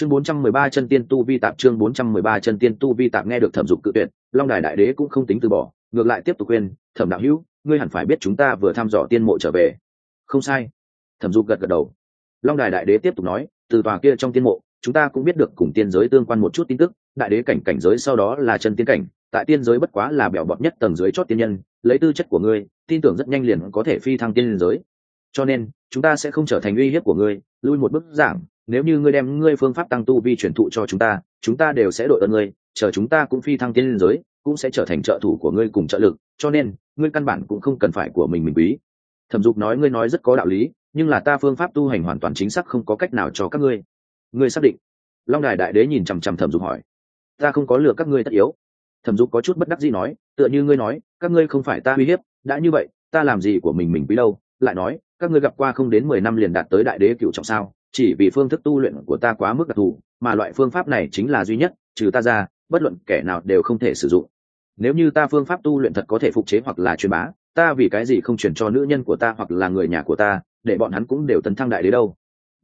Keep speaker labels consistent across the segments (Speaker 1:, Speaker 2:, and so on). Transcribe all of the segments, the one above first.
Speaker 1: chương 413 chân tiên tu vi tạp chương 413 chân tiên tu vi tạp nghe được thẩm dục cự tuyệt, long đài đại đế cũng không tính từ bỏ, ngược lại tiếp tục khuyên, thẩm đạo hữu, ngươi hẳn phải biết chúng ta vừa thăm dò tiên mộ trở về. Không sai. Thẩm dục gật gật đầu. Long đài đại đế tiếp tục nói, từ tòa kia trong tiên mộ, chúng ta cũng biết được cùng tiên giới tương quan một chút tin tức, đại đế cảnh cảnh giới sau đó là chân tiên cảnh, tại tiên giới bất quá là bèo bọt nhất tầng dưới chót tiên nhân, lấy tư chất của ngươi, tin tưởng rất nhanh liền có thể phi thăng tiên giới. Cho nên, chúng ta sẽ không trở thành uy hiếp của ngươi, lui một bức giảng nếu như ngươi đem ngươi phương pháp tăng tu vi truyền thụ cho chúng ta chúng ta đều sẽ đội ơn ngươi, chờ chúng ta cũng phi thăng tiên giới, cũng sẽ trở thành trợ thủ của ngươi cùng trợ lực, cho nên, ngươi căn bản cũng không cần phải của mình mình quý. Thẩm dục nói, ngươi nói rất có đạo lý, nhưng là ta phương pháp tu hành hoàn toàn chính xác không có cách nào cho các ngươi. Ngươi xác định? Long đài đại đế nhìn chằm chằm thẩm dục hỏi. Ta không có lừa các ngươi tất yếu. Thẩm dục có chút bất đắc gì nói, tựa như ngươi nói, các ngươi không phải ta uy hiếp, đã như vậy, ta làm gì của mình mình quý đâu? Lại nói, các ngươi gặp qua không đến mười năm liền đạt tới đại đế cựu trọng sao? Chỉ vì phương thức tu luyện của ta quá mức đặc thù, mà loại phương pháp này chính là duy nhất, trừ ta ra, bất luận kẻ nào đều không thể sử dụng. Nếu như ta phương pháp tu luyện thật có thể phục chế hoặc là truyền bá, ta vì cái gì không chuyển cho nữ nhân của ta hoặc là người nhà của ta, để bọn hắn cũng đều tấn thăng đại đế đâu.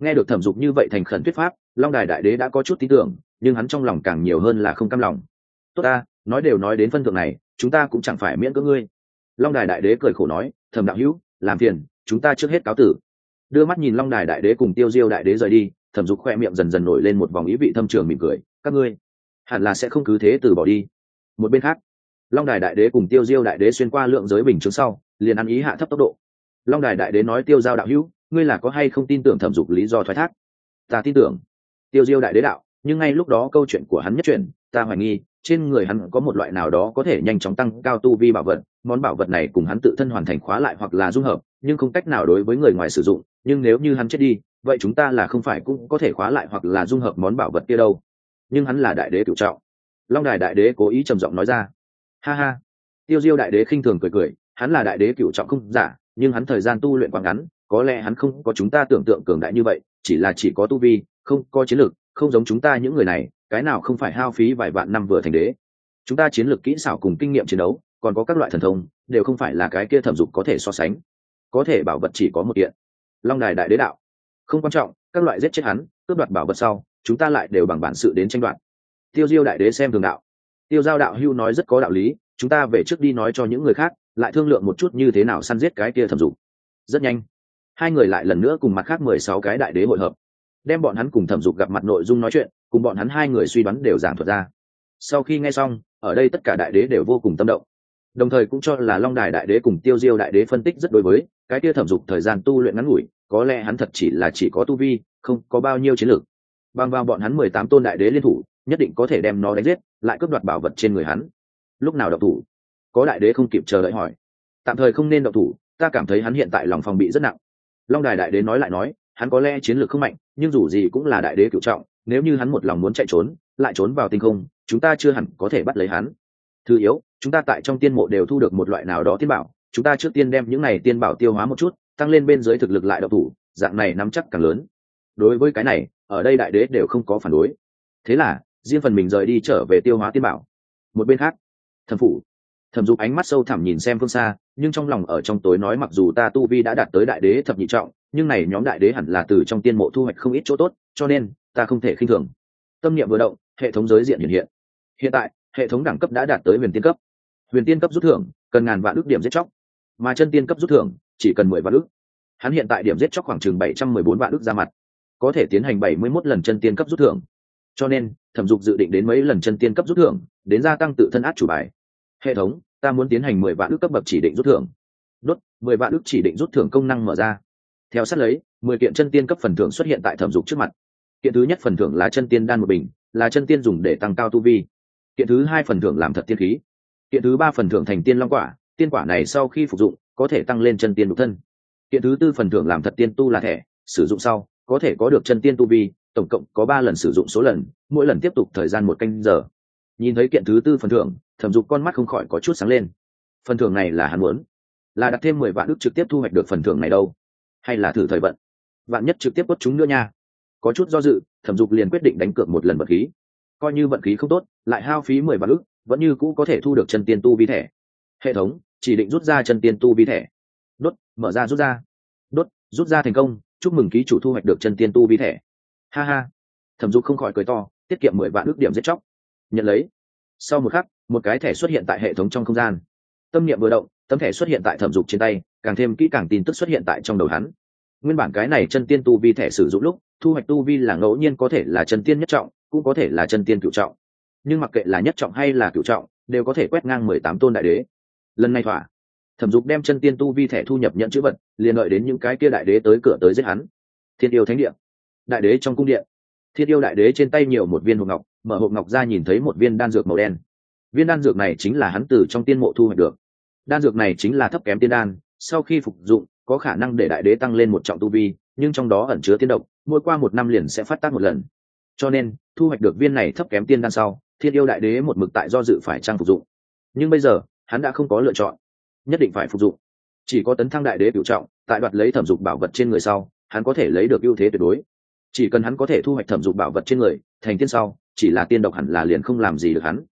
Speaker 1: Nghe được thẩm dục như vậy thành khẩn thuyết pháp, long đài đại đế đã có chút tin tưởng, nhưng hắn trong lòng càng nhiều hơn là không cam lòng. Tốt ta, nói đều nói đến phân thượng này, chúng ta cũng chẳng phải miễn cưỡng ngươi. Long đài đại đế cười khổ nói, thẩm đạo hữu, làm phiền, chúng ta trước hết cáo tử đưa mắt nhìn long đài đại đế cùng tiêu diêu đại đế rời đi, thẩm dục khoe miệng dần dần nổi lên một vòng ý vị thâm trường mỉm cười. Các ngươi, hẳn là sẽ không cứ thế từ bỏ đi. Một bên khác, long đài đại đế cùng tiêu diêu đại đế xuyên qua lượng giới bình chứng sau, liền ăn ý hạ thấp tốc độ. Long đài đại đế nói tiêu giao đạo hữu, ngươi là có hay không tin tưởng thẩm dục lý do thoái thác? Ta tin tưởng. Tiêu diêu đại đế đạo, nhưng ngay lúc đó câu chuyện của hắn nhất chuyển, ta hoài nghi, trên người hắn có một loại nào đó có thể nhanh chóng tăng cao tu vi bảo vật món bảo vật này cùng hắn tự thân hoàn thành khóa lại hoặc là dung hợp, nhưng không cách nào đối với người ngoài sử dụng, nhưng nếu như hắn chết đi, vậy chúng ta là không phải cũng có thể khóa lại hoặc là dung hợp món bảo vật kia đâu. Nhưng hắn là đại đế cựu trọng. Long đài đại đế cố ý trầm giọng nói ra. Ha ha. Tiêu diêu đại đế khinh thường cười cười, hắn là đại đế cựu trọng không giả, nhưng hắn thời gian tu luyện quá ngắn, có lẽ hắn không có chúng ta tưởng tượng cường đại như vậy, chỉ là chỉ có tu vi, không có chiến lược không giống chúng ta những người này, cái nào không phải hao phí vài vạn năm vừa thành đế. Chúng ta chiến lược kỹ xảo cùng kinh nghiệm chiến đấu còn có các loại thần thông, đều không phải là cái kia thẩm dục có thể so sánh. Có thể bảo vật chỉ có một kiện. Long đài đại đế đạo. Không quan trọng, các loại giết chết hắn, cướp đoạt bảo vật sau, chúng ta lại đều bằng bản sự đến tranh đoạt. Tiêu diêu đại đế xem thường đạo. Tiêu giao đạo hưu nói rất có đạo lý, chúng ta về trước đi nói cho những người khác, lại thương lượng một chút như thế nào săn giết cái kia thẩm dục. Rất nhanh, hai người lại lần nữa cùng mặt khác mười sáu cái đại đế hội hợp. Đem bọn hắn cùng thẩm dục gặp mặt nội dung nói chuyện, cùng bọn hắn hai người suy đoán đều giảng thuật ra. Sau khi nghe xong, ở đây tất cả đại đế đều vô cùng tâm động đồng thời cũng cho là long đài đại đế cùng tiêu diêu đại đế phân tích rất đối với, cái kia thẩm dục thời gian tu luyện ngắn ngủi, có lẽ hắn thật chỉ là chỉ có tu vi, không có bao nhiêu chiến lược. Bằng vào bọn hắn mười tám tôn đại đế liên thủ, nhất định có thể đem nó đánh giết, lại cướp đoạt bảo vật trên người hắn. Lúc nào độc thủ? Có đại đế không kịp chờ đợi hỏi. Tạm thời không nên độc thủ, ta cảm thấy hắn hiện tại lòng phòng bị rất nặng. Long đài đại đế nói lại nói, hắn có lẽ chiến lược không mạnh, nhưng dù gì cũng là đại đế cựu trọng, nếu như hắn một lòng muốn chạy trốn, lại trốn vào tinh không, chúng ta chưa hẳn có thể bắt lấy hắn thứ yếu, chúng ta tại trong tiên mộ đều thu được một loại nào đó tiên bảo, chúng ta trước tiên đem những này tiên bảo tiêu hóa một chút, tăng lên bên dưới thực lực lại độc thủ, dạng này nắm chắc càng lớn. Đối với cái này, ở đây đại đế đều không có phản đối. Thế là, riêng phần mình rời đi trở về tiêu hóa tiên bảo. Một bên khác, thẩm phủ, thẩm dục ánh mắt sâu thẳm nhìn xem phương xa, nhưng trong lòng ở trong tối nói mặc dù ta tu vi đã đạt tới đại đế thập nhị trọng, nhưng này nhóm đại đế hẳn là từ trong tiên mộ thu hoạch không ít chỗ tốt, cho nên, ta không thể khinh thường. Tâm niệm vừa động, hệ thống giới diện hiện hiện. Hiện tại hệ thống đẳng cấp đã đạt tới huyền tiên cấp. Huyền tiên cấp rút thưởng, cần ngàn vạn ước điểm giết chóc. Mà chân tiên cấp rút thưởng, chỉ cần mười vạn ước. Hắn hiện tại điểm giết chóc khoảng chừng bảy trăm mười bốn vạn ước ra mặt. Có thể tiến hành bảy mươi mốt lần chân tiên cấp rút thưởng. Cho nên, thẩm dục dự định đến mấy lần chân tiên cấp rút thưởng, đến gia tăng tự thân át chủ bài. Hệ thống, ta muốn tiến hành mười vạn ước cấp bậc chỉ định rút thưởng. Đốt, mười vạn ước chỉ định rút thưởng công năng mở ra. Theo sát lấy, mười kiện chân tiên cấp phần thưởng xuất hiện tại thẩm dục trước mặt. Kiện thứ nhất phần thưởng là chân tiên đan một bình, là chân tiên dùng để tăng cao tu vi kiện thứ hai phần thưởng làm thật tiên khí. Kiện thứ ba phần thưởng thành tiên long quả. Tiên quả này sau khi phục dụng, có thể tăng lên chân tiên độc thân. Kiện thứ tư phần thưởng làm thật tiên tu là thẻ, sử dụng sau, có thể có được chân tiên tu vi, tổng cộng có ba lần sử dụng số lần, mỗi lần tiếp tục thời gian một canh giờ. Nhìn thấy kiện thứ tư phần thưởng, thẩm dục con mắt không khỏi có chút sáng lên. Phần thưởng này là hắn muốn, là đặt thêm mười vạn ước trực tiếp thu hoạch được phần thưởng này đâu? Hay là thử thời vận? Vạn nhất trực tiếp quất chúng nữa nha. Có chút do dự, thẩm dục liền quyết định đánh cược một lần vận khí coi như vận khí không tốt, lại hao phí mười vạn ức, vẫn như cũ có thể thu được chân tiên tu vi thẻ. Hệ thống, chỉ định rút ra chân tiên tu vi thẻ. Đốt, mở ra rút ra. Đốt, rút ra thành công, chúc mừng ký chủ thu hoạch được chân tiên tu vi thẻ. Ha ha. Thẩm dục không khỏi cười to, tiết kiệm mười vạn ước điểm giết chóc. Nhận lấy. Sau một khắc, một cái thẻ xuất hiện tại hệ thống trong không gian. Tâm niệm vừa động, tấm thẻ xuất hiện tại thẩm dục trên tay, càng thêm kỹ càng tin tức xuất hiện tại trong đầu hắn. Nguyên bản cái này chân tiên tu vi thẻ sử dụng lúc, thu hoạch tu vi là ngẫu nhiên có thể là chân tiên nhất trọng cũng có thể là chân tiên cựu trọng. Nhưng mặc kệ là nhất trọng hay là cựu trọng, đều có thể quét ngang mười tám tôn đại đế. Lần này thỏa. Thẩm dục đem chân tiên tu vi thẻ thu nhập nhận chữ vật, liền lợi đến những cái kia đại đế tới cửa tới giết hắn. Thiên yêu thánh điện đại đế trong cung điện. Thiên yêu đại đế trên tay nhiều một viên hộp ngọc, mở hộp ngọc ra nhìn thấy một viên đan dược màu đen. Viên đan dược này chính là hắn từ trong tiên mộ thu hoạch được. Đan dược này chính là thấp kém tiên đan, sau khi phục dụng, có khả năng để đại đế tăng lên một trọng tu vi, nhưng trong đó ẩn chứa tiên độc, mỗi qua một năm liền sẽ phát tác một lần cho nên, thu hoạch được viên này thấp kém tiên đan sau, thiên yêu đại đế một mực tại do dự phải trang phục dụng. Nhưng bây giờ, hắn đã không có lựa chọn. Nhất định phải phục dụng. Chỉ có tấn thăng đại đế cựu trọng, tại đoạt lấy thẩm dục bảo vật trên người sau, hắn có thể lấy được ưu thế tuyệt đối. Chỉ cần hắn có thể thu hoạch thẩm dục bảo vật trên người, thành tiên sau, chỉ là tiên độc hẳn là liền không làm gì được hắn.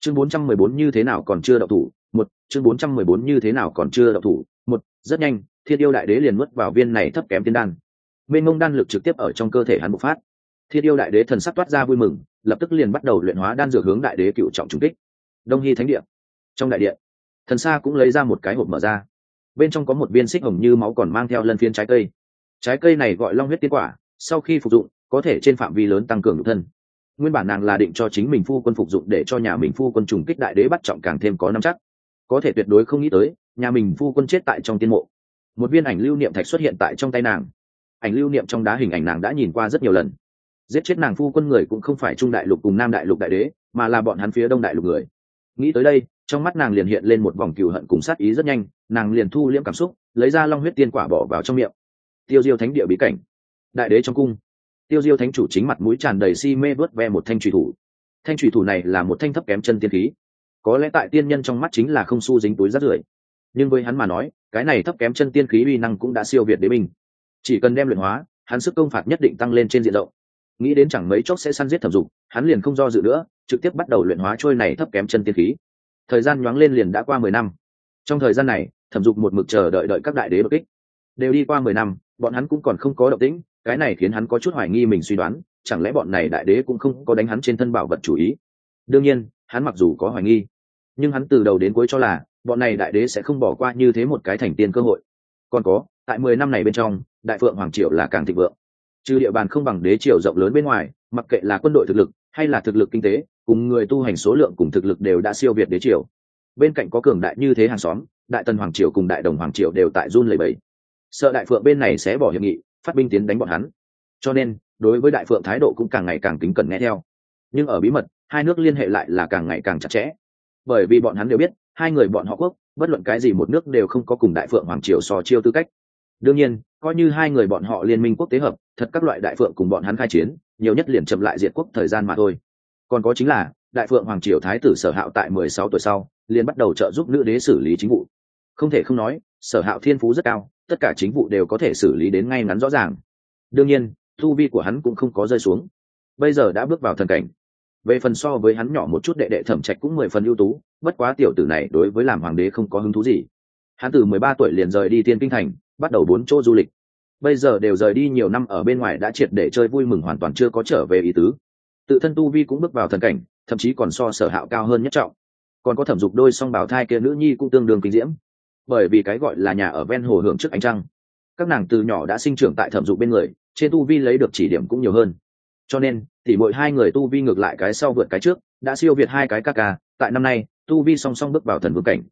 Speaker 1: Chương 414 như thế nào còn chưa đậu thủ? Một, chương 414 như thế nào còn chưa đậu thủ? Một, rất nhanh, thiên yêu đại đế liền mất vào viên này thấp kém tiên đan. Mênh mông đan lực trực tiếp ở trong cơ thể hắn bộc phát thiên yêu đại đế thần sắc toát ra vui mừng, lập tức liền bắt đầu luyện hóa đan dược hướng đại đế cựu trọng trung kích. Đông hy thánh điện trong đại điện thần sa cũng lấy ra một cái hộp mở ra. Bên trong có một viên xích hồng như máu còn mang theo lân phiên trái cây. Trái cây này gọi long huyết tiên quả, sau khi phục dụng, có thể trên phạm vi lớn tăng cường nhục thân. Nguyên bản nàng là định cho chính mình phu quân phục dụng để cho nhà mình phu quân trùng kích đại đế bắt trọng càng thêm có năm chắc. Có thể tuyệt đối không nghĩ tới, nhà mình phu quân chết tại trong tiên mộ. Một viên ảnh lưu niệm thạch xuất hiện tại trong tay nàng. Ảnh lưu niệm trong đá hình ảnh nàng đã nhìn qua rất nhiều lần giết chết nàng phu quân người cũng không phải trung đại lục cùng nam đại lục đại đế, mà là bọn hắn phía đông đại lục người. Nghĩ tới đây, trong mắt nàng liền hiện lên một vòng cừu hận cùng sát ý rất nhanh, nàng liền thu liễm cảm xúc, lấy ra long huyết tiên quả bỏ vào trong miệng. Tiêu diêu thánh địa bí cảnh. Đại đế trong cung. Tiêu diêu thánh chủ chính mặt mũi tràn đầy si mê vớt ve một thanh trùy thủ. Thanh trùy thủ này là một thanh thấp kém chân tiên khí. Có lẽ tại tiên nhân trong mắt chính là không su dính túi rắt rưởi. Nhưng với hắn mà nói, cái này thấp kém chân tiên khí uy năng cũng đã siêu việt đế binh. Chỉ cần đem luyện hóa, hắn sức công phạt nhất định tăng lên trên diện rộng nghĩ đến chẳng mấy chốc sẽ săn giết thẩm dục, hắn liền không do dự nữa, trực tiếp bắt đầu luyện hóa trôi này thấp kém chân tiên khí. Thời gian nhoáng lên liền đã qua mười năm. Trong thời gian này, thẩm dục một mực chờ đợi đợi các đại đế đột kích. Đều đi qua mười năm, bọn hắn cũng còn không có động tĩnh, cái này khiến hắn có chút hoài nghi mình suy đoán, chẳng lẽ bọn này đại đế cũng không có đánh hắn trên thân bảo vật chủ ý. Đương nhiên, hắn mặc dù có hoài nghi, nhưng hắn từ đầu đến cuối cho là, bọn này đại đế sẽ không bỏ qua như thế một cái thành tiên cơ hội. Còn có, tại mười năm này bên trong, đại phượng hoàng triệu là càng thịnh vượng trừ địa bàn không bằng đế triều rộng lớn bên ngoài, mặc kệ là quân đội thực lực hay là thực lực kinh tế, cùng người tu hành số lượng cùng thực lực đều đã siêu việt đế triều. Bên cạnh có cường đại như thế hàng xóm, đại tần hoàng triều cùng đại đồng hoàng triều đều tại run lầy bẫy sợ đại phượng bên này sẽ bỏ hiệp nghị, phát binh tiến đánh bọn hắn. Cho nên, đối với đại phượng thái độ cũng càng ngày càng kính cẩn nghe theo. Nhưng ở bí mật, hai nước liên hệ lại là càng ngày càng chặt chẽ. Bởi vì bọn hắn đều biết, hai người bọn họ quốc, bất luận cái gì một nước đều không có cùng đại phượng hoàng triều so chiêu tư cách. Đương nhiên, coi như hai người bọn họ liên minh quốc tế hợp thật các loại đại phượng cùng bọn hắn khai chiến, nhiều nhất liền chậm lại diệt quốc thời gian mà thôi. Còn có chính là, đại phượng hoàng triều thái tử sở hạo tại mười sáu tuổi sau, liền bắt đầu trợ giúp nữ đế xử lý chính vụ. Không thể không nói, sở hạo thiên phú rất cao, tất cả chính vụ đều có thể xử lý đến ngay ngắn rõ ràng. Đương nhiên thu vi của hắn cũng không có rơi xuống. Bây giờ đã bước vào thần cảnh. Về phần so với hắn nhỏ một chút đệ đệ thẩm trạch cũng mười phần ưu tú, bất quá tiểu tử này đối với làm hoàng đế không có hứng thú gì. Hắn từ mười ba tuổi liền rời đi tiên kinh thành, bắt đầu bốn chỗ du lịch bây giờ đều rời đi nhiều năm ở bên ngoài đã triệt để chơi vui mừng hoàn toàn chưa có trở về ý tứ. Tự thân tu vi cũng bước vào thần cảnh, thậm chí còn so sở hạo cao hơn nhất trọng. Còn có thẩm dục đôi song bảo thai kia nữ nhi cũng tương đương kinh diễm. Bởi vì cái gọi là nhà ở ven hồ hưởng trước ánh trăng. Các nàng từ nhỏ đã sinh trưởng tại thẩm dục bên người, trên tu vi lấy được chỉ điểm cũng nhiều hơn. Cho nên thì mỗi hai người tu vi ngược lại cái sau vượt cái trước, đã siêu việt hai cái ca ca, tại năm nay, tu vi song song bước vào thần vương cảnh.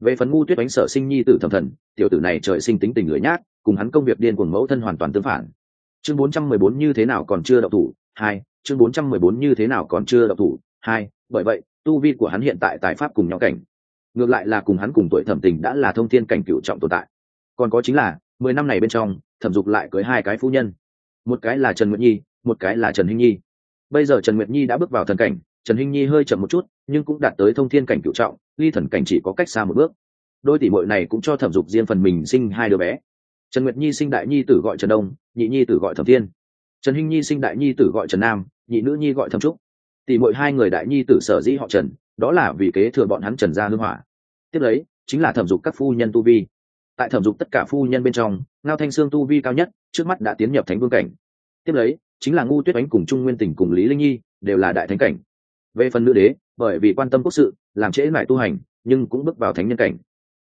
Speaker 1: Về phần ngu tuyết bánh sở sinh nhi tử thẩm thần, tiểu tử này trời sinh tính tình lưỡi nhác cùng hắn công việc điên cuồng mẫu thân hoàn toàn tương phản. Chương 414 như thế nào còn chưa đậu thủ? Hai, chương 414 như thế nào còn chưa đậu thủ? Hai, bởi vậy, tu vi của hắn hiện tại tại pháp cùng nhau cảnh. Ngược lại là cùng hắn cùng tuổi thẩm tình đã là thông thiên cảnh cựu trọng tồn tại. Còn có chính là, mười năm này bên trong, thẩm dục lại cưới hai cái phu nhân. Một cái là trần nguyệt nhi, một cái là trần hinh nhi. Bây giờ trần nguyệt nhi đã bước vào thần cảnh, trần hinh nhi hơi chậm một chút, nhưng cũng đạt tới thông thiên cảnh cựu trọng, ly thần cảnh chỉ có cách xa một bước. Đôi tỷ mội này cũng cho thẩm dục riêng phần mình sinh hai đứa bé trần nguyệt nhi sinh đại nhi tử gọi trần đông, nhị nhi tử gọi thẩm thiên. Trần hinh nhi sinh đại nhi tử gọi trần nam, nhị nữ nhi gọi thẩm trúc. Tỷ mỗi hai người đại nhi tử sở dĩ họ trần, đó là vì kế thừa bọn hắn trần gia hưng hỏa. Tiếp lấy, chính là thẩm dục các phu nhân tu vi. Tại thẩm dục tất cả phu nhân bên trong, ngao thanh sương tu vi cao nhất, trước mắt đã tiến nhập thánh vương cảnh. Tiếp lấy, chính là ngu tuyết ánh cùng trung nguyên Tỉnh cùng lý linh nhi, đều là đại thánh cảnh. Về phần nữ đế, bởi vì quan tâm quốc sự, làm trễ lại tu hành, nhưng cũng bước vào thánh nhân cảnh.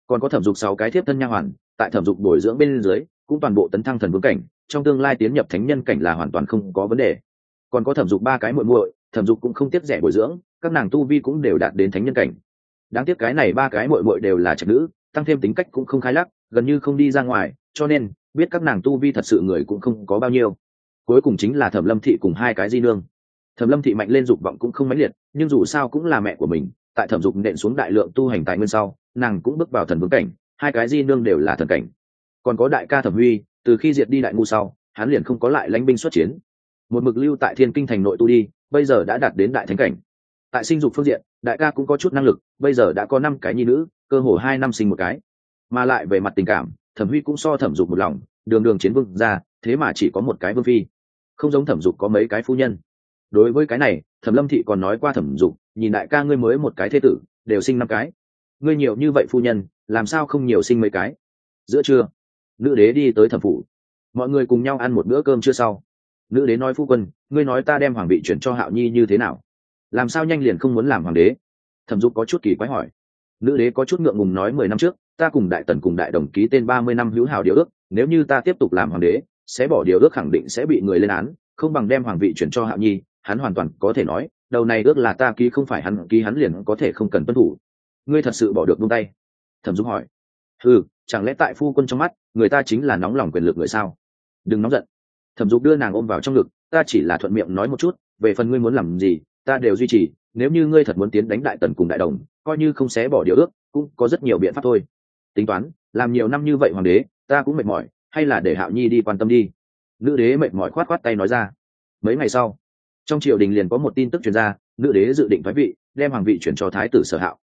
Speaker 1: Còn có thẩm dục sáu cái thiếp thân nha hoàn tại thẩm dục bồi dưỡng bên dưới, cũng toàn bộ tấn thăng thần vương cảnh, trong tương lai tiến nhập thánh nhân cảnh là hoàn toàn không có vấn đề. Còn có thẩm dục ba cái muội muội, thẩm dục cũng không tiếc rẻ bồi dưỡng, các nàng tu vi cũng đều đạt đến thánh nhân cảnh. Đáng tiếc cái này ba cái muội muội đều là trạch nữ, tăng thêm tính cách cũng không khai lắc, gần như không đi ra ngoài, cho nên, biết các nàng tu vi thật sự người cũng không có bao nhiêu. Cuối cùng chính là thẩm lâm thị cùng hai cái di nương. Thẩm lâm thị mạnh lên dục vọng cũng không mãnh liệt, nhưng dù sao cũng là mẹ của mình, tại thẩm dục nện xuống đại lượng tu hành tài nguyên sau, nàng cũng bước vào thần vương cảnh hai cái di nương đều là thần cảnh. Còn có đại ca thẩm huy, từ khi diệt đi đại ngu sau, hắn liền không có lại lãnh binh xuất chiến. Một mực lưu tại thiên kinh thành nội tu đi, bây giờ đã đạt đến đại thánh cảnh. Tại sinh dục phương diện, đại ca cũng có chút năng lực, bây giờ đã có năm cái nhi nữ, cơ hồ hai năm sinh một cái. Mà lại về mặt tình cảm, thẩm huy cũng so thẩm dục một lòng, đường đường chiến vương ra, thế mà chỉ có một cái vương phi. Không giống thẩm dục có mấy cái phu nhân. Đối với cái này, thẩm lâm thị còn nói qua thẩm dục, nhìn đại ca ngươi mới một cái thế tử, đều sinh năm cái ngươi nhiều như vậy phu nhân, làm sao không nhiều sinh mấy cái? Giữa trưa, nữ đế đi tới thẩm phủ. Mọi người cùng nhau ăn một bữa cơm chưa sau. Nữ đế nói, phu quân, ngươi nói ta đem hoàng vị chuyển cho hạo nhi như thế nào? Làm sao nhanh liền không muốn làm hoàng đế? Thẩm dục có chút kỳ quái hỏi. Nữ đế có chút ngượng ngùng nói, mười năm trước, ta cùng đại tần cùng đại đồng ký tên ba mươi năm hữu hảo điều ước, nếu như ta tiếp tục làm hoàng đế, sẽ bỏ điều ước khẳng định sẽ bị người lên án, không bằng đem hoàng vị chuyển cho hạo nhi, hắn hoàn toàn có thể nói, đầu này ước là ta ký không phải hắn, ký hắn liền có thể không cần tuân thủ ngươi thật sự bỏ được buông tay? Thẩm dung hỏi. Ừ chẳng lẽ tại phu quân trong mắt, người ta chính là nóng lòng quyền lực người sao? Đừng nóng giận. Thẩm dục đưa nàng ôm vào trong ngực, ta chỉ là thuận miệng nói một chút, về phần ngươi muốn làm gì, ta đều duy trì, nếu như ngươi thật muốn tiến đánh đại tần cùng đại đồng, coi như không xé bỏ điều ước, cũng có rất nhiều biện pháp thôi. Tính toán, làm nhiều năm như vậy hoàng đế, ta cũng mệt mỏi, hay là để hạo nhi đi quan tâm đi. Nữ đế mệt mỏi khoát khoát tay nói ra. Mấy ngày sau, trong triều đình liền có một tin tức truyền ra, nữ đế dự định thoái vị, đem hoàng vị chuyển cho thái tử sở hạo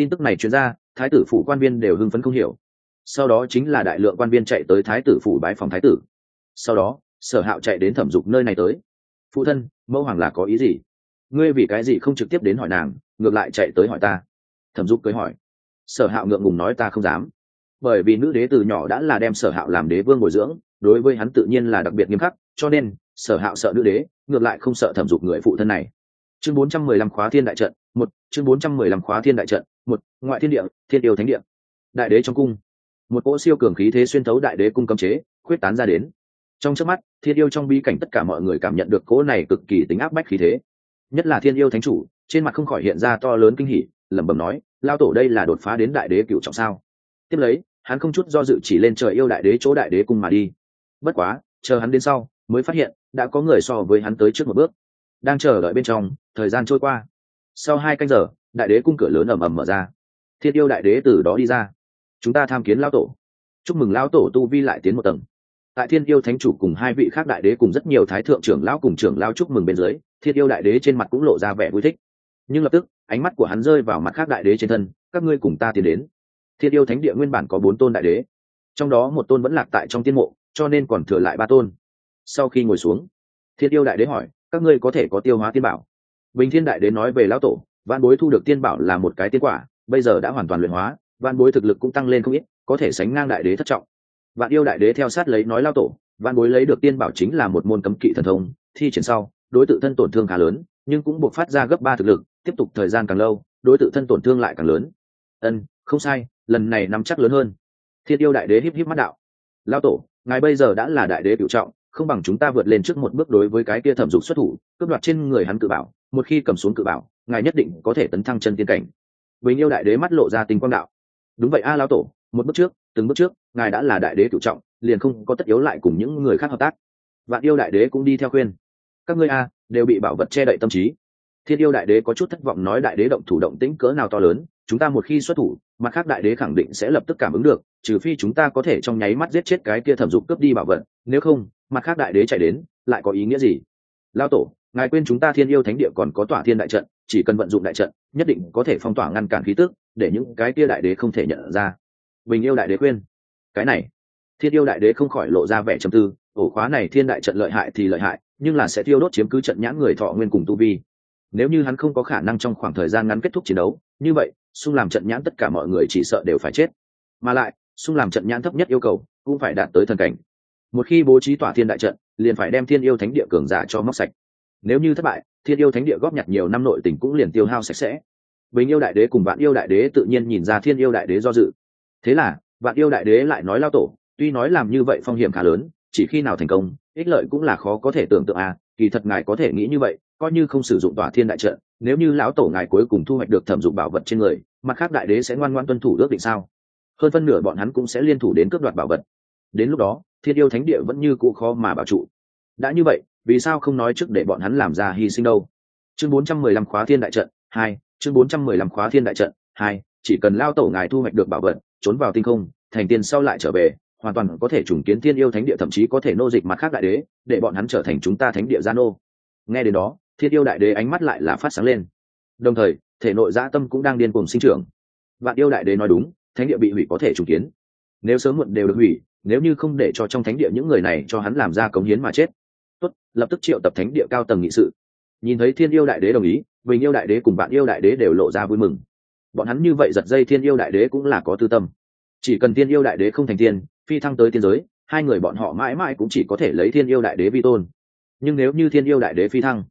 Speaker 1: tin tức này truyền ra, thái tử phủ quan viên đều hưng phấn không hiểu. Sau đó chính là đại lượng quan viên chạy tới thái tử phủ bái phòng thái tử. Sau đó, sở hạo chạy đến thẩm dục nơi này tới. Phụ thân, mẫu hoàng là có ý gì? Ngươi vì cái gì không trực tiếp đến hỏi nàng, ngược lại chạy tới hỏi ta? Thẩm dục cưới hỏi. Sở hạo ngượng ngùng nói ta không dám. Bởi vì nữ đế từ nhỏ đã là đem sở hạo làm đế vương bồi dưỡng, đối với hắn tự nhiên là đặc biệt nghiêm khắc, cho nên, sở hạo sợ nữ đế, ngược lại không sợ thẩm dục người phụ thân này. Chương 415 khóa thiên đại trận, một, chương 415 khóa thiên đại trận một, ngoại thiên địa, thiên yêu thánh địa. Đại đế trong cung. Một cỗ siêu cường khí thế xuyên thấu đại đế cung cấm chế, khuyết tán ra đến. Trong trước mắt, thiên yêu trong bi cảnh tất cả mọi người cảm nhận được cỗ này cực kỳ tính áp bách khí thế. Nhất là thiên yêu thánh chủ, trên mặt không khỏi hiện ra to lớn kinh hỉ, lẩm bẩm nói lao tổ đây là đột phá đến đại đế cựu trọng sao? Tiếp lấy, hắn không chút do dự chỉ lên trời yêu đại đế chỗ đại đế cung mà đi. Bất quá, chờ hắn đến sau, mới phát hiện, đã có người so với hắn tới trước một bước. Đang chờ đợi bên trong, thời gian trôi qua. Sau hai canh giờ đại đế cung cửa lớn ầm ầm mở ra. Thiên yêu đại đế từ đó đi ra. Chúng ta tham kiến lão tổ. Chúc mừng lão tổ tu vi lại tiến một tầng. Tại thiên yêu thánh chủ cùng hai vị khác đại đế cùng rất nhiều thái thượng trưởng lão cùng trưởng lão chúc mừng bên dưới, thiên yêu đại đế trên mặt cũng lộ ra vẻ vui thích. Nhưng lập tức, ánh mắt của hắn rơi vào mặt khác đại đế trên thân, các ngươi cùng ta tiến đến. Thiên yêu thánh địa nguyên bản có bốn tôn đại đế, trong đó một tôn vẫn lạc tại trong tiên mộ, cho nên còn thừa lại ba tôn. Sau khi ngồi xuống, thiên yêu đại đế hỏi, các ngươi có thể có tiêu hóa tiên bảo? Bình thiên đại đế nói về lão tổ văn bối thu được tiên bảo là một cái tiên quả, bây giờ đã hoàn toàn luyện hóa văn bối thực lực cũng tăng lên không ít, có thể sánh ngang đại đế thất trọng. Vạn yêu đại đế theo sát lấy nói lao tổ văn bối lấy được tiên bảo chính là một môn cấm kỵ thần thông, thi triển sau, đối tự thân tổn thương khá lớn, nhưng cũng buộc phát ra gấp ba thực lực, tiếp tục thời gian càng lâu, đối tự thân tổn thương lại càng lớn. Ân, không sai, lần này nắm chắc lớn hơn. Thiên yêu đại đế híp híp mắt đạo. Lao tổ, ngài bây giờ đã là đại đế cựu trọng không bằng chúng ta vượt lên trước một bước đối với cái kia thẩm dục xuất thủ, cướp đoạt trên người hắn cự bảo, một khi cầm xuống cự bảo, ngài nhất định có thể tấn thăng chân tiên cảnh. Bình yêu đại đế mắt lộ ra tình quang đạo. Đúng vậy a lao tổ, một bước trước, từng bước trước, ngài đã là đại đế cựu trọng, liền không có tất yếu lại cùng những người khác hợp tác. Vạn yêu đại đế cũng đi theo khuyên. Các ngươi a, đều bị bảo vật che đậy tâm trí. Thiên yêu đại đế có chút thất vọng nói đại đế động thủ động tĩnh cỡ nào to lớn, chúng ta một khi xuất thủ, mặt khác đại đế khẳng định sẽ lập tức cảm ứng được, trừ phi chúng ta có thể trong nháy mắt giết chết cái kia thẩm dục cướp đi bảo vật, nếu không mặt khác đại đế chạy đến, lại có ý nghĩa gì? Lao tổ, ngài quên chúng ta thiên yêu thánh địa còn có tỏa thiên đại trận, chỉ cần vận dụng đại trận, nhất định có thể phong tỏa ngăn cản khí tức, để những cái kia đại đế không thể nhận ra. Bình yêu đại đế khuyên cái này, thiên yêu đại đế không khỏi lộ ra vẻ trầm tư, ổ khóa này thiên đại trận lợi hại thì lợi hại, nhưng là sẽ tiêu đốt chiếm cứ trận nhãn người thọ nguyên cùng tu vi. Nếu như hắn không có khả năng trong khoảng thời gian ngắn kết thúc chiến đấu, như vậy, xung làm trận nhãn tất cả mọi người chỉ sợ đều phải chết. Mà lại, xung làm trận nhãn thấp nhất yêu cầu cũng phải đạt tới thần cảnh một khi bố trí tỏa thiên đại trận, liền phải đem thiên yêu thánh địa cường giả cho móc sạch. Nếu như thất bại, thiên yêu thánh địa góp nhặt nhiều năm nội tình cũng liền tiêu hao sạch sẽ. Bình yêu đại đế cùng vạn yêu đại đế tự nhiên nhìn ra thiên yêu đại đế do dự. Thế là, vạn yêu đại đế lại nói lao tổ, tuy nói làm như vậy phong hiểm khá lớn, chỉ khi nào thành công, ích lợi cũng là khó có thể tưởng tượng à kỳ thật ngài có thể nghĩ như vậy, coi như không sử dụng tỏa thiên đại trận, nếu như lão tổ ngài cuối cùng thu hoạch được thẩm dụng bảo vật trên người, mặt khác đại đế sẽ ngoan ngoan tuân thủ ước định sao? Hơn phân nửa bọn hắn cũng sẽ liên thủ đến cướp đoạt bảo vật. Đến lúc đó thiên yêu thánh địa vẫn như cũ khó mà bảo trụ. Đã như vậy, vì sao không nói trước để bọn hắn làm ra hy sinh đâu? Chương 415 khóa thiên đại trận hai, chương 415 khóa thiên đại trận hai, chỉ cần lao tổ ngài thu hoạch được bảo vật, trốn vào tinh không, thành tiên sau lại trở về, hoàn toàn có thể trùng kiến thiên yêu thánh địa, thậm chí có thể nô dịch mặt khác đại đế, để bọn hắn trở thành chúng ta thánh địa gia nô. Nghe đến đó, thiên yêu đại đế ánh mắt lại là phát sáng lên. Đồng thời, thể nội dã tâm cũng đang điên cùng sinh trưởng. Vạn yêu đại đế nói đúng, thánh địa bị hủy có thể trùng kiến nếu sớm muộn đều được hủy, nếu như không để cho trong thánh địa những người này cho hắn làm ra cống hiến mà chết. Tốt, lập tức triệu tập thánh địa cao tầng nghị sự. Nhìn thấy thiên yêu đại đế đồng ý, bình yêu đại đế cùng bạn yêu đại đế đều lộ ra vui mừng. Bọn hắn như vậy giật dây thiên yêu đại đế cũng là có tư tâm. Chỉ cần thiên yêu đại đế không thành tiên, phi thăng tới tiên giới, hai người bọn họ mãi mãi cũng chỉ có thể lấy thiên yêu đại đế vi tôn. Nhưng nếu như thiên yêu đại đế phi thăng,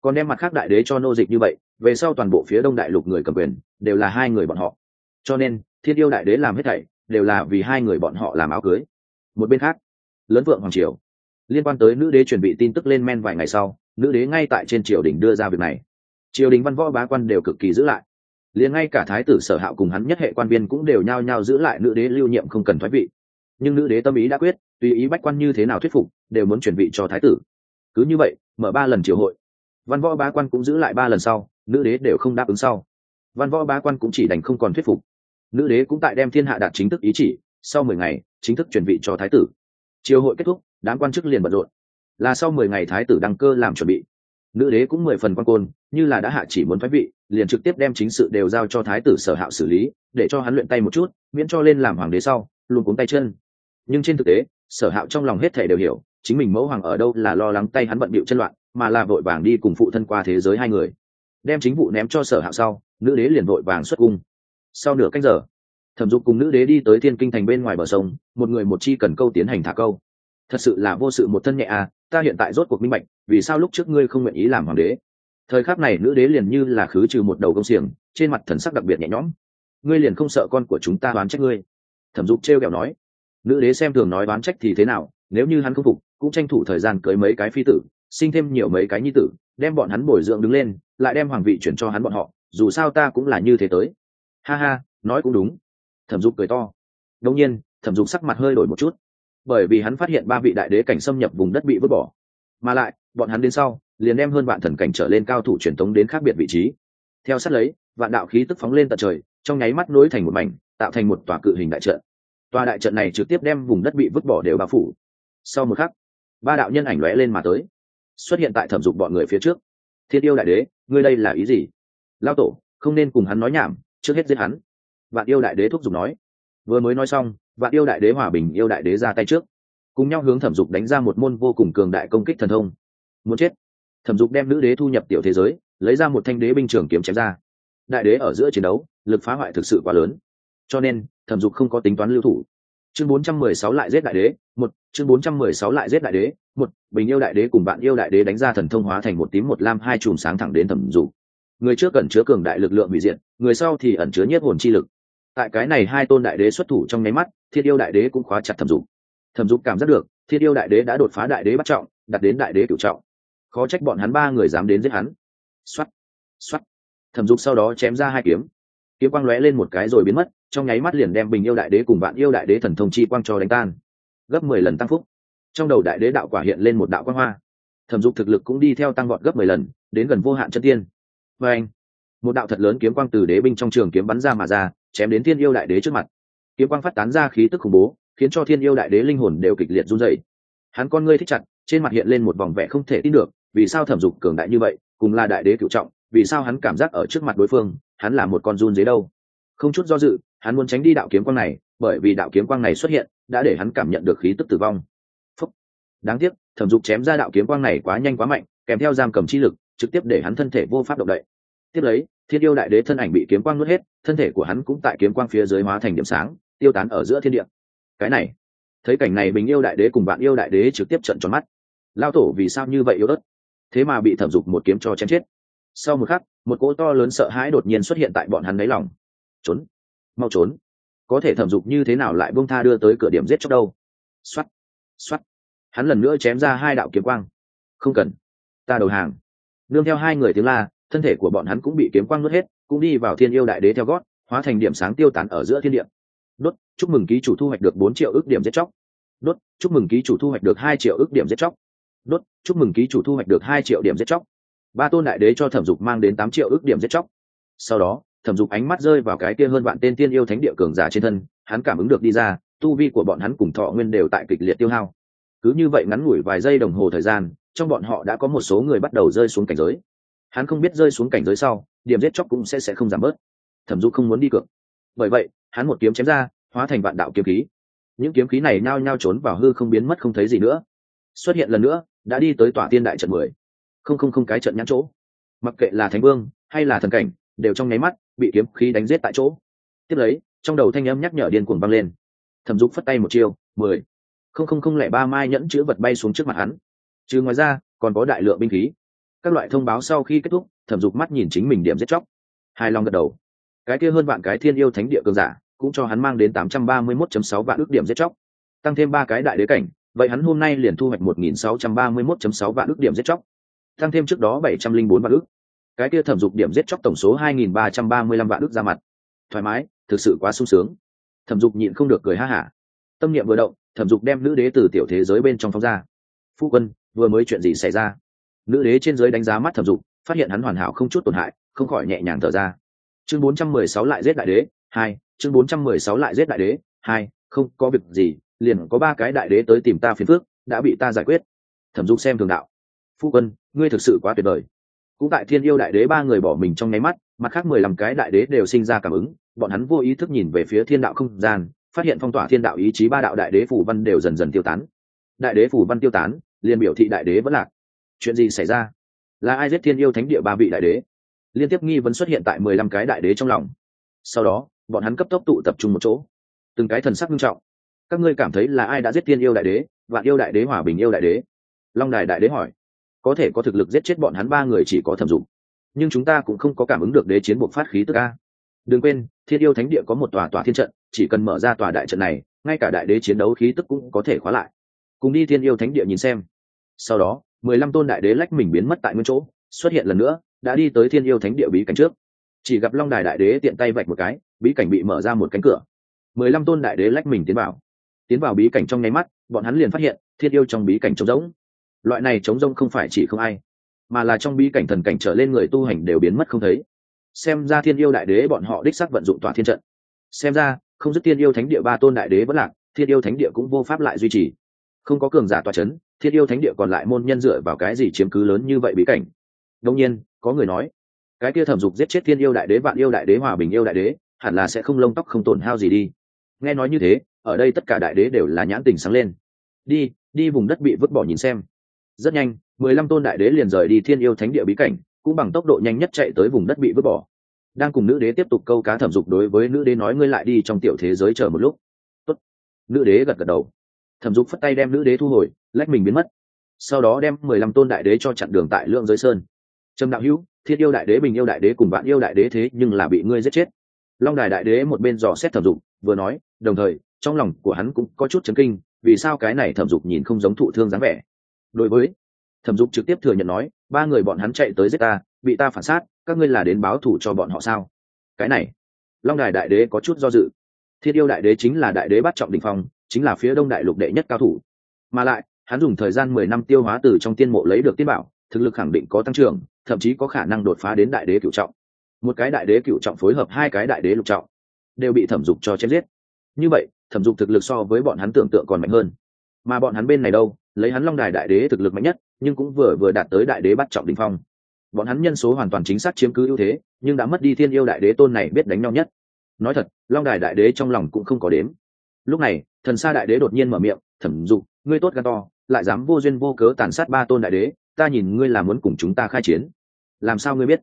Speaker 1: còn đem mặt khác đại đế cho nô dịch như vậy, về sau toàn bộ phía đông đại lục người cầm quyền, đều là hai người bọn họ. Cho nên, thiên yêu đại đế làm hết thảy đều là vì hai người bọn họ làm áo cưới. Một bên khác, lớn vượng hoàng triều, liên quan tới nữ đế chuẩn bị tin tức lên men vài ngày sau, nữ đế ngay tại trên triều đình đưa ra việc này. Triều đình văn võ bá quan đều cực kỳ giữ lại. Liền ngay cả thái tử sở hạo cùng hắn nhất hệ quan viên cũng đều nhao nhao giữ lại nữ đế lưu nhiệm không cần thoái vị. Nhưng nữ đế tâm ý đã quyết, tùy ý bách quan như thế nào thuyết phục, đều muốn chuẩn bị cho thái tử. Cứ như vậy, mở ba lần triều hội. Văn võ bá quan cũng giữ lại ba lần sau, nữ đế đều không đáp ứng sau. Văn võ bá quan cũng chỉ đành không còn thuyết phục nữ đế cũng tại đem thiên hạ đạt chính thức ý chỉ, sau mười ngày, chính thức chuẩn bị cho thái tử. Triều hội kết thúc, đám quan chức liền bận rộn. Là sau mười ngày thái tử đăng cơ làm chuẩn bị. Nữ đế cũng mười phần quan côn, như là đã hạ chỉ muốn phái vị, liền trực tiếp đem chính sự đều giao cho thái tử sở hạo xử lý, để cho hắn luyện tay một chút, miễn cho lên làm hoàng đế sau, luôn cuống tay chân. Nhưng trên thực tế, sở hạo trong lòng hết thể đều hiểu, chính mình mẫu hoàng ở đâu là lo lắng tay hắn bận bịu chân loạn, mà là vội vàng đi cùng phụ thân qua thế giới hai người. Đem chính vụ ném cho sở hạo sau, nữ đế liền vội vàng xuất cung sau nửa canh giờ, thẩm dục cùng nữ đế đi tới thiên kinh thành bên ngoài bờ sông, một người một chi cần câu tiến hành thả câu. Thật sự là vô sự một thân nhẹ à ta hiện tại rốt cuộc minh bạch, vì sao lúc trước ngươi không nguyện ý làm hoàng đế? Thời khắc này nữ đế liền như là khứ trừ một đầu công xiềng, trên mặt thần sắc đặc biệt nhẹ nhõm. Ngươi liền không sợ con của chúng ta đoán trách ngươi? Thẩm dục trêu kẹo nói. Nữ đế xem thường nói đoán trách thì thế nào, nếu như hắn không phục, cũng tranh thủ thời gian cưới mấy cái phi tử, sinh thêm nhiều mấy cái nhi tử, đem bọn hắn bồi dưỡng đứng lên, lại đem hoàng vị chuyển cho hắn bọn họ, dù sao ta cũng là như thế tới ha ha, nói cũng đúng. Thẩm dục cười to. Đông nhiên, thẩm dục sắc mặt hơi đổi một chút. Bởi vì hắn phát hiện ba vị đại đế cảnh xâm nhập vùng đất bị vứt bỏ. Mà lại, bọn hắn đến sau, liền đem hơn vạn thần cảnh trở lên cao thủ truyền tống đến khác biệt vị trí. Theo sát lấy, vạn đạo khí tức phóng lên tận trời, trong nháy mắt nối thành một mảnh, tạo thành một tòa cự hình đại trận. Tòa đại trận này trực tiếp đem vùng đất bị vứt bỏ đều bao phủ. Sau một khắc, ba đạo nhân ảnh lóe lên mà tới. Xuất hiện tại thẩm dục bọn người phía trước. Thiên yêu đại đế, ngươi đây là ý gì? Lao tổ, không nên cùng hắn nói nhảm trước hết giết hắn. Vạn yêu đại đế thúc giục nói. Vừa mới nói xong, vạn yêu đại đế hòa bình, yêu đại đế ra tay trước. Cùng nhau hướng thẩm dục đánh ra một môn vô cùng cường đại công kích thần thông. Muốn chết. Thẩm dục đem nữ đế thu nhập tiểu thế giới, lấy ra một thanh đế binh trường kiếm chém ra. Đại đế ở giữa chiến đấu, lực phá hoại thực sự quá lớn. Cho nên, thẩm dục không có tính toán lưu thủ. Chương 416 lại giết đại đế, một, chương 416 lại giết đại đế, một, bình yêu đại đế cùng bạn yêu đại đế đánh ra thần thông hóa thành một tím một lam hai chùm sáng thẳng đến thẩm dục người trước ẩn chứa cường đại lực lượng hủy diện người sau thì ẩn chứa nhất hồn chi lực. Tại cái này hai tôn đại đế xuất thủ trong nháy mắt, thiên yêu đại đế cũng khóa chặt thẩm dục. Thẩm dục cảm giác được, thiên yêu đại đế đã đột phá đại đế bắt trọng đặt đến đại đế cửu trọng. Khó trách bọn hắn ba người dám đến giết hắn. Xoắt xoắt thẩm dục sau đó chém ra hai kiếm. Kiếm quang lóe lên một cái rồi biến mất, trong nháy mắt liền đem bình yêu đại đế cùng bạn yêu đại đế thần thông chi quang cho đánh tan. Gấp mười lần tăng phúc. Trong đầu đại đế đạo quả hiện lên một đạo quang hoa. Thẩm dục thực lực cũng đi theo tăng vọt gấp mười lần, đến gần vô hạn chân tiên và anh, một đạo thật lớn kiếm quang từ đế binh trong trường kiếm bắn ra mà ra, chém đến thiên yêu đại đế trước mặt. Kiếm quang phát tán ra khí tức khủng bố, khiến cho thiên yêu đại đế linh hồn đều kịch liệt run dậy hắn con ngươi thích chặt, trên mặt hiện lên một vòng vẻ không thể tin được, vì sao thẩm dục cường đại như vậy, cùng là đại đế cựu trọng, vì sao hắn cảm giác ở trước mặt đối phương, hắn là một con run dế đâu. Không chút do dự, hắn muốn tránh đi đạo kiếm quang này, bởi vì đạo kiếm quang này xuất hiện, đã để hắn cảm nhận được khí tức tử vong. Phúc. đáng tiếc, thẩm dục chém ra đạo kiếm quang này quá nhanh quá mạnh, kèm theo giam cầm chi lực trực tiếp để hắn thân thể vô pháp động đậy. Tiếp lấy, thiên yêu đại đế thân ảnh bị kiếm quang nuốt hết, thân thể của hắn cũng tại kiếm quang phía dưới hóa thành điểm sáng, tiêu tán ở giữa thiên địa. Cái này, thấy cảnh này bình yêu đại đế cùng bạn yêu đại đế trực tiếp trận tròn mắt. Lao tổ vì sao như vậy yếu đất thế mà bị thẩm dục một kiếm cho chém chết. Sau một khắc, một cỗ to lớn sợ hãi đột nhiên xuất hiện tại bọn hắn đáy lòng. Trốn, mau trốn. Có thể thẩm dục như thế nào lại bông tha đưa tới cửa điểm giết chóc đâu? Xoát xoát hắn lần nữa chém ra hai đạo kiếm quang. Không cần, ta đầu hàng nương theo hai người tiếng la, thân thể của bọn hắn cũng bị kiếm quang nuốt hết, cũng đi vào thiên yêu đại đế theo gót, hóa thành điểm sáng tiêu tán ở giữa thiên địa. Đốt, chúc mừng ký chủ thu hoạch được bốn triệu ước điểm giết chóc. Đốt, chúc mừng ký chủ thu hoạch được hai triệu ước điểm giết chóc. Đốt, chúc mừng ký chủ thu hoạch được hai triệu điểm giết chóc. Ba tôn đại đế cho thẩm dục mang đến tám triệu ước điểm giết chóc. Sau đó, thẩm dục ánh mắt rơi vào cái kia hơn vạn tên tiên yêu thánh địa cường giả trên thân, hắn cảm ứng được đi ra, tu vi của bọn hắn cùng thọ nguyên đều tại kịch liệt tiêu hao. Cứ như vậy ngắn ngủi vài giây đồng hồ thời gian trong bọn họ đã có một số người bắt đầu rơi xuống cảnh giới. Hắn không biết rơi xuống cảnh giới sau, điểm giết chóc cũng sẽ sẽ không giảm bớt. Thẩm du không muốn đi cược. Bởi vậy, hắn một kiếm chém ra, hóa thành vạn đạo kiếm khí. Những kiếm khí này nhao nhao trốn vào hư không biến mất không thấy gì nữa. Xuất hiện lần nữa, đã đi tới tòa tiên đại trận mười. Không không không cái trận nhãn chỗ. Mặc kệ là thánh vương, hay là thần cảnh, đều trong nháy mắt bị kiếm khí đánh giết tại chỗ. Tiếp lấy, trong đầu thanh âm nhắc nhở điên cuồng vang lên. Thẩm dục phất tay một chiêu, mười. Không không không lẻ ba mai nhẫn chữ vật bay xuống trước mặt hắn chứ ngoài ra, còn có đại lượng binh khí. Các loại thông báo sau khi kết thúc, thẩm dục mắt nhìn chính mình điểm giết chóc. Hai lòng gật đầu. Cái kia hơn vạn cái thiên yêu thánh địa cường giả, cũng cho hắn mang đến tám trăm ba mươi 831 sáu vạn ước điểm giết chóc. Tăng thêm ba cái đại đế cảnh, vậy hắn hôm nay liền thu hoạch một nghìn sáu trăm ba mươi 1631 sáu vạn ước điểm giết chóc. Tăng thêm trước đó bảy trăm linh bốn vạn ước. Cái kia thẩm dục điểm giết chóc tổng số hai nghìn ba trăm ba mươi lăm vạn ước ra mặt. Thoải mái, thực sự quá sung sướng. Thẩm dục nhịn không được cười ha hả. Tâm niệm vừa động, thẩm dục đem nữ đế từ tiểu thế giới bên trong phóng ra. Phu quân vừa mới chuyện gì xảy ra? Nữ đế trên giới đánh giá mắt thẩm dục, phát hiện hắn hoàn hảo không chút tổn hại, không khỏi nhẹ nhàng thở ra. Chương bốn trăm mười sáu lại giết đại đế, hai, chương bốn trăm mười sáu lại giết đại đế, hai, không có việc gì, liền có ba cái đại đế tới tìm ta phiền phước, đã bị ta giải quyết. Thẩm dục xem thường đạo. Phu quân, ngươi thực sự quá tuyệt vời. Cũng tại thiên yêu đại đế ba người bỏ mình trong nháy mắt, mặt khác mười lăm cái đại đế đều sinh ra cảm ứng, bọn hắn vô ý thức nhìn về phía thiên đạo không gian, phát hiện phong tỏa thiên đạo ý chí ba đạo đại đế phủ văn đều dần dần tiêu tán. Đại đế phủ văn tiêu tán liền biểu thị đại đế vẫn lạc. Chuyện gì xảy ra? Là ai giết thiên yêu thánh địa ba vị đại đế? Liên tiếp nghi vấn xuất hiện tại mười lăm cái đại đế trong lòng. Sau đó, bọn hắn cấp tốc tụ tập trung một chỗ. Từng cái thần sắc nghiêm trọng. Các ngươi cảm thấy là ai đã giết thiên yêu đại đế, vạn yêu đại đế, hòa bình yêu đại đế? Long đài đại đế hỏi. Có thể có thực lực giết chết bọn hắn ba người chỉ có thẩm dụng. Nhưng chúng ta cũng không có cảm ứng được đế chiến buộc phát khí tức a. Đừng quên, thiên yêu thánh địa có một tòa tòa thiên trận, chỉ cần mở ra tòa đại trận này, ngay cả đại đế chiến đấu khí tức cũng có thể khóa lại. Cùng đi thiên yêu thánh địa nhìn xem sau đó, mười lăm tôn đại đế lách mình biến mất tại nguyên chỗ, xuất hiện lần nữa, đã đi tới thiên yêu thánh địa bí cảnh trước. Chỉ gặp long đài đại đế tiện tay vạch một cái, bí cảnh bị mở ra một cánh cửa. mười lăm tôn đại đế lách mình tiến vào. Tiến vào bí cảnh trong nháy mắt, bọn hắn liền phát hiện, thiên yêu trong bí cảnh trống rỗng. Loại này trống rỗng không phải chỉ không ai, mà là trong bí cảnh thần cảnh trở lên người tu hành đều biến mất không thấy. Xem ra thiên yêu đại đế bọn họ đích sắc vận dụng tòa thiên trận. Xem ra, không dứt thiên yêu thánh địa ba tôn đại đế vẫn lạc, thiên yêu thánh địa cũng vô pháp lại duy trì không có cường giả tòa c h ấ n thiên yêu thánh địa còn lại môn nhân dựa vào cái gì chiếm cứ lớn như vậy bí cảnh? Đông nhiên, có người nói, cái kia thẩm dục giết chết thiên yêu đại đế, vạn yêu đại đế, hòa bình yêu đại đế, hẳn là sẽ không lông tóc không tổn hao gì đi. Nghe nói như thế, ở đây tất cả đại đế đều là nhãn tình sáng lên. Đi đi vùng đất bị vứt bỏ nhìn xem. Rất nhanh, mười lăm tôn đại đế liền rời đi thiên yêu thánh địa bí cảnh, cũng bằng tốc độ nhanh nhất chạy tới vùng đất bị vứt bỏ. Đang cùng nữ đế tiếp tục câu cá thẩm dục đối với nữ đế nói, ngươi lại đi trong tiểu thế giới chờ một lúc. Tốt. nữ đế gật gật đầu thẩm dục phất tay đem nữ đế thu hồi, lách mình biến mất. Sau đó đem mười lăm tôn đại đế cho chặn đường tại lượng giới sơn. Trầm đạo hữu, thiết yêu đại đế, bình yêu đại đế cùng bạn yêu đại đế thế nhưng là bị ngươi giết chết. Long đài đại đế một bên dò xét thẩm dục, vừa nói, đồng thời, trong lòng của hắn cũng có chút chấn kinh, vì sao cái này thẩm dục nhìn không giống thụ thương dáng vẻ. Đối với, thẩm dục trực tiếp thừa nhận nói, ba người bọn hắn chạy tới giết ta, bị ta phản sát, các ngươi là đến báo thù cho bọn họ sao? Cái này, long đài đại đế có chút do dự. Thiết yêu đại đế chính là đại đế bắt trọng đình phong chính là phía đông đại lục đệ nhất cao thủ. Mà lại, hắn dùng thời gian mười năm tiêu hóa từ trong tiên mộ lấy được tiên bảo, thực lực khẳng định có tăng trưởng, thậm chí có khả năng đột phá đến đại đế cựu trọng. Một cái đại đế cựu trọng phối hợp hai cái đại đế lục trọng, đều bị thẩm dục cho chết giết. Như vậy, thẩm dục thực lực so với bọn hắn tưởng tượng còn mạnh hơn. Mà bọn hắn bên này đâu, lấy hắn long đài đại đế thực lực mạnh nhất, nhưng cũng vừa vừa đạt tới đại đế bắt trọng đình phong. Bọn hắn nhân số hoàn toàn chính xác chiếm cứ ưu thế, nhưng đã mất đi thiên yêu đại đế tôn này biết đánh nhau nhất. Nói thật, long đài đại đế trong lòng cũng không có đếm. Lúc này thần sa đại đế đột nhiên mở miệng, thẩm dục, ngươi tốt gan to, lại dám vô duyên vô cớ tàn sát ba tôn đại đế, ta nhìn ngươi là muốn cùng chúng ta khai chiến. Làm sao ngươi biết?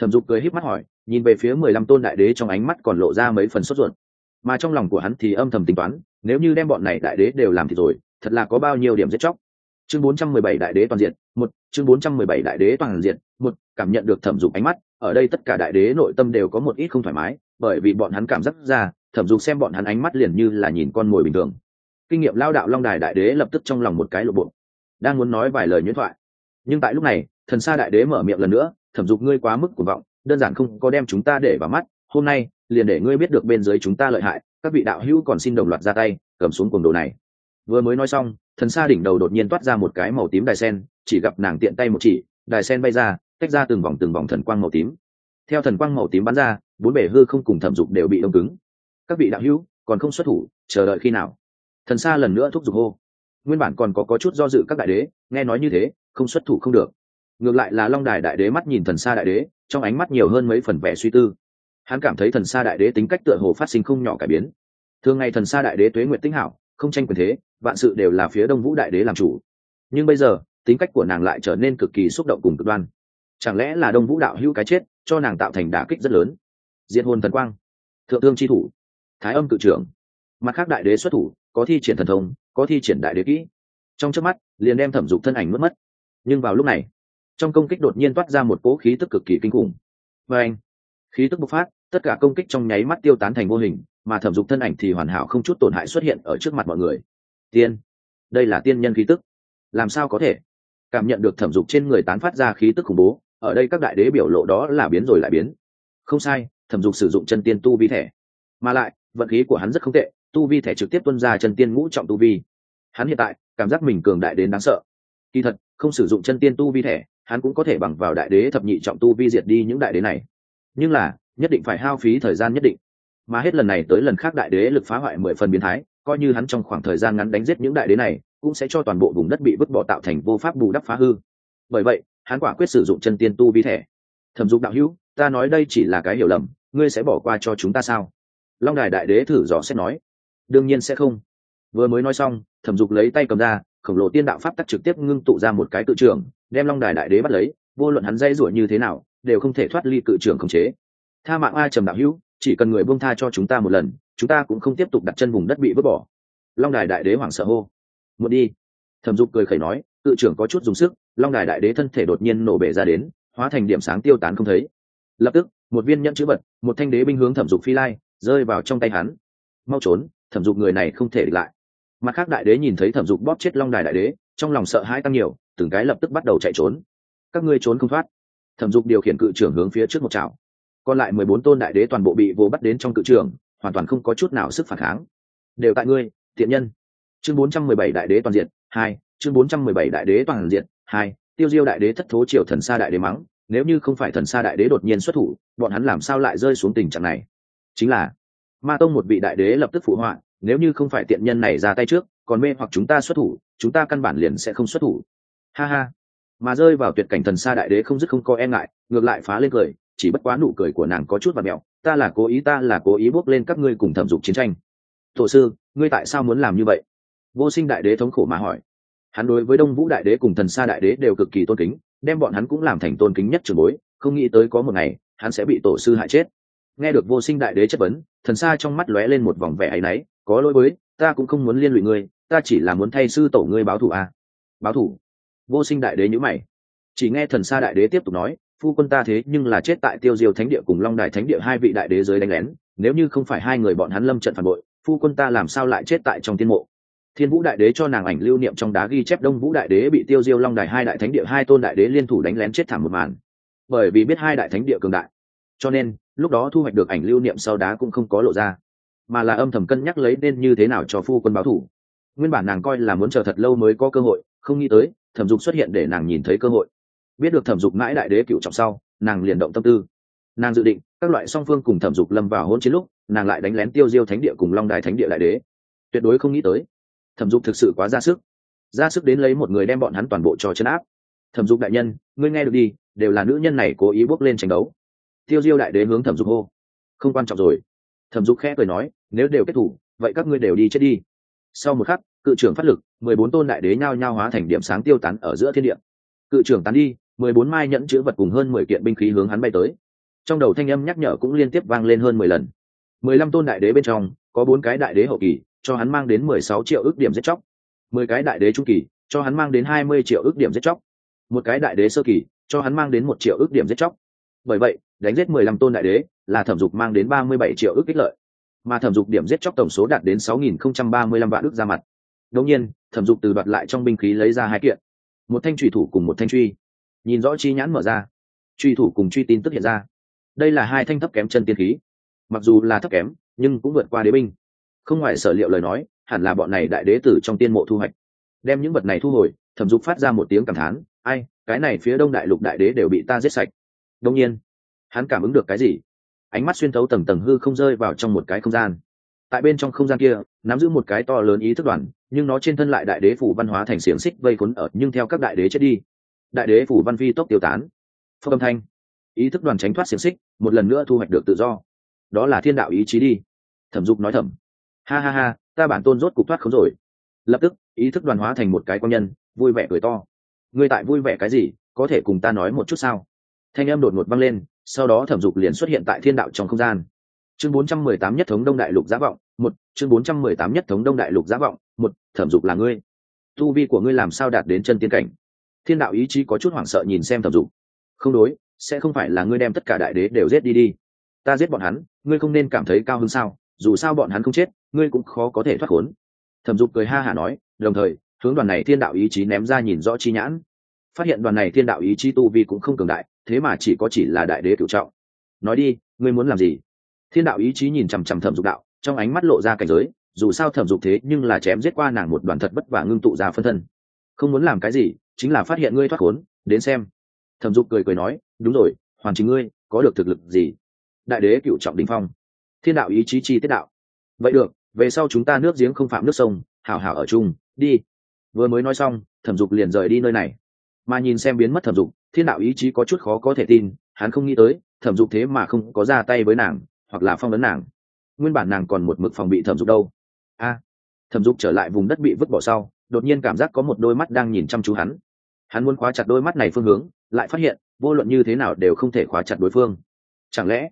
Speaker 1: Thẩm dục cười híp mắt hỏi, nhìn về phía mười lăm tôn đại đế trong ánh mắt còn lộ ra mấy phần sốt ruột. Mà trong lòng của hắn thì âm thầm tính toán, nếu như đem bọn này đại đế đều làm thì rồi, thật là có bao nhiêu điểm giết chóc. Chương 417 đại đế toàn diện, một, chương 417 đại đế toàn diện, một, cảm nhận được thẩm dục ánh mắt, ở đây tất cả đại đế nội tâm đều có một ít không thoải mái, bởi vì bọn hắn cảm giác ra thẩm dục xem bọn hắn ánh mắt liền như là nhìn con mồi bình thường. Kinh nghiệm lao đạo long đài đại đế lập tức trong lòng một cái lộ bộ, đang muốn nói vài lời nhuyễn thoại. Nhưng tại lúc này, thần sa đại đế mở miệng lần nữa, thẩm dục ngươi quá mức của vọng, đơn giản không có đem chúng ta để vào mắt, hôm nay, liền để ngươi biết được bên dưới chúng ta lợi hại, các vị đạo hữu còn xin đồng loạt ra tay, cầm xuống cuồng đồ này. Vừa mới nói xong, thần sa đỉnh đầu đột nhiên toát ra một cái màu tím đài sen, chỉ gặp nàng tiện tay một chỉ, đài sen bay ra, tách ra từng vòng từng vòng thần quang màu tím. Theo thần quang màu tím bắn ra, bốn bể hư không cùng thẩm dục đều bị đông cứng các vị đạo hữu còn không xuất thủ chờ đợi khi nào? Thần xa lần nữa thúc giục hô. Nguyên bản còn có, có chút do dự các đại đế nghe nói như thế không xuất thủ không được. Ngược lại là long đài đại đế mắt nhìn thần xa đại đế trong ánh mắt nhiều hơn mấy phần vẻ suy tư. Hắn cảm thấy thần xa đại đế tính cách tựa hồ phát sinh không nhỏ cải biến. Thường ngày thần xa đại đế tuế nguyện tinh hảo không tranh quyền thế vạn sự đều là phía đông vũ đại đế làm chủ. Nhưng bây giờ tính cách của nàng lại trở nên cực kỳ xúc động cùng cực đoan. Chẳng lẽ là đông vũ đạo hữu cái chết cho nàng tạo thành đả kích rất lớn? Diện hồn thần quang. Thượng thương tri thủ thái âm cự trưởng. Mặt khác đại đế xuất thủ, có thi triển thần thông, có thi triển đại đế kỹ. Trong trước mắt, liền đem thẩm dục thân ảnh mất mất. Nhưng vào lúc này, trong công kích đột nhiên toát ra một cỗ khí tức cực kỳ kinh khủng. Và anh khí tức bộc phát, tất cả công kích trong nháy mắt tiêu tán thành vô hình, mà thẩm dục thân ảnh thì hoàn hảo không chút tổn hại xuất hiện ở trước mặt mọi người. Tiên! Đây là tiên nhân khí tức. Làm sao có thể? Cảm nhận được thẩm dục trên người tán phát ra khí tức khủng bố, ở đây các đại đế biểu lộ đó là biến rồi lại biến. Không sai, thẩm dục sử dụng chân tiên tu vi thẻ mà lại vận khí của hắn rất không tệ, tu vi thẻ trực tiếp tuân ra chân tiên ngũ trọng tu vi. Hắn hiện tại, cảm giác mình cường đại đến đáng sợ. Kỳ thật, không sử dụng chân tiên tu vi thẻ hắn cũng có thể bằng vào đại đế thập nhị trọng tu vi diệt đi những đại đế này. Nhưng là, nhất định phải hao phí thời gian nhất định. Mà hết lần này tới lần khác đại đế lực phá hoại mười phần biến thái, coi như hắn trong khoảng thời gian ngắn đánh giết những đại đế này, cũng sẽ cho toàn bộ vùng đất bị vứt bỏ tạo thành vô pháp bù đắp phá hư. Bởi vậy, hắn quả quyết sử dụng chân tiên tu vi thẻ thẩm dục đạo hữu, ta nói đây chỉ là cái hiểu lầm, ngươi sẽ bỏ qua cho chúng ta sao? Long đài đại đế thử dò xét nói. Đương nhiên sẽ không. Vừa mới nói xong, thẩm dục lấy tay cầm ra, khổng lồ tiên đạo pháp tắc trực tiếp ngưng tụ ra một cái cự trường, đem long đài đại đế bắt lấy, vô luận hắn dây rủa như thế nào, đều không thể thoát ly cự trường khống chế. Tha mạng ai trầm đạo hữu, chỉ cần người buông tha cho chúng ta một lần, chúng ta cũng không tiếp tục đặt chân vùng đất bị vứt bỏ. Long đài đại đế hoảng sợ hô. Một đi. Thẩm dục cười khẩy nói, cự trưởng có chút dùng sức, long đài đại đế thân thể đột nhiên nổ bể ra đến, hóa thành điểm sáng tiêu tán không thấy. Lập tức, một viên nhẫn chữ vật, một thanh đế binh hướng thẩm dục phi lai rơi vào trong tay hắn. Mau trốn, thẩm dục người này không thể địch lại. Mặt khác đại đế nhìn thấy thẩm dục bóp chết long đài đại đế, trong lòng sợ hãi tăng nhiều, từng cái lập tức bắt đầu chạy trốn. Các ngươi trốn không thoát. Thẩm dục điều khiển cự trưởng hướng phía trước một chảo còn lại mười bốn tôn đại đế toàn bộ bị vô bắt đến trong cự trường hoàn toàn không có chút nào sức phản kháng. Đều tại ngươi, thiện nhân. Chương bốn trăm mười bảy đại đế toàn diện hai, chương bốn trăm mười bảy đại đế toàn diện hai, tiêu diêu đại đế thất thố triều thần sa đại đế mắng, nếu như không phải thần sa đại đế đột nhiên xuất thủ, bọn hắn làm sao lại rơi xuống tình trạng này? Chính là, ma tông một vị đại đế lập tức phụ họa, nếu như không phải tiện nhân này ra tay trước, còn mê hoặc chúng ta xuất thủ, chúng ta căn bản liền sẽ không xuất thủ. Ha ha. Mà rơi vào tuyệt cảnh thần sa đại đế không dứt không có e ngại, ngược lại phá lên cười, chỉ bất quá nụ cười của nàng có chút và mẹo. Ta là cố ý, ta là cố ý bước lên các ngươi cùng thẩm dục chiến tranh. Thổ sư, ngươi tại sao muốn làm như vậy? Vô sinh đại đế thống khổ mà hỏi. Hắn đối với đông vũ đại đế cùng thần sa đại đế đều cực kỳ tôn kính, đem bọn hắn cũng làm thành tôn kính nhất trường bối, không nghĩ tới có một ngày, hắn sẽ bị tổ sư hại chết nghe được vô sinh đại đế chất vấn, thần xa trong mắt lóe lên một vòng vẻ áy náy, có lỗi với, ta cũng không muốn liên lụy ngươi, ta chỉ là muốn thay sư tổ ngươi báo thù à. báo thù? Vô sinh đại đế nhữ mày. Chỉ nghe thần xa đại đế tiếp tục nói, phu quân ta thế nhưng là chết tại tiêu diêu thánh địa cùng long đài thánh địa hai vị đại đế giới đánh lén, nếu như không phải hai người bọn hắn lâm trận phản bội, phu quân ta làm sao lại chết tại trong tiên mộ? Thiên vũ đại đế cho nàng ảnh lưu niệm trong đá ghi chép đông vũ đại đế bị tiêu diêu long đài hai đại thánh địa hai tôn đại đế liên thủ đánh lén chết thảm một màn. Bởi vì biết hai đại thánh địa cường đại. Cho nên lúc đó thu hoạch được ảnh lưu niệm sau đá cũng không có lộ ra, mà là âm thầm cân nhắc lấy nên như thế nào cho phu quân báo thủ. Nguyên bản nàng coi là muốn chờ thật lâu mới có cơ hội, không nghĩ tới, thẩm dục xuất hiện để nàng nhìn thấy cơ hội. Biết được thẩm dục mãi đại đế cựu trọng sau, nàng liền động tâm tư. Nàng dự định, các loại song phương cùng thẩm dục lâm vào hôn chiến lúc, nàng lại đánh lén tiêu diêu thánh địa cùng long đài thánh địa đại đế. Tuyệt đối không nghĩ tới, thẩm dục thực sự quá ra sức. Ra sức đến lấy một người đem bọn hắn toàn bộ cho chấn áp. Thẩm dục đại nhân, ngươi nghe được đi, đều là nữ nhân này cố ý bước lên tranh đấu tiêu diêu đại đế hướng thẩm dục hô, không quan trọng rồi. Thẩm dục khẽ cười nói, nếu đều kết thủ, vậy các ngươi đều đi chết đi. Sau một khắc, cự trưởng phát lực, mười bốn tôn đại đế nhao nhao hóa thành điểm sáng tiêu tán ở giữa thiên địa. Cự trưởng tán đi, mười bốn mai nhẫn chữ vật cùng hơn mười kiện binh khí hướng hắn bay tới. Trong đầu thanh âm nhắc nhở cũng liên tiếp vang lên hơn mười lần. mười lăm tôn đại đế bên trong, có bốn cái đại đế hậu kỳ, cho hắn mang đến mười sáu triệu ước điểm giết chóc. mười cái đại đế trung kỳ, cho hắn mang đến hai mươi triệu ước điểm giết chóc. Một cái đại đế sơ kỳ, cho hắn mang đến một triệu ước điểm giết chóc bởi vậy, đánh giết mười lăm tôn đại đế là thẩm dục mang đến ba mươi bảy triệu ước ích lợi, mà thẩm dục điểm giết chóc tổng số đạt đến sáu nghìn không trăm ba mươi lăm vạn ước ra mặt. Đương nhiên, thẩm dục từ đoạt lại trong binh khí lấy ra hai kiện, một thanh trùy thủ cùng một thanh truy. Nhìn rõ chi nhãn mở ra, truy thủ cùng truy tin tức hiện ra. Đây là hai thanh thấp kém chân tiên khí. Mặc dù là thấp kém, nhưng cũng vượt qua đế binh. Không ngoài sở liệu lời nói, hẳn là bọn này đại đế tử trong tiên mộ thu hoạch. Đem những vật này thu hồi, thẩm dục phát ra một tiếng cảm thán, ai, cái này phía đông đại lục đại đế đều bị ta giết sạch đông nhiên, hắn cảm ứng được cái gì? Ánh mắt xuyên thấu tầng tầng hư không rơi vào trong một cái không gian. Tại bên trong không gian kia, nắm giữ một cái to lớn ý thức đoàn, nhưng nó trên thân lại đại đế phủ văn hóa thành xiềng xích vây cuốn ở, nhưng theo các đại đế chết đi, đại đế phủ văn phi tốc tiêu tán. Phong âm thanh. Ý thức đoàn tránh thoát xiềng xích, một lần nữa thu hoạch được tự do. Đó là thiên đạo ý chí đi. Thẩm dục nói thẩm ha ha ha, ta bản tôn rốt cục thoát không rồi. Lập tức, ý thức đoàn hóa thành một cái quan nhân, vui vẻ cười to. Ngươi tại vui vẻ cái gì? Có thể cùng ta nói một chút sao? Thanh em đột ngột văng lên, sau đó thẩm dục liền xuất hiện tại thiên đạo trong không gian. Chương 418 nhất thống đông đại lục giá vọng, một, chương 418 nhất thống đông đại lục giá vọng, một, thẩm dục là ngươi. Tu vi của ngươi làm sao đạt đến chân tiên cảnh? Thiên đạo ý chí có chút hoảng sợ nhìn xem thẩm dục. Không đối, sẽ không phải là ngươi đem tất cả đại đế đều giết đi đi. Ta giết bọn hắn, ngươi không nên cảm thấy cao hơn sao? Dù sao bọn hắn không chết, ngươi cũng khó có thể thoát khốn. Thẩm dục cười ha hả nói, đồng thời, hướng đoàn này thiên đạo ý chí ném ra nhìn rõ chi nhãn phát hiện đoàn này thiên đạo ý chí tu vi cũng không cường đại, thế mà chỉ có chỉ là đại đế cửu trọng. Nói đi, ngươi muốn làm gì? Thiên đạo ý chí nhìn chằm chằm thẩm dục đạo, trong ánh mắt lộ ra cảnh giới, dù sao thẩm dục thế nhưng là chém giết qua nàng một đoàn thật vất vả ngưng tụ ra phân thân. Không muốn làm cái gì, chính là phát hiện ngươi thoát khốn, đến xem. Thẩm dục cười cười nói, đúng rồi, hoàn chính ngươi, có được thực lực gì? Đại đế cựu trọng đình phong. Thiên đạo ý chí chi tiết đạo. Vậy được, về sau chúng ta nước giếng không phạm nước sông, hảo hảo ở chung, đi. Vừa mới nói xong, thẩm dục liền rời đi nơi này mà nhìn xem biến mất thẩm dục, thiên đạo ý chí có chút khó có thể tin, hắn không nghĩ tới, thẩm dục thế mà không có ra tay với nàng, hoặc là phong ấn nàng. Nguyên bản nàng còn một mực phòng bị thẩm dục đâu. A, thẩm dục trở lại vùng đất bị vứt bỏ sau, đột nhiên cảm giác có một đôi mắt đang nhìn chăm chú hắn. Hắn muốn khóa chặt đôi mắt này phương hướng, lại phát hiện, vô luận như thế nào đều không thể khóa chặt đối phương. Chẳng lẽ,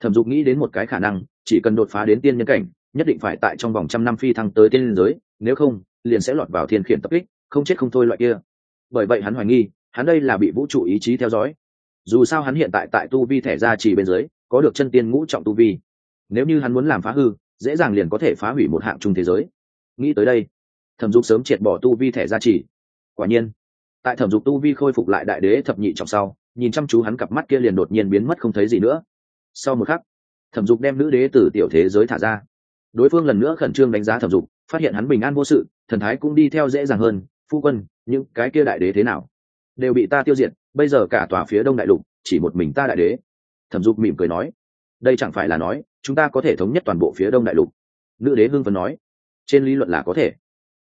Speaker 1: thẩm dục nghĩ đến một cái khả năng, chỉ cần đột phá đến tiên nhân cảnh, nhất định phải tại trong vòng trăm năm phi thăng tới tiên liên giới, nếu không, liền sẽ lọt vào thiên khiển tập kích, không chết không thôi loại kia bởi vậy hắn hoài nghi, hắn đây là bị vũ trụ ý chí theo dõi. Dù sao hắn hiện tại tại tu vi thẻ gia trì bên dưới, có được chân tiên ngũ trọng tu vi. Nếu như hắn muốn làm phá hư, dễ dàng liền có thể phá hủy một hạng trung thế giới. Nghĩ tới đây, thẩm dục sớm triệt bỏ tu vi thẻ gia trì. Quả nhiên, tại thẩm dục tu vi khôi phục lại đại đế thập nhị trọng sau, nhìn chăm chú hắn cặp mắt kia liền đột nhiên biến mất không thấy gì nữa. Sau một khắc, thẩm dục đem nữ đế từ tiểu thế giới thả ra. Đối phương lần nữa khẩn trương đánh giá thẩm dục, phát hiện hắn bình an vô sự, thần thái cũng đi theo dễ dàng hơn. Phu quân những cái kia đại đế thế nào? Đều bị ta tiêu diệt, bây giờ cả tòa phía đông đại lục, chỉ một mình ta đại đế. Thẩm dục mỉm cười nói. Đây chẳng phải là nói, chúng ta có thể thống nhất toàn bộ phía đông đại lục. Nữ đế hưng phấn nói. Trên lý luận là có thể.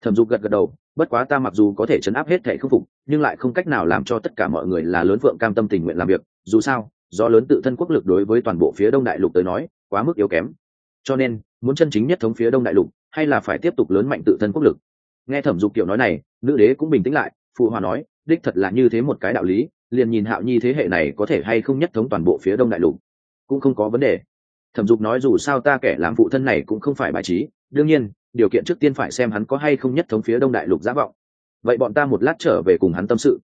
Speaker 1: Thẩm dục gật gật đầu. Bất quá ta mặc dù có thể chấn áp hết thể khâm phục, nhưng lại không cách nào làm cho tất cả mọi người là lớn vượng cam tâm tình nguyện làm việc. Dù sao, do lớn tự thân quốc lực đối với toàn bộ phía đông đại lục tới nói, quá mức yếu kém. Cho nên, muốn chân chính nhất thống phía đông đại lục, hay là phải tiếp tục lớn mạnh tự thân quốc lực? Nghe thẩm dục kiểu nói này, nữ đế cũng bình tĩnh lại phụ hòa nói, đích thật là như thế một cái đạo lý, liền nhìn hạo nhi thế hệ này có thể hay không nhất thống toàn bộ phía đông đại lục, cũng không có vấn đề. Thẩm dục nói dù sao ta kẻ làm phụ thân này cũng không phải bài trí, đương nhiên, điều kiện trước tiên phải xem hắn có hay không nhất thống phía đông đại lục giả vọng. Vậy bọn ta một lát trở về cùng hắn tâm sự.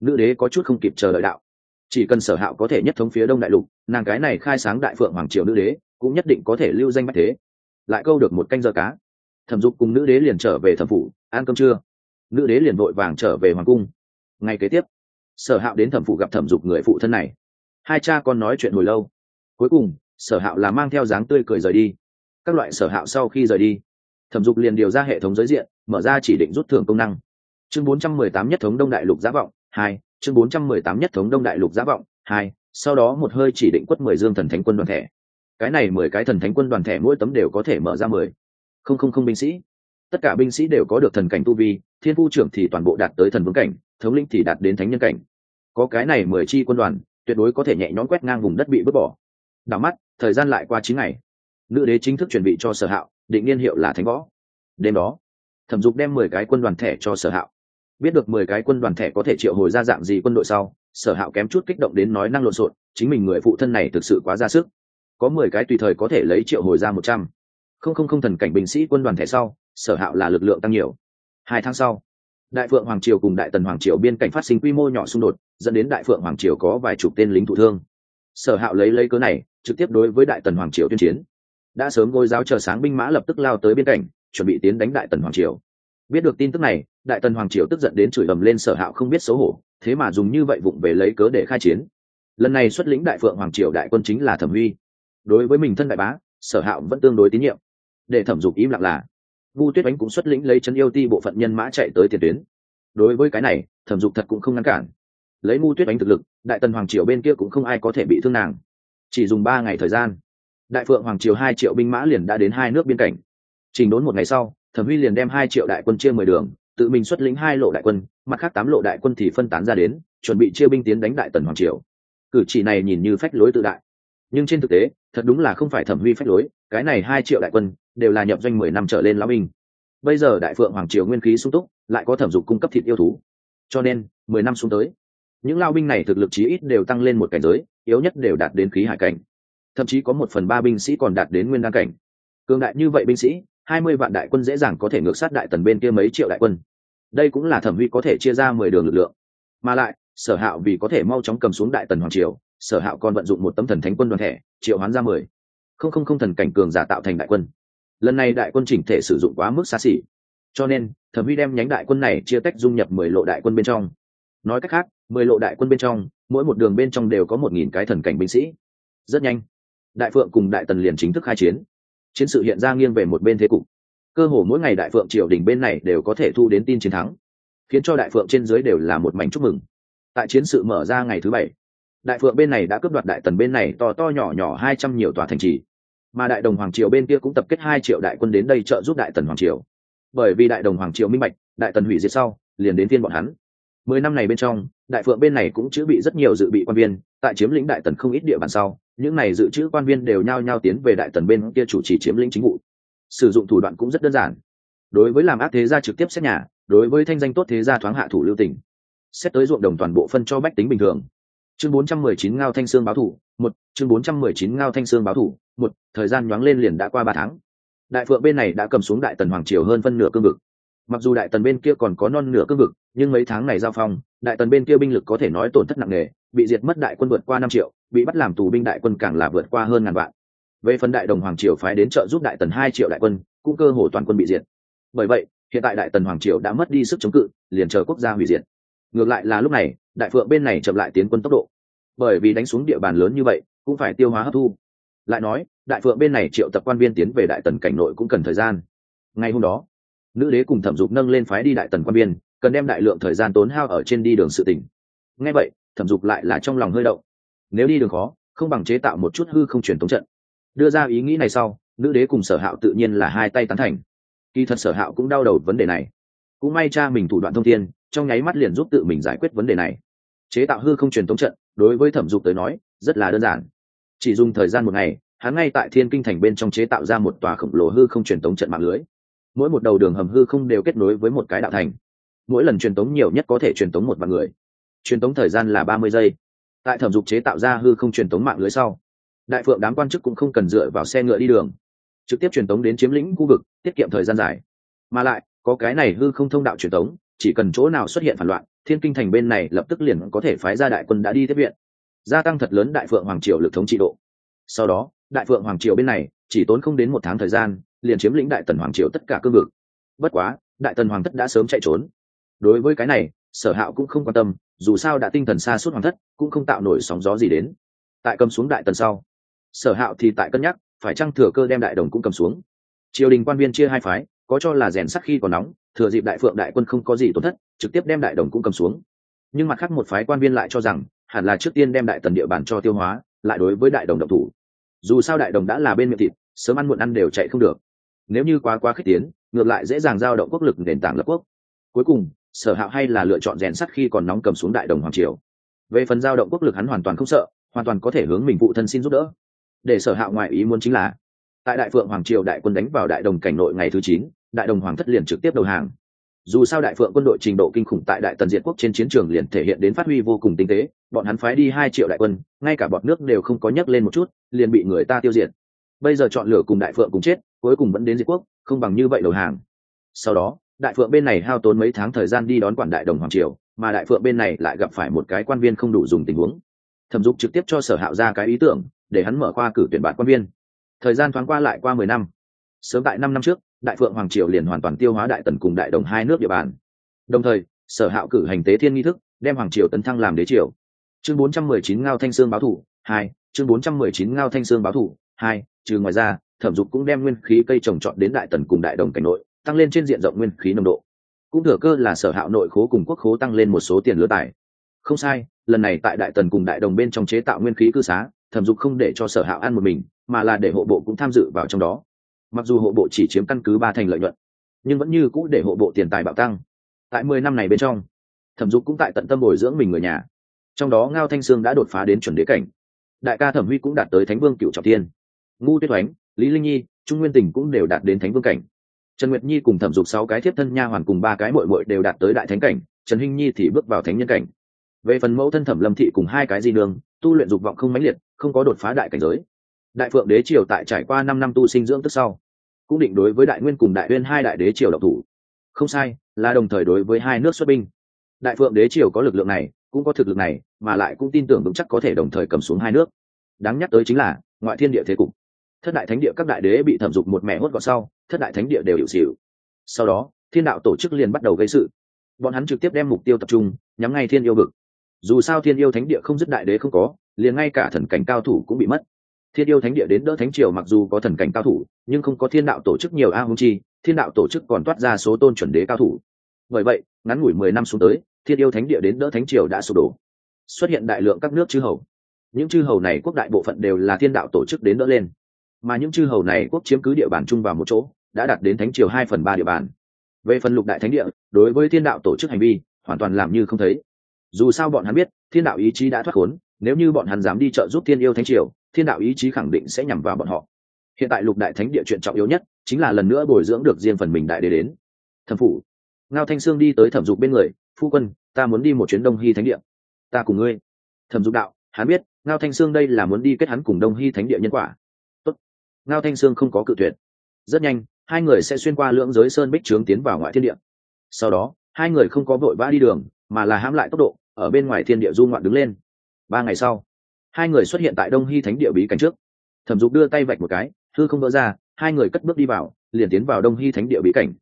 Speaker 1: Nữ đế có chút không kịp chờ đợi đạo. Chỉ cần sở hạo có thể nhất thống phía đông đại lục, nàng cái này khai sáng đại phượng hoàng triều nữ đế, cũng nhất định có thể lưu danh bách thế. Lại câu được một canh giờ cá. Thẩm dục cùng nữ đế liền trở về thẩm phủ ăn cơm trưa. Nữ đế liền vội vàng trở về hoàng cung. Ngày kế tiếp, sở hạo đến thẩm phủ gặp thẩm dục người phụ thân này. Hai cha con nói chuyện hồi lâu. Cuối cùng, sở hạo là mang theo dáng tươi cười rời đi. Các loại sở hạo sau khi rời đi, thẩm dục liền điều ra hệ thống giới diện, mở ra chỉ định rút thưởng công năng. Chương 418 nhất thống đông đại lục giá vọng, hai, chương 418 nhất thống đông đại lục giá vọng, hai, sau đó một hơi chỉ định quất mười dương thần thánh quân đoàn thẻ. Cái này mười cái thần thánh quân đoàn thẻ mỗi tấm đều có thể mở ra mười. Không không không binh sĩ tất cả binh sĩ đều có được thần cảnh tu vi, thiên phu trưởng thì toàn bộ đạt tới thần vương cảnh, thống lĩnh thì đạt đến thánh nhân cảnh. Có cái này mười chi quân đoàn, tuyệt đối có thể nhẹ nhõm quét ngang vùng đất bị vứt bỏ. Đảo mắt, thời gian lại qua chín ngày. Nữ đế chính thức chuẩn bị cho sở hạo, định niên hiệu là thánh võ. Đêm đó, thẩm dục đem mười cái quân đoàn thẻ cho sở hạo. Biết được mười cái quân đoàn thẻ có thể triệu hồi ra dạng gì quân đội sau, sở hạo kém chút kích động đến nói năng lộn xộn, chính mình người phụ thân này thực sự quá ra sức. Có mười cái tùy thời có thể lấy triệu hồi ra một trăm. Không không không thần cảnh binh sĩ quân đoàn thẻ sau sở hạo là lực lượng tăng nhiều. Hai tháng sau, đại phượng hoàng triều cùng đại tần hoàng triều biên cảnh phát sinh quy mô nhỏ xung đột, dẫn đến đại phượng hoàng triều có vài chục tên lính thụ thương. Sở hạo lấy lấy cớ này, trực tiếp đối với đại tần hoàng triều tuyên chiến. Đã sớm ngôi giáo chờ sáng binh mã lập tức lao tới biên cảnh, chuẩn bị tiến đánh đại tần hoàng triều. Biết được tin tức này, đại tần hoàng triều tức giận đến chửi ầm lên sở hạo không biết xấu hổ, thế mà dùng như vậy vụng về lấy cớ để khai chiến. Lần này xuất lĩnh đại phượng hoàng triều đại quân chính là thẩm huy. Đối với mình thân đại bá, sở hạo vẫn tương đối tín nhiệm. Để thẩm dục im lặng là vu tuyết ánh cũng xuất lĩnh lấy chân yêu ti bộ phận nhân mã chạy tới tiền tuyến. Đối với cái này, thẩm dục thật cũng không ngăn cản. Lấy mu tuyết ánh thực lực, đại tần hoàng triều bên kia cũng không ai có thể bị thương nàng. Chỉ dùng ba ngày thời gian, đại phượng hoàng triều hai triệu binh mã liền đã đến hai nước biên cảnh. Trình đốn một ngày sau, thẩm huy liền đem hai triệu đại quân chia mười đường, tự mình xuất lĩnh hai lộ đại quân, mặt khác tám lộ đại quân thì phân tán ra đến, chuẩn bị chia binh tiến đánh đại tần hoàng triều. Cử chỉ này nhìn như phách lối tự đại. Nhưng trên thực tế, thật đúng là không phải thẩm huy phách lối, cái này hai triệu đại quân đều là nhập doanh mười năm trở lên lão binh. Bây giờ đại phượng hoàng triều nguyên khí sung túc, lại có thẩm dục cung cấp thịt yêu thú. Cho nên, mười năm xuống tới, những lao binh này thực lực chí ít đều tăng lên một cảnh giới, yếu nhất đều đạt đến khí hải cảnh. Thậm chí có một phần ba binh sĩ còn đạt đến nguyên đăng cảnh. Cường đại như vậy binh sĩ, hai mươi vạn đại quân dễ dàng có thể ngược sát đại tần bên kia mấy triệu đại quân. Đây cũng là thẩm huy có thể chia ra mười đường lực lượng. Mà lại, sở hạo vì có thể mau chóng cầm xuống đại tần hoàng triều, sở hạo còn vận dụng một tấm thần thánh quân đoàn thể, triệu hoán ra mười. Không không không thần cảnh cường giả tạo thành đại quân lần này đại quân chỉnh thể sử dụng quá mức xa xỉ. Cho nên, thẩm huy đem nhánh đại quân này chia tách dung nhập mười lộ đại quân bên trong. Nói cách khác, mười lộ đại quân bên trong, mỗi một đường bên trong đều có một nghìn cái thần cảnh binh sĩ. Rất nhanh, đại phượng cùng đại tần liền chính thức khai chiến. Chiến sự hiện ra nghiêng về một bên thế cục. Cơ hồ mỗi ngày đại phượng triều đình bên này đều có thể thu đến tin chiến thắng, khiến cho đại phượng trên dưới đều là một mảnh chúc mừng. Tại chiến sự mở ra ngày thứ bảy, đại phượng bên này đã cướp đoạt đại tần bên này to to nhỏ nhỏ hai trăm nhiều tòa thành trì mà đại đồng hoàng triều bên kia cũng tập kết hai triệu đại quân đến đây trợ giúp đại tần hoàng triều. Bởi vì đại đồng hoàng triều minh bạch, đại tần hủy diệt sau, liền đến thiên bọn hắn. Mười năm này bên trong, đại phượng bên này cũng chữ bị rất nhiều dự bị quan viên, tại chiếm lĩnh đại tần không ít địa bàn sau, những này dự trữ quan viên đều nhao nhao tiến về đại tần bên kia chủ trì chiếm lĩnh chính vụ. Sử dụng thủ đoạn cũng rất đơn giản. Đối với làm ác thế gia trực tiếp xét nhà, đối với thanh danh tốt thế gia thoáng hạ thủ lưu tỉnh xét tới ruộng đồng toàn bộ phân cho bách tính bình thường. Chương 419 ngao thanh xương báo thủ, một, chương 419 ngao thanh xương báo thủ một, thời gian nhoáng lên liền đã qua ba tháng. Đại phượng bên này đã cầm xuống đại tần hoàng triều hơn phân nửa cương vực. Mặc dù đại tần bên kia còn có non nửa cương vực, nhưng mấy tháng này giao phong, đại tần bên kia binh lực có thể nói tổn thất nặng nề, bị diệt mất đại quân vượt qua năm triệu, bị bắt làm tù binh đại quân càng là vượt qua hơn ngàn vạn. Về phần đại đồng hoàng triều phái đến trợ giúp đại tần hai triệu đại quân, cũng cơ hồ toàn quân bị diệt. Bởi vậy, hiện tại đại tần hoàng triều đã mất đi sức chống cự, liền chờ quốc gia hủy diệt. Ngược lại là lúc này, đại phượng bên này chậm lại tiến quân tốc độ. Bởi vì đánh xuống địa bàn lớn như vậy, cũng phải tiêu hóa hấp thu lại nói, đại phượng bên này triệu tập quan viên tiến về đại tần cảnh nội cũng cần thời gian. Ngày hôm đó, nữ đế cùng thẩm dục nâng lên phái đi đại tần quan viên, cần đem đại lượng thời gian tốn hao ở trên đi đường sự tỉnh ngay vậy, thẩm dục lại là trong lòng hơi động. Nếu đi đường khó, không bằng chế tạo một chút hư không truyền tống trận. Đưa ra ý nghĩ này sau, nữ đế cùng sở hạo tự nhiên là hai tay tán thành. Kỳ thật sở hạo cũng đau đầu vấn đề này. Cũng may cha mình thủ đoạn thông tin trong nháy mắt liền giúp tự mình giải quyết vấn đề này. Chế tạo hư không truyền tống trận, đối với thẩm dục tới nói, rất là đơn giản chỉ dùng thời gian một ngày, hắn ngay tại thiên kinh thành bên trong chế tạo ra một tòa khổng lồ hư không truyền tống trận mạng lưới. Mỗi một đầu đường hầm hư không đều kết nối với một cái đạo thành. Mỗi lần truyền tống nhiều nhất có thể truyền tống một vạn người. Truyền tống thời gian là ba mươi giây. Tại thẩm dục chế tạo ra hư không truyền tống mạng lưới sau, đại phượng đám quan chức cũng không cần dựa vào xe ngựa đi đường. Trực tiếp truyền tống đến chiếm lĩnh khu vực, tiết kiệm thời gian dài. Mà lại, có cái này hư không thông đạo truyền tống, chỉ cần chỗ nào xuất hiện phản loạn, thiên kinh thành bên này lập tức liền có thể phái ra đại quân đã đi tiếp viện gia tăng thật lớn đại phượng hoàng triều lực thống trị độ. Sau đó, đại phượng hoàng triều bên này, chỉ tốn không đến một tháng thời gian, liền chiếm lĩnh đại tần hoàng triều tất cả cương vực. Bất quá, đại tần hoàng thất đã sớm chạy trốn. Đối với cái này, sở hạo cũng không quan tâm, dù sao đã tinh thần xa suốt hoàng thất, cũng không tạo nổi sóng gió gì đến. Tại cầm xuống đại tần sau, sở hạo thì tại cân nhắc, phải chăng thừa cơ đem đại đồng cũng cầm xuống. Triều đình quan viên chia hai phái, có cho là rèn sắc khi còn nóng, thừa dịp đại phượng đại quân không có gì tổn thất, trực tiếp đem đại đồng cũng cầm xuống. Nhưng mặt khác một phái quan viên lại cho rằng hẳn là trước tiên đem đại tần địa bàn cho tiêu hóa, lại đối với đại đồng động thủ. Dù sao đại đồng đã là bên miệng thịt, sớm ăn muộn ăn đều chạy không được. Nếu như quá quá khích tiến, ngược lại dễ dàng giao động quốc lực nền tảng lập quốc. Cuối cùng, sở hạo hay là lựa chọn rèn sắt khi còn nóng cầm xuống đại đồng hoàng triều. Về phần giao động quốc lực hắn hoàn toàn không sợ, hoàn toàn có thể hướng mình phụ thân xin giúp đỡ. Để sở hạo ngoại ý muốn chính là, tại đại phượng hoàng triều đại quân đánh vào đại đồng cảnh nội ngày thứ chín, đại đồng hoàng thất liền trực tiếp đầu hàng. Dù sao đại phượng quân đội trình độ kinh khủng tại đại tần diện quốc trên chiến trường liền thể hiện đến phát huy vô cùng tinh tế bọn hắn phái đi hai triệu đại quân, ngay cả bọn nước đều không có nhấc lên một chút, liền bị người ta tiêu diệt. Bây giờ chọn lửa cùng đại phượng cùng chết, cuối cùng vẫn đến diệt quốc, không bằng như vậy đầu hàng. Sau đó, đại phượng bên này hao tốn mấy tháng thời gian đi đón quản đại đồng hoàng triều, mà đại phượng bên này lại gặp phải một cái quan viên không đủ dùng tình huống. Thẩm dục trực tiếp cho sở hạo ra cái ý tưởng, để hắn mở khoa cử tuyển bạn quan viên. Thời gian thoáng qua lại qua mười năm. Sớm tại năm năm trước, đại phượng hoàng triều liền hoàn toàn tiêu hóa đại tần cùng đại đồng hai nước địa bàn. Đồng thời, sở hạo cử hành tế thiên nghi thức, đem hoàng triều tấn thăng làm đế triều chương bốn trăm mười chín ngao thanh xương báo thủ, hai, chương bốn trăm mười chín ngao thanh xương báo thủ, hai, trừ ngoài ra, thẩm dục cũng đem nguyên khí cây trồng trọt đến đại tần cùng đại đồng cảnh nội, tăng lên trên diện rộng nguyên khí nồng độ. Cũng thừa cơ là sở hạo nội khố cùng quốc khố tăng lên một số tiền lứa tài. Không sai, lần này tại đại tần cùng đại đồng bên trong chế tạo nguyên khí cư xá, thẩm dục không để cho sở hạo ăn một mình, mà là để hộ bộ cũng tham dự vào trong đó. Mặc dù hộ bộ chỉ chiếm căn cứ ba thành lợi nhuận, nhưng vẫn như cũ để hộ bộ tiền tài bạo tăng. Tại mười năm này bên trong, thẩm dục cũng tại tận tâm bồi dưỡng mình người nhà trong đó ngao thanh sương đã đột phá đến chuẩn đế cảnh đại ca thẩm huy cũng đạt tới thánh vương cựu trọng tiên ngu tuyết oánh lý linh nhi trung nguyên tình cũng đều đạt đến thánh vương cảnh trần nguyệt nhi cùng thẩm dục sáu cái thiếp thân nha hoàn cùng ba cái mội mội đều đạt tới đại thánh cảnh trần hinh nhi thì bước vào thánh nhân cảnh về phần mẫu thân thẩm lâm thị cùng hai cái di nương tu luyện dục vọng không mãnh liệt không có đột phá đại cảnh giới đại phượng đế triều tại trải qua năm năm tu sinh dưỡng tức sau cũng định đối với đại nguyên cùng đại uyên hai đại đế triều độc thủ không sai là đồng thời đối với hai nước xuất binh đại phượng đế triều có lực lượng này cũng có thực lực này, mà lại cũng tin tưởng vững chắc có thể đồng thời cầm xuống hai nước. Đáng nhắc tới chính là, ngoại thiên địa thế cục. Thất đại thánh địa các đại đế bị thẩm dục một mẹ hốt gọn sau, thất đại thánh địa đều hiệu xịu sau đó, thiên đạo tổ chức liền bắt đầu gây sự. Bọn hắn trực tiếp đem mục tiêu tập trung, nhắm ngay thiên yêu vực. Dù sao thiên yêu thánh địa không dứt đại đế không có, liền ngay cả thần cảnh cao thủ cũng bị mất. Thiên yêu thánh địa đến đỡ thánh triều mặc dù có thần cảnh cao thủ, nhưng không có thiên đạo tổ chức nhiều a hung chi, thiên đạo tổ chức còn toát ra số tôn chuẩn đế cao thủ bởi vậy, ngắn ngủi mười năm xuống tới, thiên yêu thánh địa đến đỡ thánh triều đã sụp đổ. Xuất hiện đại lượng các nước chư hầu. Những chư hầu này quốc đại bộ phận đều là thiên đạo tổ chức đến đỡ lên. Mà những chư hầu này quốc chiếm cứ địa bàn chung vào một chỗ, đã đạt đến thánh triều hai phần ba địa bàn. Về phần lục đại thánh địa, đối với thiên đạo tổ chức hành vi, hoàn toàn làm như không thấy. Dù sao bọn hắn biết, thiên đạo ý chí đã thoát khốn, nếu như bọn hắn dám đi trợ giúp thiên yêu thánh triều, thiên đạo ý chí khẳng định sẽ nhằm vào bọn họ. Hiện tại lục đại thánh địa chuyện trọng yếu nhất, chính là lần nữa bồi dưỡng được riêng phần mình đại đế đến. Thần phủ ngao thanh sương đi tới thẩm dục bên người, phu quân, ta muốn đi một chuyến đông hy thánh địa. Ta cùng ngươi. Thẩm dục đạo, hắn biết, ngao thanh sương đây là muốn đi kết hắn cùng đông hy thánh địa nhân quả. Tốt. ngao thanh sương không có cự tuyệt. Rất nhanh, hai người sẽ xuyên qua lưỡng giới sơn bích trướng tiến vào ngoại thiên địa. Sau đó, hai người không có vội vã đi đường, mà là hãm lại tốc độ, ở bên ngoài thiên địa du ngoạn đứng lên. Ba ngày sau, hai người xuất hiện tại đông hy thánh địa bí cảnh trước. Thẩm dục đưa tay vạch một cái thư không vỡ ra, hai người cất bước đi vào, liền tiến vào đông hy thánh địa bí cảnh.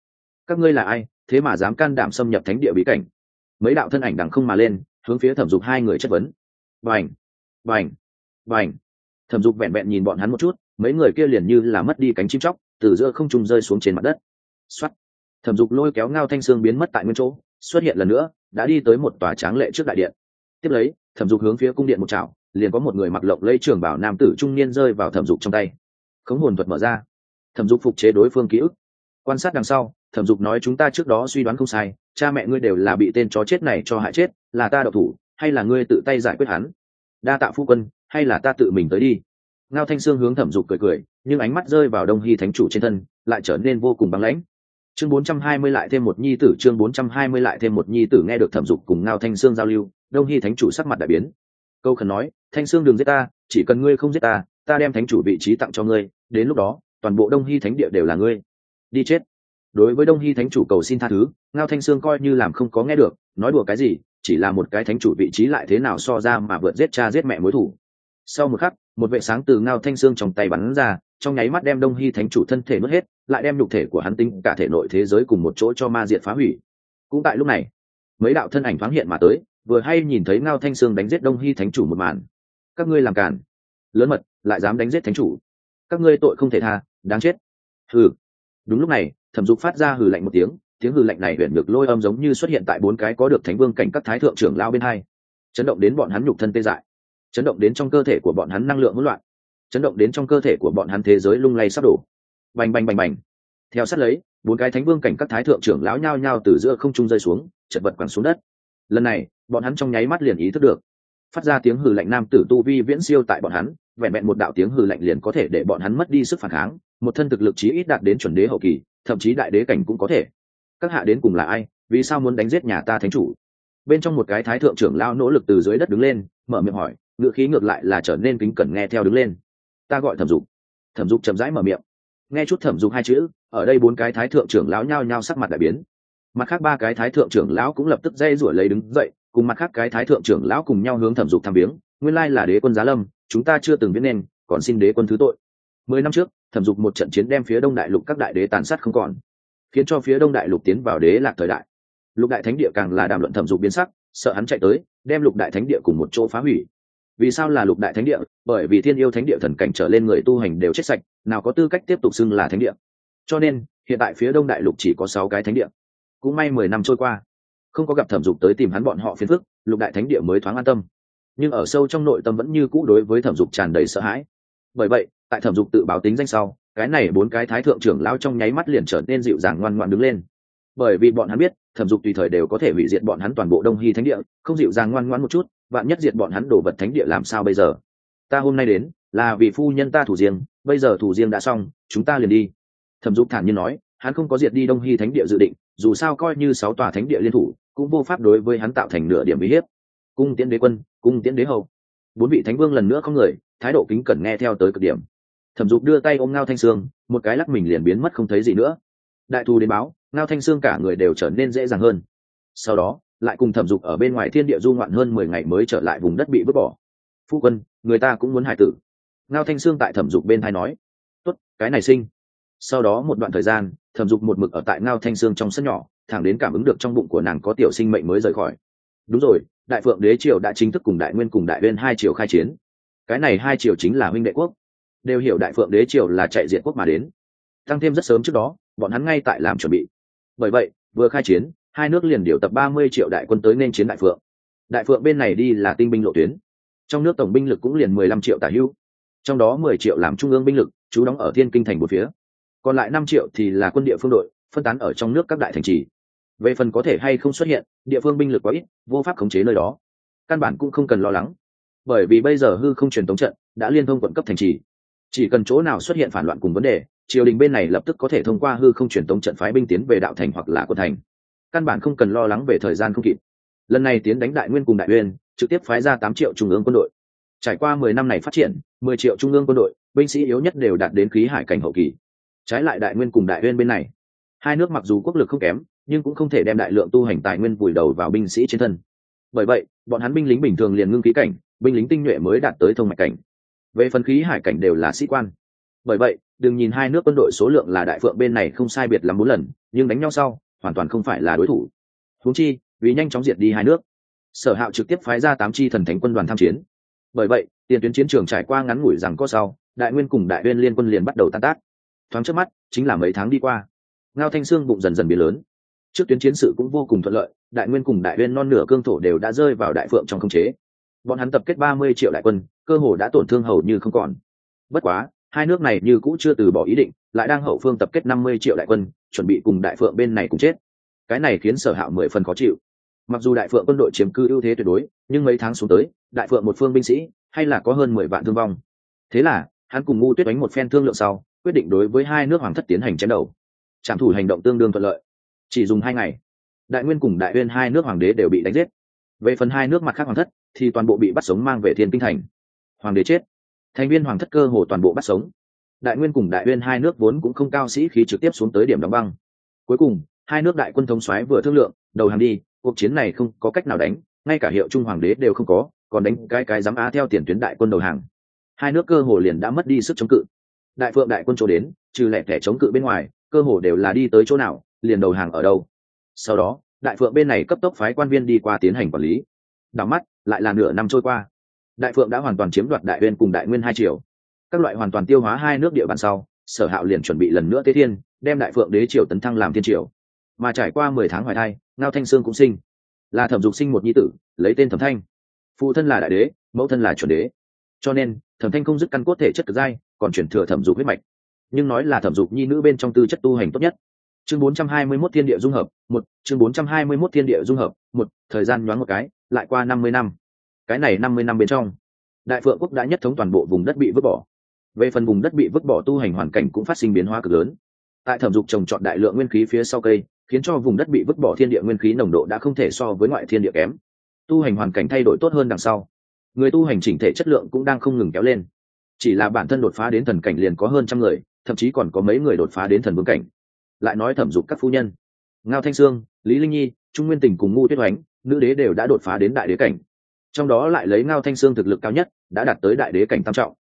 Speaker 1: Các ngươi là ai? Thế mà dám can đảm xâm nhập thánh địa bí cảnh. Mấy đạo thân ảnh đằng không mà lên, hướng phía thẩm dục hai người chất vấn. Vành vành vành thẩm dục vẹn vẹn nhìn bọn hắn một chút, mấy người kia liền như là mất đi cánh chim chóc, từ giữa không trung rơi xuống trên mặt đất. X thẩm dục lôi kéo ngao thanh sương biến mất tại nguyên chỗ, xuất hiện lần nữa, đã đi tới một tòa tráng lệ trước đại điện. Tiếp lấy, thẩm dục hướng phía cung điện một chảo, liền có một người mặc lộng lấy trường bảo nam tử trung niên rơi vào thẩm dục trong tay. Khống hồn thuật mở ra. Thẩm dục phục chế đối phương ký ức. Quan sát đằng sau thẩm dục nói chúng ta trước đó suy đoán không sai, cha mẹ ngươi đều là bị tên chó chết này cho hại chết, là ta độc thủ, hay là ngươi tự tay giải quyết hắn? Đa tạ phu quân, hay là ta tự mình tới đi? Ngao thanh sương hướng thẩm dục cười cười, nhưng ánh mắt rơi vào đông hy thánh chủ trên thân, lại trở nên vô cùng băng lãnh. Chương 420 lại thêm một nhi tử, chương 420 lại thêm một nhi tử nghe được thẩm dục cùng ngao thanh sương giao lưu, đông hy thánh chủ sắc mặt đại biến. Câu khẩn nói, thanh sương đừng giết ta, chỉ cần ngươi không giết ta ta đem thánh chủ vị trí tặng cho ngươi, đến lúc đó, toàn bộ đông hy thánh địa đều là ngươi. Đi chết đối với đông hy thánh chủ cầu xin tha thứ, ngao thanh sương coi như làm không có nghe được, nói đùa cái gì, chỉ là một cái thánh chủ vị trí lại thế nào so ra mà vượt giết cha giết mẹ mối thủ. Sau một khắc, một vệ sáng từ ngao thanh sương trong tay bắn ra, trong nháy mắt đem đông hy thánh chủ thân thể mất hết, lại đem nhục thể của hắn tinh, cả thể nội thế giới cùng một chỗ cho ma diệt phá hủy. Cũng tại lúc này, mấy đạo thân ảnh thoáng hiện mà tới, vừa hay nhìn thấy ngao thanh sương đánh giết đông hy thánh chủ một màn. Các ngươi làm cản lớn mật, lại dám đánh giết thánh chủ. Các ngươi tội không thể tha, đáng chết. Hừ. Đúng lúc này thẩm dục phát ra hừ lạnh một tiếng tiếng hừ lạnh này huyện ngược lôi âm giống như xuất hiện tại bốn cái có được thánh vương cảnh các thái thượng trưởng lao bên hai. Chấn động đến bọn hắn nhục thân tê dại. Chấn động đến trong cơ thể của bọn hắn năng lượng hỗn loạn. Chấn động đến trong cơ thể của bọn hắn thế giới lung lay sắp đổ. Bành bành bành bành. Theo sát lấy, bốn cái thánh vương cảnh các thái thượng trưởng lão nhao nhao từ giữa không trung rơi xuống, chật vật quẳng xuống đất. Lần này, bọn hắn trong nháy mắt liền ý thức được. Phát ra tiếng hừ lạnh nam tử tu vi viễn siêu tại bọn hắn, vẹn vẹn một đạo tiếng hừ lạnh liền có thể để bọn hắn mất đi sức phản kháng, một thân thực lực chí ít đạt đến chuẩn đế hậu kỳ thậm chí đại đế cảnh cũng có thể. Các hạ đến cùng là ai? Vì sao muốn đánh giết nhà ta thánh chủ? Bên trong một cái thái thượng trưởng lao nỗ lực từ dưới đất đứng lên, mở miệng hỏi ngựa khí ngược lại là trở nên kính cẩn nghe theo đứng lên. Ta gọi thẩm dục. Thẩm dục chậm rãi mở miệng. Nghe chút thẩm dục hai chữ, ở đây bốn cái thái thượng trưởng lão nhao nhao sắc mặt đại biến. Mặt khác ba cái thái thượng trưởng lão cũng lập tức dây rủi lấy đứng dậy, cùng mặt khác cái thái thượng trưởng lão cùng nhau hướng thẩm dục tham viếng. Nguyên lai là đế quân giá lâm, chúng ta chưa từng biết nên, còn xin đế quân thứ tội. Mười năm trước thẩm dục một trận chiến đem phía đông đại lục các đại đế tàn sát không còn, khiến cho phía đông đại lục tiến vào đế lạc thời đại. Lục đại thánh địa càng là đàm luận thẩm dục biến sắc, sợ hắn chạy tới, đem lục đại thánh địa cùng một chỗ phá hủy. Vì sao là lục đại thánh địa? Bởi vì thiên yêu thánh địa thần cảnh trở lên người tu hành đều chết sạch, nào có tư cách tiếp tục xưng là thánh địa. Cho nên, hiện tại phía đông đại lục chỉ có sáu cái thánh địa. Cũng may mười năm trôi qua, không có gặp thẩm dục tới tìm hắn bọn họ phiền phức, lục đại thánh địa mới thoáng an tâm. Nhưng ở sâu trong nội tâm vẫn như cũ đối với thẩm dục tràn đầy sợ hãi. Bởi vậy tại thẩm dục tự báo tính danh sau, cái này bốn cái thái thượng trưởng lao trong nháy mắt liền trở nên dịu dàng ngoan ngoan đứng lên. Bởi vì bọn hắn biết, thẩm dục tùy thời đều có thể hủy diệt bọn hắn toàn bộ đông hy thánh địa, không dịu dàng ngoan ngoan một chút bạn nhất diệt bọn hắn đổ vật thánh địa làm sao bây giờ? Ta hôm nay đến, là vì phu nhân ta thủ riêng, bây giờ thủ riêng đã xong, chúng ta liền đi. Thẩm dục thản nhiên nói, hắn không có diệt đi đông hy thánh địa dự định, dù sao coi như sáu tòa thánh địa liên thủ, cũng vô pháp đối với hắn tạo thành nửa điểm uy hiếp. Cung tiễn đế quân, cung tiễn đế hậu bốn vị thánh vương lần nữa không người, thái độ kính cẩn nghe theo tới cực điểm thẩm dục đưa tay ôm ngao thanh sương, một cái lắc mình liền biến mất không thấy gì nữa. Đại thù đến báo, ngao thanh sương cả người đều trở nên dễ dàng hơn. Sau đó, lại cùng thẩm dục ở bên ngoài thiên địa du ngoạn hơn mười ngày mới trở lại vùng đất bị vứt bỏ. Phu quân, người ta cũng muốn hải tử. Ngao thanh sương tại thẩm dục bên thai nói. Tốt, cái này sinh. Sau đó một đoạn thời gian, thẩm dục một mực ở tại ngao thanh sương trong sân nhỏ, thẳng đến cảm ứng được trong bụng của nàng có tiểu sinh mệnh mới rời khỏi. Đúng rồi, đại phượng đế triều đã chính thức cùng đại nguyên cùng đại uyên hai triều khai chiến. Cái này hai triều chính là huynh đệ quốc đều hiểu đại phượng đế triều là chạy diện quốc mà đến. Tăng thêm rất sớm trước đó, bọn hắn ngay tại làm chuẩn bị. Bởi vậy, vừa khai chiến, hai nước liền điều tập ba mươi triệu đại quân tới nên chiến đại phượng. Đại phượng bên này đi là tinh binh lộ tuyến. Trong nước tổng binh lực cũng liền mười lăm triệu tả hưu. Trong đó mười triệu làm trung ương binh lực, chú đóng ở thiên kinh thành một phía. Còn lại năm triệu thì là quân địa phương đội, phân tán ở trong nước các đại thành trì. Về phần có thể hay không xuất hiện, địa phương binh lực quá ít, vô pháp khống chế nơi đó. Căn bản cũng không cần lo lắng. Bởi vì bây giờ hư không truyền tống trận đã liên thông quận cấp thành trì chỉ cần chỗ nào xuất hiện phản loạn cùng vấn đề, triều đình bên này lập tức có thể thông qua hư không truyền tống trận phái binh tiến về đạo thành hoặc là quân thành. Căn bản không cần lo lắng về thời gian không kịp. Lần này tiến đánh đại nguyên cùng đại uyên, trực tiếp phái ra tám triệu trung ương quân đội. Trải qua mười năm này phát triển, mười triệu trung ương quân đội, binh sĩ yếu nhất đều đạt đến khí hải cảnh hậu kỳ. Trái lại đại nguyên cùng đại uyên bên này, hai nước mặc dù quốc lực không kém, nhưng cũng không thể đem đại lượng tu hành tài nguyên vùi đầu vào binh sĩ trên thân. Bởi vậy, bọn hắn binh lính bình thường liền ngưng khí cảnh, binh lính tinh nhuệ mới đạt tới thông mạch cảnh về phần khí hải cảnh đều là sĩ quan. Bởi vậy, đừng nhìn hai nước quân đội số lượng là đại phượng bên này không sai biệt lắm bốn lần, nhưng đánh nhau sau, hoàn toàn không phải là đối thủ. Huống chi, vì nhanh chóng diệt đi hai nước, sở hạo trực tiếp phái ra tám chi thần thánh quân đoàn tham chiến. Bởi vậy, tiền tuyến chiến trường trải qua ngắn ngủi rằng có sau, đại nguyên cùng đại uyên liên quân liền bắt đầu tan tác. Thoáng trước mắt, chính là mấy tháng đi qua, ngao thanh sương bụng dần dần biến lớn. Trước tuyến chiến sự cũng vô cùng thuận lợi, đại nguyên cùng đại uyên non nửa cương thổ đều đã rơi vào đại phượng trong không chế bọn hắn tập kết ba mươi triệu đại quân, cơ hồ đã tổn thương hầu như không còn. Bất quá, hai nước này như cũng chưa từ bỏ ý định, lại đang hậu phương tập kết năm mươi triệu đại quân, chuẩn bị cùng đại phượng bên này cùng chết. Cái này khiến sở hạo mười phần khó chịu. Mặc dù đại phượng quân đội chiếm cư ưu thế tuyệt đối, nhưng mấy tháng xuống tới, đại phượng một phương binh sĩ, hay là có hơn mười vạn thương vong. Thế là, hắn cùng ngu tuyết đánh một phen thương lượng sau, quyết định đối với hai nước hoàng thất tiến hành chiến đầu trảm thủ hành động tương đương thuận lợi. Chỉ dùng hai ngày, đại nguyên cùng đại uyên hai nước hoàng đế đều bị đánh giết về phần hai nước mặt khác hoàng thất, thì toàn bộ bị bắt sống mang về thiên kinh thành. Hoàng đế chết. Thành viên hoàng thất cơ hồ toàn bộ bắt sống. Đại nguyên cùng đại uyên hai nước vốn cũng không cao sĩ khí trực tiếp xuống tới điểm đóng băng. Cuối cùng, hai nước đại quân thống xoáy vừa thương lượng, đầu hàng đi, cuộc chiến này không có cách nào đánh, ngay cả hiệu trung hoàng đế đều không có, còn đánh cái cái dám á theo tiền tuyến đại quân đầu hàng. Hai nước cơ hồ liền đã mất đi sức chống cự. Đại phượng đại quân chỗ đến, trừ lẻ thẻ chống cự bên ngoài, cơ hồ đều là đi tới chỗ nào, liền đầu hàng ở đâu. Sau đó đại phượng bên này cấp tốc phái quan viên đi qua tiến hành quản lý. Đảo mắt, lại là nửa năm trôi qua. Đại phượng đã hoàn toàn chiếm đoạt đại huyên cùng đại nguyên hai triều. Các loại hoàn toàn tiêu hóa hai nước địa bàn sau, sở hạo liền chuẩn bị lần nữa tế thiên, đem đại phượng đế triều tấn thăng làm thiên triều. Mà trải qua mười tháng hoài thai, ngao thanh sương cũng sinh. Là thẩm dục sinh một nhi tử, lấy tên thẩm thanh. Phụ thân là đại đế, mẫu thân là chuẩn đế. Cho nên, thẩm thanh không dứt căn cốt thể chất cực dai, còn chuyển thừa thẩm dục huyết mạch. Nhưng nói là thẩm dục nhi nữ bên trong tư chất tu hành tốt nhất chương 421 thiên địa dung hợp, một, chương 421 thiên địa dung hợp, một, thời gian nhoáng một cái, lại qua 50 năm. Cái này 50 năm bên trong, đại phượng quốc đã nhất thống toàn bộ vùng đất bị vứt bỏ. Về phần vùng đất bị vứt bỏ tu hành hoàn cảnh cũng phát sinh biến hóa cực lớn. Tại thẩm dục trồng trọt đại lượng nguyên khí phía sau cây, khiến cho vùng đất bị vứt bỏ thiên địa nguyên khí nồng độ đã không thể so với ngoại thiên địa kém. Tu hành hoàn cảnh thay đổi tốt hơn đằng sau. Người tu hành chỉnh thể chất lượng cũng đang không ngừng kéo lên. Chỉ là bản thân đột phá đến thần cảnh liền có hơn trăm người, thậm chí còn có mấy người đột phá đến thần vương cảnh lại nói thẩm dục các phu nhân. Ngao thanh sương, lý linh nhi, trung nguyên tình cùng ngu tuyết oánh, nữ đế đều đã đột phá đến đại đế cảnh. Trong đó lại lấy ngao thanh sương thực lực cao nhất, đã đạt tới đại đế cảnh tam trọng.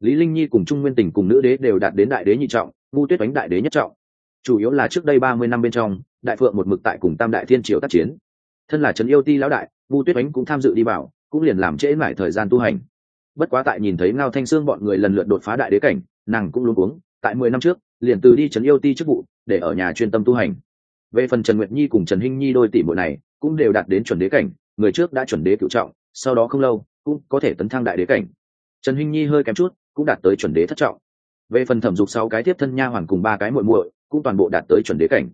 Speaker 1: Lý linh nhi cùng trung nguyên tình cùng nữ đế đều đạt đến đại đế nhị trọng ngu tuyết oánh đại đế nhất trọng. Chủ yếu là trước đây ba mươi năm bên trong, đại phượng một mực tại cùng tam đại thiên triều tác chiến. Thân là trấn yêu ti lão đại ngu tuyết oánh cũng tham dự đi vào, cũng liền làm trễ mãi thời gian tu hành. Bất quá tại nhìn thấy ngao thanh sương bọn người lần lượt đột phá đại đế cảnh, nàng cũng luôn uống tại mười năm trước liền từ đi trấn yêu ti chức vụ, để ở nhà chuyên tâm tu hành. Về phần trần nguyệt nhi cùng trần hinh nhi đôi tỷ muội này, cũng đều đạt đến chuẩn đế cảnh, người trước đã chuẩn đế cựu trọng, sau đó không lâu, cũng có thể tấn thăng đại đế cảnh. Trần hinh nhi hơi kém chút, cũng đạt tới chuẩn đế thất trọng. Về phần thẩm dục sáu cái tiếp thân nha hoàn cùng ba cái muội muội, cũng toàn bộ đạt tới chuẩn đế cảnh.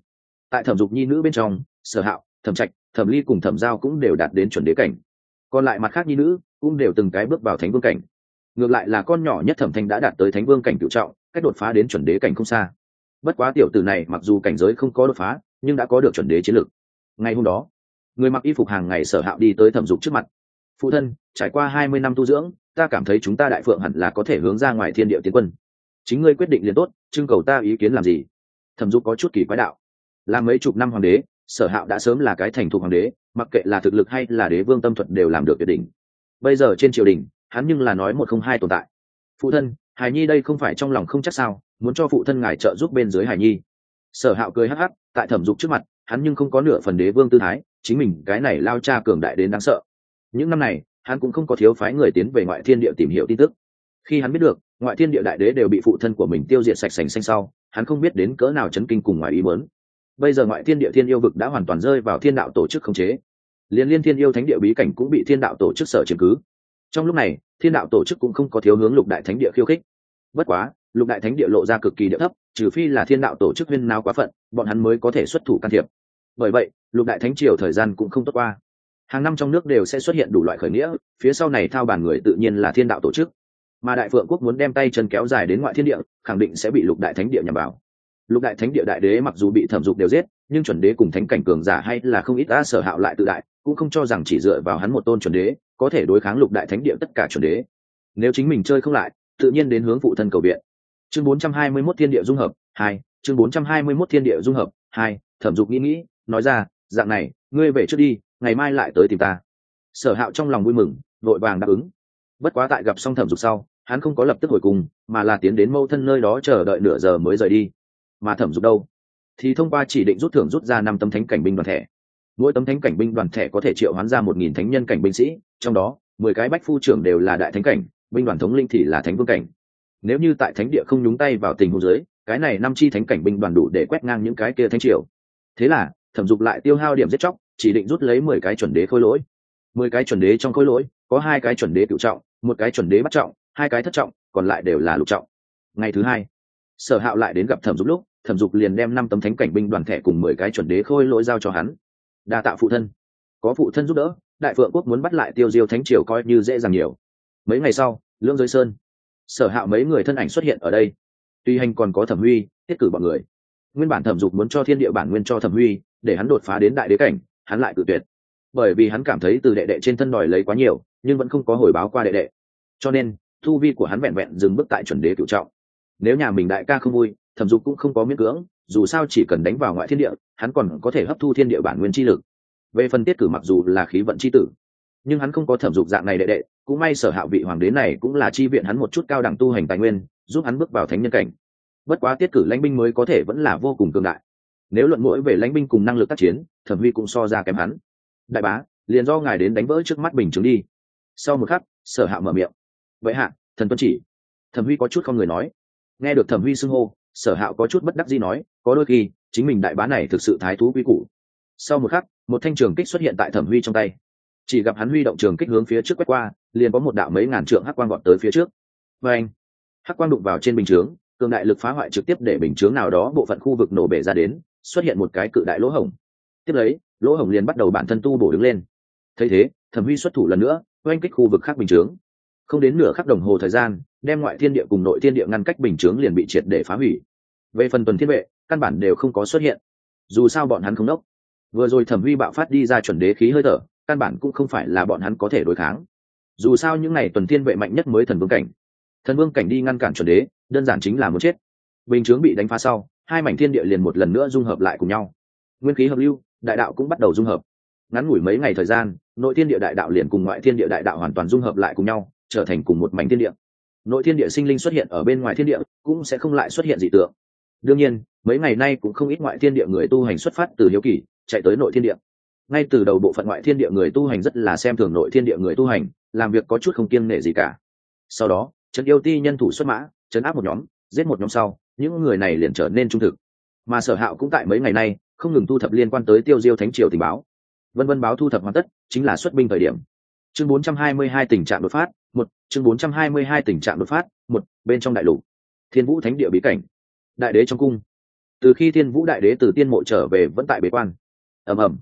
Speaker 1: Tại thẩm dục nhi nữ bên trong, sở hạo, thẩm trạch, thẩm ly cùng thẩm giao cũng đều đạt đến chuẩn đế cảnh. Còn lại mặt khác nhi nữ cũng đều từng cái bước vào thánh vương cảnh. Ngược lại là con nhỏ nhất thẩm thanh đã đạt tới thánh vương cảnh cựu trọng cách đột phá đến chuẩn đế cảnh không xa. Bất quá tiểu tử này mặc dù cảnh giới không có đột phá, nhưng đã có được chuẩn đế chiến lược. Ngày hôm đó, người mặc y phục hàng ngày sở hạo đi tới thẩm dục trước mặt. Phụ thân, trải qua hai mươi năm tu dưỡng, ta cảm thấy chúng ta đại phượng hẳn là có thể hướng ra ngoài thiên địa tiến quân. Chính ngươi quyết định liền tốt, trưng cầu ta ý kiến làm gì? Thẩm dục có chút kỳ quái đạo. Là mấy chục năm hoàng đế, sở hạo đã sớm là cái thành thục hoàng đế, mặc kệ là thực lực hay là đế vương tâm thuật đều làm được quyết định bây giờ trên triều đình, hắn nhưng là nói một không hai tồn tại. Phụ thân hải nhi đây không phải trong lòng không chắc sao, muốn cho phụ thân ngài trợ giúp bên dưới hải nhi. Sở hạo cười hắc hắc, tại thẩm dục trước mặt, hắn nhưng không có nửa phần đế vương tư thái, chính mình cái này lao cha cường đại đến đáng sợ. Những năm này, hắn cũng không có thiếu phái người tiến về ngoại thiên địa tìm hiểu tin tức. Khi hắn biết được, ngoại thiên địa đại đế đều bị phụ thân của mình tiêu diệt sạch sành xanh sau, hắn không biết đến cỡ nào chấn kinh cùng ngoài ý mớn bây giờ ngoại thiên địa thiên yêu vực đã hoàn toàn rơi vào thiên đạo tổ chức khống chế. Liên liên thiên yêu thánh địa bí cảnh cũng bị thiên đạo tổ chức sở chứng cứ. Trong lúc này thiên đạo tổ chức cũng không có thiếu hướng lục đại thánh địa khiêu khích. Bất quá, lục đại thánh địa lộ ra cực kỳ địa thấp, trừ phi là thiên đạo tổ chức huyên nào quá phận, bọn hắn mới có thể xuất thủ can thiệp. Bởi vậy, lục đại thánh triều thời gian cũng không tốt qua. Hàng năm trong nước đều sẽ xuất hiện đủ loại khởi nghĩa, phía sau này thao bản người tự nhiên là thiên đạo tổ chức. Mà đại phượng quốc muốn đem tay chân kéo dài đến ngoại thiên địa, khẳng định sẽ bị lục đại thánh địa nhằm vào. Lục đại thánh địa đại đế mặc dù bị thẩm dục đều giết, nhưng chuẩn đế cùng thánh cảnh cường giả hay là không ít đã sở hạo lại tự đại, cũng không cho rằng chỉ dựa vào hắn một tôn chuẩn đế có thể đối kháng lục đại thánh địa tất cả chuẩn đế. Nếu chính mình chơi không lại, tự nhiên đến hướng phụ thân cầu viện. Chương 421 thiên địa dung hợp hai, chương 421 thiên địa dung hợp hai, thẩm dục nghĩ nghĩ, nói ra, dạng này, ngươi về trước đi, ngày mai lại tới tìm ta. Sở hạo trong lòng vui mừng, vội vàng đáp ứng. Bất quá tại gặp xong thẩm dục sau, hắn không có lập tức hồi cùng, mà là tiến đến mâu thân nơi đó chờ đợi nửa giờ mới rời đi. Mà thẩm dục đâu? Thì thông qua chỉ định rút thưởng rút ra năm tấm thánh cảnh binh đoàn thẻ. Mỗi tấm thánh cảnh binh đoàn thẻ có thể triệu hoán ra một nghìn thánh nhân cảnh binh sĩ trong đó, mười cái bách phu trưởng đều là đại thánh cảnh, binh đoàn thống linh thì là thánh vương cảnh. Nếu như tại thánh địa không nhúng tay vào tình huống dưới, cái này năm chi thánh cảnh binh đoàn đủ để quét ngang những cái kia thánh triều. Thế là, thẩm dục lại tiêu hao điểm giết chóc, chỉ định rút lấy mười cái chuẩn đế khôi lỗi. Mười cái chuẩn đế trong khôi lỗi, có hai cái chuẩn đế cựu trọng, một cái chuẩn đế bắt trọng, hai cái thất trọng, còn lại đều là lục trọng. Ngày thứ hai, sở hạo lại đến gặp thẩm dục lúc, thẩm dục liền đem năm tấm thánh cảnh binh đoàn thẻ cùng mười cái chuẩn đế khôi lỗi giao cho hắn. Đa tạo phụ thân. Có phụ thân giúp đỡ đại phượng quốc muốn bắt lại tiêu diêu thánh triều coi như dễ dàng nhiều. Mấy ngày sau lương giới sơn, sở hạo mấy người thân ảnh xuất hiện ở đây. Tuy hành còn có thẩm huy tiết cử bọn người. Nguyên bản thẩm dục muốn cho thiên địa bản nguyên cho thẩm huy, để hắn đột phá đến đại đế cảnh, hắn lại cự tuyệt. Bởi vì hắn cảm thấy từ đệ đệ trên thân đòi lấy quá nhiều, nhưng vẫn không có hồi báo qua đệ đệ. Cho nên, thu vi của hắn vẹn vẹn dừng bước tại chuẩn đế cựu trọng. Nếu nhà mình đại ca không vui, thẩm dục cũng không có miễn cưỡng, dù sao chỉ cần đánh vào ngoại thiên địa, hắn còn có thể hấp thu thiên địa bản nguyên chi lực về phần tiết cử mặc dù là khí vận chi tử, nhưng hắn không có thẩm dục dạng này đệ đệ, cũng may sở hạ vị hoàng đế này cũng là chi viện hắn một chút cao đẳng tu hành tài nguyên, giúp hắn bước vào thánh nhân cảnh. Bất quá tiết cử lãnh binh mới có thể vẫn là vô cùng cường đại. Nếu luận mũi về lãnh binh cùng năng lực tác chiến, thẩm huy cũng so ra kém hắn. Đại bá, liền do ngài đến đánh vỡ trước mắt bình chứng đi. Sau một khắc, sở hạ mở miệng. Vậy hạ, thần tuân chỉ. Thẩm huy có chút không người nói. Nghe được thẩm huy xưng hô, sở hạo có chút bất đắc gì nói, có đôi khi, chính mình đại bá này thực sự thái thú quy củ. Sau một khắc một thanh trường kích xuất hiện tại thẩm huy trong tay. Chỉ gặp hắn huy động trường kích hướng phía trước quét qua, liền có một đạo mấy ngàn trượng hắc quang gọn tới phía trước. Và anh hắc quang đụng vào trên bình chướng, cường đại lực phá hoại trực tiếp để bình chướng nào đó bộ phận khu vực nổ bể ra đến, xuất hiện một cái cự đại lỗ hổng. Tiếp lấy, lỗ hổng liền bắt đầu bản thân tu bổ đứng lên. Thấy thế, thẩm huy xuất thủ lần nữa, oanh kích khu vực khác bình chướng. Không đến nửa khắc đồng hồ thời gian, đem ngoại thiên địa cùng nội thiên địa ngăn cách bình chướng liền bị triệt để phá hủy. Về phần tuần thiên vệ, căn bản đều không có xuất hiện. Dù sao bọn hắn không đốc vừa rồi thẩm huy bạo phát đi ra chuẩn đế khí hơi thở, căn bản cũng không phải là bọn hắn có thể đối kháng. Dù sao những n à y tuần thiên vệ mạnh nhất mới thần vương cảnh. Thần vương cảnh đi ngăn cản chuẩn đế, đơn giản chính là muốn chết. Bình chướng bị đánh phá sau, hai mảnh thiên địa liền một lần nữa dung hợp lại cùng nhau. Nguyên khí hợp lưu, đại đạo cũng bắt đầu dung hợp. Ngắn ngủi mấy ngày thời gian, nội thiên địa đại đạo liền cùng ngoại thiên địa đại đạo hoàn toàn dung hợp lại cùng nhau, trở thành cùng một mảnh thiên địa. Nội thiên địa sinh linh xuất hiện ở bên ngoài thiên địa, cũng sẽ không lại xuất hiện dị tượng. Đương nhiên, mấy ngày nay cũng không ít ngoại thiên địa người tu hành xuất phát từ hiếu kỳ chạy tới nội thiên địa. Ngay từ đầu bộ phận ngoại thiên địa người tu hành rất là xem thường nội thiên địa người tu hành, làm việc có chút không kiêng nể gì cả. Sau đó, trấn yêu ti nhân thủ xuất mã, trấn áp một nhóm, giết một nhóm sau, những người này liền trở nên trung thực. Mà sở hạo cũng tại mấy ngày nay, không ngừng thu thập liên quan tới tiêu diêu thánh triều tình báo. Vân vân báo thu thập hoàn tất, chính là xuất binh thời điểm. Chương 422 tình trạng đột phát, một, chương 422 tình trạng đột phát, một, bên trong đại lục. Thiên vũ thánh địa bí cảnh. Đại đế trong cung. Từ khi thiên vũ đại đế từ tiên mộ trở về vẫn tại bế quan ầm ầm.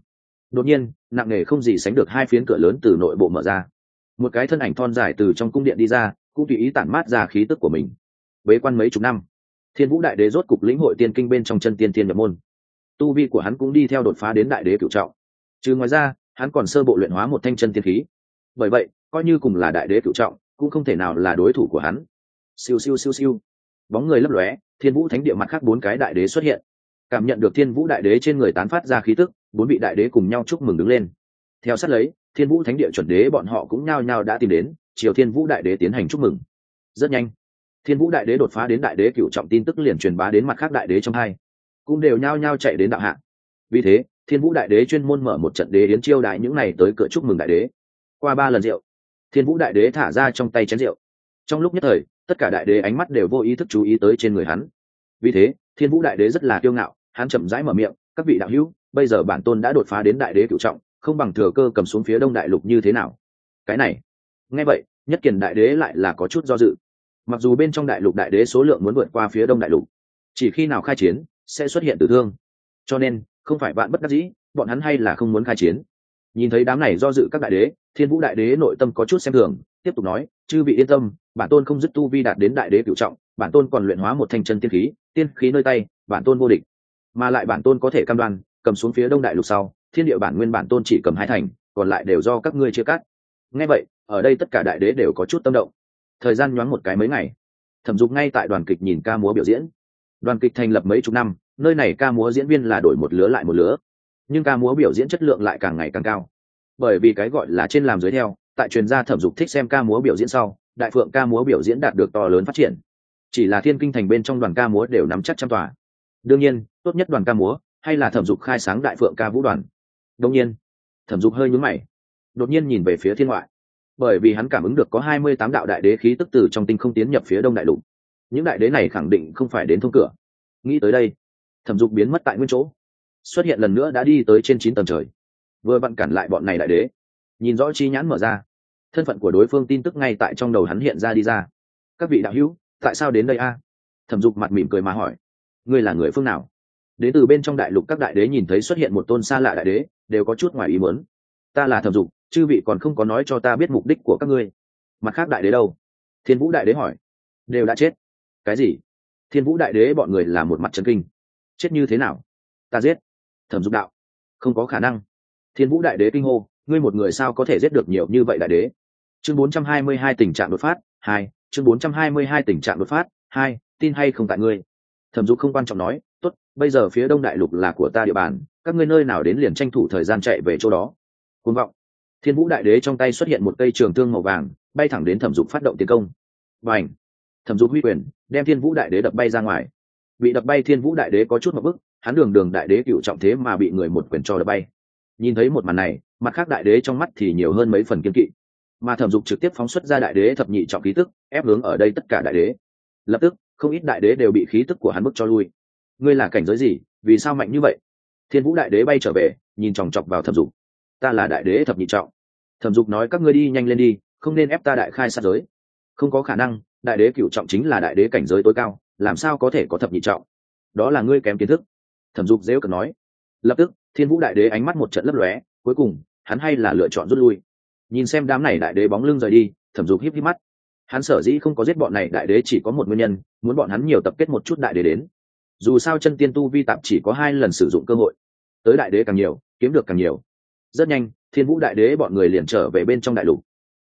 Speaker 1: Đột nhiên, nặng nề không gì sánh được hai phiến cửa lớn từ nội bộ mở ra. Một cái thân ảnh thon dài từ trong cung điện đi ra, cũng tùy ý tản mát ra khí tức của mình. Bế quan mấy chục năm, thiên vũ đại đế rốt cục lĩnh hội tiên kinh bên trong chân tiên tiên nhập môn. Tu vi của hắn cũng đi theo đột phá đến đại đế cựu trọng. Trừ ngoài ra, hắn còn sơ bộ luyện hóa một thanh chân tiên khí. Bởi vậy, coi như cùng là đại đế cựu trọng, cũng không thể nào là đối thủ của hắn. Siêu siêu siêu siêu. Bóng người lấp lóe, thiên vũ thánh địa mặt khác bốn cái đại đế xuất hiện. Cảm nhận được thiên vũ đại đế trên người tán phát ra khí tức bốn vị đại đế cùng nhau chúc mừng đứng lên. Theo sát lấy, thiên vũ thánh địa chuẩn đế bọn họ cũng nhao nhao đã tìm đến triều thiên vũ đại đế tiến hành chúc mừng. Rất nhanh, thiên vũ đại đế đột phá đến đại đế cựu trọng tin tức liền truyền bá đến mặt khác đại đế trong hai. Cũng đều nhao nhao chạy đến đạo hạng vì thế, thiên vũ đại đế chuyên môn mở một trận đế yến chiêu đại những này tới cửa chúc mừng đại đế. Qua ba lần rượu, thiên vũ đại đế thả ra trong tay chén rượu. Trong lúc nhất thời, tất cả đại đế ánh mắt đều vô ý thức chú ý tới trên người hắn. Vì thế, thiên vũ đại đế rất là kiêu ngạo, hắn chậm rãi mở miệng, các vị đạo hữu bây giờ bản tôn đã đột phá đến đại đế cựu trọng, không bằng thừa cơ cầm xuống phía đông đại lục như thế nào? Cái này, nghe vậy, nhất kiền đại đế lại là có chút do dự. Mặc dù bên trong đại lục đại đế số lượng muốn vượt qua phía đông đại lục, chỉ khi nào khai chiến sẽ xuất hiện tử thương. Cho nên, không phải bạn bất đắc dĩ, bọn hắn hay là không muốn khai chiến. Nhìn thấy đám này do dự các đại đế, thiên vũ đại đế nội tâm có chút xem thường, tiếp tục nói, chư bị yên tâm, bản tôn không dứt tu vi đạt đến đại đế cựu trọng, bản tôn còn luyện hóa một thanh chân tiên khí tiên khí nơi tay, bản tôn vô địch. Mà lại bản tôn có thể cam đoan cầm xuống phía đông đại lục sau, thiên địa bản nguyên bản tôn chỉ cầm hai thành, còn lại đều do các ngươi chia cắt. Ngay vậy, ở đây tất cả đại đế đều có chút tâm động. Thời gian nhoáng một cái mấy ngày, thẩm dục ngay tại đoàn kịch nhìn ca múa biểu diễn. Đoàn kịch thành lập mấy chục năm, nơi này ca múa diễn viên là đổi một lứa lại một lứa, nhưng ca múa biểu diễn chất lượng lại càng ngày càng cao. Bởi vì cái gọi là trên làm dưới theo, tại truyền gia thẩm dục thích xem ca múa biểu diễn sau, đại phượng ca múa biểu diễn đạt được to lớn phát triển. Chỉ là thiên kinh thành bên trong đoàn ca múa đều nắm chắc trăm tòa. Đương nhiên, tốt nhất đoàn ca múa hay là thẩm dục khai sáng đại phượng ca vũ đoàn? Đông nhiên, thẩm dục hơi nhúng mày, đột nhiên nhìn về phía thiên ngoại. Bởi vì hắn cảm ứng được có hai mươi tám đạo đại đế khí tức từ trong tinh không tiến nhập phía đông đại lục. Những đại đế này khẳng định không phải đến thông cửa. Nghĩ tới đây, thẩm dục biến mất tại nguyên chỗ. Xuất hiện lần nữa đã đi tới trên chín tầng trời. Vừa vặn cản lại bọn này đại đế. Nhìn rõ chi nhãn mở ra, thân phận của đối phương tin tức ngay tại trong đầu hắn hiện ra đi ra. Các vị đạo hữu, tại sao đến đây a? Thẩm dục mặt mỉm cười mà hỏi, ngươi là người phương nào? Đến từ bên trong đại lục các đại đế nhìn thấy xuất hiện một tôn xa lạ đại đế, đều có chút ngoài ý muốn. Ta là thẩm dục, chư vị còn không có nói cho ta biết mục đích của các ngươi. Mặt khác đại đế đâu? Thiên vũ đại đế hỏi. Đều đã chết. Cái gì? Thiên vũ đại đế bọn người là một mặt trần kinh. Chết như thế nào? Ta giết. Thẩm dục đạo. Không có khả năng. Thiên vũ đại đế kinh hô. Ngươi một người sao có thể giết được nhiều như vậy đại đế? Chương 422 tình trạng đột phát, hai. Chương 422 tình trạng đột phát, hai. Tin hay không tại ngươi? Thẩm dục không quan trọng nói bây giờ phía đông đại lục là của ta địa bàn, các ngươi nơi nào đến liền tranh thủ thời gian chạy về chỗ đó. Côn vọng. Thiên vũ đại đế trong tay xuất hiện một cây trường thương màu vàng, bay thẳng đến thẩm dục phát động tiến công. Và ảnh thẩm dục huy quyền, đem thiên vũ đại đế đập bay ra ngoài. Bị đập bay thiên vũ đại đế có chút một bức, hắn đường đường đại đế cựu trọng thế mà bị người một quyền cho đập bay. Nhìn thấy một màn này, mặt khác đại đế trong mắt thì nhiều hơn mấy phần kiên kỵ. Mà thẩm dục trực tiếp phóng xuất ra đại đế thập nhị trọng khí tức, ép hướng ở đây tất cả đại đế. Lập tức, không ít đại đế đều bị khí tức của hắn bức cho lui ngươi là cảnh giới gì, vì sao mạnh như vậy? Thiên vũ đại đế bay trở về, nhìn chòng chọc vào thẩm dục. Ta là đại đế thập nhị trọng. Thẩm dục nói, các ngươi đi nhanh lên đi, không nên ép ta đại khai sát giới. Không có khả năng, đại đế cựu trọng chính là đại đế cảnh giới tối cao, làm sao có thể có thập nhị trọng? Đó là ngươi kém kiến thức. Thẩm dục dễ cận nói. Lập tức, thiên vũ đại đế ánh mắt một trận lấp lóe, cuối cùng, hắn hay là lựa chọn rút lui. Nhìn xem đám này đại đế bóng lưng rời đi, thẩm dục híp híp mắt. Hắn sở dĩ không có giết bọn này, đại đế chỉ có một nguyên nhân, muốn bọn hắn nhiều tập kết một chút đại đế đến dù sao chân tiên tu vi tạp chỉ có hai lần sử dụng cơ hội. Tới đại đế càng nhiều, kiếm được càng nhiều. Rất nhanh, thiên vũ đại đế bọn người liền trở về bên trong đại lục.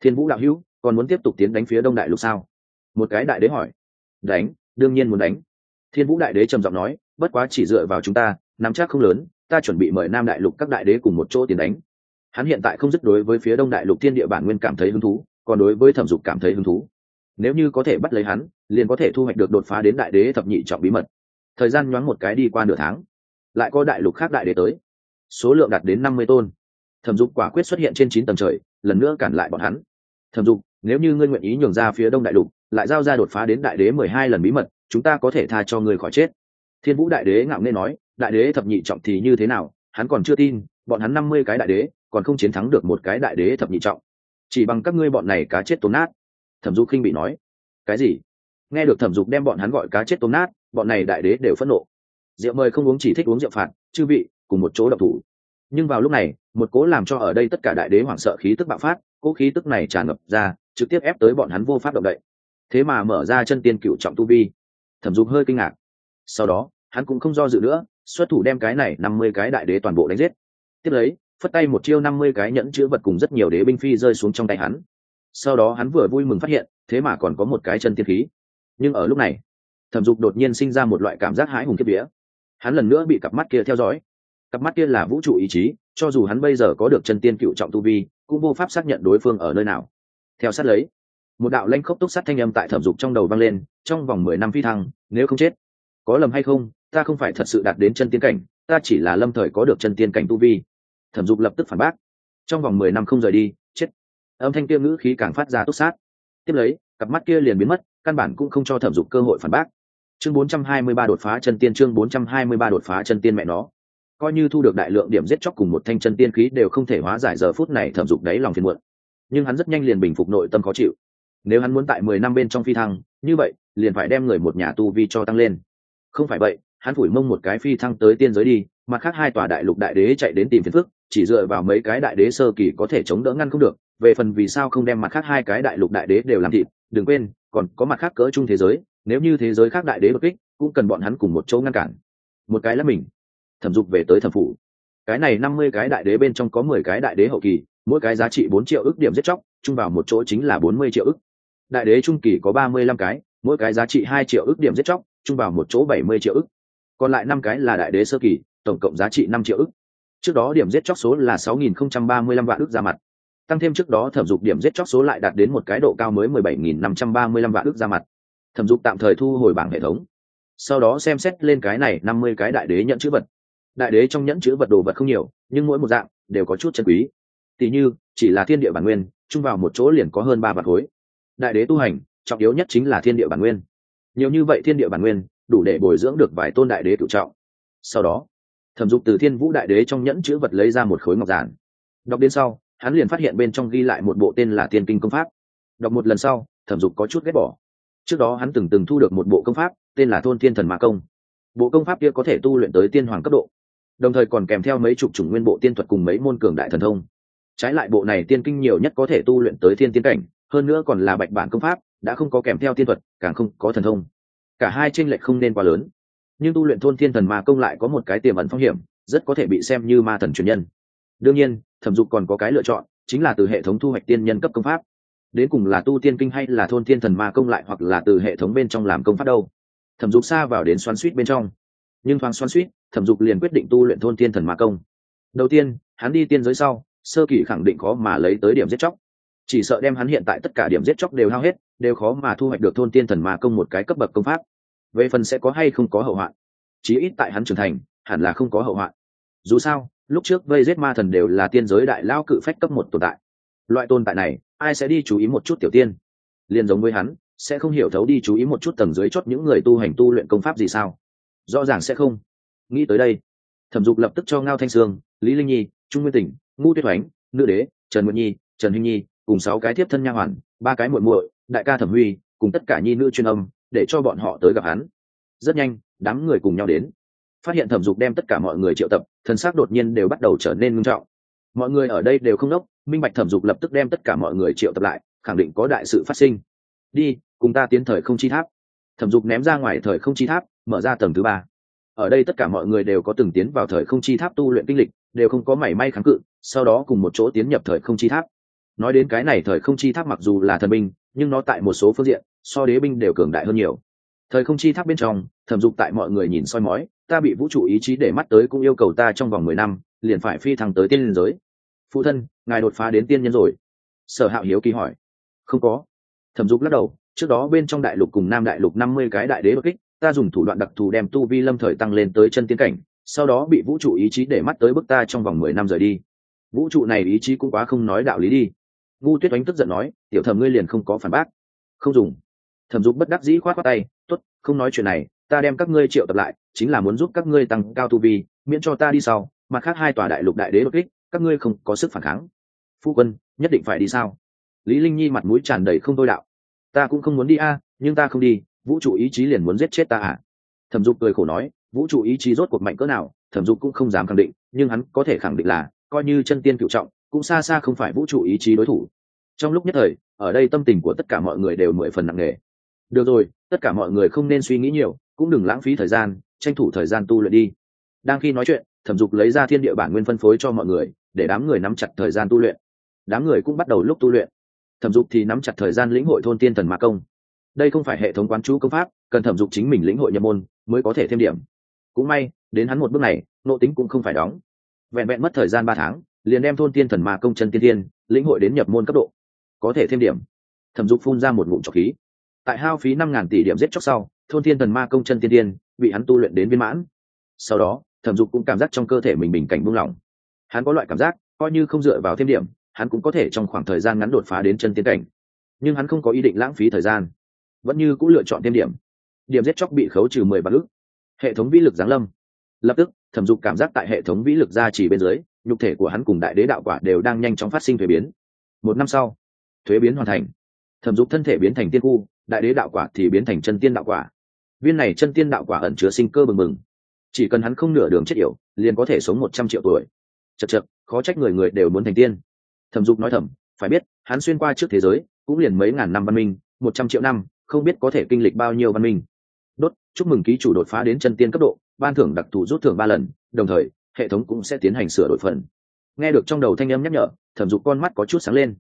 Speaker 1: Thiên vũ đạo hữu, còn muốn tiếp tục tiến đánh phía đông đại lục sao? Một cái đại đế hỏi. Đánh, đương nhiên muốn đánh. Thiên vũ đại đế trầm giọng nói, bất quá chỉ dựa vào chúng ta, nắm chắc không lớn, ta chuẩn bị mời nam đại lục các đại đế cùng một chỗ tiến đánh. Hắn hiện tại không dứt đối với phía đông đại lục thiên địa bản nguyên cảm thấy hứng thú, còn đối với thẩm dục cảm thấy hứng thú. Nếu như có thể bắt lấy hắn, liền có thể thu hoạch được đột phá đến đại đế thập nhị trọng bí mật thời gian nhoáng một cái đi qua nửa tháng, lại có đại lục khác đại đế tới. Số lượng đạt đến năm mươi tôn. Thẩm dục quả quyết xuất hiện trên chín tầng trời, lần nữa cản lại bọn hắn. Thẩm dục, nếu như ngươi nguyện ý nhường ra phía đông đại lục, lại giao ra đột phá đến đại đế mười hai lần bí mật, chúng ta có thể tha cho ngươi khỏi chết. Thiên vũ đại đế ngạo nghê nói, đại đế thập nhị trọng thì như thế nào, hắn còn chưa tin, bọn hắn năm mươi cái đại đế, còn không chiến thắng được một cái đại đế thập nhị trọng. Chỉ bằng các ngươi bọn này cá chết tốn nát. Thẩm dục khinh bị nói, cái gì? Nghe được thẩm dục đem bọn hắn gọi cá chết tôm nát, bọn này đại đế đều phẫn nộ. Rượu mời không uống chỉ thích uống rượu phạt, chư vị, cùng một chỗ độc thủ. Nhưng vào lúc này, một cố làm cho ở đây tất cả đại đế hoảng sợ khí tức bạo phát, cố khí tức này tràn ngập ra, trực tiếp ép tới bọn hắn vô pháp động đậy. Thế mà mở ra chân tiên cựu trọng tu vi. Thẩm dục hơi kinh ngạc. Sau đó, hắn cũng không do dự nữa, xuất thủ đem cái này năm mươi cái đại đế toàn bộ đánh giết. Tiếp lấy, phất tay một chiêu năm mươi cái nhẫn chữ vật cùng rất nhiều đế binh phi rơi xuống trong tay hắn. Sau đó hắn vừa vui mừng phát hiện, thế mà còn có một cái chân tiên khí nhưng ở lúc này, thẩm dục đột nhiên sinh ra một loại cảm giác hãi hùng kiếp vía. Hắn lần nữa bị cặp mắt kia theo dõi. Cặp mắt kia là vũ trụ ý chí, cho dù hắn bây giờ có được chân tiên cựu trọng tu vi, cũng vô pháp xác nhận đối phương ở nơi nào. Theo sát lấy, một đạo lanh khốc túc sát thanh âm tại thẩm dục trong đầu vang lên, trong vòng mười năm phi thăng, nếu không chết, có lầm hay không, ta không phải thật sự đạt đến chân tiên cảnh, ta chỉ là lâm thời có được chân tiên cảnh tu vi. Thẩm dục lập tức phản bác. Trong vòng mười năm không rời đi, chết. Âm thanh kia ngữ khí càng phát ra túc sát. Tiếp lấy, cặp mắt kia liền biến mất căn bản cũng không cho thẩm dục cơ hội phản bác. Chương 423 đột phá chân tiên, chương 423 đột phá chân tiên mẹ nó. Coi như thu được đại lượng điểm giết chóc cùng một thanh chân tiên khí đều không thể hóa giải giờ phút này thẩm dục đáy lòng phiền muộn. Nhưng hắn rất nhanh liền bình phục nội tâm khó chịu. Nếu hắn muốn tại mười năm bên trong phi thăng, như vậy, liền phải đem người một nhà tu vi cho tăng lên. Không phải vậy, hắn phủi mông một cái phi thăng tới tiên giới đi, mặt khác hai tòa đại lục đại đế chạy đến tìm phiền phức, chỉ dựa vào mấy cái đại đế sơ kỳ có thể chống đỡ ngăn không được. Về phần vì sao không đem mặt khác hai cái đại lục đại đế đều làm thịt đừng quên, còn có mặt khác cỡ chung thế giới, nếu như thế giới khác đại đế đột kích, cũng cần bọn hắn cùng một chỗ ngăn cản. Một cái là mình, thẩm dục về tới thẩm phủ. Cái này năm mươi cái đại đế bên trong có mười cái đại đế hậu kỳ, mỗi cái giá trị bốn triệu ước điểm giết chóc, chung vào một chỗ chính là bốn mươi triệu ước đại đế trung kỳ có ba mươi lăm cái, mỗi cái giá trị hai triệu ước điểm giết chóc, chung vào một chỗ bảy mươi triệu ước còn lại năm cái là đại đế sơ kỳ, tổng cộng giá trị năm triệu ước trước đó điểm giết chóc số là sáu nghìn không trăm ba mươi lăm vạn ước ra mặt tăng thêm trước đó thẩm dục điểm giết chóc số lại đạt đến một cái độ cao mới mười bảy nghìn năm trăm ba mươi lăm vạn ước ra mặt. Thẩm dục tạm thời thu hồi bảng hệ thống. Sau đó xem xét lên cái này năm mươi cái đại đế nhận chữ vật. Đại đế trong nhẫn chữ vật đồ vật không nhiều, nhưng mỗi một dạng đều có chút chân quý. Tỉ như, chỉ là thiên địa bản nguyên, chung vào một chỗ liền có hơn ba vạn khối. Đại đế tu hành, trọng yếu nhất chính là thiên địa bản nguyên. Nhiều như vậy thiên địa bản nguyên, đủ để bồi dưỡng được vài tôn đại đế cựu trọng. Sau đó, thẩm dục từ thiên vũ đại đế trong nhẫn chữ vật lấy ra một khối ngọc giản. Đọc đến sau hắn liền phát hiện bên trong ghi lại một bộ tên là tiên kinh công pháp. Đọc một lần sau, thẩm dục có chút ghét bỏ. Trước đó hắn từng từng thu được một bộ công pháp, tên là thôn thiên thần Ma công. Bộ công pháp kia có thể tu luyện tới tiên hoàng cấp độ, đồng thời còn kèm theo mấy chục chủng nguyên bộ tiên thuật cùng mấy môn cường đại thần thông. Trái lại bộ này tiên kinh nhiều nhất có thể tu luyện tới thiên tiên cảnh, hơn nữa còn là bạch bản công pháp, đã không có kèm theo tiên thuật, càng không có thần thông. Cả hai tranh lệch không nên quá lớn. Nhưng tu luyện thôn thiên thần ma công lại có một cái tiềm ẩn phong hiểm, rất có thể bị xem như ma thần truyền nhân. Đương nhiên thẩm dục còn có cái lựa chọn, chính là từ hệ thống thu hoạch tiên nhân cấp công pháp. Đến cùng là tu tiên kinh hay là thôn thiên thần ma công lại hoặc là từ hệ thống bên trong làm công pháp đâu. Thẩm dục xa vào đến xoắn suýt bên trong. Nhưng thoáng xoắn suýt, thẩm dục liền quyết định tu luyện thôn thiên thần ma công. Đầu tiên, hắn đi tiên giới sau, sơ kỳ khẳng định khó mà lấy tới điểm giết chóc. Chỉ sợ đem hắn hiện tại tất cả điểm giết chóc đều hao hết, đều khó mà thu hoạch được thôn tiên thần ma công một cái cấp bậc công pháp. Về phần sẽ có hay không có hậu hoạn. Chí ít tại hắn trưởng thành, hẳn là không có hậu hoạn. Dù sao lúc trước vây giết ma thần đều là tiên giới đại lao cự phách cấp một tồn tại. Loại tồn tại này, ai sẽ đi chú ý một chút tiểu tiên? Liền giống với hắn, sẽ không hiểu thấu đi chú ý một chút tầng dưới chót những người tu hành tu luyện công pháp gì sao? Rõ ràng sẽ không. Nghĩ tới đây, thẩm dục lập tức cho ngao thanh sương, lý linh nhi, trung nguyên tỉnh ngu tuyết oánh nữ đế, trần nguyện nhi, trần huynh nhi cùng sáu cái thiếp thân nha hoàn, ba cái muội muội, đại ca thẩm huy, cùng tất cả nhi nữ chuyên âm, để cho bọn họ tới gặp hắn. Rất nhanh, đám người cùng nhau đến phát hiện thẩm dục đem tất cả mọi người triệu tập thần sắc đột nhiên đều bắt đầu trở nên nghiêm trọng. Mọi người ở đây đều không đốc, minh bạch thẩm dục lập tức đem tất cả mọi người triệu tập lại, khẳng định có đại sự phát sinh. Đi, cùng ta tiến thời không chi tháp. Thẩm dục ném ra ngoài thời không chi tháp, mở ra tầng thứ ba. Ở đây tất cả mọi người đều có từng tiến vào thời không chi tháp tu luyện kinh lịch, đều không có mảy may kháng cự, sau đó cùng một chỗ tiến nhập thời không chi tháp. Nói đến cái này thời không chi tháp mặc dù là thần binh, nhưng nó tại một số phương diện, so đế binh đều cường đại hơn nhiều. Thời không chi tháp bên trong, thẩm dục tại mọi người nhìn soi mói ta bị vũ trụ ý chí để mắt tới cũng yêu cầu ta trong vòng mười năm, liền phải phi thăng tới tiên liên giới. Phụ thân, ngài đột phá đến tiên nhân rồi. Sở hạo hiếu kỳ hỏi. Không có. Thẩm dục lắc đầu, trước đó bên trong đại lục cùng nam đại lục năm mươi cái đại đế đột kích, ta dùng thủ đoạn đặc thù đem tu vi lâm thời tăng lên tới chân tiến cảnh, sau đó bị vũ trụ ý chí để mắt tới bức ta trong vòng mười năm rời đi. Vũ trụ này ý chí cũng quá không nói đạo lý đi. Ngu tuyết oánh tức giận nói, tiểu thẩm ngươi liền không có phản bác. Không dùng. Thẩm dục bất đắc dĩ khoát khoát tay t ố t không nói chuyện này ta đem các ngươi triệu tập lại, chính là muốn giúp các ngươi tăng cao tu vi, miễn cho ta đi sau mặt khác hai tòa đại lục đại đế đột kích, các ngươi không có sức phản kháng. Phu quân, nhất định phải đi sao? Lý linh nhi mặt mũi tràn đầy không tôi đạo. Ta cũng không muốn đi a, nhưng ta không đi, vũ trụ ý chí liền muốn giết chết ta à? Thẩm dục cười khổ nói, vũ trụ ý chí rốt cuộc mạnh cỡ nào, thẩm dục cũng không dám khẳng định, nhưng hắn có thể khẳng định là, coi như chân tiên cựu trọng, cũng xa xa không phải vũ trụ ý chí đối thủ. Trong lúc nhất thời, ở đây tâm tình của tất cả mọi người đều mười phần nặng nề. Được rồi, tất cả mọi người không nên suy nghĩ nhiều cũng đừng lãng phí thời gian, tranh thủ thời gian tu luyện đi. Đang khi nói chuyện, thẩm dục lấy ra thiên địa bản nguyên phân phối cho mọi người, để đám người nắm chặt thời gian tu luyện. Đám người cũng bắt đầu lúc tu luyện. Thẩm dục thì nắm chặt thời gian lĩnh hội thôn tiên thần ma công. Đây không phải hệ thống quán chú công pháp, cần thẩm dục chính mình lĩnh hội nhập môn mới có thể thêm điểm. Cũng may, đến hắn một bước này nộ tính cũng không phải đóng. Vẹn vẹn mất thời gian ba tháng, liền đem thôn tiên thần ma công chân tiên tiên lĩnh hội đến nhập môn cấp độ. Có thể thêm điểm. Thẩm dục phun ra một ngụm trọc khí. Tại hao phí năm ngàn tỷ điểm giết chóc sau thôn thiên thần ma công chân tiên tiên bị hắn tu luyện đến viên mãn. Sau đó, thẩm dục cũng cảm giác trong cơ thể mình bình cảnh buông lỏng. Hắn có loại cảm giác, coi như không dựa vào thêm điểm, hắn cũng có thể trong khoảng thời gian ngắn đột phá đến chân tiên cảnh. Nhưng hắn không có ý định lãng phí thời gian, vẫn như cũng lựa chọn thêm điểm. Điểm giết chóc bị khấu trừ mười vạn ức. Hệ thống vĩ lực giáng lâm. Lập tức, thẩm dục cảm giác tại hệ thống vĩ lực gia trì bên dưới, nhục thể của hắn cùng đại đế đạo quả đều đang nhanh chóng phát sinh thuế biến. Một năm sau, thuế biến hoàn thành. Thẩm dục thân thể biến thành tiên khu, đại đế đạo quả thì biến thành chân tiên đạo quả viên này chân tiên đạo quả ẩn chứa sinh cơ bừng bừng. Chỉ cần hắn không nửa đường chết yểu, liền có thể sống một trăm triệu tuổi. Chật chật khó trách người người đều muốn thành tiên. Thẩm dục nói thầm, phải biết, hắn xuyên qua trước thế giới, cũng liền mấy ngàn năm văn minh, một trăm triệu năm, không biết có thể kinh lịch bao nhiêu văn minh. Đốt, chúc mừng ký chủ đột phá đến chân tiên cấp độ, ban thưởng đặc thù rút thưởng ba lần, đồng thời, hệ thống cũng sẽ tiến hành sửa đổi phần. Nghe được trong đầu thanh âm nhắc nhở, thẩm dục con mắt có chút sáng lên.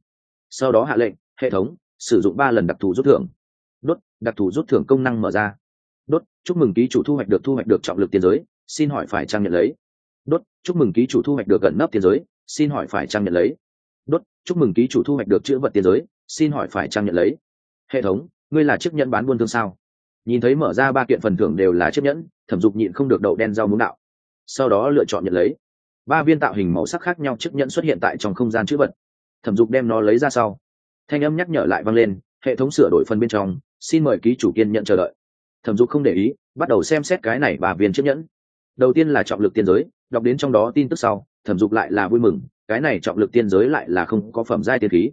Speaker 1: Sau đó hạ lệnh, hệ thống, sử dụng ba lần đặc thù rút thưởng. Đốt, đặc thù rút thưởng công năng mở ra đốt, chúc mừng ký chủ thu hoạch được thu hoạch được trọng lực tiên giới, xin hỏi phải trang nhận lấy? Đốt, chúc mừng ký chủ thu hoạch được gần nấp tiên giới, xin hỏi phải trang nhận lấy? Đốt, chúc mừng ký chủ thu hoạch được chữ vật tiên giới, xin hỏi phải trang nhận lấy? Hệ thống, ngươi là chiếc nhẫn bán buôn thương sao? Nhìn thấy mở ra ba kiện phần thưởng đều là chiếc nhẫn, thẩm dục nhịn không được đậu đen rau muống đạo. Sau đó lựa chọn nhận lấy. Ba viên tạo hình màu sắc khác nhau chiếc nhẫn xuất hiện tại trong không gian chữ vật. Thẩm dục đem nó lấy ra sau. Thanh âm nhắc nhở lại vang lên, hệ thống sửa đổi phần bên trong, xin mời ký chủ kiên nhận chờ đợi thẩm dục không để ý, bắt đầu xem xét cái này và viên chiếc nhẫn. Đầu tiên là trọng lực tiên giới, đọc đến trong đó tin tức sau, thẩm dục lại là vui mừng, cái này trọng lực tiên giới lại là không có phẩm giai tiên khí.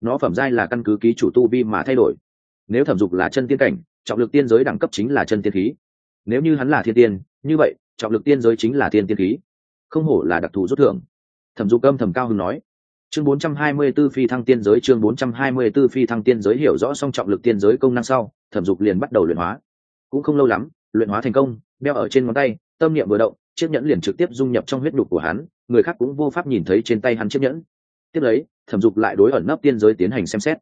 Speaker 1: Nó phẩm giai là căn cứ ký chủ tu vi mà thay đổi. Nếu thẩm dục là chân tiên cảnh, trọng lực tiên giới đẳng cấp chính là chân tiên khí. Nếu như hắn là thiên tiên, như vậy, trọng lực tiên giới chính là thiên tiên khí. Không hổ là đặc thù rút thưởng. Thẩm dục âm thầm cao hưng nói. Chương 424 phi thăng tiên giới, chương 424 phi thăng tiên giới hiểu rõ song trọng lực tiên giới công năng sau, thẩm dục liền bắt đầu luyện hóa cũng không lâu lắm, luyện hóa thành công, đeo ở trên ngón tay, tâm niệm vừa động, chiếc nhẫn liền trực tiếp dung nhập trong huyết nhục của hắn, người khác cũng vô pháp nhìn thấy trên tay hắn chiếc nhẫn. Tiếp lấy, thẩm dục lại đối ẩn nấp tiên giới tiến hành xem xét.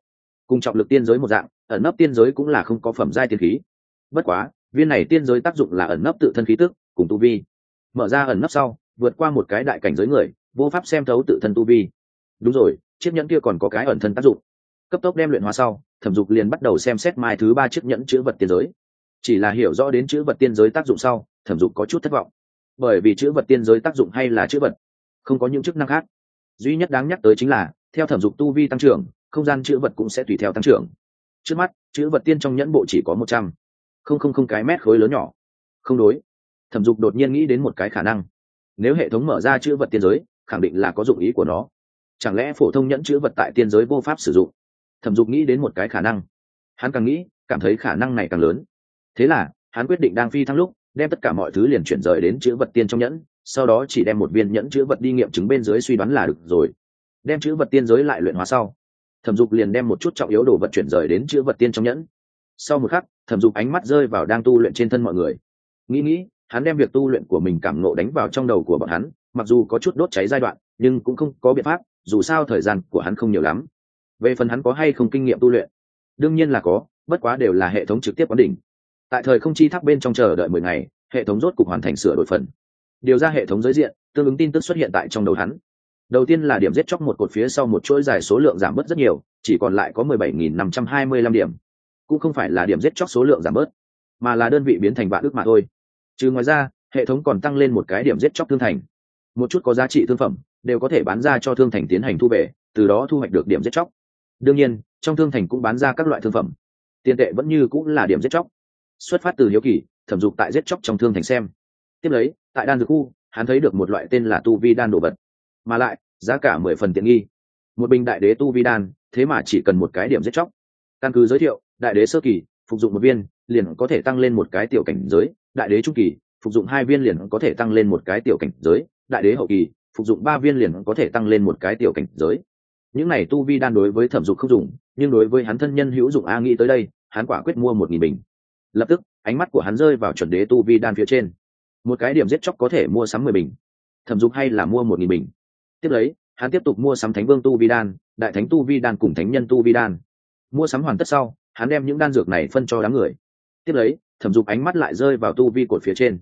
Speaker 1: Cùng trọng lực tiên giới một dạng, ẩn nấp tiên giới cũng là không có phẩm giai tiên khí. Bất quá, viên này tiên giới tác dụng là ẩn nấp tự thân khí tức, cùng tu vi. Mở ra ẩn nấp sau, vượt qua một cái đại cảnh giới người, vô pháp xem thấu tự thân tu vi. Đúng rồi, chiếc nhẫn kia còn có cái ẩn thân tác dụng. Cấp tốc đem luyện hóa sau, thẩm dục liền bắt đầu xem xét mai thứ ba chiếc nhẫn chữ vật tiên giới chỉ là hiểu rõ đến chữ vật tiên giới tác dụng sau, thẩm dục có chút thất vọng. Bởi vì chữ vật tiên giới tác dụng hay là chữ vật, không có những chức năng khác. Duy nhất đáng nhắc tới chính là, theo thẩm dục tu vi tăng trưởng, không gian chữ vật cũng sẽ tùy theo tăng trưởng. Trước mắt, chữ vật tiên trong nhẫn bộ chỉ có một trăm. Không không không, cái mét khối lớn nhỏ. Không đối. Thẩm dục đột nhiên nghĩ đến một cái khả năng. Nếu hệ thống mở ra chữ vật tiên giới, khẳng định là có dụng ý của nó. Chẳng lẽ phổ thông nhẫn chữ vật tại tiên giới vô pháp sử dụng? Thẩm dục nghĩ đến một cái khả năng. Hắn càng nghĩ, cảm thấy khả năng này càng lớn thế là, hắn quyết định đang phi thăng lúc, đem tất cả mọi thứ liền chuyển rời đến chữ vật tiên trong nhẫn, sau đó chỉ đem một viên nhẫn chữ vật đi nghiệm chứng bên dưới suy đoán là được rồi. Đem chữ vật tiên giới lại luyện hóa sau, thẩm dục liền đem một chút trọng yếu đồ vật chuyển rời đến chữ vật tiên trong nhẫn. Sau một khắc, thẩm dục ánh mắt rơi vào đang tu luyện trên thân mọi người. Nghĩ nghĩ, hắn đem việc tu luyện của mình cảm nộ đánh vào trong đầu của bọn hắn, mặc dù có chút đốt cháy giai đoạn, nhưng cũng không có biện pháp, dù sao thời gian của hắn không nhiều lắm. Về phần hắn có hay không kinh nghiệm tu luyện? Đương nhiên là có, bất quá đều là hệ thống trực tiếp quán đỉnh tại thời không chi tháp bên trong chờ đợi mười ngày, hệ thống rốt cục hoàn thành sửa đổi phần. Điều ra hệ thống giới diện, tương ứng tin tức xuất hiện tại trong đầu hắn. Đầu tiên là điểm giết chóc một cột phía sau một chuỗi dài số lượng giảm bớt rất nhiều, chỉ còn lại có mười bảy nghìn năm trăm hai mươi lăm điểm. Cũng không phải là điểm giết chóc số lượng giảm bớt, mà là đơn vị biến thành vạn ước mà thôi. Trừ ngoài ra, hệ thống còn tăng lên một cái điểm giết chóc thương thành. Một chút có giá trị thương phẩm, đều có thể bán ra cho thương thành tiến hành thu về, từ đó thu hoạch được điểm giết chóc. Đương nhiên, trong thương thành cũng bán ra các loại thương phẩm. Tiền tệ vẫn như cũng là điểm giết chóc xuất phát từ hiếu kỳ, thẩm dục tại giết chóc trong thương thành xem. Tiếp lấy, tại đan dược khu, hắn thấy được một loại tên là tu vi đan đồ vật. Mà lại, giá cả mười phần tiện nghi. Một bình đại đế tu vi đan, thế mà chỉ cần một cái điểm giết chóc. Căn cứ giới thiệu, đại đế sơ kỳ, phục dụng một viên, liền có thể tăng lên một cái tiểu cảnh giới. Đại đế trung kỳ, phục dụng hai viên liền có thể tăng lên một cái tiểu cảnh giới. Đại đế hậu kỳ, phục dụng ba viên liền có thể tăng lên một cái tiểu cảnh giới. Những này tu vi đan đối với thẩm dục không dùng, nhưng đối với hắn thân nhân hữu dụng a nghĩ tới đây, hắn quả quyết mua một nghìn bình lập tức, ánh mắt của hắn rơi vào chuẩn đế tu vi đan phía trên. Một cái điểm giết chóc có thể mua sắm mười bình, thẩm dục hay là mua một nghìn bình. Tiếp lấy, hắn tiếp tục mua sắm thánh vương tu vi đan, đại thánh tu vi đan cùng thánh nhân tu vi đan. Mua sắm hoàn tất sau, hắn đem những đan dược này phân cho đám người. Tiếp lấy, thẩm dục ánh mắt lại rơi vào tu vi cột phía trên.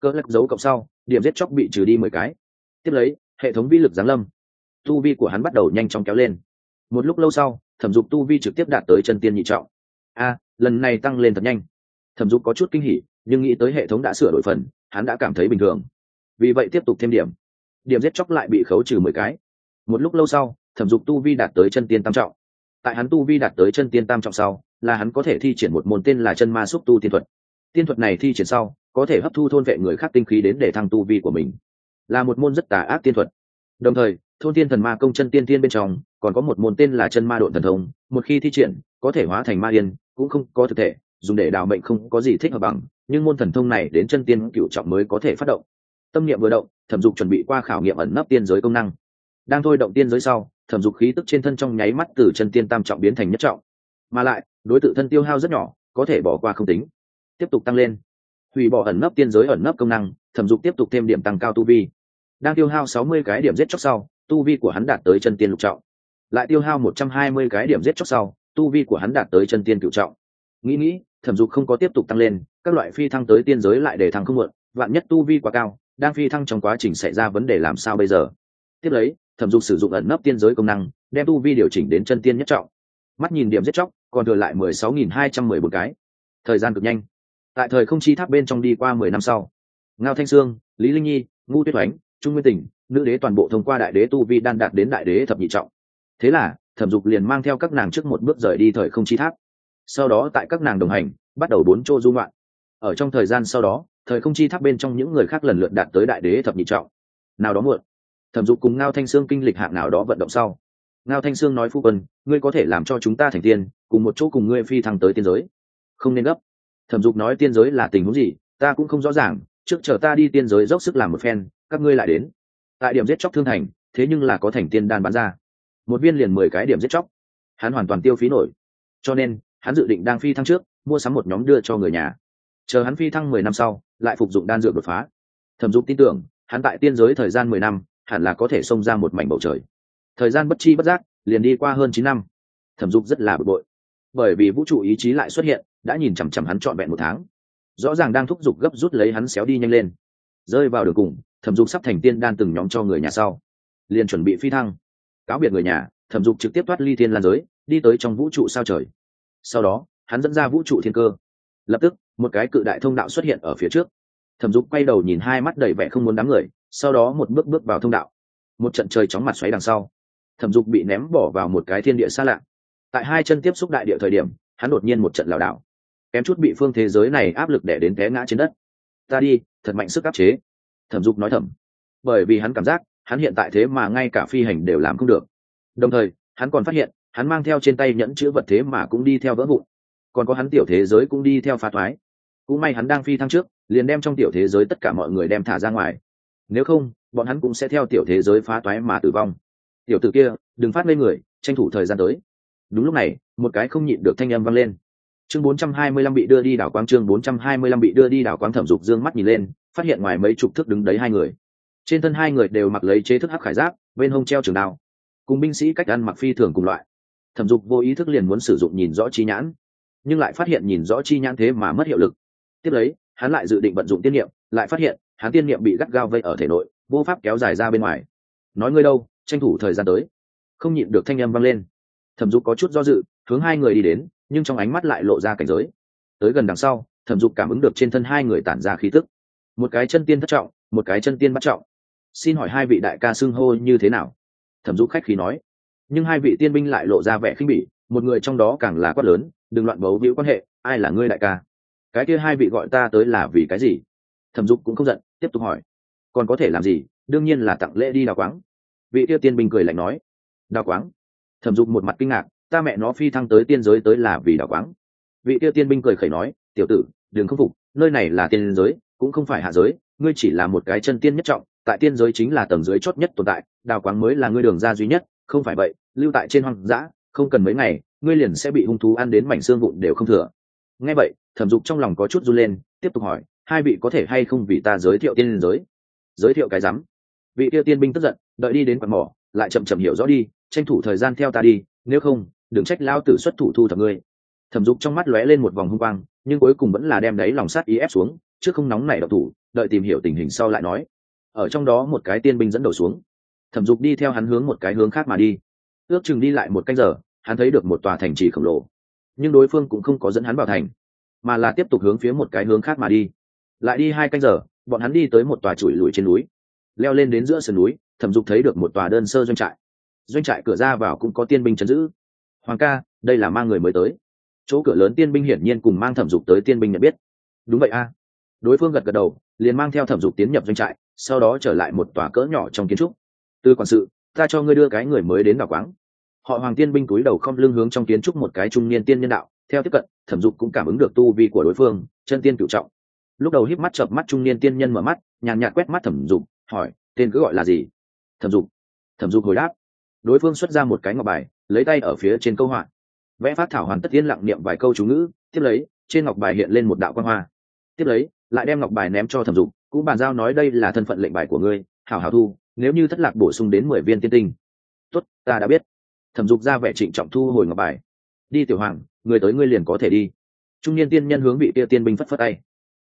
Speaker 1: Cơ lắc dấu cộng sau, điểm giết chóc bị trừ đi mười cái. Tiếp lấy, hệ thống vi lực giáng lâm. Tu vi của hắn bắt đầu nhanh chóng kéo lên. Một lúc lâu sau, thẩm dục tu vi trực tiếp đạt tới chân tiên nhị trọng. A, lần này tăng lên thật nhanh thẩm dục có chút kinh hỉ, nhưng nghĩ tới hệ thống đã sửa đổi phần, hắn đã cảm thấy bình thường. Vì vậy tiếp tục thêm điểm. Điểm giết chóc lại bị khấu trừ mười cái. Một lúc lâu sau, thẩm dục tu vi đạt tới chân tiên tam trọng. Tại hắn tu vi đạt tới chân tiên tam trọng sau, là hắn có thể thi triển một môn tên là chân ma xúc tu tiên thuật. Tiên thuật này thi triển sau, có thể hấp thu thôn vệ người khác tinh khí đến để thăng tu vi của mình. Là một môn rất tà ác tiên thuật. Đồng thời, thôn tiên thần ma công chân tiên tiên bên trong, còn có một môn tên là chân ma độn thần thông, một khi thi triển, có thể hóa thành ma yên, cũng không có thực thể dùng để đào mệnh không có gì thích hợp bằng, nhưng môn thần thông này đến chân tiên cựu trọng mới có thể phát động. Tâm niệm vừa động, thẩm dục chuẩn bị qua khảo nghiệm ẩn nấp tiên giới công năng. Đang thôi động tiên giới sau, thẩm dục khí tức trên thân trong nháy mắt từ chân tiên tam trọng biến thành nhất trọng. Mà lại, đối tượng thân tiêu hao rất nhỏ, có thể bỏ qua không tính. Tiếp tục tăng lên. Hủy bỏ ẩn nấp tiên giới ẩn nấp công năng, thẩm dục tiếp tục thêm điểm tăng cao tu vi. Đang tiêu hao sáu mươi cái điểm giết chóc sau, tu vi của hắn đạt tới chân tiên lục trọng. Lại tiêu hao một trăm hai mươi cái điểm giết chóc sau, tu vi của hắn đạt tới chân tiên cựu trọng nghĩ nghĩ, thẩm dục không có tiếp tục tăng lên, các loại phi thăng tới tiên giới lại để thăng không muộn, vạn nhất tu vi quá cao, đang phi thăng trong quá trình xảy ra vấn đề làm sao bây giờ? Tiếp lấy, thẩm dục sử dụng ẩn nấp tiên giới công năng, đem tu vi điều chỉnh đến chân tiên nhất trọng. Mắt nhìn điểm giết chóc, còn thừa lại mười sáu nghìn hai trăm mười một cái. Thời gian cực nhanh. Tại thời không chi tháp bên trong đi qua mười năm sau, ngao thanh sương, lý linh nhi ngu tuyết oánh, trung nguyên tỉnh, nữ đế toàn bộ thông qua đại đế tu vi đan đạt đến đại đế thập nhị trọng. Thế là, thẩm dục liền mang theo các nàng trước một bước rời đi thời không chi tháp sau đó tại các nàng đồng hành, bắt đầu bốn chỗ du ngoạn. Ở trong thời gian sau đó, thời không chi tháp bên trong những người khác lần lượt đạt tới đại đế thập nhị trọng. Nào đó muộn, thẩm dục cùng ngao thanh sương kinh lịch hạng nào đó vận động sau. Ngao thanh sương nói, phu quân, ngươi có thể làm cho chúng ta thành tiên, cùng một chỗ cùng ngươi phi thăng tới tiên giới. Không nên gấp. Thẩm dục nói, tiên giới là tình huống gì? Ta cũng không rõ ràng, trước chờ ta đi tiên giới dốc sức làm một phen, các ngươi lại đến. Tại điểm giết chóc thương thành, thế nhưng là có thành tiên đan bán ra. Một viên liền mười cái điểm giết chóc. Hắn hoàn toàn tiêu phí nổi. Cho nên hắn dự định đang phi thăng trước, mua sắm một nhóm đưa cho người nhà. Chờ hắn phi thăng mười năm sau, lại phục dụng đan dược đột phá. Thẩm dục tin tưởng, hắn tại tiên giới thời gian mười năm, hẳn là có thể xông ra một mảnh bầu trời. Thời gian bất chi bất giác, liền đi qua hơn chín năm. Thẩm dục rất là bực bội. Bởi vì vũ trụ ý chí lại xuất hiện, đã nhìn chằm chằm hắn trọn vẹn một tháng. Rõ ràng đang thúc giục gấp rút lấy hắn xéo đi nhanh lên. Rơi vào đường cùng, thẩm dục sắp thành tiên đan từng nhóm cho người nhà sau. Liền chuẩn bị phi thăng. Cáo biệt người nhà, thẩm dục trực tiếp thoát ly thiên lan giới, đi tới trong vũ trụ sao trời sau đó, hắn dẫn ra vũ trụ thiên cơ. Lập tức, một cái cự đại thông đạo xuất hiện ở phía trước. Thẩm dục quay đầu nhìn hai mắt đầy vẻ không muốn đám người, sau đó một bước bước vào thông đạo. Một trận trời chóng mặt xoáy đằng sau, thẩm dục bị ném bỏ vào một cái thiên địa xa lạ. Tại hai chân tiếp xúc đại địa thời điểm, hắn đột nhiên một trận lảo đảo, kém chút bị phương thế giới này áp lực để đến té ngã trên đất. Ta đi, thật mạnh sức áp chế. Thẩm dục nói thầm. Bởi vì hắn cảm giác, hắn hiện tại thế mà ngay cả phi hành đều làm không được. Đồng thời, hắn còn phát hiện hắn mang theo trên tay nhẫn chữ vật thế mà cũng đi theo vỡ vụn. Còn có hắn tiểu thế giới cũng đi theo phá thoái. Cũng may hắn đang phi thăng trước, liền đem trong tiểu thế giới tất cả mọi người đem thả ra ngoài. Nếu không, bọn hắn cũng sẽ theo tiểu thế giới phá toái mà tử vong. Tiểu tử kia, đừng phát lên người, tranh thủ thời gian tới. Đúng lúc này, một cái không nhịn được thanh âm vang lên. Chương 425 bị đưa đi đảo quang, chương 425 bị đưa đi đảo quang thẩm dục dương mắt nhìn lên, phát hiện ngoài mấy chục thước đứng đấy hai người. Trên thân hai người đều mặc lấy chế thức hắc khải giáp, bên hông treo trường đao. Cùng binh sĩ cách ăn mặc phi thường cùng loại thẩm dục vô ý thức liền muốn sử dụng nhìn rõ chi nhãn, nhưng lại phát hiện nhìn rõ chi nhãn thế mà mất hiệu lực. Tiếp lấy, hắn lại dự định vận dụng tiên niệm, lại phát hiện, hắn tiên niệm bị gắt gao vây ở thể nội, vô pháp kéo dài ra bên ngoài. Nói ngươi đâu, tranh thủ thời gian tới. Không nhịn được thanh âm vang lên. Thẩm dục có chút do dự, hướng hai người đi đến, nhưng trong ánh mắt lại lộ ra cảnh giới. Tới gần đằng sau, thẩm dục cảm ứng được trên thân hai người tản ra khí tức. Một cái chân tiên thất trọng, một cái chân tiên bắt trọng. Xin hỏi hai vị đại ca xưng hô như thế nào? Thẩm dục khách khí nói nhưng hai vị tiên binh lại lộ ra vẻ khinh bỉ, một người trong đó càng là quát lớn, đừng loạn bấu víu quan hệ, ai là ngươi đại ca? Cái kia hai vị gọi ta tới là vì cái gì? Thẩm dục cũng không giận, tiếp tục hỏi, còn có thể làm gì? Đương nhiên là tặng lễ đi đào quáng. Vị kia tiên binh cười lạnh nói, đào quáng? Thẩm dục một mặt kinh ngạc, ta mẹ nó phi thăng tới tiên giới tới là vì đào quáng. Vị kia tiên binh cười khẩy nói, tiểu tử, đừng khâm phục, nơi này là tiên giới, cũng không phải hạ giới, ngươi chỉ là một cái chân tiên nhất trọng, tại tiên giới chính là tầng dưới chót nhất tồn tại, đào quáng mới là ngươi đường ra duy nhất không phải vậy, lưu tại trên hoang dã, không cần mấy ngày, ngươi liền sẽ bị hung thú ăn đến mảnh xương vụn đều không thừa. Nghe vậy, thẩm dục trong lòng có chút run lên, tiếp tục hỏi, hai vị có thể hay không vì ta giới thiệu tiên giới? Giới thiệu cái rắm. Vị tiêu tiên binh tức giận, đợi đi đến quạt mỏ, lại chậm chậm hiểu rõ đi, tranh thủ thời gian theo ta đi, nếu không, đừng trách lao tử xuất thủ thu thập ngươi. Thẩm dục trong mắt lóe lên một vòng hung quang, nhưng cuối cùng vẫn là đem đấy lòng sát ý ép xuống chứ không nóng nảy độc thủ, đợi tìm hiểu tình hình sau lại nói. Ở trong đó một cái tiên binh dẫn đầu xuống thẩm dục đi theo hắn hướng một cái hướng khác mà đi. Ước chừng đi lại một canh giờ, hắn thấy được một tòa thành trì khổng lồ. Nhưng đối phương cũng không có dẫn hắn vào thành, mà là tiếp tục hướng phía một cái hướng khác mà đi. Lại đi hai canh giờ, bọn hắn đi tới một tòa chùi lùi trên núi. Leo lên đến giữa sườn núi, thẩm dục thấy được một tòa đơn sơ doanh trại. Doanh trại cửa ra vào cũng có tiên binh chấn giữ. Hoàng ca, đây là mang người mới tới. Chỗ cửa lớn tiên binh hiển nhiên cùng mang thẩm dục tới tiên binh nhận biết. Đúng vậy a. Đối phương gật gật đầu, liền mang theo thẩm dục tiến nhập doanh trại, sau đó trở lại một tòa cỡ nhỏ trong kiến trúc từ quản sự, ta cho ngươi đưa cái người mới đến đảo quáng. Họ hoàng tiên binh túi đầu không lưng hướng trong kiến trúc một cái trung niên tiên nhân đạo, theo tiếp cận, thẩm dục cũng cảm ứng được tu vi của đối phương, chân tiên cựu trọng. Lúc đầu híp mắt chợp mắt trung niên tiên nhân mở mắt, nhàn nhạt quét mắt thẩm dục, hỏi, tên cứ gọi là gì? Thẩm dục. Thẩm dục hồi đáp. Đối phương xuất ra một cái ngọc bài, lấy tay ở phía trên câu họa. Vẽ phát thảo hoàn tất tiên lặng niệm vài câu chú ngữ, tiếp lấy, trên ngọc bài hiện lên một đạo quan hoa. Tiếp lấy, lại đem ngọc bài ném cho thẩm dục, cũng bàn giao nói đây là thân phận lệnh bài của ngươi, hảo hảo thu nếu như thất lạc bổ sung đến mười viên tiên tinh. Tốt, ta đã biết. Thẩm dục ra vẻ trịnh trọng thu hồi ngọc bài. Đi tiểu hoàng, người tới ngươi liền có thể đi. Trung niên tiên nhân hướng bị tia tiên binh phất phất tay.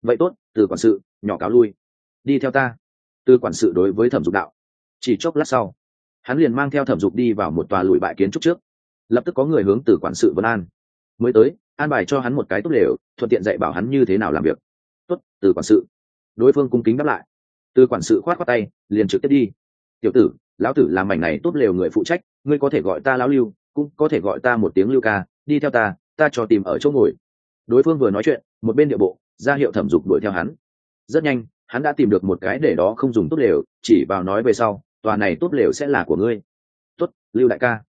Speaker 1: Vậy tốt, từ quản sự, nhỏ cáo lui. Đi theo ta. Từ quản sự đối với thẩm dục đạo. Chỉ chốc lát sau, hắn liền mang theo thẩm dục đi vào một tòa lụi bại kiến trúc trước. Lập tức có người hướng từ quản sự vân an. Mới tới, an bài cho hắn một cái tốt lều, thuận tiện dạy bảo hắn như thế nào làm việc. Tốt, từ quản sự. Đối phương cung kính đáp lại từ quản sự khoát khoát tay, liền trực tiếp đi. Tiểu tử, lão tử làm mảnh này tốt lều người phụ trách, ngươi có thể gọi ta lão lưu, cũng có thể gọi ta một tiếng lưu ca, đi theo ta ta cho tìm ở chỗ ngồi. Đối phương vừa nói chuyện, một bên địa bộ, ra hiệu thẩm dục đuổi theo hắn. Rất nhanh, hắn đã tìm được một cái để đó không dùng tốt lều, chỉ vào nói về sau, tòa này tốt lều sẽ là của ngươi. Tốt, lưu đại ca.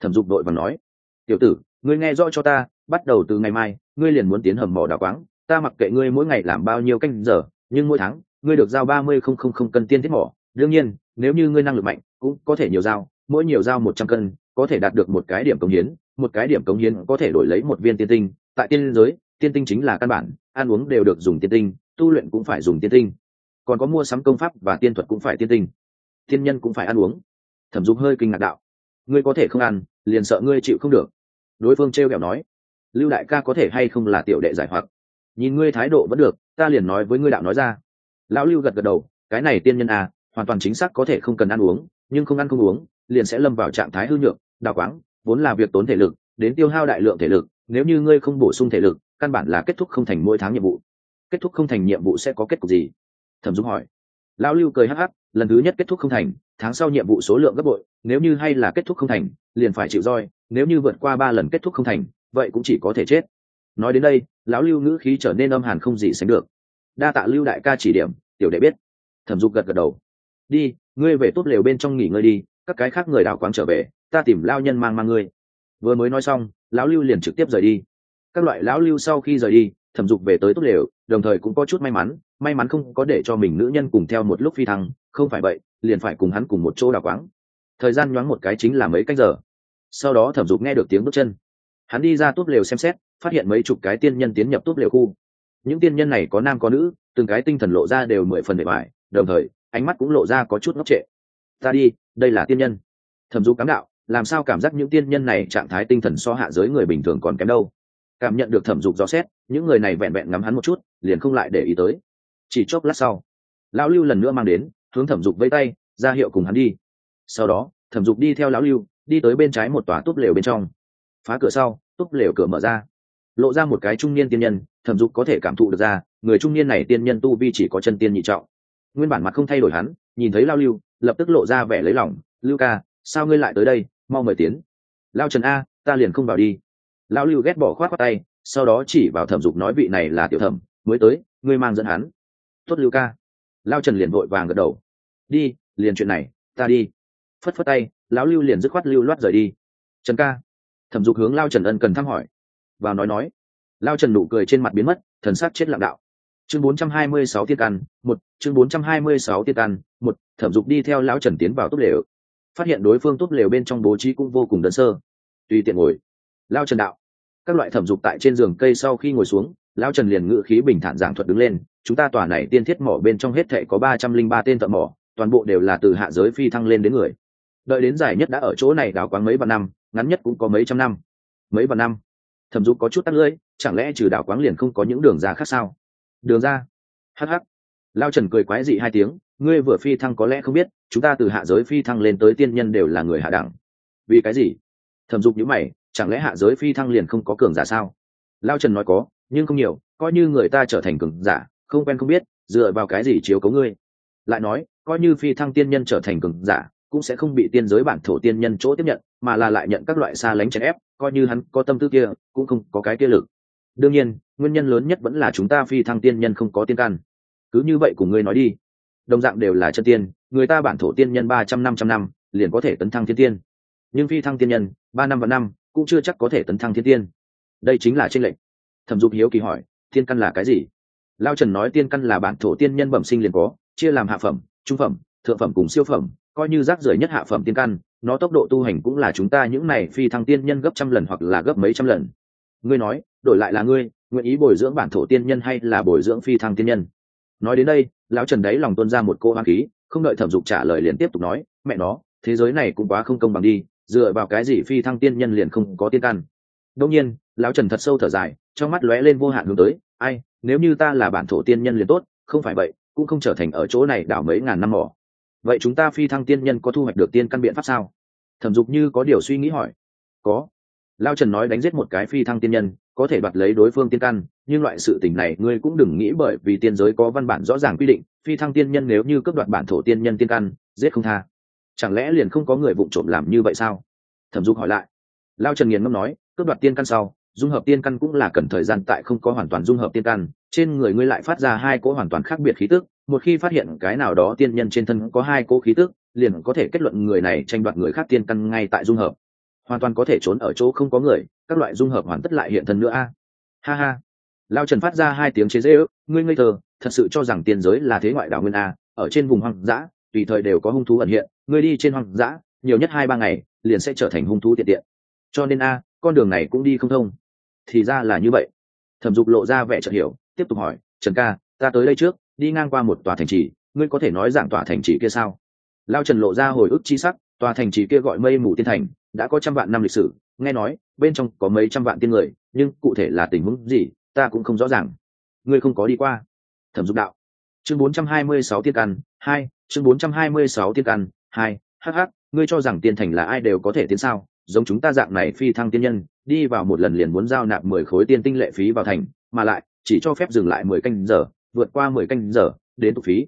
Speaker 1: Thẩm dục đội và nói. Tiểu tử, ngươi nghe rõ cho ta, bắt đầu từ ngày mai, ngươi liền muốn tiến hầm mỏ đào quáng, ta mặc kệ ngươi mỗi ngày làm bao nhiêu canh giờ, nhưng mỗi tháng ngươi được giao ba mươi không không không cân tiên thiết mỏ. Đương nhiên, nếu như ngươi năng lực mạnh, cũng có thể nhiều giao, mỗi nhiều giao một trăm cân, có thể đạt được một cái điểm cống hiến, một cái điểm cống hiến có thể đổi lấy một viên tiên tinh. Tại tiên giới, tiên tinh chính là căn bản, ăn uống đều được dùng tiên tinh, tu luyện cũng phải dùng tiên tinh. Còn có mua sắm công pháp và tiên thuật cũng phải tiên tinh. Tiên nhân cũng phải ăn uống. Thẩm dục hơi kinh ngạc đạo. Ngươi có thể không ăn, liền sợ ngươi chịu không được. Đối phương t r e o kẹo nói. Lưu đại ca có thể hay không là tiểu đệ giải hoặc? Nhìn ngươi thái độ vẫn được, ta liền nói với ngươi đạo nói ra lão lưu gật gật đầu, cái này tiên nhân à hoàn toàn chính xác có thể không cần ăn uống, nhưng không ăn không uống, liền sẽ lâm vào trạng thái hư nhược, đào quáng, vốn là việc tốn thể lực, đến tiêu hao đại lượng thể lực, nếu như ngươi không bổ sung thể lực, căn bản là kết thúc không thành mỗi tháng nhiệm vụ. Kết thúc không thành nhiệm vụ sẽ có kết cục gì? Thẩm dung hỏi. Lão lưu cười hắc hắc, lần thứ nhất kết thúc không thành, tháng sau nhiệm vụ số lượng gấp bội, nếu như hay là kết thúc không thành, liền phải chịu roi, nếu như vượt qua ba lần kết thúc không thành, vậy cũng chỉ có thể chết. Nói đến đây, lão lưu ngữ khí trở nên âm hàn không gì sánh được đa tạ lưu đại ca chỉ điểm, tiểu đệ biết. Thẩm dục gật gật đầu. Đi, ngươi về tốt lều bên trong nghỉ ngơi đi, các cái khác người đào quáng trở về, ta tìm lao nhân mang mang ngươi. Vừa mới nói xong, lão lưu liền trực tiếp rời đi. Các loại lão lưu sau khi rời đi, thẩm dục về tới tốt lều, đồng thời cũng có chút may mắn may mắn không có để cho mình nữ nhân cùng theo một lúc phi thăng, không phải vậy, liền phải cùng hắn cùng một chỗ đào quáng. Thời gian nhoáng một cái chính là mấy cách giờ. Sau đó thẩm dục nghe được tiếng bước chân. Hắn đi ra tốt lều xem xét, phát hiện mấy chục cái tiên nhân tiến nhập tốt lều khu những tiên nhân này có nam có nữ, từng cái tinh thần lộ ra đều mười phần bề bài đồng thời, ánh mắt cũng lộ ra có chút ngốc trệ. Ta đi, đây là tiên nhân. Thẩm dục cám đạo, làm sao cảm giác những tiên nhân này trạng thái tinh thần so hạ giới người bình thường còn kém đâu? Cảm nhận được thẩm dục dò xét, những người này vẹn vẹn ngắm hắn một chút, liền không lại để ý tới. Chỉ chốc lát sau, lão lưu lần nữa mang đến, hướng thẩm dục vây tay, ra hiệu cùng hắn đi. Sau đó, thẩm dục đi theo lão lưu, đi tới bên trái một tòa túp lều bên trong. Phá cửa sau, túp lều cửa mở ra lộ ra một cái trung niên tiên nhân, thẩm dục có thể cảm thụ được ra, người trung niên này tiên nhân tu vi chỉ có chân tiên nhị trọng. Nguyên bản mặt không thay đổi hắn, nhìn thấy lao lưu, lập tức lộ ra vẻ lấy lòng, lưu ca, sao ngươi lại tới đây? Mau mời tiến. Lao trần a, ta liền không vào đi. Lao lưu ghét bỏ khoát khoát tay, sau đó chỉ vào thẩm dục nói vị này là tiểu thẩm, mới tới, ngươi mang dẫn hắn. Tốt, lưu ca. Lao trần liền vội vàng gật đầu. Đi, liền chuyện này, ta đi. Phất phất tay, lão lưu liền dứt khoát lưu loát rời đi. Trần ca. Thẩm dục hướng lao trần ân cần thăm hỏi vào nói nói. Lao trần nụ cười trên mặt biến mất, thần sắc chết lặng đạo. Chương 426 tiết căn, một, chương 426 tiết căn, một, thẩm dục đi theo lão trần tiến vào túp lều. Phát hiện đối phương túp lều bên trong bố trí cũng vô cùng đơn sơ. Tùy tiện ngồi. Lao trần đạo. Các loại thẩm dục tại trên giường cây sau khi ngồi xuống lao trần liền ngự khí bình thản giảng thuật đứng lên. Chúng ta tòa này tiên thiết mỏ bên trong hết thệ có ba trăm linh ba tên thợ mỏ, toàn bộ đều là từ hạ giới phi thăng lên đến người. Đợi đến giải nhất đã ở chỗ này đáo quáng mấy vạn năm, ngắn nhất cũng có mấy trăm năm. Mấy vạn năm? Thẩm dục có chút tắt lưỡi, chẳng lẽ trừ đảo quáng liền không có những đường ra khác sao? Đường ra? Hh lao trần cười quái dị hai tiếng, ngươi vừa phi thăng có lẽ không biết, chúng ta từ hạ giới phi thăng lên tới tiên nhân đều là người hạ đẳng. Vì cái gì? Thẩm dục nhữ mày, chẳng lẽ hạ giới phi thăng liền không có cường giả sao? Lao trần nói có, nhưng không nhiều, coi như người ta trở thành cường giả, không quen không biết, dựa vào cái gì chiếu cấu ngươi? Lại nói, coi như phi thăng tiên nhân trở thành cường giả cũng sẽ không bị tiên giới bản thổ tiên nhân chỗ tiếp nhận, mà là lại nhận các loại xa lánh chèn ép, coi như hắn có tâm tư kia, cũng không có cái kia lực. Đương nhiên, nguyên nhân lớn nhất vẫn là chúng ta phi thăng tiên nhân không có tiên căn. Cứ như vậy cùng ngươi nói đi. Đồng dạng đều là chân tiên, người ta bản thổ tiên nhân ba trăm năm trăm năm, liền có thể tấn thăng thiên tiên. Nhưng phi thăng tiên nhân, ba năm và năm, cũng chưa chắc có thể tấn thăng thiên tiên. Đây chính là tranh lệnh thẩm dục hiếu kỳ hỏi, tiên căn là cái gì? Lao trần nói tiên căn là bản thổ tiên nhân bẩm sinh liền có, chia làm hạ phẩm, trung phẩm, thượng phẩm cùng siêu phẩm coi như rác rưởi nhất hạ phẩm tiên căn, nó tốc độ tu hành cũng là chúng ta những này phi thăng tiên nhân gấp trăm lần hoặc là gấp mấy trăm lần. Ngươi nói, đổi lại là ngươi, nguyện ý bồi dưỡng bản thổ tiên nhân hay là bồi dưỡng phi thăng tiên nhân? Nói đến đây, lão trần đấy lòng tuân ra một cô hoang khí, không đợi thẩm dục trả lời liền tiếp tục nói, mẹ nó, thế giới này cũng quá không công bằng đi, dựa vào cái gì phi thăng tiên nhân liền không có tiên căn? Đông nhiên, lão trần thật sâu thở dài, trong mắt lóe lên vô hạn hướng tới, ai, nếu như ta là bản thổ tiên nhân liền tốt, không phải vậy, cũng không trở thành ở chỗ này đảo mấy ngàn năm mỏ vậy chúng ta phi thăng tiên nhân có thu hoạch được tiên căn biện pháp sao? Thẩm dục như có điều suy nghĩ hỏi. Có. Lao trần nói đánh giết một cái phi thăng tiên nhân, có thể đoạt lấy đối phương tiên căn, nhưng loại sự tình này ngươi cũng đừng nghĩ bởi vì tiên giới có văn bản rõ ràng quy định, phi thăng tiên nhân nếu như cướp đoạt bản thổ tiên nhân tiên căn, giết không tha. Chẳng lẽ liền không có người vụ trộm làm như vậy sao? Thẩm dục hỏi lại. Lao trần nghiền ngâm nói, cướp đoạt tiên căn sau, dung hợp tiên căn cũng là cần thời gian tại không có hoàn toàn dung hợp tiên căn, trên người ngươi lại phát ra hai cỗ hoàn toàn khác biệt khí tức một khi phát hiện cái nào đó tiên nhân trên thân có hai cỗ khí tức, liền có thể kết luận người này tranh đoạt người khác tiên căn ngay tại dung hợp. Hoàn toàn có thể trốn ở chỗ không có người, các loại dung hợp hoàn tất lại hiện thân nữa a. Ha ha. Lao trần phát ra hai tiếng chế dễ ước, ngươi ngây thơ, thật sự cho rằng tiên giới là thế ngoại đảo nguyên a, ở trên vùng hoang dã, tùy thời đều có hung thú ẩn hiện, ngươi đi trên hoang dã, nhiều nhất hai ba ngày, liền sẽ trở thành hung thú tiện tiện. Cho nên a, con đường này cũng đi không thông. Thì ra là như vậy. Thẩm dục lộ ra vẻ chợt hiểu, tiếp tục hỏi, trần ca, ta tới đây trước đi ngang qua một tòa thành trì, ngươi có thể nói dạng tòa thành trì kia sao? Lao trần lộ ra hồi ức chi sắc, tòa thành trì kia gọi mây mù tiên thành, đã có trăm vạn năm lịch sử, nghe nói, bên trong có mấy trăm vạn tiên người, nhưng cụ thể là tình huống gì, ta cũng không rõ ràng. Ngươi không có đi qua. Thẩm dục đạo. Chương 426 tiên căn, hai, chương 426 tiên căn, hai hh ngươi cho rằng tiên thành là ai đều có thể tiến sao? Giống chúng ta dạng này phi thăng tiên nhân, đi vào một lần liền muốn giao nạp mười khối tiên tinh lệ phí vào thành, mà lại, chỉ cho phép dừng lại mười canh giờ vượt qua mười canh giờ, đến tục phí.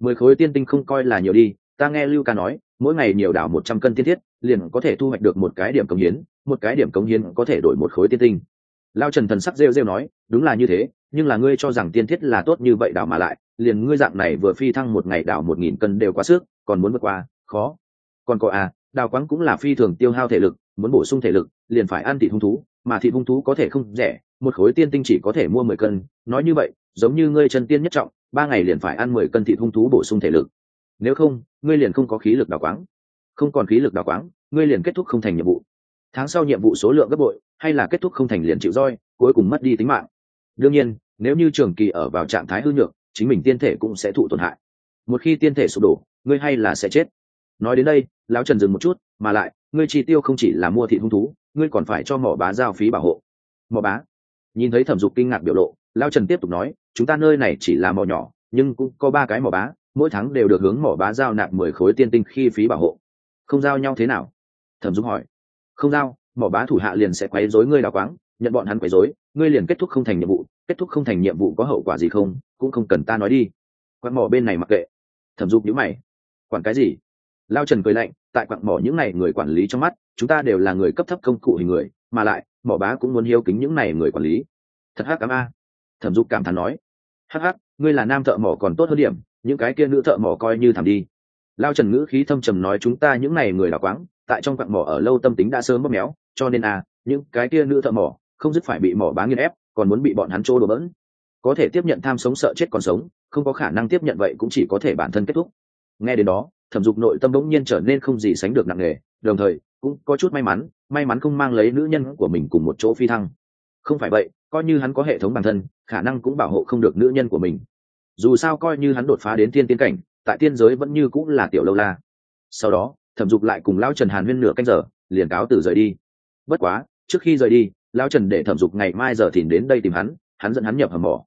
Speaker 1: Mười khối tiên tinh không coi là nhiều đi, ta nghe lưu ca nói, mỗi ngày nhiều đảo một trăm cân tiên thiết, liền có thể thu hoạch được một cái điểm cống hiến, một cái điểm cống hiến có thể đổi một khối tiên tinh. Lao trần thần sắc rêu rêu nói, đúng là như thế, nhưng là ngươi cho rằng tiên thiết là tốt như vậy đảo mà lại, liền ngươi dạng này vừa phi thăng một ngày đảo một nghìn cân đều quá sức, còn muốn vượt qua, khó. Còn có à đào quáng cũng là phi thường tiêu hao thể lực, muốn bổ sung thể lực, liền phải ăn thịt hung thú, mà thịt hung thú có thể không rẻ một khối tiên tinh chỉ có thể mua mười cân, nói như vậy, giống như ngươi chân tiên nhất trọng, ba ngày liền phải ăn mười cân thịt hung thú bổ sung thể lực. Nếu không, ngươi liền không có khí lực đào quáng. Không còn khí lực đào quáng, ngươi liền kết thúc không thành nhiệm vụ. Tháng sau nhiệm vụ số lượng gấp bội, hay là kết thúc không thành liền chịu roi, cuối cùng mất đi tính mạng. Đương nhiên, nếu như trường kỳ ở vào trạng thái hư nhược, chính mình tiên thể cũng sẽ thụ tổn hại. Một khi tiên thể sụp đổ, ngươi hay là sẽ chết. Nói đến đây, lão trần dừng một chút, mà lại, ngươi chi tiêu không chỉ là mua thịt hung thú, ngươi còn phải cho mỏ bá giao phí bảo hộ. Mỏ bá nhìn thấy thẩm dục kinh ngạc biểu lộ, lao trần tiếp tục nói, chúng ta nơi này chỉ là mỏ nhỏ, nhưng cũng có ba cái mỏ bá, mỗi tháng đều được hướng mỏ bá giao nạp mười khối tiên tinh khi phí bảo hộ. Không giao nhau thế nào? Thẩm dục hỏi. Không giao, mỏ bá thủ hạ liền sẽ quấy rối ngươi đào quáng, nhận bọn hắn quấy rối, ngươi liền kết thúc không thành nhiệm vụ, kết thúc không thành nhiệm vụ có hậu quả gì không, cũng không cần ta nói đi. Quặng mỏ bên này mặc kệ. Thẩm dục nhữ mày. Quản cái gì? Lao trần cười lạnh, tại quặng mỏ những n à y người quản lý trong mắt, chúng ta đều là người cấp thấp công cụ hình người, mà lại mỏ bá cũng muốn hiếu kính những này người quản lý. Thật hắc cám a. Thẩm dục cảm thán nói. Hắc hắc, ngươi là nam thợ mỏ còn tốt hơn điểm, những cái kia nữ thợ mỏ coi như thảm đi. Lao trần ngữ khí thâm trầm nói chúng ta những này người đào quáng, tại trong quặng mỏ ở lâu tâm tính đã sớm bóp méo, cho nên a, những cái kia nữ thợ mỏ không dứt phải bị mỏ bá nghiên ép, còn muốn bị bọn hắn trô đổ bỡn. Có thể tiếp nhận tham sống sợ chết còn sống, không có khả năng tiếp nhận vậy cũng chỉ có thể bản thân kết thúc. Nghe đến đó, thẩm dục nội tâm bỗng nhiên trở nên không gì sánh được nặng nề, đồng thời cũng có chút may mắn may mắn không mang lấy nữ nhân của mình cùng một chỗ phi thăng. Không phải vậy, coi như hắn có hệ thống bản thân, khả năng cũng bảo hộ không được nữ nhân của mình. Dù sao coi như hắn đột phá đến tiên tiến cảnh, tại tiên giới vẫn như cũng là tiểu lâu la. Sau đó, thẩm dục lại cùng lão trần hàn huyên nửa canh giờ, liền cáo từ rời đi. Bất quá, trước khi rời đi, lão trần để thẩm dục ngày mai giờ thìn đến đây tìm hắn hắn dẫn hắn nhập hầm mỏ.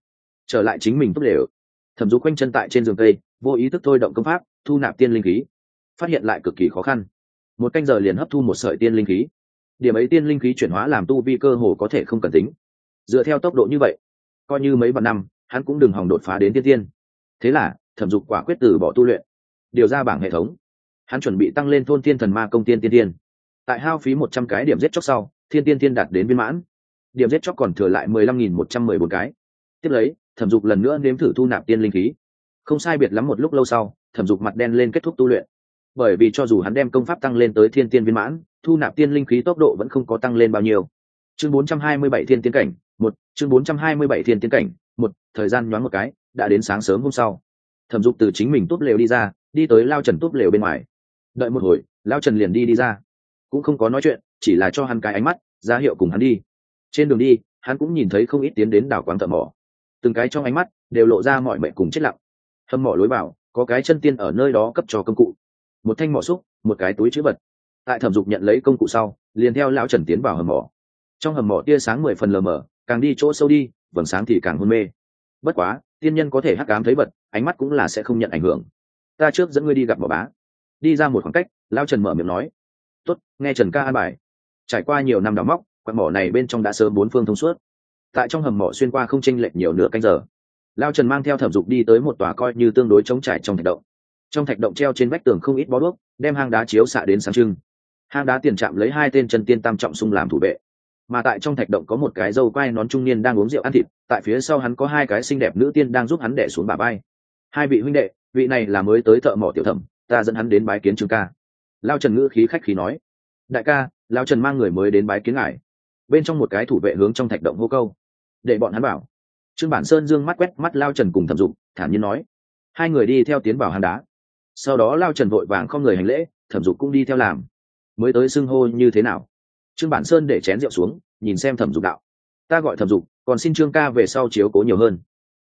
Speaker 1: Trở lại chính mình tốt đều thẩm dục quanh chân tại trên giường cây, vô ý thức thôi động công pháp, thu nạp tiên linh khí. Phát hiện lại cực kỳ khó khăn. Một canh giờ liền hấp thu một sợi tiên linh khí điểm ấy tiên linh khí chuyển hóa làm tu vi cơ hồ có thể không cần tính. Dựa theo tốc độ như vậy, coi như mấy vạn năm, hắn cũng đừng hòng đột phá đến tiên tiên. Thế là, thẩm dục quả quyết từ bỏ tu luyện, điều ra bảng hệ thống. Hắn chuẩn bị tăng lên thôn tiên thần ma công tiên tiên tiên. Tại hao phí một trăm cái điểm giết chóc sau, thiên tiên tiên đạt đến viên mãn. Điểm giết chóc còn thừa lại mười lăm nghìn một trăm mười bốn cái. Tiếp lấy, thẩm dục lần nữa nếm thử thu nạp tiên linh khí. Không sai biệt lắm một lúc lâu sau, thẩm dục mặt đen lên kết thúc tu luyện. Bởi vì cho dù hắn đem công pháp tăng lên tới thiên tiên viên mãn thu nạp tiên linh khí tốc độ vẫn không có tăng lên bao nhiêu. Chương 427 thiên tiến cảnh, một, chương 427 thiên tiến cảnh, một, thời gian nhoáng một cái, đã đến sáng sớm hôm sau. Thẩm dục từ chính mình túp lều đi ra, đi tới lao trần túp lều bên ngoài. Đợi một hồi, lao trần liền đi đi ra. Cũng không có nói chuyện, chỉ là cho hắn cái ánh mắt, ra hiệu cùng hắn đi. Trên đường đi, hắn cũng nhìn thấy không ít tiến đến đảo quán thợ mỏ. Từng cái trong ánh mắt đều lộ ra mọi mệnh cùng chết lặng. Hâm mỏ lối vào, có cái chân tiên ở nơi đó cấp cho công cụ. Một thanh mỏ xúc, một cái túi chữ vật tại thẩm dục nhận lấy công cụ sau, liền theo lão trần tiến vào hầm mỏ. Trong hầm mỏ tia sáng mười phần lờ mờ, càng đi chỗ sâu đi, vầng sáng thì càng hôn mê. Bất quá, tiên nhân có thể hắc cám thấy vật, ánh mắt cũng là sẽ không nhận ảnh hưởng. Ta trước dẫn ngươi đi gặp mỏ bá. Đi ra một khoảng cách lao trần mở miệng nói. Tốt, nghe trần ca an bài. Trải qua nhiều năm đào móc quạt mỏ này bên trong đã sớm bốn phương thông suốt. Tại trong hầm mỏ xuyên qua không tranh lệch nhiều nửa canh giờ lao trần mang theo thẩm dục đi tới một tòa coi như tương đối chống trải trong thạch động. Trong thạch động treo trên vách tường không ít bó đuốc, đem hang đá chiếu xạ đến sáng trưng hang đá tiền chạm lấy hai tên chân tiên tam trọng sung làm thủ vệ. Mà tại trong thạch động có một cái dâu quai nón trung niên đang uống rượu ăn thịt, tại phía sau hắn có hai cái xinh đẹp nữ tiên đang giúp hắn đẻ xuống bà bay hai vị huynh đệ, vị này là mới tới thợ mỏ tiểu thẩm, ta dẫn hắn đến bái kiến trương ca. Lao trần ngữ khí khách khí nói, đại ca, lao trần mang người mới đến bái kiến ngài. Bên trong một cái thủ vệ hướng trong thạch động hô câu. Để bọn hắn bảo. Trương bản sơn dương mắt quét mắt lao trần cùng thẩm dụng thản nhiên nói, hai người đi theo tiến vào hang đá. Sau đó lao trần vội vàng không người hành lễ, thẩm dục cũng đi theo làm mới tới xưng hô như thế nào. Trương bản sơn để chén rượu xuống, nhìn xem thẩm dục đạo. Ta gọi thẩm dục, còn xin trương ca về sau chiếu cố nhiều hơn.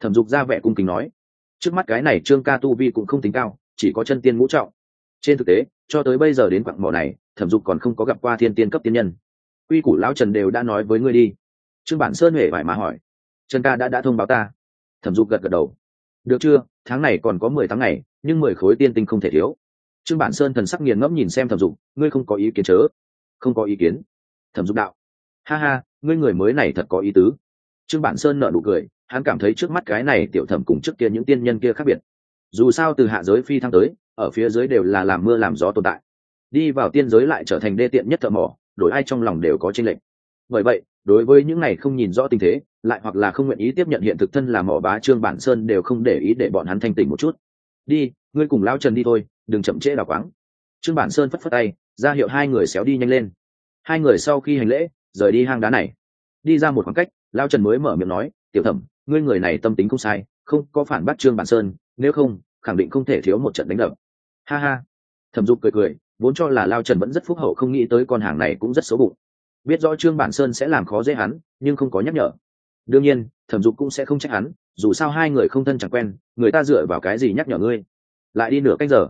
Speaker 1: Thẩm dục ra vẻ cung kính nói. Trước mắt cái này trương ca tu vi cũng không tính cao, chỉ có chân tiên ngũ trọng. Trên thực tế, cho tới bây giờ đến quặng mỏ này, thẩm dục còn không có gặp qua thiên tiên cấp tiên nhân. Quy củ lão trần đều đã nói với ngươi đi. Trương bản sơn huệ vải mà hỏi. Trần ca đã đã thông báo ta. Thẩm dục gật gật đầu. Được chưa? Tháng này còn có mười tháng ngày, nhưng mười khối tiên tinh không thể thiếu trương bản sơn thần sắc nghiền ngẫm nhìn xem thẩm dục, ngươi không có ý kiến chớ? Không có ý kiến. Thẩm dục đạo, ha ha, ngươi người mới này thật có ý tứ. Trương bản sơn nợ nụ cười, hắn cảm thấy trước mắt cái này tiểu thẩm cùng trước kia những tiên nhân kia khác biệt. Dù sao từ hạ giới phi thăng tới, ở phía dưới đều là làm mưa làm gió tồn tại. Đi vào tiên giới lại trở thành đê tiện nhất thợ mỏ, đổi ai trong lòng đều có tranh lệch. Bởi vậy, đối với những này không nhìn rõ tình thế, lại hoặc là không nguyện ý tiếp nhận hiện thực thân là mỏ bá trương bản sơn đều không để ý để bọn hắn thanh tỉnh một chút. Đi, ngươi cùng lao trần đi thôi đừng chậm trễ đào quáng. Trương bản sơn phất phất tay, ra hiệu hai người xéo đi nhanh lên. Hai người sau khi hành lễ, rời đi hang đá này. Đi ra một khoảng cách, lao trần mới mở miệng nói, tiểu thẩm, ngươi người này tâm tính không sai, không có phản bác trương bản sơn, nếu không, khẳng định không thể thiếu một trận đánh đập. Ha ha. Thẩm dục cười cười, vốn cho là lao trần vẫn rất phúc hậu không nghĩ tới con hàng này cũng rất xấu bụng. Biết rõ trương bản sơn sẽ làm khó dễ hắn, nhưng không có nhắc nhở. Đương nhiên, thẩm dục cũng sẽ không trách hắn, dù sao hai người không thân chẳng quen, người ta dựa vào cái gì nhắc nhở ngươi? Lại đi nửa cách giờ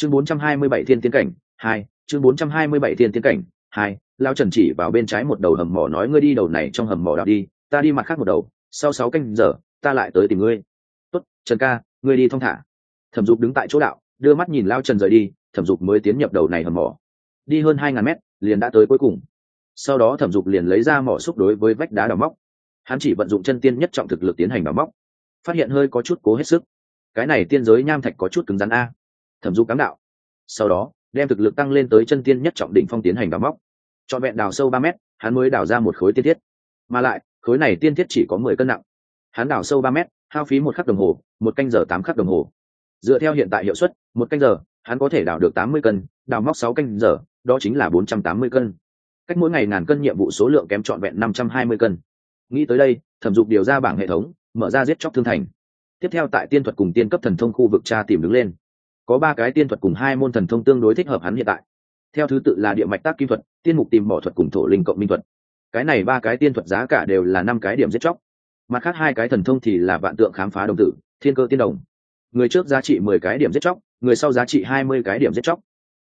Speaker 1: chương 427 thiên tiến cảnh, hai, chương 427 thiên tiến cảnh, hai lao trần chỉ vào bên trái một đầu hầm mỏ nói, ngươi đi đầu này trong hầm mỏ đào đi, ta đi mặt khác một đầu, sau sáu canh giờ, ta lại tới tìm ngươi. Tốt, trần ca, ngươi đi thong thả. Thẩm dục đứng tại chỗ đạo, đưa mắt nhìn lao trần rời đi, thẩm dục mới tiến nhập đầu này hầm mỏ. Đi hơn hai ngàn mét, liền đã tới cuối cùng. Sau đó thẩm dục liền lấy ra mỏ xúc đối với vách đá đào móc. Hắn chỉ vận dụng chân tiên nhất trọng thực lực tiến hành đào móc. Phát hiện hơi có chút cố hết sức. Cái này tiên giới nham thạch có chút cứng rắn a thẩm du cám đạo. Sau đó, đem thực lực tăng lên tới chân tiên nhất trọng đỉnh phong tiến hành đào móc. Cho vẹn đào sâu ba mét, hắn mới đào ra một khối tiên thiết. Mà lại, khối này tiên thiết chỉ có mười cân nặng. Hắn đào sâu ba mét, hao phí một khắc đồng hồ, một canh giờ tám khắc đồng hồ. Dựa theo hiện tại hiệu suất, một canh giờ, hắn có thể đào được tám mươi cân, đào móc sáu canh giờ, đó chính là bốn trăm tám mươi cân. Cách mỗi ngày ngàn cân nhiệm vụ số lượng kém trọn vẹn năm trăm hai mươi cân. Nghĩ tới đây, thẩm dục điều ra bảng hệ thống, mở ra giết chóc thương thành. Tiếp theo tại tiên thuật cùng tiên cấp thần thông khu vực tra tìm đứng lên có ba cái tiên thuật cùng hai môn thần thông tương đối thích hợp hắn hiện tại. Theo thứ tự là địa mạch tác kim thuật, tiên mục tìm bỏ thuật cùng thổ linh cộng minh thuật. Cái này ba cái tiên thuật giá cả đều là năm cái điểm giết chóc. Mặt khác hai cái thần thông thì là vạn tượng khám phá đồng tử, thiên cơ tiên đồng. Người trước giá trị mười cái điểm giết chóc, người sau giá trị hai mươi cái điểm giết chóc.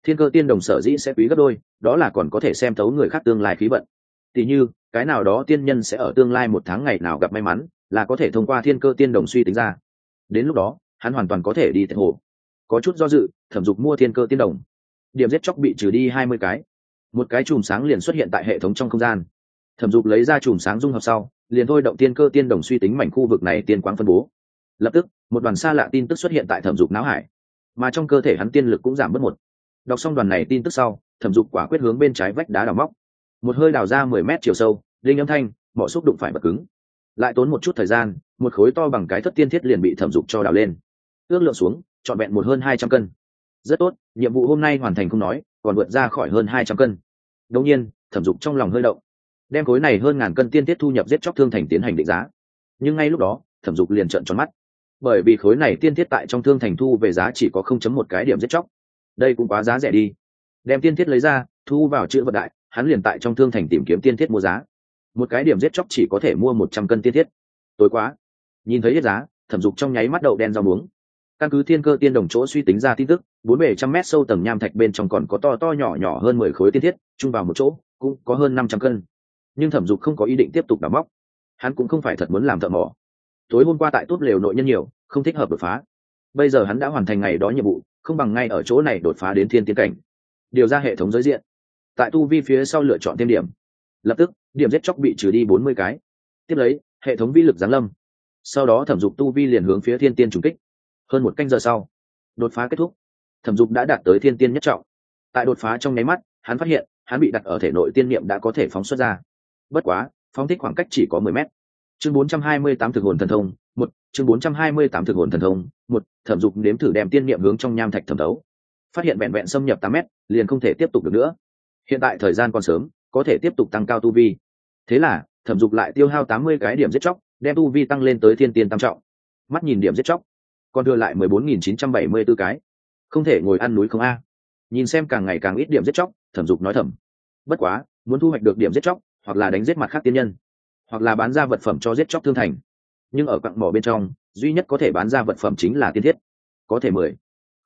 Speaker 1: Thiên cơ tiên đồng sở dĩ sẽ quý gấp đôi, đó là còn có thể xem thấu người khác tương lai khí vận. Tỉ như, cái nào đó tiên nhân sẽ ở tương lai một tháng ngày nào gặp may mắn, là có thể thông qua thiên cơ tiên đồng suy tính ra. Đến lúc đó, hắn hoàn toàn có thể đi tận hồ có chút do dự, thẩm dục mua thiên cơ tiên đồng. Điểm giết chóc bị trừ đi hai mươi cái. Một cái chùm sáng liền xuất hiện tại hệ thống trong không gian. Thẩm dục lấy ra chùm sáng dung hợp sau, liền thôi động tiên cơ tiên đồng suy tính mảnh khu vực này tiên quang phân bố. Lập tức, một đoàn xa lạ tin tức xuất hiện tại thẩm dục não hải. Mà trong cơ thể hắn tiên lực cũng giảm bớt một. Đọc xong đoàn này tin tức sau, thẩm dục quả quyết hướng bên trái vách đá đào móc. Một hơi đào ra mười mét chiều sâu linh âm thanh mọi xúc đụng phải bật cứng. Lại tốn một chút thời gian, một khối to bằng cái thất tiên thiết liền bị thẩm dục cho đào lên. Ước lượng xuống trọn vẹn một hơn hai trăm cân. Rất tốt, nhiệm vụ hôm nay hoàn thành không nói, còn vượt ra khỏi hơn hai trăm cân. Đông nhiên, thẩm dục trong lòng hơi động. Đem khối này hơn ngàn cân tiên tiết thu nhập giết chóc thương thành tiến hành định giá. Nhưng ngay lúc đó, thẩm dục liền trợn tròn mắt. Bởi vì khối này tiên thiết tại trong thương thành thu về giá chỉ có không chấm một cái điểm giết chóc. Đây cũng quá giá rẻ đi. Đem tiên thiết lấy ra, thu vào chữ vật đại, hắn liền tại trong thương thành tìm kiếm tiên thiết mua giá. Một cái điểm giết chóc chỉ có thể mua một trăm cân tiên thiết tối quá. Nhìn thấy hết giá, thẩm dục trong nháy mắt đậu đen rau muống căn cứ thiên cơ tiên đồng chỗ suy tính ra tin tức, bốn bể trăm mét sâu tầng nham thạch bên trong còn có to to nhỏ nhỏ hơn mười khối tiên thiết, chung vào một chỗ, cũng có hơn năm trăm cân. Nhưng thẩm dục không có ý định tiếp tục đào móc. Hắn cũng không phải thật muốn làm thợ mỏ. Tối hôm qua tại tốt lều nội nhân nhiều, không thích hợp đột phá. Bây giờ hắn đã hoàn thành ngày đó nhiệm vụ, không bằng ngay ở chỗ này đột phá đến thiên tiến cảnh. Điều ra hệ thống giới diện. Tại tu vi phía sau lựa chọn thêm điểm. Lập tức, điểm giết chóc bị trừ đi bốn mươi cái. Tiếp lấy, hệ thống vi lực giáng lâm. Sau đó thẩm dục tu vi liền hướng phía thiên tiên trùng kích hơn một canh giờ sau, đột phá kết thúc. Thẩm dục đã đạt tới thiên tiên nhất trọng. Tại đột phá trong nháy mắt, hắn phát hiện, hắn bị đặt ở thể nội tiên niệm đã có thể phóng xuất ra. Bất quá, phóng thích khoảng cách chỉ có mười mét. Chương bốn trăm hai mươi tám thực hồn thần thông, một, chương bốn trăm hai mươi tám thực hồn thần thông, một, thẩm dục nếm thử đem tiên niệm hướng trong nham thạch thẩm thấu. Phát hiện vẹn vẹn xâm nhập tám mét, liền không thể tiếp tục được nữa. Hiện tại thời gian còn sớm, có thể tiếp tục tăng cao tu vi. Thế là, thẩm dục lại tiêu hao tám mươi cái điểm giết chóc, đem tu vi tăng lên tới thiên tiên tam trọng. Mắt nhìn điểm giết chóc còn đưa lại mười bốn nghìn chín trăm bảy mươi b ố cái. Không thể ngồi ăn núi không a. Nhìn xem càng ngày càng ít điểm giết chóc, thẩm dục nói thầm. Bất quá, muốn thu hoạch được điểm giết chóc, hoặc là đánh giết mặt khác tiên nhân, hoặc là bán ra vật phẩm cho giết chóc thương thành. Nhưng ở quặng mỏ bên trong, duy nhất có thể bán ra vật phẩm chính là tiên thiết. Có thể mười.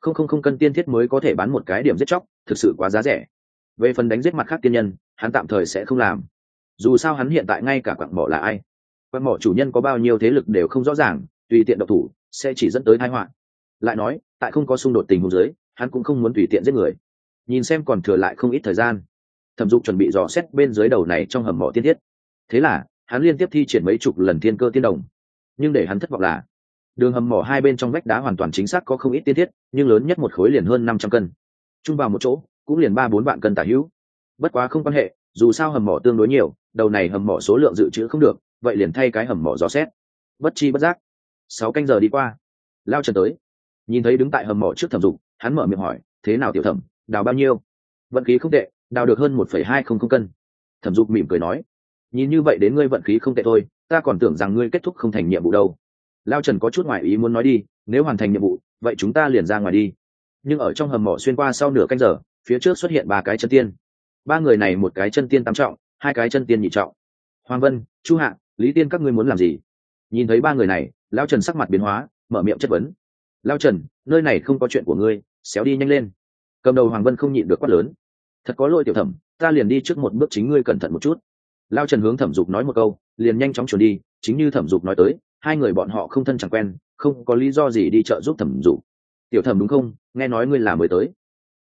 Speaker 1: Không không không cân tiên thiết mới có thể bán một cái điểm giết chóc, thực sự quá giá rẻ. Về phần đánh giết mặt khác tiên nhân, hắn tạm thời sẽ không làm. Dù sao hắn hiện tại ngay cả quặng mỏ là ai? Quặng mỏ chủ nhân có bao nhiêu thế lực đều không rõ ràng, tùy tiện độc thủ sẽ chỉ dẫn tới thái họa. Lại nói, tại không có xung đột tình huống giới hắn cũng không muốn tùy tiện giết người. Nhìn xem còn thừa lại không ít thời gian. Thẩm dục chuẩn bị dò xét bên dưới đầu này trong hầm mỏ tiên thiết. Thế là, hắn liên tiếp thi triển mấy chục lần thiên cơ tiên đồng. Nhưng để hắn thất vọng là, đường hầm mỏ hai bên trong vách đá hoàn toàn chính xác có không ít tiên thiết, nhưng lớn nhất một khối liền hơn năm trăm cân. Chung vào một chỗ, cũng liền ba bốn vạn cân tả hữu. Bất quá không quan hệ, dù sao hầm mỏ tương đối nhiều, đầu này hầm mỏ số lượng dự trữ không được, vậy liền thay cái hầm mỏ dò xét. Bất chi bất giác sáu canh giờ đi qua. Lao trần tới. Nhìn thấy đứng tại hầm mỏ trước thẩm dục, hắn mở miệng hỏi, thế nào tiểu thẩm, đào bao nhiêu? Vận khí không tệ, đào được hơn một phẩy hai không không cân. Thẩm dục mỉm cười nói, nhìn như vậy đến ngươi vận khí không tệ thôi, ta còn tưởng rằng ngươi kết thúc không thành nhiệm vụ đâu. Lao trần có chút ngoại ý muốn nói đi, nếu hoàn thành nhiệm vụ, vậy chúng ta liền ra ngoài đi. Nhưng ở trong hầm mỏ xuyên qua sau nửa canh giờ, phía trước xuất hiện ba cái chân tiên. Ba người này một cái chân tiên tám trọng, hai cái chân tiên nhị trọng. Hoàng vân, chu hạ, lý tiên các ngươi muốn làm gì? Nhìn thấy ba người này lao trần sắc mặt biến hóa, mở miệng chất vấn. Lao trần, nơi này không có chuyện của ngươi, xéo đi nhanh lên. Cầm đầu hoàng vân không nhịn được quát lớn. Thật có lỗi tiểu thẩm, ta liền đi trước một bước chính ngươi cẩn thận một chút. Lao trần hướng thẩm dục nói một câu, liền nhanh chóng chuồn đi, chính như thẩm dục nói tới, hai người bọn họ không thân chẳng quen, không có lý do gì đi chợ giúp thẩm dục. Tiểu thẩm đúng không? Nghe nói ngươi là mới tới.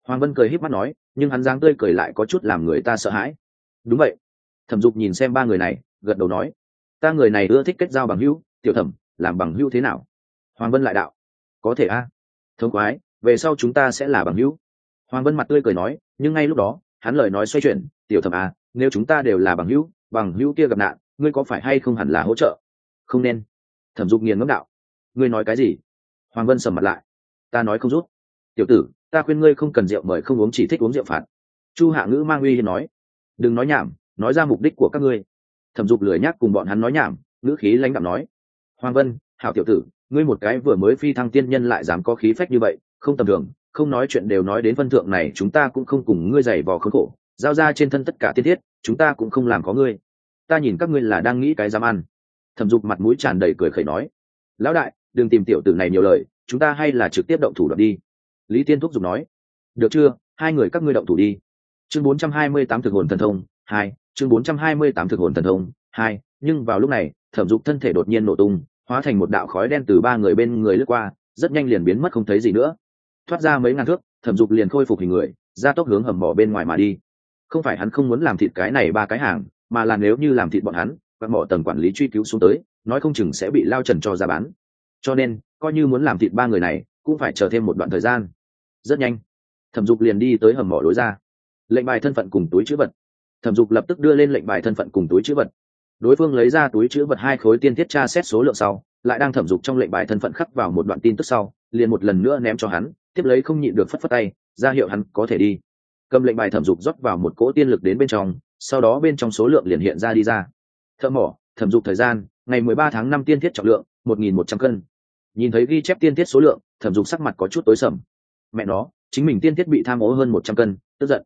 Speaker 1: Hoàng vân cười h í p mắt nói, nhưng hắn dáng tươi cười lại có chút làm người ta sợ hãi. Đúng vậy. Thẩm dục nhìn xem ba người này, gật đầu nói, ta người này ưa thích kết giao bằng hữu, tiểu thẩm làm bằng hữu thế nào? Hoàng vân lại đạo. Có thể a. À? thống quái về sau chúng ta sẽ là bằng hữu. Hoàng vân mặt tươi cười nói, nhưng ngay lúc đó, hắn lời nói xoay chuyển, tiểu thẩm à nếu chúng ta đều là bằng hữu bằng hữu kia gặp nạn, ngươi có phải hay không hẳn là hỗ trợ? Không nên. Thẩm dục nghiền ngẫm đạo. Ngươi nói cái gì? Hoàng vân sầm mặt lại. Ta nói không rút tiểu tử, ta khuyên ngươi không cần rượu mời không uống chỉ thích uống rượu phạt. Chu hạ ngữ mang uy hiên nói. Đừng nói nhảm, nói ra mục đích của các ngươi. Thẩm dục lười nhác cùng bọn hắn nói nhảm, ngữ khí lãnh đạo nói hoàng vân, hảo tiểu tử, ngươi một cái vừa mới phi thăng tiên nhân lại dám có khí phách như vậy, không tầm thường, không nói chuyện đều nói đến phân thượng này, chúng ta cũng không cùng ngươi giày vò khốn khổ, giao ra trên thân tất cả tiên thiết, chúng ta cũng không làm có ngươi. Ta nhìn các ngươi là đang nghĩ cái dám ăn. Thẩm dục mặt mũi tràn đầy cười khẩy nói, lão đại, đừng tìm tiểu tử này nhiều lời, chúng ta hay là trực tiếp động thủ đoạn đi. Lý tiên thúc giục nói, được chưa, hai người các ngươi động thủ đi. Chương 428 thực hồn thần thông, hai, chương 428 thực hồn thần thông, hai, nhưng vào lúc này thẩm dục thân thể đột nhiên nổ tung, hóa thành một đạo khói đen từ ba người bên người lướt qua, rất nhanh liền biến mất không thấy gì nữa. Thoát ra mấy ngàn thước, thẩm dục liền khôi phục hình người, ra tốc hướng hầm mỏ bên ngoài mà đi. Không phải hắn không muốn làm thịt cái này ba cái hàng, mà là nếu như làm thịt bọn hắn và mỏ tầng quản lý truy cứu xuống tới, nói không chừng sẽ bị lao trần cho ra bán. Cho nên, coi như muốn làm thịt ba người này, cũng phải chờ thêm một đoạn thời gian. Rất nhanh, thẩm dục liền đi tới hầm mỏ lối ra. Lệnh bài thân phận cùng túi chữ vật. Thẩm dục lập tức đưa lên lệnh bài thân phận cùng túi chữ vật đối phương lấy ra túi chữ vật hai khối tiên thiết tra xét số lượng sau, lại đang thẩm dục trong lệnh bài thân phận khắc vào một đoạn tin tức sau, liền một lần nữa ném cho hắn, tiếp lấy không nhịn được phất phất tay, ra hiệu hắn có thể đi. Cầm lệnh bài thẩm dục rót vào một cỗ tiên lực đến bên trong, sau đó bên trong số lượng liền hiện ra đi ra. Thợ mỏ, thẩm dục thời gian, ngày mười ba tháng năm tiên thiết trọng lượng, một nghìn một trăm cân. Nhìn thấy ghi chép tiên thiết số lượng, thẩm dục sắc mặt có chút tối sầm. Mẹ nó, chính mình tiên thiết bị tham ô hơn một trăm cân, tức giận.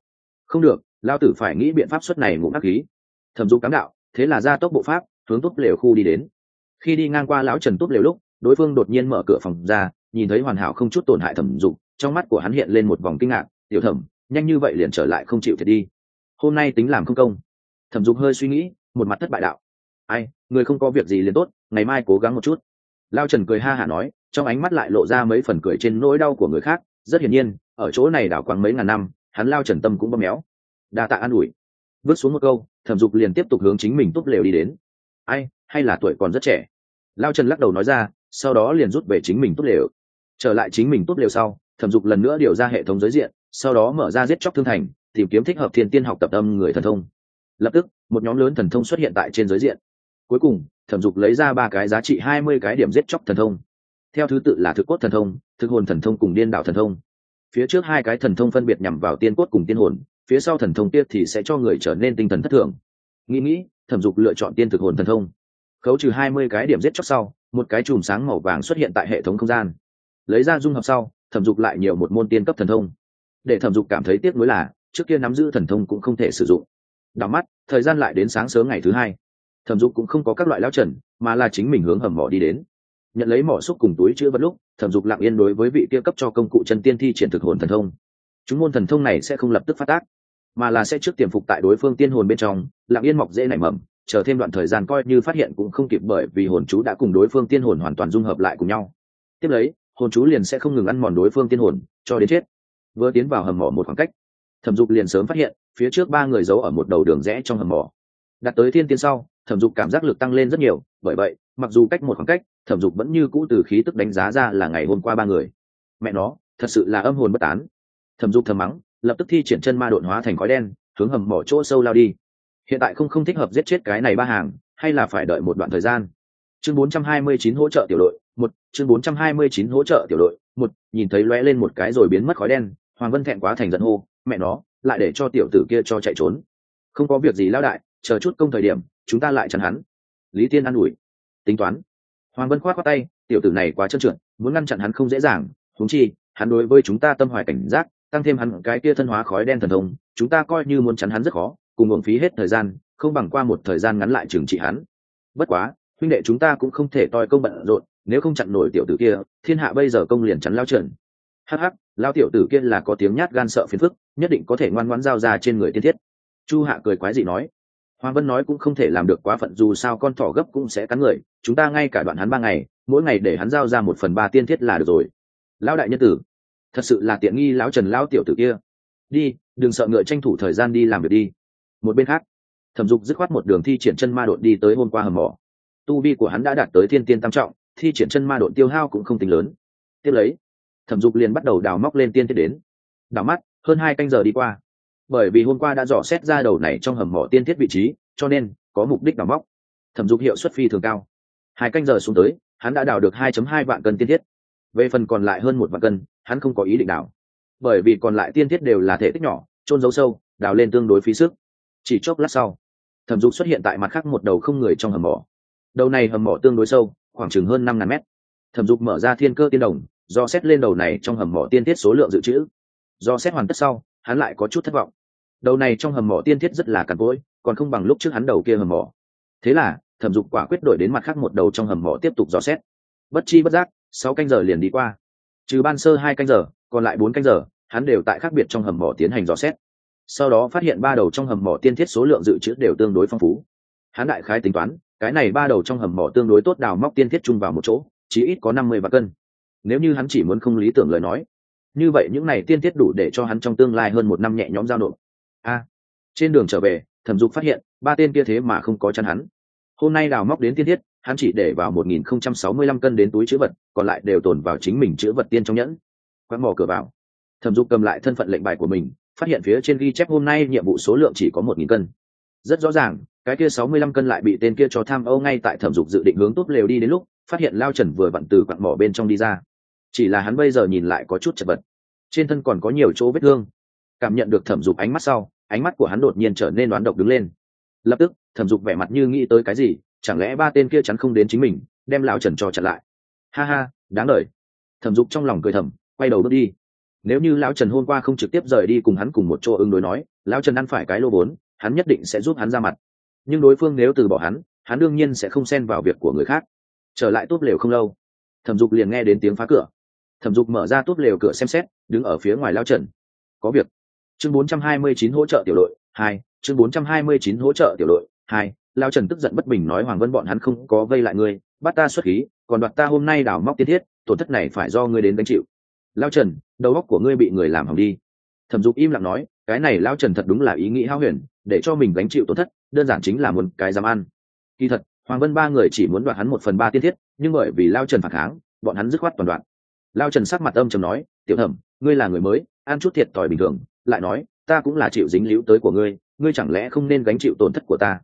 Speaker 1: Không được, lao tử phải nghĩ biện pháp suất này ngủ ác khí. Thẩm dục cám đạo thế là ra tốc bộ pháp, hướng túp lều khu đi đến. Khi đi ngang qua lão trần túp lều lúc, đối phương đột nhiên mở cửa phòng ra, nhìn thấy hoàn hảo không chút tổn hại thẩm dục, trong mắt của hắn hiện lên một vòng kinh ngạc, tiểu thẩm, nhanh như vậy liền trở lại không chịu thiệt đi. Hôm nay tính làm không công. Thẩm dục hơi suy nghĩ, một mặt thất bại đạo, ai, người không có việc gì liền tốt, ngày mai cố gắng một chút. Lao trần cười ha hả nói, trong ánh mắt lại lộ ra mấy phần cười trên nỗi đau của người khác. Rất hiển nhiên, ở chỗ này đảo quáng mấy ngàn năm, hắn lao trần tâm cũng bóp méo. Đa tạ an ủi vứt xuống một câu, thẩm dục liền tiếp tục hướng chính mình túp lều đi đến. Ai, hay là tuổi còn rất trẻ? Lao trần lắc đầu nói ra, sau đó liền rút về chính mình túp lều. Trở lại chính mình túp lều sau, thẩm dục lần nữa điều ra hệ thống giới diện, sau đó mở ra giết chóc thương thành, tìm kiếm thích hợp thiên tiên học tập âm người thần thông. Lập tức, một nhóm lớn thần thông xuất hiện tại trên giới diện. Cuối cùng, thẩm dục lấy ra ba cái giá trị hai mươi cái điểm giết chóc thần thông. Theo thứ tự là thực cốt thần thông, thực hồn thần thông cùng điên đạo thần thông. Phía trước hai cái thần thông phân biệt nhằm vào tiên cốt cùng tiên hồn phía sau thần thông tiếp thì sẽ cho người trở nên tinh thần thất thường. Nghĩ nghĩ, thẩm dục lựa chọn tiên thực hồn thần thông. Khấu trừ hai mươi cái điểm giết chóc sau, một cái chùm sáng màu vàng xuất hiện tại hệ thống không gian. Lấy ra dung hợp sau, thẩm dục lại nhiều một môn tiên cấp thần thông. Để thẩm dục cảm thấy tiếc nuối là, trước kia nắm giữ thần thông cũng không thể sử dụng. Đảo mắt, thời gian lại đến sáng sớm ngày thứ hai. Thẩm dục cũng không có các loại lao trần, mà là chính mình hướng hầm mỏ đi đến. Nhận lấy mỏ xúc cùng túi chữ vật lúc, thẩm dục lặng yên đối với vị kia cấp cho công cụ chân tiên thi triển thực hồn thần thông. Chúng môn thần thông này sẽ không lập tức phát tác mà là sẽ trước tiềm phục tại đối phương tiên hồn bên trong, lặng yên mọc dễ nảy mầm, chờ thêm đoạn thời gian coi như phát hiện cũng không kịp bởi vì hồn chú đã cùng đối phương tiên hồn hoàn toàn dung hợp lại cùng nhau. Tiếp lấy, hồn chú liền sẽ không ngừng ăn mòn đối phương tiên hồn, cho đến chết. Vừa tiến vào hầm mỏ một khoảng cách, thẩm dục liền sớm phát hiện, phía trước ba người giấu ở một đầu đường rẽ trong hầm mỏ. Đặt tới thiên tiên sau, thẩm dục cảm giác lực tăng lên rất nhiều, bởi vậy, mặc dù cách một khoảng cách, thẩm dục vẫn như cũ từ khí tức đánh giá ra là ngày hôm qua ba người. Mẹ nó, thật sự là âm hồn bất tán. Thẩm dục thầm mắng lập tức thi triển chân ma độn hóa thành khói đen, hướng hầm mỏ chỗ sâu lao đi. Hiện tại không không thích hợp giết chết cái này ba hàng, hay là phải đợi một đoạn thời gian. Chương 429 hỗ trợ tiểu đội, một, chương 429 hỗ trợ tiểu đội, một, nhìn thấy lóe lên một cái rồi biến mất khói đen, hoàng vân thẹn quá thành giận hô, mẹ nó, lại để cho tiểu tử kia cho chạy trốn. Không có việc gì lao đại, chờ chút công thời điểm, chúng ta lại chắn hắn. Lý tiên an ủi. Tính toán. Hoàng vân khoát qua tay, tiểu tử này quá trơn trượt, muốn ngăn chặn hắn không dễ dàng thúng chi, hắn đối với chúng ta tâm hoài cảnh giác tăng thêm hắn cái kia thân hóa khói đen thần thông, chúng ta coi như muốn chắn hắn rất khó, cùng uổng phí hết thời gian, không bằng qua một thời gian ngắn lại trừng trị hắn. Bất quá, huynh đệ chúng ta cũng không thể toi công bận rộn, nếu không chặn nổi tiểu tử kia, thiên hạ bây giờ công liền chắn lao trần. Hh lao tiểu tử kia là có tiếng nhát gan sợ phiền phức, nhất định có thể ngoan ngoãn giao ra trên người tiên thiết. Chu hạ cười quái dị nói. Hoàng vân nói cũng không thể làm được quá phận, dù sao con thỏ gấp cũng sẽ cắn người, chúng ta ngay cả đoạn hắn ba ngày, mỗi ngày để hắn giao ra một phần ba tiên thiết là được rồi. Lão đại nhân tử thật sự là tiện nghi lão trần lão tiểu tử kia. Đi, đừng sợ ngựa tranh thủ thời gian đi làm việc đi. Một bên khác, thẩm dục dứt khoát một đường thi triển chân ma đột đi tới hôm qua hầm mỏ. Tu vi của hắn đã đạt tới thiên tiên tam trọng, thi triển chân ma đột tiêu hao cũng không tính lớn. Tiếp lấy, thẩm dục liền bắt đầu đào móc lên tiên thiết đến. Đào mắt, hơn hai canh giờ đi qua. Bởi vì hôm qua đã dò xét ra đầu này trong hầm mỏ tiên thiết vị trí, cho nên có mục đích đào móc. Thẩm dục hiệu suất phi thường cao. Hai canh giờ xuống tới, hắn đã đào được 2.2 vạn cân tiên thiết về phần còn lại hơn một vạn cân, hắn không có ý định đào. Bởi vì còn lại tiên thiết đều là thể tích nhỏ trôn giấu sâu, đào lên tương đối phí sức. Chỉ chốc lát sau, thẩm dục xuất hiện tại mặt khác một đầu không người trong hầm mỏ. Đầu này hầm mỏ tương đối sâu, khoảng chừng hơn năm ngàn mét. Thẩm dục mở ra thiên cơ tiên đồng, do xét lên đầu này trong hầm mỏ tiên thiết số lượng dự trữ. Do xét hoàn tất sau, hắn lại có chút thất vọng. Đầu này trong hầm mỏ tiên thiết rất là cằn cỗi, còn không bằng lúc trước hắn đầu kia hầm mỏ. Thế là, thẩm dục quả quyết đổi đến mặt khác một đầu trong hầm mỏ tiếp tục dò xét. Bất chi bất giác sáu canh giờ liền đi qua. Trừ ban sơ hai canh giờ, còn lại bốn canh giờ, hắn đều tại khác biệt trong hầm mỏ tiến hành dò xét. Sau đó phát hiện ba đầu trong hầm mỏ tiên thiết số lượng dự trữ đều tương đối phong phú. Hắn đại khái tính toán, cái này ba đầu trong hầm mỏ tương đối tốt đào móc tiên thiết chung vào một chỗ chỉ ít có năm mươi vạn cân. Nếu như hắn chỉ muốn không lý tưởng lời nói, như vậy những này tiên thiết đủ để cho hắn trong tương lai hơn một năm nhẹ nhõm giao nộp. A. Trên đường trở về, thẩm dục phát hiện, ba tên kia thế mà không có chăn hắn. Hôm nay đào móc đến tiên thiết hắn chỉ để vào một nghìn không trăm sáu mươi lăm cân đến túi chữ vật, còn lại đều tồn vào chính mình chữ vật tiên trong nhẫn. Quán mò cửa vào. Thẩm dục cầm lại thân phận lệnh bài của mình, phát hiện phía trên ghi chép hôm nay nhiệm vụ số lượng chỉ có một nghìn cân. Rất rõ ràng, cái kia sáu mươi lăm cân lại bị tên kia cho tham ô ngay tại thẩm dục dự định hướng tốt lều đi đến lúc, phát hiện lao trần vừa vặn từ quặng mỏ bên trong đi ra. Chỉ là hắn bây giờ nhìn lại có chút chật vật. Trên thân còn có nhiều chỗ vết thương. Cảm nhận được thẩm dục ánh mắt sau, ánh mắt của hắn đột nhiên trở nên đoán độc đứng lên. Lập tức, thẩm dục vẻ mặt như nghĩ tới cái gì chẳng lẽ ba tên kia chắn không đến chính mình, đem lão trần cho chặn lại? Ha ha, đáng lời. Thẩm dục trong lòng cười thầm, quay đầu bước đi. Nếu như lão trần hôm qua không trực tiếp rời đi cùng hắn cùng một chỗ ứng đối nói, lão trần ăn phải cái lô vốn, hắn nhất định sẽ giúp hắn ra mặt. Nhưng đối phương nếu từ bỏ hắn hắn đương nhiên sẽ không xen vào việc của người khác. Trở lại tốt lều không lâu, thẩm dục liền nghe đến tiếng phá cửa. Thẩm dục mở ra tốt lều cửa xem xét, đứng ở phía ngoài lao trần. Có việc. Chương 429 hỗ trợ tiểu đội hai, chương 429 hỗ trợ tiểu đội hai lao trần tức giận bất bình nói, hoàng vân, bọn hắn không có vây lại ngươi, bắt ta xuất khí, còn đoạt ta hôm nay đào móc tiên thiết, tổn thất này phải do ngươi đến gánh chịu. Lao trần, đầu óc của ngươi bị người làm hỏng đi. Thẩm dục im lặng nói, cái này lao trần thật đúng là ý nghĩ hao huyền, để cho mình gánh chịu tổn thất, đơn giản chính là một cái dám ăn. Kỳ thật, hoàng vân ba người chỉ muốn đoạt hắn một phần ba tiên thiết, nhưng bởi vì lao trần phản kháng, bọn hắn dứt khoát toàn đoạn lao trần sắc mặt âm trầm nói, tiểu thẩm, ngươi là người mới, ăn chút thiệt thòi bình thường, lại nói, ta cũng là chịu dính líu tới của ngươi ngươi chẳng lẽ không nên gánh chịu tổn thất của ta?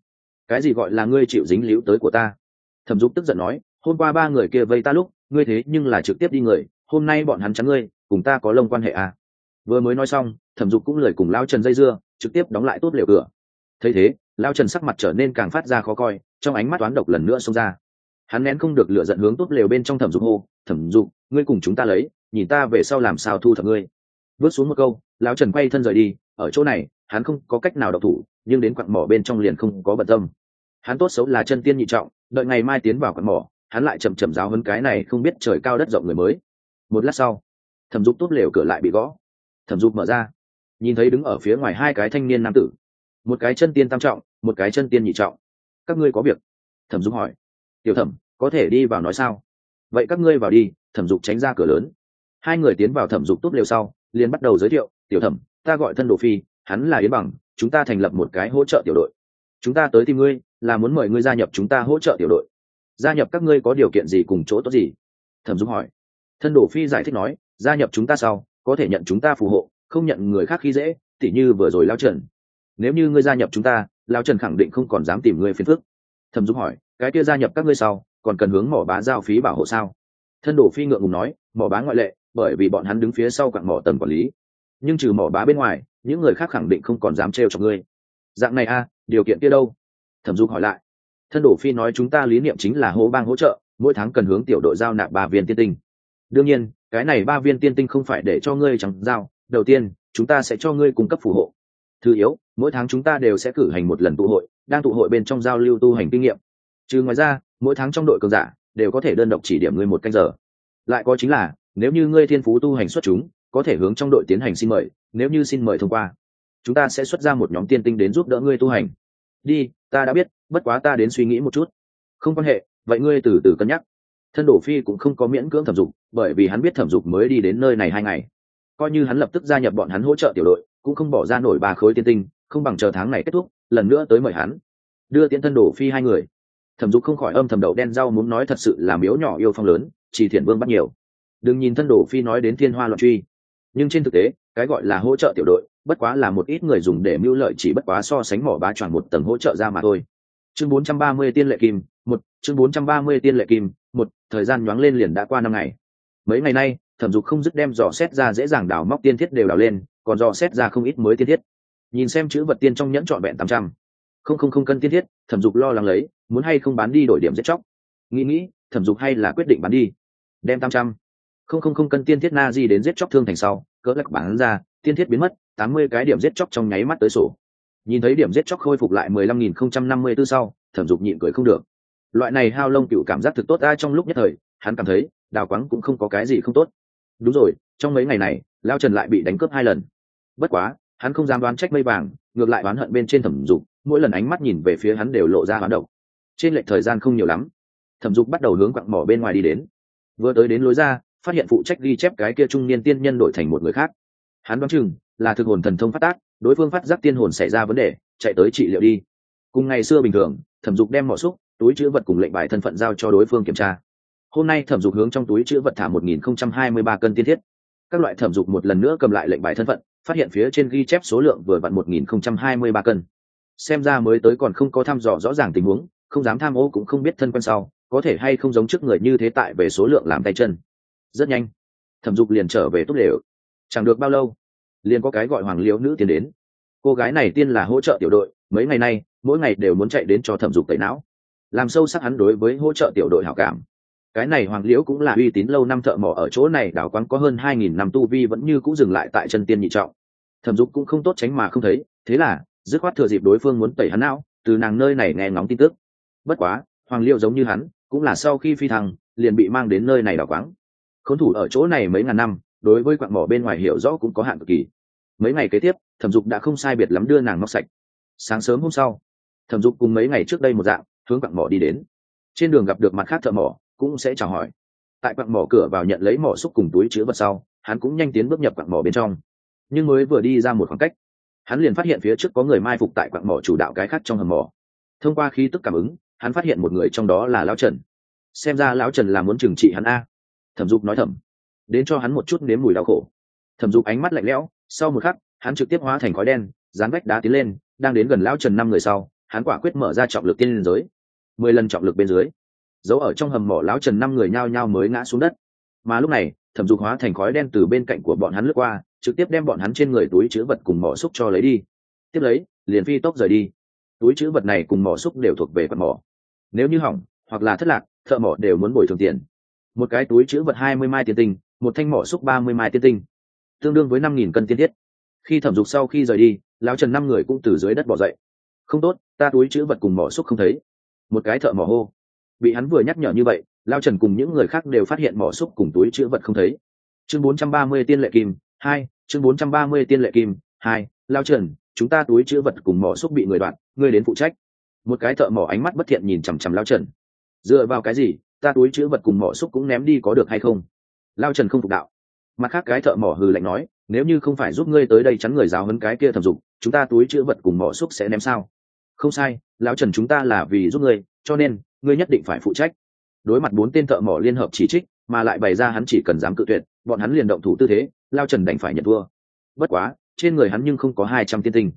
Speaker 1: Cái gì gọi là ngươi chịu dính liễu tới của ta? Thẩm dục tức giận nói, hôm qua ba người kia vây ta lúc, ngươi thế nhưng là trực tiếp đi người, hôm nay bọn hắn chắn ngươi, cùng ta có lông quan hệ à. vừa mới nói xong, thẩm dục cũng lời cùng lao trần dây dưa, trực tiếp đóng lại tốt liều cửa. Thấy thế, lao trần sắc mặt trở nên càng phát ra khó coi, trong ánh mắt toán độc lần nữa xông ra. Hắn nén không được lựa giận hướng tốt lều bên trong thẩm dục hô, thẩm dục, ngươi cùng chúng ta lấy, nhìn ta về sau làm sao thu thập ngươi. Vớt xuống một câu lão trần quay thân rời đi, ở chỗ này, hắn không có cách nào độc thủ, nhưng đến quặng mỏ bên trong liền không có bận tâm hắn tốt xấu là chân tiên nhị trọng, đợi ngày mai tiến vào quặng mỏ, hắn lại chầm chầm giáo hơn cái này không biết trời cao đất rộng người mới. Một lát sau, thẩm dục tốt lều cửa lại bị gõ. Thẩm dục mở ra, nhìn thấy đứng ở phía ngoài hai cái thanh niên nam tử, một cái chân tiên tam trọng, một cái chân tiên nhị trọng. Các ngươi có việc? Thẩm dục hỏi. Tiểu thẩm, có thể đi vào nói sao? Vậy các ngươi vào đi. Thẩm dục tránh ra cửa lớn. Hai người tiến vào thẩm dục tốt lều sau, liền bắt đầu giới thiệu, tiểu thẩm, ta gọi thân đồ phi, hắn là yến bằng, chúng ta thành lập một cái hỗ trợ tiểu đội chúng ta tới tìm ngươi, là muốn mời ngươi gia nhập chúng ta hỗ trợ tiểu đội. Gia nhập các ngươi có điều kiện gì cùng chỗ tốt gì? Thẩm dung hỏi. Thân đổ phi giải thích nói, gia nhập chúng ta sau, có thể nhận chúng ta phù hộ, không nhận người khác khi dễ, tỉ như vừa rồi lao trần. Nếu như ngươi gia nhập chúng ta lao trần khẳng định không còn dám tìm ngươi phiền phức. Thẩm dung hỏi, cái kia gia nhập các ngươi sau, còn cần hướng mỏ bá giao phí bảo hộ sao? Thân đổ phi ngượng ngùng nói, mỏ bá ngoại lệ, bởi vì bọn hắn đứng phía sau cặn mỏ tầng quản lý. Nhưng trừ mỏ bá bên ngoài, những người khác khẳng định không còn dám trêu cho ngươi. Dạng này a điều kiện kia đâu? Thẩm dục hỏi lại. Thân đổ phi nói chúng ta lý niệm chính là hô bang hỗ trợ, mỗi tháng cần hướng tiểu đội giao nạp ba viên tiên tinh. Đương nhiên, cái này ba viên tiên tinh không phải để cho ngươi chẳng giao. Đầu tiên, chúng ta sẽ cho ngươi cung cấp phù hộ. Thứ yếu, mỗi tháng chúng ta đều sẽ cử hành một lần tụ hội, đang tụ hội bên trong giao lưu tu hành kinh nghiệm. Trừ ngoài ra, mỗi tháng trong đội cường giả đều có thể đơn độc chỉ điểm ngươi một canh giờ. Lại có chính là, nếu như ngươi thiên phú tu hành xuất chúng, có thể hướng trong đội tiến hành xin mời, nếu như xin mời thông qua chúng ta sẽ xuất ra một nhóm tiên tinh đến giúp đỡ ngươi tu hành. Đi, ta đã biết, bất quá ta đến suy nghĩ một chút. Không quan hệ, vậy ngươi từ từ cân nhắc. Thân đổ phi cũng không có miễn cưỡng thẩm dục, bởi vì hắn biết thẩm dục mới đi đến nơi này hai ngày. Coi như hắn lập tức gia nhập bọn hắn hỗ trợ tiểu đội, cũng không bỏ ra nổi ba khối tiên tinh, không bằng chờ tháng này kết thúc, lần nữa tới mời hắn. Đưa tiễn thân đổ phi hai người. Thẩm dục không khỏi âm thầm đậu đen rau muốn nói thật sự là miếu nhỏ yêu phong lớn, chỉ thiện vương bắt nhiều. Đừng nhìn thân đổ phi nói đến thiên hoa loạn truy. Nhưng trên thực tế, cái gọi là hỗ trợ tiểu đội bất quá là một ít người dùng để mưu lợi chỉ bất quá so sánh mỏ bá tròn một tầng hỗ trợ ra mà thôi. Chương 430 tiên lệ kim, một, chương 430 tiên lệ kim, một, thời gian nhoáng lên liền đã qua năm ngày. Mấy ngày nay, thẩm dục không dứt đem dò xét ra dễ dàng đào móc tiên thiết đều đào lên, còn dò xét ra không ít mới tiên thiết. Nhìn xem chữ vật tiên trong nhẫn trọn vẹn tám trăm. Không không không cân tiên thiết, thẩm dục lo lắng lấy, muốn hay không bán đi đổi điểm giết chóc. Nghĩ nghĩ, thẩm dục hay là quyết định bán đi. Đem tám trăm. Không không không cân tiên thiết na di đến giết chóc thương thành sau, cỡ lắc bán ra, tiên thiết biến mất tám mươi cái điểm giết chóc trong nháy mắt tới sổ. Nhìn thấy điểm giết chóc khôi phục lại mười lăm nghìn không trăm năm mươi b ố sau, thẩm dục nhịn cười không được. Loại này hao lông cựu cảm giác thực tốt ai trong lúc nhất thời, hắn cảm thấy, đào quắng cũng không có cái gì không tốt. Đúng rồi, trong mấy ngày này, lao trần lại bị đánh cướp hai lần. Bất quá, hắn không dám đoán trách mây vàng, ngược lại đoán hận bên trên thẩm dục, mỗi lần ánh mắt nhìn về phía hắn đều lộ ra hoán độc. Trên lệch thời gian không nhiều lắm, thẩm dục bắt đầu hướng quặng mỏ bên ngoài đi đến. Vừa tới đến lối ra, phát hiện phụ trách ghi chép cái kia trung niên tiên nhân đổi thành một người khác. Hắn đoán chừng là thực hồn thần thông phát tác, đối phương phát giác tiên hồn xảy ra vấn đề, chạy tới trị liệu đi. Cùng ngày xưa bình thường, thẩm dục đem mỏ xúc, túi chữ vật cùng lệnh bài thân phận giao cho đối phương kiểm tra. Hôm nay thẩm dục hướng trong túi chữ vật thả một nghìn không trăm hai mươi ba cân tiên thiết. Các loại thẩm dục một lần nữa cầm lại lệnh bài thân phận, phát hiện phía trên ghi chép số lượng vừa vặn một nghìn không trăm hai mươi ba cân. Xem ra mới tới còn không có thăm dò rõ ràng tình huống, không dám tham ô cũng không biết thân quen sau, có thể hay không giống trước người như thế tại về số lượng làm tay chân. Rất nhanh, thẩm dục liền trở về tốt đều chẳng được bao lâu liền có cái gọi hoàng liễu nữ tiến đến. Cô gái này tiên là hỗ trợ tiểu đội, mấy ngày nay, mỗi ngày đều muốn chạy đến cho thẩm dục tẩy não. Làm sâu sắc hắn đối với hỗ trợ tiểu đội hảo cảm. Cái này hoàng liễu cũng là uy tín lâu năm thợ mỏ ở chỗ này, đảo quán có hơn hai nghìn năm tu vi vẫn như cũng dừng lại tại chân tiên nhị trọng. Thẩm dục cũng không tốt tránh mà không thấy, thế là, dứt khoát thừa dịp đối phương muốn tẩy hắn não, từ nàng nơi này nghe ngóng tin tức. Bất quá, hoàng liễu giống như hắn, cũng là sau khi phi thăng, liền bị mang đến nơi này đảo quáng khốn thủ ở chỗ này mấy ngàn năm đối với quặng mỏ bên ngoài hiểu rõ cũng có hạn cực kỳ. Mấy ngày kế tiếp, thẩm dục đã không sai biệt lắm đưa nàng móc sạch. Sáng sớm hôm sau, thẩm dục cùng mấy ngày trước đây một dạng, hướng quặng mỏ đi đến. Trên đường gặp được mặt khác thợ mỏ, cũng sẽ chào hỏi. Tại quặng mỏ cửa vào nhận lấy mỏ xúc cùng túi chứa vật sau, hắn cũng nhanh tiến bước nhập quặng mỏ bên trong. Nhưng mới vừa đi ra một khoảng cách, hắn liền phát hiện phía trước có người mai phục tại quặng mỏ chủ đạo cái khác trong hầm mỏ. Thông qua khí tức cảm ứng, hắn phát hiện một người trong đó là lão trần. Xem ra lão trần là muốn trừng trị hắn a. Thẩm dục nói thầm đến cho hắn một chút nếm mùi đau khổ. Thẩm dục ánh mắt lạnh lẽo, sau một khắc, hắn trực tiếp hóa thành khói đen, dán vách đá tiến lên, đang đến gần lão trần năm người sau, hắn quả quyết mở ra trọng lực tiên liên giới. Mười lần trọng lực bên dưới giấu ở trong hầm mỏ lão trần năm người nhao nhao mới ngã xuống đất. Mà lúc này, thẩm dục hóa thành khói đen từ bên cạnh của bọn hắn lướt qua, trực tiếp đem bọn hắn trên người túi chứa vật cùng mỏ xúc cho lấy đi. Tiếp lấy, liền phi tốc rời đi. Túi chứa vật này cùng mỏ xúc đều thuộc về quạt mỏ. Nếu như hỏng, hoặc là thất lạc, thợ mỏ đều muốn bồi thường tiền. Một cái túi chứa vật hai mươi mai tiền tinh một thanh mỏ xúc ba mươi mai tiên tinh, tương đương với năm nghìn cân tiên thiết. Khi thẩm dục sau khi rời đi, lão trần năm người cũng từ dưới đất bỏ dậy. Không tốt, ta túi chữ vật cùng mỏ xúc không thấy. Một cái thợ mỏ hô. Bị hắn vừa nhắc nhở như vậy lao trần cùng những người khác đều phát hiện mỏ xúc cùng túi chữ vật không thấy. Chương bốn trăm ba mươi tiên lệ kim, hai, chương bốn trăm ba mươi tiên lệ kim, hai lao trần, chúng ta túi chữ vật cùng mỏ xúc bị người đoạn, ngươi đến phụ trách. Một cái thợ mỏ ánh mắt bất thiện nhìn chằm chằm lao trần. Dựa vào cái gì, ta túi chữ vật cùng mỏ xúc cũng ném đi có được hay không? Lao trần không phục đạo. Mặt khác cái thợ mỏ hừ lạnh nói, nếu như không phải giúp ngươi tới đây chắn người giáo hấn cái kia thẩm dục, chúng ta túi chữ vật cùng mỏ xúc sẽ ném sao? Không sai, lão trần chúng ta là vì giúp ngươi, cho nên, ngươi nhất định phải phụ trách. Đối mặt bốn tên thợ mỏ liên hợp chỉ trích, mà lại bày ra hắn chỉ cần dám cự tuyệt, bọn hắn liền động thủ tư thế, lao trần đành phải nhận thua. Bất quá, trên người hắn nhưng không có hai trăm tiên tinh.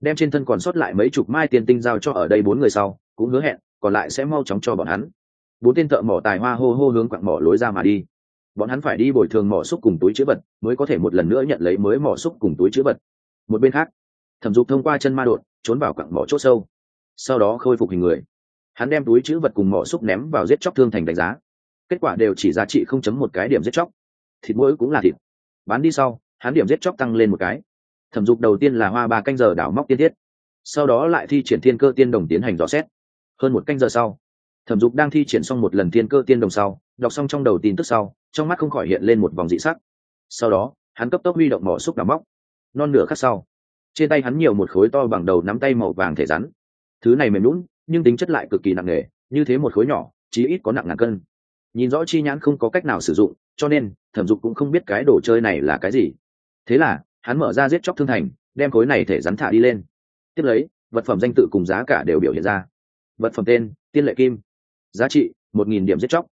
Speaker 1: Đem trên thân còn sót lại mấy chục mai tiên tinh giao cho ở đây bốn người sau, cũng hứa hẹn, còn lại sẽ mau chóng cho bọn hắn. Bốn tên thợ mỏ tài hoa hô hô hướng quặng mỏ lối ra mà đi bọn hắn phải đi bồi thường mỏ xúc cùng túi chữ vật, mới có thể một lần nữa nhận lấy mới mỏ xúc cùng túi chữ vật. Một bên khác, thẩm dục thông qua chân ma đột, trốn vào quặng mỏ c h ỗ sâu. Sau đó khôi phục hình người. Hắn đem túi chữ vật cùng mỏ xúc ném vào giết chóc thương thành đánh giá. Kết quả đều chỉ giá trị không chấm một cái điểm giết chóc. Thịt mỗi cũng là thịt. Bán đi sau, hắn điểm giết chóc tăng lên một cái. Thẩm dục đầu tiên là hoa ba canh giờ đảo móc tiên thiết. Sau đó lại thi triển thiên cơ tiên đồng tiến hành dò xét. Hơn một canh giờ sau, thẩm dục đang thi triển xong một lần thiên cơ tiên đồng sau, đọc xong trong đầu tin tức sau trong mắt không khỏi hiện lên một vòng dị sắc. Sau đó, hắn cấp tốc huy động mỏ xúc đào móc. Non nửa khắc sau, trên tay hắn nhiều một khối to bằng đầu nắm tay màu vàng thể rắn. Thứ này mềm lún nhưng tính chất lại cực kỳ nặng nề, như thế một khối nhỏ, chí ít có nặng ngàn cân. Nhìn rõ chi nhãn không có cách nào sử dụng, cho nên, thẩm dục cũng không biết cái đồ chơi này là cái gì. Thế là, hắn mở ra giết chóc thương thành, đem khối này thể rắn thả đi lên. Tiếp lấy, vật phẩm danh tự cùng giá cả đều biểu hiện ra. Vật phẩm tên, tiên lệ kim. Giá trị, một nghìn điểm giết chóc.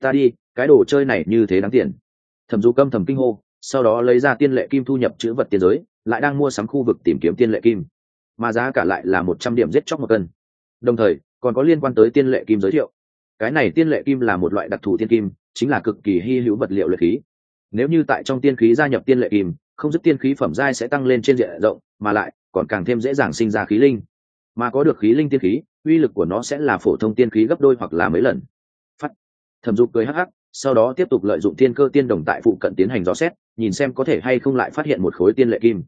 Speaker 1: Ta đi cái đồ chơi này như thế đáng tiền. Thẩm du câm thầm kinh hô, sau đó lấy ra tiên lệ kim thu nhập chữ vật tiên giới, lại đang mua sắm khu vực tìm kiếm tiên lệ kim. Mà giá cả lại là một trăm điểm giết chóc một cân. Đồng thời, còn có liên quan tới tiên lệ kim giới thiệu. Cái này tiên lệ kim là một loại đặc thù tiên kim, chính là cực kỳ hy hữu vật liệu lệ khí. Nếu như tại trong tiên khí gia nhập tiên lệ kim, không dứt tiên khí phẩm giai sẽ tăng lên trên diện rộng, mà lại còn càng thêm dễ dàng sinh ra khí linh. Mà có được khí linh tiên khí, uy lực của nó sẽ là phổ thông tiên khí gấp đôi hoặc là mấy lần. Phát thẩm dục cười hắc hắc sau đó tiếp tục lợi dụng tiên cơ tiên đồng tại phụ cận tiến hành dò xét, nhìn xem có thể hay không lại phát hiện một khối tiên lệ kim.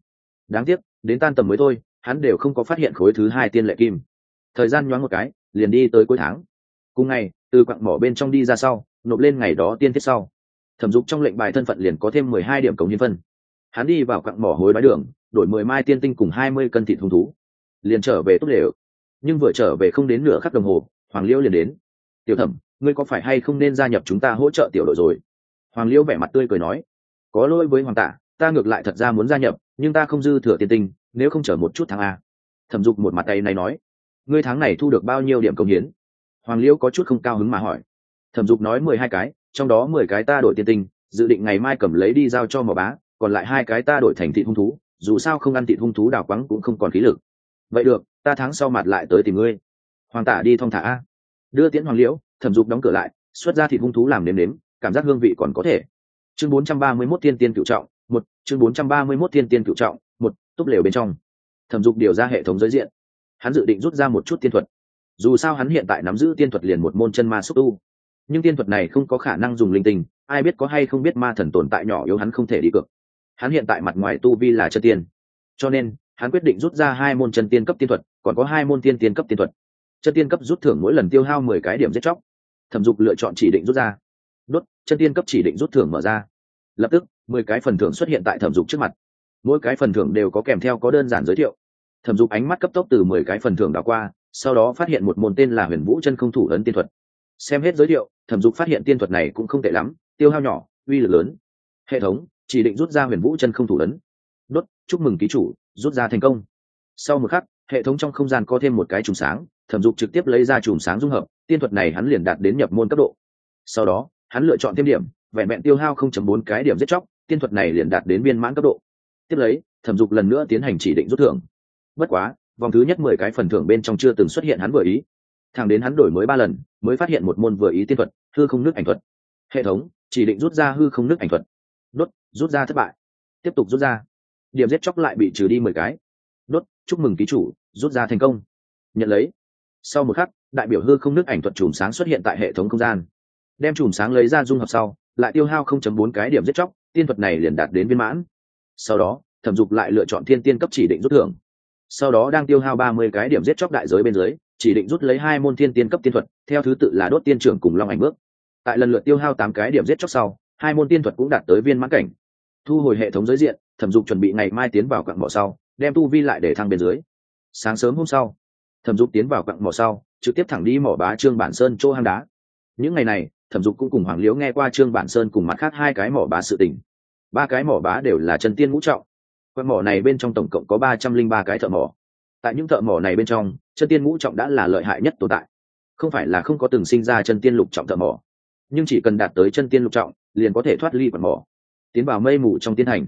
Speaker 1: Đáng tiếc, đến tan tầm mới thôi, hắn đều không có phát hiện khối thứ hai tiên lệ kim. Thời gian nhoáng một cái, liền đi tới cuối tháng. Cùng ngày, từ quặng mỏ bên trong đi ra sau, nộp lên ngày đó tiên tiết sau. Thẩm dục trong lệnh bài thân phận liền có thêm mười hai điểm cống nhân phân. Hắn đi vào quặng mỏ hối đoái đường, đổi mười mai tiên tinh cùng hai mươi cân thịt hung thú. Liền trở về tốt đều nhưng vừa trở về không đến nửa khắc đồng hồ, hoàng liễu liền đến. Tiểu thẩm ngươi có phải hay không nên gia nhập chúng ta hỗ trợ tiểu đội rồi? Hoàng liễu vẻ mặt tươi cười nói, có lỗi với hoàng tạ, ta ngược lại thật ra muốn gia nhập, nhưng ta không dư thừa tiền tinh, nếu không chở một chút tháng a. Thẩm dục một mặt tay này nói, ngươi tháng này thu được bao nhiêu điểm công hiến? Hoàng liễu có chút không cao hứng mà hỏi. Thẩm dục nói mười hai cái, trong đó mười cái ta đổi tiền tinh, dự định ngày mai cầm lấy đi giao cho mỏ bá, còn lại hai cái ta đổi thành thịt hung thú, dù sao không ăn thịt hung thú đào quắng cũng không còn khí lực. Vậy được, ta tháng sau mặt lại tới tìm ngươi. Hoàng tả đi thong thả a. Đưa tiễn hoàng liễu thẩm dục đóng cửa lại, xuất ra thịt hung thú làm nếm nếm, cảm giác hương vị còn có thể. Chương 431 thiên tiên cựu trọng, một, chương 431 thiên tiên cựu trọng, một, túp lều bên trong. Thẩm dục điều ra hệ thống giới diện. Hắn dự định rút ra một chút tiên thuật. Dù sao hắn hiện tại nắm giữ tiên thuật liền một môn chân ma xúc tu. Nhưng tiên thuật này không có khả năng dùng linh tinh, ai biết có hay không biết ma thần tồn tại nhỏ yếu hắn không thể đi cược. Hắn hiện tại mặt ngoài tu vi là chân tiên. Cho nên, hắn quyết định rút ra hai môn chân tiên cấp tiên thuật, còn có hai môn tiên tiên cấp tiên thuật. Chân tiên cấp rút thưởng mỗi lần tiêu hao mười cái điểm giết chóc thẩm dục lựa chọn chỉ định rút ra. Đốt, chân tiên cấp chỉ định rút thưởng mở ra. Lập tức, mười cái phần thưởng xuất hiện tại thẩm dục trước mặt. Mỗi cái phần thưởng đều có kèm theo có đơn giản giới thiệu. Thẩm dục ánh mắt cấp tốc từ mười cái phần thưởng đảo qua, sau đó phát hiện một môn tên là huyền vũ chân không thủ ấn tiên thuật. Xem hết giới thiệu, thẩm dục phát hiện tiên thuật này cũng không tệ lắm, tiêu hao nhỏ, uy lực lớn. Hệ thống, chỉ định rút ra huyền vũ chân không thủ ấn. Đốt, chúc mừng ký chủ, rút ra thành công. Sau một khắc, hệ thống trong không gian có thêm một cái trùng sáng thẩm dục trực tiếp lấy ra chùm sáng dung hợp, tiên thuật này hắn liền đạt đến nhập môn cấp độ. Sau đó, hắn lựa chọn thêm điểm, vẹn vẹn tiêu hao không chấm bốn cái điểm giết chóc, tiên thuật này liền đạt đến viên mãn cấp độ. Tiếp lấy, thẩm dục lần nữa tiến hành chỉ định rút thưởng. Bất quá, vòng thứ nhất mười cái phần thưởng bên trong chưa từng xuất hiện hắn vừa ý. Thẳng đến hắn đổi mới ba lần, mới phát hiện một môn vừa ý tiên thuật, hư không nước ảnh thuật. Hệ thống, chỉ định rút ra hư không nước ảnh thuật. Đốt, rút ra thất bại. Tiếp tục rút ra. Điểm giết chóc lại bị trừ đi mười cái. Đốt, chúc mừng ký chủ, rút ra thành công. Nhận lấy sau một khắc, đại biểu hư không nước ảnh thuật chùm sáng xuất hiện tại hệ thống không gian. Đem chùm sáng lấy ra dung hợp sau, lại tiêu hao không chấm bốn cái điểm giết chóc, tiên thuật này liền đạt đến viên mãn. Sau đó, thẩm dục lại lựa chọn thiên tiên cấp chỉ định rút thưởng. Sau đó đang tiêu hao ba mươi cái điểm giết chóc đại giới bên dưới, chỉ định rút lấy hai môn thiên tiên cấp tiên thuật, theo thứ tự là đốt tiên trưởng cùng long ảnh bước. Tại lần lượt tiêu hao tám cái điểm giết chóc sau, hai môn tiên thuật cũng đạt tới viên mãn cảnh. Thu hồi hệ thống giới diện, thẩm dục chuẩn bị ngày mai tiến vào quặng bỏ sau, đem tu vi lại để thăng bên dưới. Sáng sớm hôm sau thẩm dục tiến vào quặng mỏ sau, trực tiếp thẳng đi mỏ bá trương bản sơn chỗ hang đá. Những ngày này, thẩm dục cũng cùng hoàng liễu nghe qua trương bản sơn cùng mặt khác hai cái mỏ bá sự tình. Ba cái mỏ bá đều là chân tiên ngũ trọng. Quặng mỏ này bên trong tổng cộng có ba trăm linh ba cái thợ mỏ. Tại những thợ mỏ này bên trong, chân tiên ngũ trọng đã là lợi hại nhất tồn tại. Không phải là không có từng sinh ra chân tiên lục trọng thợ mỏ, nhưng chỉ cần đạt tới chân tiên lục trọng, liền có thể thoát ly quặng mỏ, tiến vào mây mù trong tiên thành.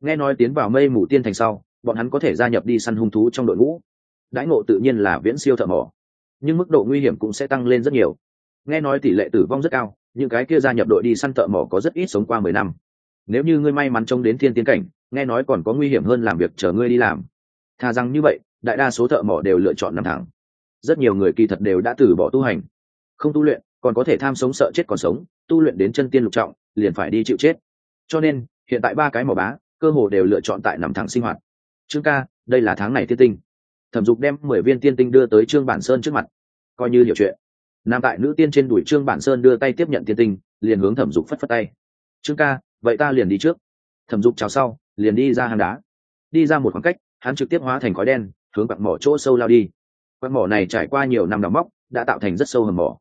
Speaker 1: Nghe nói tiến vào mây mù tiên thành sau, bọn hắn có thể gia nhập đi săn hung thú trong đội ngũ đãi ngộ tự nhiên là viễn siêu thợ mỏ. Nhưng mức độ nguy hiểm cũng sẽ tăng lên rất nhiều. Nghe nói tỷ lệ tử vong rất cao, những cái kia gia nhập đội đi săn thợ mỏ có rất ít sống qua mười năm. Nếu như ngươi may mắn trông đến thiên tiến cảnh, nghe nói còn có nguy hiểm hơn làm việc chờ ngươi đi làm. Thà rằng như vậy, đại đa số thợ mỏ đều lựa chọn nằm thẳng. Rất nhiều người kỳ thật đều đã từ bỏ tu hành. Không tu luyện, còn có thể tham sống sợ chết còn sống, tu luyện đến chân tiên lục trọng, liền phải đi chịu chết. Cho nên, hiện tại ba cái mỏ bá, cơ hồ đều lựa chọn tại nằm thẳng sinh hoạt. Trương ca, đây là tháng này tiết tinh thẩm dục đem mười viên tiên tinh đưa tới trương bản sơn trước mặt. Coi như hiểu chuyện. Nam tại nữ tiên trên đùi trương bản sơn đưa tay tiếp nhận tiên tinh, liền hướng thẩm dục phất phất tay. Trương ca, vậy ta liền đi trước. Thẩm dục chào sau, liền đi ra hang đá. Đi ra một khoảng cách, hắn trực tiếp hóa thành khói đen, hướng quặng mỏ chỗ sâu lao đi. Quặng mỏ này trải qua nhiều năm đào móc, đã tạo thành rất sâu hầm mỏ.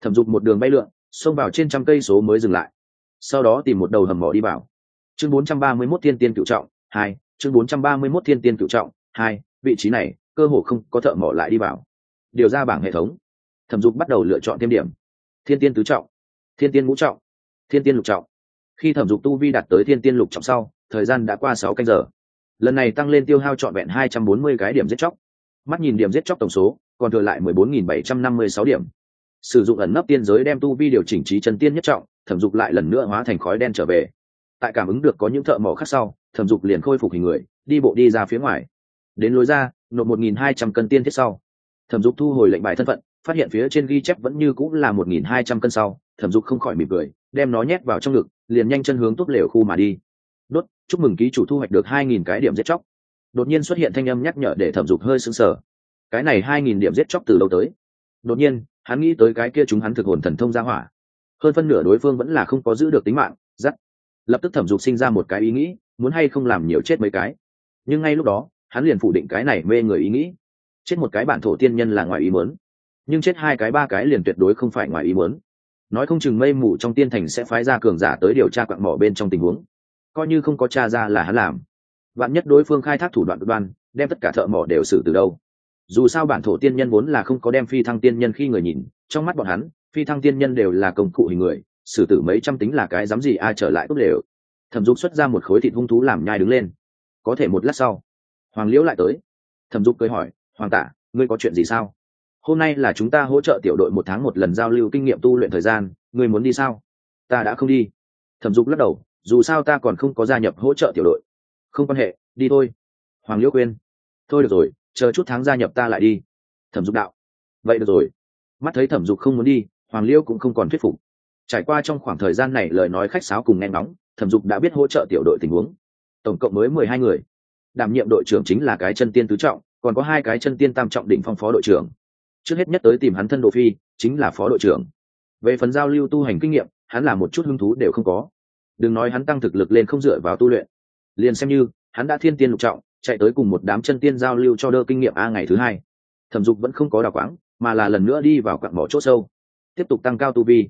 Speaker 1: Thẩm dục một đường bay lượn, xông vào trên trăm cây số mới dừng lại. Sau đó tìm một đầu hầm mỏ đi vào. Chương 431 thiên tiên cựu trọng hai, chương 431 thiên tiên cựu trọng hai, vị trí này cơ hồ không có thợ mỏ lại đi vào. Điều ra bảng hệ thống. Thẩm dục bắt đầu lựa chọn thêm điểm. Thiên tiên tứ trọng, thiên tiên ngũ trọng, thiên tiên lục trọng. Khi thẩm dục tu vi đạt tới thiên tiên lục trọng sau, thời gian đã qua sáu canh giờ. Lần này tăng lên tiêu hao trọn vẹn hai trăm bốn mươi cái điểm giết chóc. Mắt nhìn điểm giết chóc tổng số, còn thừa lại mười bốn nghìn bảy trăm năm mươi sáu điểm. Sử dụng ẩn nấp tiên giới đem tu vi điều chỉnh trí chân tiên nhất trọng, thẩm dục lại lần nữa hóa thành khói đen trở về. Tại cảm ứng được có những thợ mỏ khác sau, thẩm dục liền khôi phục hình người, đi bộ đi ra phía ngoài. Đến lối ra nộp một nghìn hai trăm cân tiên thiết sau. Thẩm dục thu hồi lệnh bài thân phận, phát hiện phía trên ghi chép vẫn như cũng là một nghìn hai trăm cân sau. Thẩm dục không khỏi mỉm cười, đem nó nhét vào trong ngực, liền nhanh chân hướng tốt lều khu mà đi. Đốt, chúc mừng ký chủ thu hoạch được hai nghìn cái điểm giết chóc. Đột nhiên xuất hiện thanh âm nhắc nhở để thẩm dục hơi sững sờ. Cái này hai nghìn điểm giết chóc từ lâu tới? Đột nhiên, hắn nghĩ tới cái kia chúng hắn thực hồn thần thông ra hỏa. Hơn phân nửa đối phương vẫn là không có giữ được tính mạng dắt lập tức thẩm dục sinh ra một cái ý nghĩ, muốn hay không làm nhiều chết mấy cái. Nhưng ngay lúc đó hắn liền phủ định cái này mê người ý nghĩ. Chết một cái bản thổ tiên nhân là ngoài ý muốn. Nhưng chết hai cái, ba cái liền tuyệt đối không phải ngoài ý muốn. Nói không chừng mây mù trong tiên thành sẽ phái ra cường giả tới điều tra quặng mỏ bên trong tình huống. Coi như không có cha ra là hắn làm. Vạn nhất đối phương khai thác thủ đoạn đoan, đem tất cả thợ mỏ đều xử từ đâu. Dù sao bản thổ tiên nhân vốn là không có đem phi thăng tiên nhân khi người nhìn, trong mắt bọn hắn, phi thăng tiên nhân đều là công cụ hình người, xử tử mấy trăm tính là cái dám gì ai trở lại tốt đều thẩm dục xuất ra một khối thịt hung thú làm nhai đứng lên. Có thể một lát sau hoàng liễu lại tới. Thẩm dục cười hỏi, hoàng tả ngươi có chuyện gì sao? Hôm nay là chúng ta hỗ trợ tiểu đội một tháng một lần giao lưu kinh nghiệm tu luyện thời gian, ngươi muốn đi sao? Ta đã không đi. Thẩm dục lắc đầu, dù sao ta còn không có gia nhập hỗ trợ tiểu đội. Không quan hệ, đi thôi. Hoàng liễu quên thôi được rồi, chờ chút tháng gia nhập ta lại đi. Thẩm dục đạo, vậy được rồi. Mắt thấy thẩm dục không muốn đi, hoàng liễu cũng không còn thuyết phục. Trải qua trong khoảng thời gian này lời nói khách sáo cùng nghe ngóng, thẩm dục đã biết hỗ trợ tiểu đội tình huống. Tổng cộng mới mười hai người đảm nhiệm đội trưởng chính là cái chân tiên tứ trọng, còn có hai cái chân tiên tam trọng đỉnh phong phó đội trưởng. Trước hết nhất tới tìm hắn thân độ phi, chính là phó đội trưởng. Về phần giao lưu tu hành kinh nghiệm, hắn là một chút hứng thú đều không có. Đừng nói hắn tăng thực lực lên không dựa vào tu luyện. Liền xem như, hắn đã thiên tiên lục trọng, chạy tới cùng một đám chân tiên giao lưu cho đỡ kinh nghiệm a ngày thứ hai. Thẩm dục vẫn không có đào quãng, mà là lần nữa đi vào quặng bỏ c h ỗ sâu. Tiếp tục tăng cao tu vi.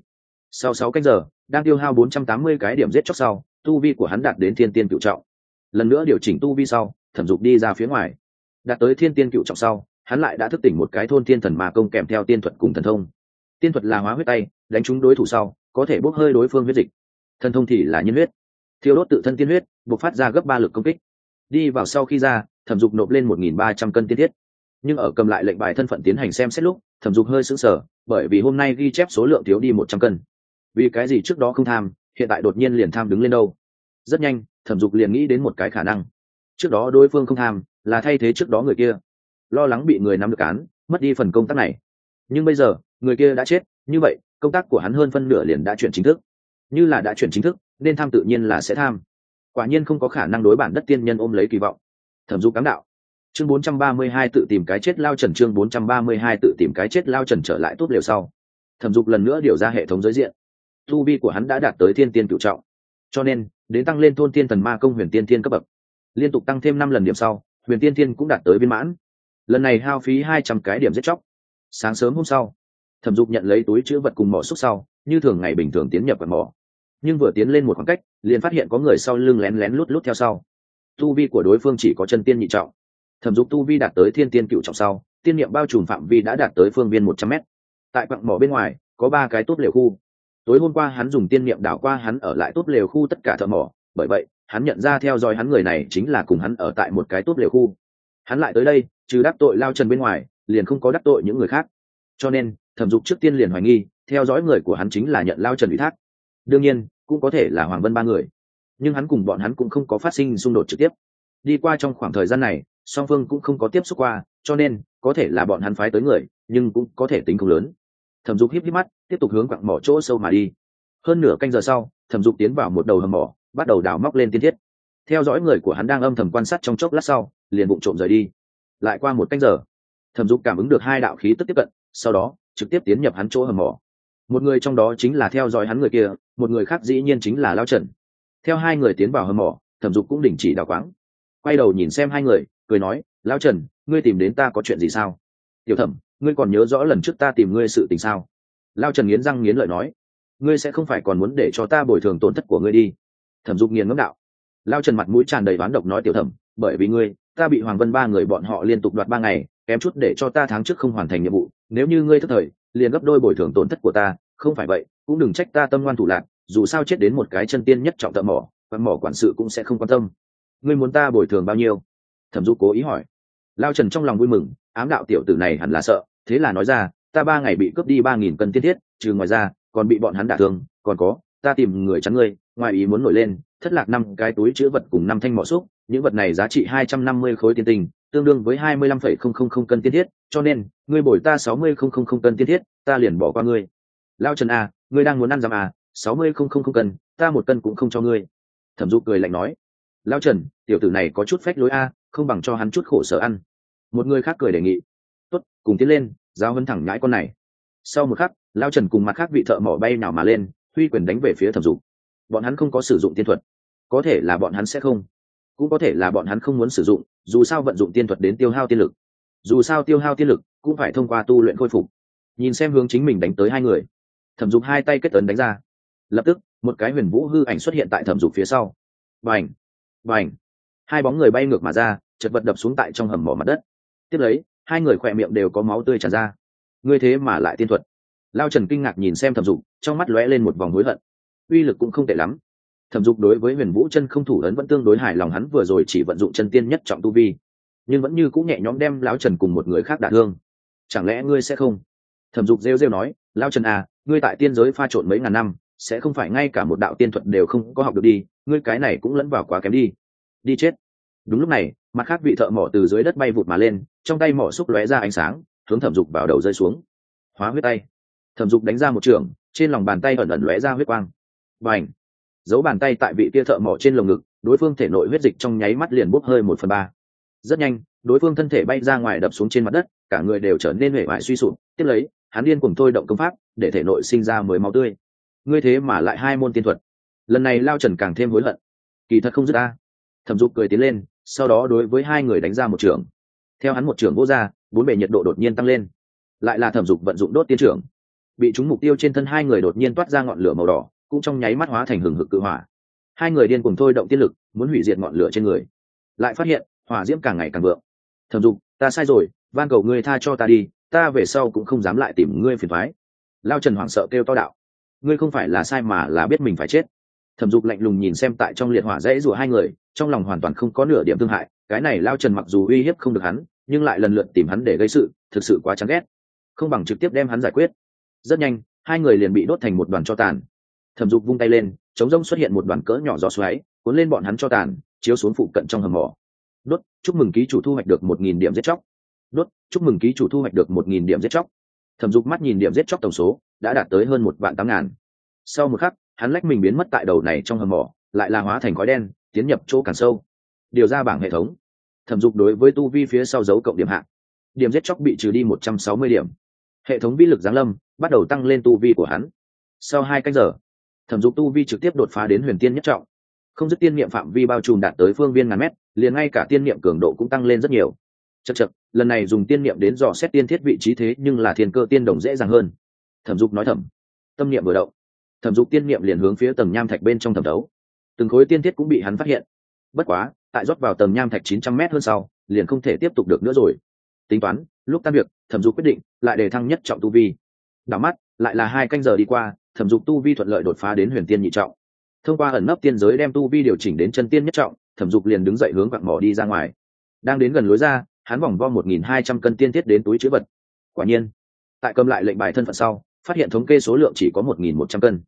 Speaker 1: Sau sáu cách giờ, đang tiêu hao bốn trăm tám mươi cái điểm giết chóc sau, tu vi của hắn đạt đến thiên tiên cựu trọng lần nữa điều chỉnh tu vi sau, thẩm dục đi ra phía ngoài. Đạt tới thiên tiên cựu trọng sau, hắn lại đã thức tỉnh một cái thôn thiên thần mà công kèm theo tiên thuật cùng thần thông. Tiên thuật là hóa huyết tay, đánh trúng đối thủ sau, có thể bốc hơi đối phương huyết dịch. Thần thông thì là nhân huyết. Thiêu đốt tự thân tiên huyết buộc phát ra gấp ba lực công kích. Đi vào sau khi ra, thẩm dục nộp lên một nghìn ba trăm cân tiên thiết. Nhưng ở cầm lại lệnh bài thân phận tiến hành xem xét lúc, thẩm dục hơi sững sờ, bởi vì hôm nay ghi chép số lượng thiếu đi một trăm cân. Vì cái gì trước đó không tham, hiện tại đột nhiên liền tham đứng lên đâu? Rất nhanh thẩm dục liền nghĩ đến một cái khả năng. Trước đó đối phương không tham, là thay thế trước đó người kia. Lo lắng bị người nắm được án, mất đi phần công tác này. Nhưng bây giờ, người kia đã chết, như vậy, công tác của hắn hơn phân nửa liền đã chuyển chính thức. Như là đã chuyển chính thức, nên tham tự nhiên là sẽ tham. Quả nhiên không có khả năng đối bản đất tiên nhân ôm lấy kỳ vọng. Thẩm dục cám đạo. Chương 432 tự tìm cái chết lao trần, chương 432 tự tìm cái chết lao trần trở lại tốt liều sau. Thẩm dục lần nữa điều ra hệ thống giới diện. Tu vi của hắn đã đạt tới thiên tiên cựu trọng cho nên, đến tăng lên thôn tiên thần ma công huyền tiên thiên cấp bậc. Liên tục tăng thêm năm lần điểm sau, huyền tiên thiên cũng đạt tới viên mãn. Lần này hao phí hai trăm cái điểm giết chóc. Sáng sớm hôm sau, thẩm dục nhận lấy túi chữ vật cùng mỏ xúc sau, như thường ngày bình thường tiến nhập vào mỏ. Nhưng vừa tiến lên một khoảng cách, liền phát hiện có người sau lưng lén lén lút lút theo sau. Tu vi của đối phương chỉ có chân tiên nhị trọng. Thẩm dục tu vi đạt tới thiên tiên cựu trọng sau, tiên niệm bao trùm phạm vi đã đạt tới phương viên một trăm mét. Tại quặng mỏ bên ngoài, có ba cái tốt liệu khu tối hôm qua hắn dùng tiên niệm đảo qua hắn ở lại tốt lều khu tất cả thợ mỏ, bởi vậy, hắn nhận ra theo dõi hắn người này chính là cùng hắn ở tại một cái tốt lều khu. Hắn lại tới đây, trừ đắc tội lao trần bên ngoài, liền không có đắc tội những người khác. Cho nên, thẩm dục trước tiên liền hoài nghi, theo dõi người của hắn chính là nhận lao trần ủy thác. Đương nhiên, cũng có thể là hoàng vân ba người. Nhưng hắn cùng bọn hắn cũng không có phát sinh xung đột trực tiếp. Đi qua trong khoảng thời gian này, song phương cũng không có tiếp xúc qua, cho nên, có thể là bọn hắn phái tới người, nhưng cũng có thể tính không lớn thẩm dục híp híp mắt, tiếp tục hướng quặng mỏ chỗ sâu mà đi. Hơn nửa canh giờ sau, thẩm dục tiến vào một đầu hầm mỏ, bắt đầu đào móc lên tiên thiết. Theo dõi người của hắn đang âm thầm quan sát trong chốc lát sau, liền bụng trộm rời đi. Lại qua một canh giờ, thẩm dục cảm ứng được hai đạo khí tức tiếp cận, sau đó, trực tiếp tiến nhập hắn chỗ hầm mỏ. Một người trong đó chính là theo dõi hắn người kia, một người khác dĩ nhiên chính là lao trần. Theo hai người tiến vào hầm mỏ, thẩm dục cũng đình chỉ đào quáng. Quay đầu nhìn xem hai người, cười nói, lao trần, ngươi tìm đến ta có chuyện gì sao? Tiểu thẩm ngươi còn nhớ rõ lần trước ta tìm ngươi sự tình sao? Lao trần nghiến răng nghiến lợi nói, ngươi sẽ không phải còn muốn để cho ta bồi thường tổn thất của ngươi đi. Thẩm dục nghiền ngấm đạo. Lao trần mặt mũi tràn đầy ván độc nói tiểu thẩm, bởi vì ngươi, ta bị hoàng vân ba người bọn họ liên tục đoạt ba ngày, kém chút để cho ta tháng trước không hoàn thành nhiệm vụ. Nếu như ngươi thất thời, liền gấp đôi bồi thường tổn thất của ta, không phải vậy, cũng đừng trách ta tâm ngoan thủ lạc, dù sao chết đến một cái chân tiên nhất trọng tợ mỏ, và mỏ quản sự cũng sẽ không quan tâm. Ngươi muốn ta bồi thường bao nhiêu? Thẩm dục cố ý hỏi. Lao trần trong lòng vui mừng, ám đạo tiểu tử này hẳn là sợ thế là nói ra ta ba ngày bị cướp đi ba nghìn cân tiên thiết trừ ngoài ra còn bị bọn hắn đả thương còn có ta tìm người chắn ngươi ngoài ý muốn nổi lên thất lạc năm cái túi chứa vật cùng năm thanh mỏ xúc những vật này giá trị hai trăm năm mươi khối tiên tình, tương đương với hai mươi lăm phẩy không không không cân tiên thiết cho nên ngươi bồi ta sáu mươi không không không cân tiên thiết ta liền bỏ qua ngươi. Lao trần a à, ngươi đang muốn ăn giam à sáu mươi không không không cân ta một cân cũng không cho ngươi. Thẩm dục cười lạnh nói. Lao trần tiểu tử này có chút phách lối a không bằng cho hắn chút khổ sở ăn. Một người khác cười đề nghị tốt, cùng tiến lên, giao hân thẳng nhãi con này. Sau một khắc, lao trần cùng mặt khác vị thợ mỏ bay nào mà lên, huy quyền đánh về phía thẩm dục. Bọn hắn không có sử dụng tiên thuật. Có thể là bọn hắn sẽ không. Cũng có thể là bọn hắn không muốn sử dụng, dù sao vận dụng tiên thuật đến tiêu hao tiên lực. Dù sao tiêu hao tiên lực cũng phải thông qua tu luyện khôi phục. Nhìn xem hướng chính mình đánh tới hai người, thẩm dục hai tay kết ấn đánh ra. Lập tức, một cái huyền vũ hư ảnh xuất hiện tại thẩm dục phía sau. Vành vành hai bóng người bay ngược mà ra, chật vật đập xuống tại trong hầm mỏ mặt đất. Tiếp lấy hai người khỏe miệng đều có máu tươi tràn ra. Ngươi thế mà lại tiên thuật. Lao trần kinh ngạc nhìn xem thẩm dục, trong mắt lóe lên một vòng hối hận. Uy lực cũng không tệ lắm. Thẩm dục đối với huyền vũ chân không thủ ấn vẫn tương đối hài lòng, hắn vừa rồi chỉ vận dụng chân tiên nhất trọng tu vi, nhưng vẫn như cũng nhẹ nhõm đem lão trần cùng một người khác đả thương. Chẳng lẽ ngươi sẽ không? Thẩm dục rêu rêu nói lao trần à ngươi tại tiên giới pha trộn mấy ngàn năm, sẽ không phải ngay cả một đạo tiên thuật đều không có học được đi, ngươi cái này cũng lẫn vào quá kém đi. Đi chết đúng lúc này, mặt khác vị thợ mỏ từ dưới đất bay vụt mà lên, trong tay mỏ xúc lóe ra ánh sáng, hướng thẩm dục vào đầu rơi xuống. Hóa huyết tay. Thẩm dục đánh ra một trường, trên lòng bàn tay ẩn ẩn lóe ra huyết quang. Và ảnh giấu bàn tay tại vị kia thợ mỏ trên lồng ngực, đối phương thể nội huyết dịch trong nháy mắt liền bốc hơi một phần ba. Rất nhanh, đối phương thân thể bay ra ngoài đập xuống trên mặt đất, cả người đều trở nên huệ hoại suy sụp. Tiếp lấy, hắn điên cùng thôi động công pháp, để thể nội sinh ra mới máu tươi. Ngươi thế mà lại hai môn tiên thuật. Lần này lao trần càng thêm hối hận. Kỳ thật không dứt ta thẩm dục cười tiến lên sau đó đối với hai người đánh ra một trường. Theo hắn một trường vô ra, bốn bề nhiệt độ đột nhiên tăng lên. Lại là thẩm dục vận dụng đốt tiên trưởng. Bị chúng mục tiêu trên thân hai người đột nhiên toát ra ngọn lửa màu đỏ, cũng trong nháy mắt hóa thành hừng hực cự hỏa. Hai người điên cùng thôi động tiên lực, muốn hủy diệt ngọn lửa trên người. Lại phát hiện, hỏa diễm càng ngày càng vượng. Thẩm dục, ta sai rồi, van cầu ngươi tha cho ta đi, ta về sau cũng không dám lại tìm ngươi phiền thoái lao trần hoảng sợ kêu to đạo, ngươi không phải là sai mà là biết mình phải chết thẩm dục lạnh lùng nhìn xem tại trong liệt hỏa dãy rủa hai người, trong lòng hoàn toàn không có nửa điểm thương hại, cái này lao trần mặc dù uy hiếp không được hắn, nhưng lại lần lượt tìm hắn để gây sự, thực sự quá chán ghét. Không bằng trực tiếp đem hắn giải quyết. Rất nhanh, hai người liền bị đốt thành một đoàn cho tàn. Thẩm dục vung tay lên, chống rông xuất hiện một đoàn cỡ nhỏ gió xoáy, cuốn lên bọn hắn cho tàn, chiếu xuống phụ cận trong hầm mỏ. Đốt, chúc mừng ký chủ thu hoạch được một nghìn điểm giết chóc. Đốt, chúc mừng ký chủ thu hoạch được một nghìn điểm giết chóc. Thẩm dục mắt nhìn điểm giết chóc tổng số, đã đạt tới hơn một vạn tám ngàn. Sau một khắc hắn lách mình biến mất tại đầu này trong hầm mỏ, lại là hóa thành khói đen, tiến nhập chỗ càng sâu. Điều ra bảng hệ thống. Thẩm dục đối với tu vi phía sau dấu cộng điểm hạng điểm giết chóc bị trừ đi một trăm sáu mươi điểm. Hệ thống vi lực giáng lâm, bắt đầu tăng lên tu vi của hắn. Sau hai cách giờ, thẩm dục tu vi trực tiếp đột phá đến huyền tiên nhất trọng. Không dứt tiên niệm phạm vi bao trùm đạt tới phương viên ngàn mét, liền ngay cả tiên niệm cường độ cũng tăng lên rất nhiều. Chật chật lần này dùng tiên niệm đến dò xét tiên thiết vị trí thế nhưng là thiên cơ tiên đồng dễ dàng hơn. Thẩm dục nói thẩm tâm niệm vừa động thẩm dục tiên niệm liền hướng phía tầng nham thạch bên trong thẩm đấu từng khối tiên thiết cũng bị hắn phát hiện. Bất quá, tại rót vào tầng nham thạch chín trăm m hơn sau, liền không thể tiếp tục được nữa rồi. Tính toán, lúc tan việc, thẩm dục quyết định lại đề thăng nhất trọng tu vi. Đảo mắt, lại là hai canh giờ đi qua, thẩm dục tu vi thuận lợi đột phá đến huyền tiên nhị trọng. Thông qua ẩn nấp tiên giới đem tu vi điều chỉnh đến chân tiên nhất trọng, thẩm dục liền đứng dậy hướng quặng mỏ đi ra ngoài. Đang đến gần lối ra, hắn vòng vo một nghìn hai trăm cân tiên thiết đến túi chữ vật. Quả nhiên, tại cầm lại lệnh bài thân phận sau, phát hiện thống kê số lượng chỉ có một nghìn một trăm cân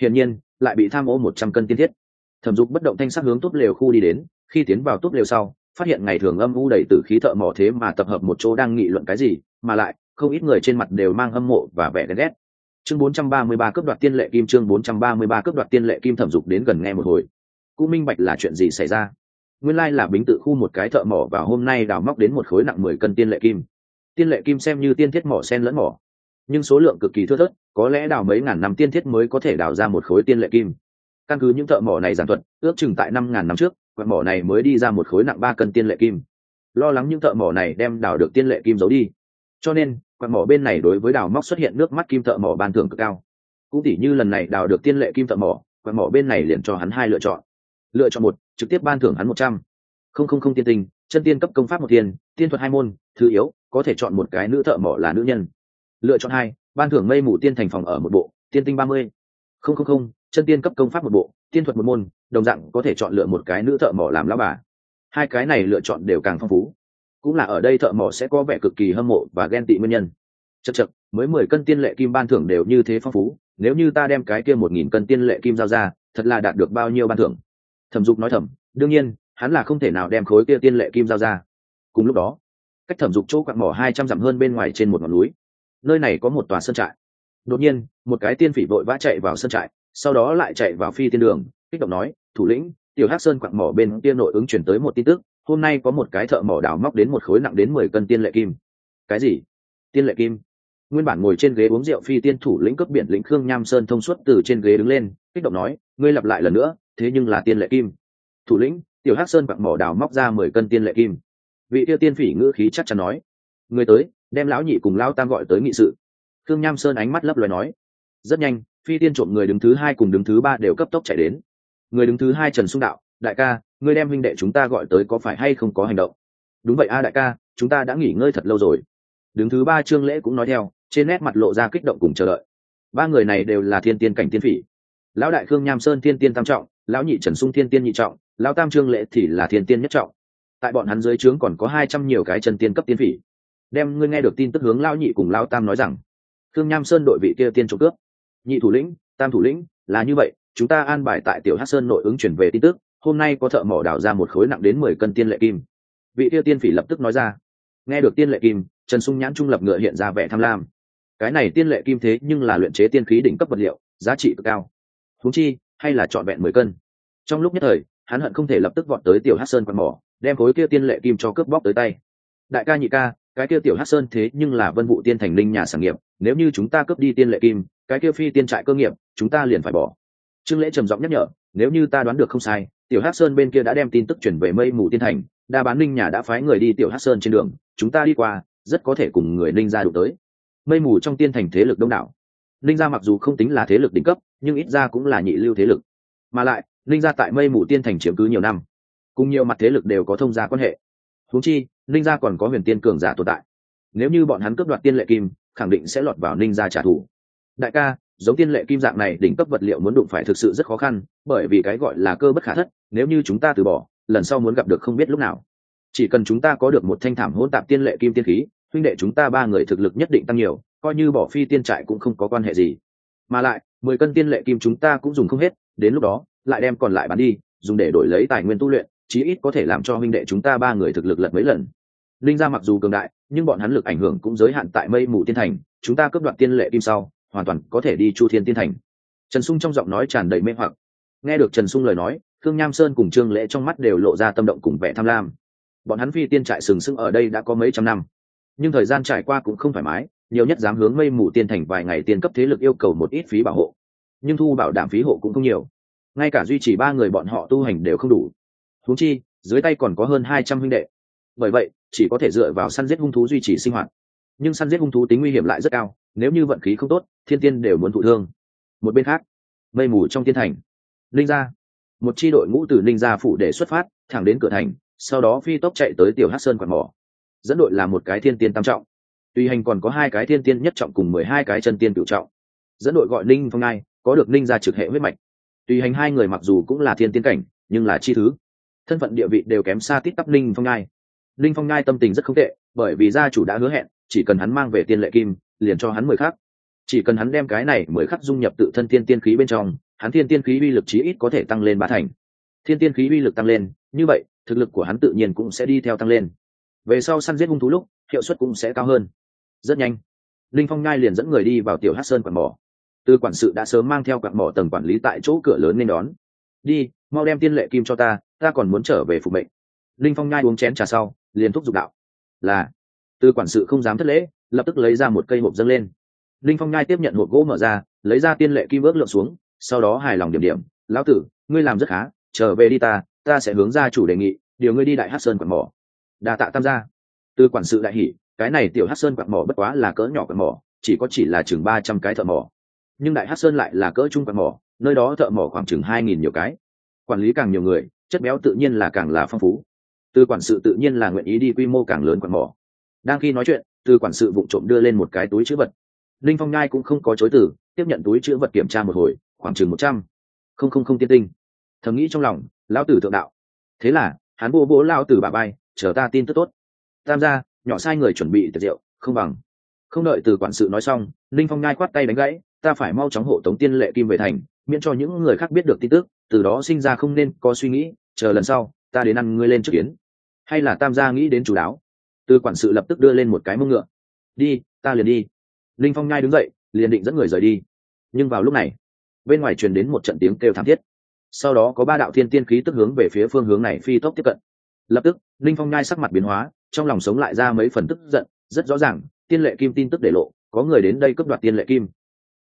Speaker 1: hiển nhiên, lại bị tham ô một trăm cân tiên thiết. Thẩm dục bất động thanh sắc hướng tốt lều khu đi đến, khi tiến vào tốt lều sau, phát hiện ngày thường âm u đầy từ khí thợ mỏ thế mà tập hợp một chỗ đang nghị luận cái gì, mà lại, không ít người trên mặt đều mang hâm mộ và vẻ ghét. Chương 433 cướp đoạt tiên lệ kim, chương 433 cướp đoạt tiên lệ kim, thẩm dục đến gần nghe một hồi. Cũng minh bạch là chuyện gì xảy ra. Nguyên lai là bính tự khu một cái thợ mỏ và hôm nay đào móc đến một khối nặng mười cân tiên lệ kim. Tiên lệ kim xem như tiên thiết mỏ sen lẫn mỏ nhưng số lượng cực kỳ thưa thớt, có lẽ đào mấy ngàn năm tiên thiết mới có thể đào ra một khối tiên lệ kim. Căn cứ những thợ mỏ này giản thuật, ước chừng tại năm ngàn năm trước quạt mỏ này mới đi ra một khối nặng ba cân tiên lệ kim. Lo lắng những thợ mỏ này đem đào được tiên lệ kim giấu đi. Cho nên quạt mỏ bên này đối với đào móc xuất hiện nước mắt kim thợ mỏ ban thưởng cực cao. Cũng tỉ như lần này đào được tiên lệ kim thợ mỏ quạt mỏ bên này liền cho hắn hai lựa chọn. Lựa chọn một, trực tiếp ban thưởng hắn một trăm. Không không không tiên tình chân tiên cấp công pháp một tiền tiên thuật hai môn, thứ yếu, có thể chọn một cái nữ thợ mỏ là nữ nhân lựa chọn hai, ban thưởng mây mù tiên thành phòng ở một bộ, tiên tinh ba mươi. Không không không, chân tiên cấp công pháp một bộ, tiên thuật một môn, đồng dạng có thể chọn lựa một cái nữ thợ mỏ làm lão bà. Hai cái này lựa chọn đều càng phong phú. Cũng là ở đây thợ mỏ sẽ có vẻ cực kỳ hâm mộ và ghen tị nguyên nhân. Chật chật mới mười cân tiên lệ kim ban thưởng đều như thế phong phú, nếu như ta đem cái kia một nghìn cân tiên lệ kim giao ra, thật là đạt được bao nhiêu ban thưởng? Thẩm dục nói thầm, đương nhiên, hắn là không thể nào đem khối kia tiên lệ kim giao ra. Cùng lúc đó, cách thẩm dục chỗ quặn mỏ hai trăm dặm hơn bên ngoài trên một ngọn núi nơi này có một tòa sân trại. Đột nhiên, một cái tiên phỉ vội vã chạy vào sân trại, sau đó lại chạy vào phi tiên đường, kích động nói, thủ lĩnh, tiểu hắc sơn quặng mỏ bên tiên nội ứng chuyển tới một tin tức, hôm nay có một cái thợ mỏ đào móc đến một khối nặng đến mười cân tiên lệ kim. Cái gì? Tiên lệ kim? Nguyên bản ngồi trên ghế uống rượu phi tiên thủ lĩnh cấp biển lĩnh khương nham sơn thông suốt từ trên ghế đứng lên, kích động nói, ngươi lặp lại lần nữa, thế nhưng là tiên lệ kim. Thủ lĩnh, tiểu hắc sơn quặng mỏ đào móc ra mười cân tiên lệ kim. Vị tiêu tiên phỉ ngữ khí chắc chắn nói người tới đem lão nhị cùng lão tam gọi tới nghị sự. Khương nham sơn ánh mắt lấp loài nói, rất nhanh, phi tiên trộm người đứng thứ hai cùng đứng thứ ba đều cấp tốc chạy đến. Người đứng thứ hai trần xung đạo, đại ca, ngươi đem huynh đệ chúng ta gọi tới có phải hay không có hành động? Đúng vậy a, đại ca, chúng ta đã nghỉ ngơi thật lâu rồi. Đứng thứ ba trương lễ cũng nói theo, trên nét mặt lộ ra kích động cùng chờ đợi. Ba người này đều là thiên tiên cảnh tiên phỉ. Lão đại khương nham sơn thiên tiên tam trọng, lão nhị trần sung thiên tiên nhị trọng, lão tam trương lễ thì là thiên tiên nhất trọng. Tại bọn hắn dưới trướng còn có hai trăm nhiều cái chân tiên cấp tiên phỉ đem ngươi nghe được tin tức hướng lão nhị cùng lão tam nói rằng, khương nham sơn đội vị kia tiên trộm cướp. Nhị thủ lĩnh, tam thủ lĩnh, là như vậy, chúng ta an bài tại tiểu hát sơn nội ứng chuyển về tin tức, hôm nay có thợ mỏ đào ra một khối nặng đến mười cân tiên lệ kim. Vị kia tiên phỉ lập tức nói ra. Nghe được tiên lệ kim, trần sung nhãn trung lập ngựa hiện ra vẻ tham lam. Cái này tiên lệ kim thế nhưng là luyện chế tiên khí đỉnh cấp vật liệu, giá trị cực cao. Thú chi, hay là trọn vẹn mười cân. Trong lúc nhất thời, hắn hận không thể lập tức vọt tới tiểu hát sơn quạt mỏ, đem khối kia tiên lệ kim cho cướp bóc tới tay. Đại ca nhị ca cái kia tiểu hát sơn thế nhưng là vân vụ tiên thành linh nhà sản nghiệp, nếu như chúng ta cướp đi tiên lệ kim, cái kia phi tiên trại cơ nghiệp, chúng ta liền phải bỏ. Trương lễ trầm giọng nhắc nhở, nếu như ta đoán được không sai, tiểu hát sơn bên kia đã đem tin tức chuyển về mây mù tiên thành, đa bán linh nhà đã phái người đi tiểu hát sơn trên đường, chúng ta đi qua, rất có thể cùng người linh ra đụng tới. Mây mù trong tiên thành thế lực đông đảo. Linh gia mặc dù không tính là thế lực đỉnh cấp, nhưng ít ra cũng là nhị lưu thế lực. Mà lại, linh gia tại mây mù tiên thành chiếm cứ nhiều năm, cùng nhiều mặt thế lực đều có thông gia quan hệ huống chi, ninh gia còn có huyền tiên cường giả tồn tại. Nếu như bọn hắn cướp đoạt tiên lệ kim, khẳng định sẽ lọt vào ninh gia trả thù. Đại ca, giống tiên lệ kim dạng này đỉnh cấp vật liệu muốn đụng phải thực sự rất khó khăn, bởi vì cái gọi là cơ bất khả thất, nếu như chúng ta từ bỏ, lần sau muốn gặp được không biết lúc nào. Chỉ cần chúng ta có được một thanh thảm hỗn tạp tiên lệ kim tiên khí, huynh đệ chúng ta ba người thực lực nhất định tăng nhiều, coi như bỏ phi tiên trại cũng không có quan hệ gì. Mà lại, mười cân tiên lệ kim chúng ta cũng dùng không hết, đến lúc đó, lại đem còn lại bán đi, dùng để đổi lấy tài nguyên tu luyện chí ít có thể làm cho huynh đệ chúng ta ba người thực lực lật mấy lần. Linh gia mặc dù cường đại, nhưng bọn hắn lực ảnh hưởng cũng giới hạn tại mây mù tiên thành, chúng ta cướp đoạt tiên lệ kim sau, hoàn toàn có thể đi chu thiên tiên thành. Trần sung trong giọng nói tràn đầy mê hoặc. Nghe được trần sung lời nói thương nham sơn cùng trương lễ trong mắt đều lộ ra tâm động cùng vẻ tham lam. Bọn hắn phi tiên trại sừng sững ở đây đã có mấy trăm năm. Nhưng thời gian trải qua cũng không thoải mái, nhiều nhất dám hướng mây mù tiên thành vài ngày tiên cấp thế lực yêu cầu một ít phí bảo hộ. Nhưng thu bảo đảm phí hộ cũng không nhiều. Ngay cả duy trì ba người bọn họ tu hành đều không đủ huống chi, dưới tay còn có hơn hai trăm huynh đệ. Bởi vậy, chỉ có thể dựa vào săn giết hung thú duy trì sinh hoạt. Nhưng săn giết hung thú tính nguy hiểm lại rất cao, nếu như vận khí không tốt, thiên tiên đều muốn thụ thương. Một bên khác, mây mù trong thiên thành. Linh gia. Một chi đội ngũ từ linh gia phủ để xuất phát, thẳng đến cửa thành, sau đó phi tốc chạy tới tiểu hát sơn quạt mỏ. Dẫn đội là một cái thiên tiên tam trọng. Tùy hành còn có hai cái thiên tiên nhất trọng cùng mười hai cái chân tiên cựu trọng. Dẫn đội gọi ninh phong ngai, có được ninh gia trực hệ huyết mạch. Tùy hành hai người mặc dù cũng là thiên tiên cảnh, nhưng là chi thứ thân phận địa vị đều kém xa tít tắp ninh phong ngai ninh phong ngai tâm tình rất không tệ, bởi vì gia chủ đã hứa hẹn, chỉ cần hắn mang về tiên lệ kim, liền cho hắn mười khắc. Chỉ cần hắn đem cái này mười khắc dung nhập tự thân thiên tiên khí bên trong, hắn thiên tiên khí uy lực chí ít có thể tăng lên ba thành. Thiên tiên khí uy lực tăng lên, như vậy, thực lực của hắn tự nhiên cũng sẽ đi theo tăng lên. Về sau săn giết hung thú lúc, hiệu suất cũng sẽ cao hơn. Rất nhanh, linh phong ngai liền dẫn người đi vào tiểu hát sơn quạt mỏ. Từ quản sự đã sớm mang theo quạt mỏ tầng quản lý tại chỗ cửa lớn nên đón. Đi, mau đem tiên lệ kim cho ta ta còn muốn trở về phục mệnh. Linh phong Nhai uống chén trà sau, liền thúc giục đạo. Là. Từ quản sự không dám thất lễ, lập tức lấy ra một cây hộp dâng lên. Linh phong Nhai tiếp nhận hộp gỗ mở ra, lấy ra tiên lệ kim ước lượng xuống, sau đó hài lòng điểm điểm. Lão tử, ngươi làm rất khá, trở về đi ta ta sẽ hướng ra chủ đề nghị, điều ngươi đi đại hát sơn quạt mỏ. Đà tạ tam gia. Từ quản sự đại hỷ cái này tiểu hát sơn quạt mỏ bất quá là cỡ nhỏ quạt mỏ, chỉ có chỉ là chừng ba trăm cái thợ mỏ. Nhưng đại hát sơn lại là cỡ trung quạt mỏ, nơi đó thợ mỏ khoảng chừng hai nghìn nhiều cái. Quản lý càng nhiều người chất béo tự nhiên là càng là phong phú. Từ quản sự tự nhiên là nguyện ý đi quy mô càng lớn quạt mỏ. Đang khi nói chuyện, từ quản sự vụ trộm đưa lên một cái túi chữ vật. Linh phong nhai cũng không có chối từ, tiếp nhận túi chữ vật kiểm tra một hồi, khoảng chừng một trăm. Không không không tiên tinh. Thầm nghĩ trong lòng, lão tử thượng đạo. Thế là, hắn vô bố lao tử bà bay chờ ta tin tức tốt. Tam gia, nhỏ sai người chuẩn bị tiệc rượu, không bằng. Không đợi từ quản sự nói xong, linh phong nhai quát tay đánh gãy, ta phải mau chóng hộ tống tiên lệ kim về thành, miễn cho những người khác biết được tin tức từ đó sinh ra không nên có suy nghĩ, chờ lần sau, ta đến ăn ngươi lên trước kiến. Hay là tam gia nghĩ đến chủ đáo. Từ quản sự lập tức đưa lên một cái mông ngựa. Đi, ta liền đi. Linh phong nhai đứng dậy, liền định dẫn người rời đi. Nhưng vào lúc này, bên ngoài truyền đến một trận tiếng kêu thảm thiết. Sau đó có ba đạo thiên tiên khí tức hướng về phía phương hướng này phi tốc tiếp cận. Lập tức, linh phong nhai sắc mặt biến hóa, trong lòng sống lại ra mấy phần tức giận, rất rõ ràng, tiên lệ kim tin tức để lộ, có người đến đây cướp đoạt tiên lệ kim.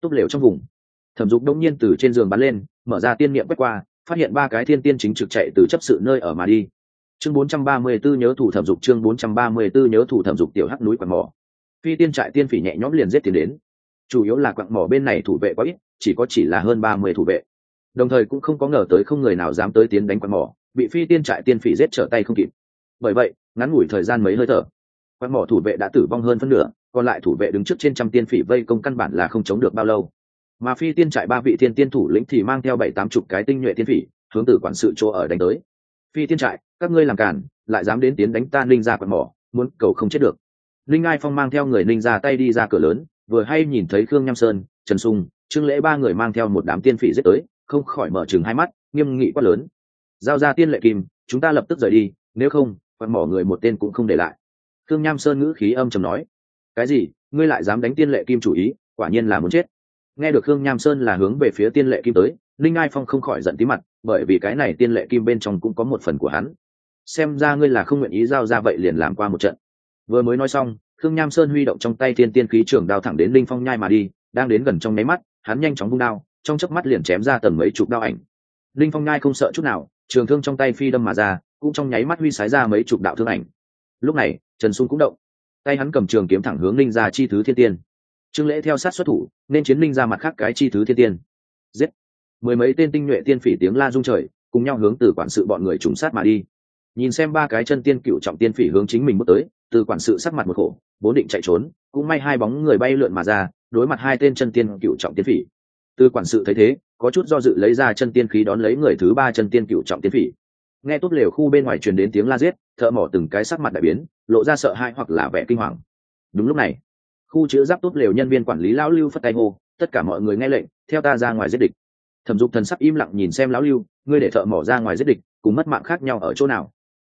Speaker 1: Túp lều trong vùng thẩm dục đông nhiên từ trên giường bắn lên, mở ra tiên niệm quét qua, phát hiện ba cái thiên tiên chính trực chạy từ chấp sự nơi ở mà đi. Chương 434 nhớ thủ thẩm dục, chương 434 nhớ thủ thẩm dục tiểu hắc núi quặng mỏ. Phi tiên trại tiên phỉ nhẹ nhõm liền giết tiền đến. Chủ yếu là quặng mỏ bên này thủ vệ quá ít, chỉ có chỉ là hơn ba mươi thủ vệ. Đồng thời cũng không có ngờ tới không người nào dám tới tiến đánh quặng mỏ, bị phi tiên trại tiên phỉ giết trở tay không kịp. Bởi vậy, ngắn ngủi thời gian mấy hơi thở, quặng mỏ thủ vệ đã tử vong hơn phân nửa, còn lại thủ vệ đứng trước trên trăm tiên phỉ vây công căn bản là không chống được bao lâu mà phi tiên trại ba vị thiên tiên thủ lĩnh thì mang theo bảy tám chục cái tinh nhuệ tiên phỉ, hướng từ quản sự chỗ ở đánh tới. Phi tiên trại, các ngươi làm cản lại dám đến tiến đánh ta ninh ra quạt mỏ, muốn cầu không chết được. Linh ai phong mang theo người ninh ra tay đi ra cửa lớn, vừa hay nhìn thấy khương nham sơn, trần sung, trương lễ ba người mang theo một đám tiên phỉ giết tới, không khỏi mở chừng hai mắt, nghiêm nghị quát lớn. Giao ra tiên lệ kim chúng ta lập tức rời đi, nếu không quạt mỏ người một tên cũng không để lại. Khương nham sơn ngữ khí âm trầm nói. Cái gì? Ngươi lại dám đánh tiên lệ kim chủ ý, quả nhiên là muốn chết nghe được khương nham sơn là hướng về phía tiên lệ kim tới linh ai phong không khỏi giận tí mặt, bởi vì cái này tiên lệ kim bên trong cũng có một phần của hắn. Xem ra ngươi là không nguyện ý giao ra vậy liền làm qua một trận. Vừa mới nói xong, khương nham sơn huy động trong tay thiên tiên khí trường đao thẳng đến linh phong nhai mà đi, đang đến gần trong nháy mắt, hắn nhanh chóng vung đao, trong chớp mắt liền chém ra tầng mấy chục đao ảnh. Linh phong nhai không sợ chút nào, trường thương trong tay phi đâm mà ra, cũng trong nháy mắt huy sái ra mấy chục đạo thương ảnh. Lúc này, trần sung cũng động. Tay hắn cầm trường kiếm thẳng hướng linh ra chi thứ thiên tiên trương lễ theo sát xuất thủ, nên chiến linh ra mặt khác cái chi thứ thiên tiên. Giết. Mười mấy tên tinh nhuệ tiên phỉ tiếng la rung trời, cùng nhau hướng từ quản sự bọn người trùng sát mà đi. Nhìn xem ba cái chân tiên cựu trọng tiên phỉ hướng chính mình bước tới, từ quản sự sắc mặt một khổ, vốn định chạy trốn, cũng may hai bóng người bay lượn mà ra, đối mặt hai tên chân tiên cựu trọng tiên phỉ. Từ quản sự thấy thế, có chút do dự lấy ra chân tiên khí đón lấy người thứ ba chân tiên cựu trọng tiên phỉ. Nghe tốt lều khu bên ngoài truyền đến tiếng la giết, thợ mỏ từng cái sắc mặt đại biến, lộ ra sợ hãi hoặc là vẻ kinh hoàng. Đúng lúc này khu chữ giáp tốt lều nhân viên quản lý lão lưu phất tay hô tất cả mọi người nghe lệnh, theo ta ra ngoài giết địch. Thẩm dục thần sắc im lặng nhìn xem lão lưu, ngươi để thợ mỏ ra ngoài giết địch, cùng mất mạng khác nhau ở chỗ nào?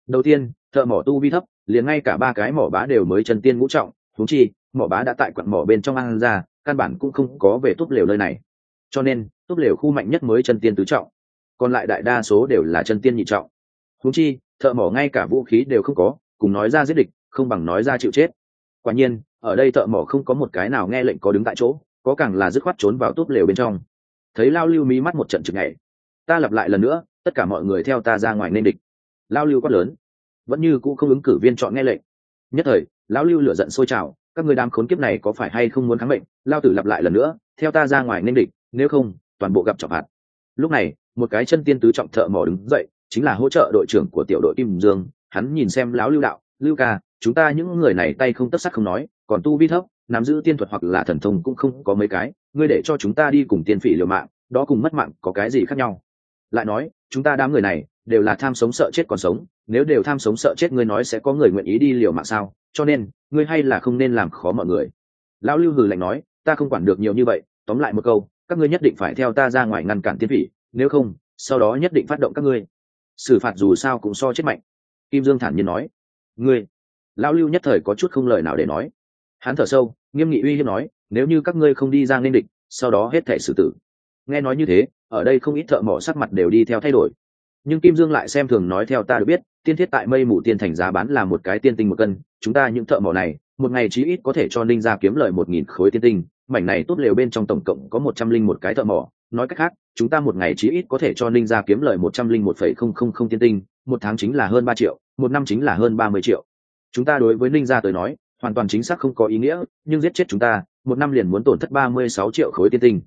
Speaker 1: Đầu tiên, thợ mỏ tu vi thấp, liền ngay cả ba cái mỏ bá đều mới chân tiên ngũ trọng thú chi, mỏ bá đã tại quặng mỏ bên trong ăn ra, căn bản cũng không có về tốt lều nơi này. Cho nên, tốt lều khu mạnh nhất mới chân tiên tứ trọng, còn lại đại đa số đều là chân tiên nhị trọng. Thú chi, thợ mỏ ngay cả vũ khí đều không có, cùng nói ra giết địch, không bằng nói ra chịu chết. Quả nhiên ở đây thợ mỏ không có một cái nào nghe lệnh có đứng tại chỗ, có càng là dứt khoát trốn vào túp lều bên trong. Thấy lao lưu mí mắt một trận chừng ngày ta lặp lại lần nữa, tất cả mọi người theo ta ra ngoài nên địch. Lao lưu quát lớn. Vẫn như cũ không ứng cử viên chọn nghe lệnh. Nhất thời lão lưu lửa giận sôi trào, các người đám khốn kiếp này có phải hay không muốn kháng mệnh? Lao tử lặp lại lần nữa, theo ta ra ngoài nên địch, nếu không, toàn bộ gặp trọng phạt. Lúc này, một cái chân tiên tứ trọng thợ mỏ đứng dậy, chính là hỗ trợ đội trưởng của tiểu đội kim dương. Hắn nhìn xem lão lưu đạo, lưu ca, chúng ta những người này tay không tất sắc không nói còn tu vi thấp, nắm giữ tiên thuật hoặc là thần thông cũng không có mấy cái, ngươi để cho chúng ta đi cùng tiên phỉ liều mạng, đó cùng mất mạng có cái gì khác nhau? Lại nói, chúng ta đám người này đều là tham sống sợ chết còn sống, nếu đều tham sống sợ chết ngươi nói sẽ có người nguyện ý đi liều mạng sao? Cho nên, ngươi hay là không nên làm khó mọi người. Lão lưu hừ lạnh nói, ta không quản được nhiều như vậy, tóm lại một câu, các ngươi nhất định phải theo ta ra ngoài ngăn cản tiên phỉ, nếu không, sau đó nhất định phát động các ngươi. Xử phạt dù sao cũng so chết mạnh. Kim dương thản nhiên nói, ngươi. Lão lưu nhất thời có chút không lời nào để nói hắn thở sâu, nghiêm nghị uy hiếp nói, nếu như các ngươi không đi ra nên địch, sau đó hết thể xử tử. Nghe nói như thế, ở đây không ít thợ mỏ sắc mặt đều đi theo thay đổi. Nhưng kim dương lại xem thường nói theo ta được biết, tiên thiết tại mây mù tiên thành giá bán là một cái tiên tinh một cân, chúng ta những thợ mỏ này, một ngày chí ít có thể cho ninh ra kiếm lời một nghìn khối tiên tinh, mảnh này tốt lều bên trong tổng cộng có một trăm linh một cái thợ mỏ. Nói cách khác, chúng ta một ngày chí ít có thể cho ninh ra kiếm lời một trăm linh một phẩy không không không tiên tinh, một tháng chính là hơn ba triệu, một năm chính là hơn ba mươi triệu. Chúng ta đối với ninh gia tới nói hoàn toàn chính xác không có ý nghĩa, nhưng giết chết chúng ta, một năm liền muốn tổn thất ba mươi sáu triệu khối tiên tinh.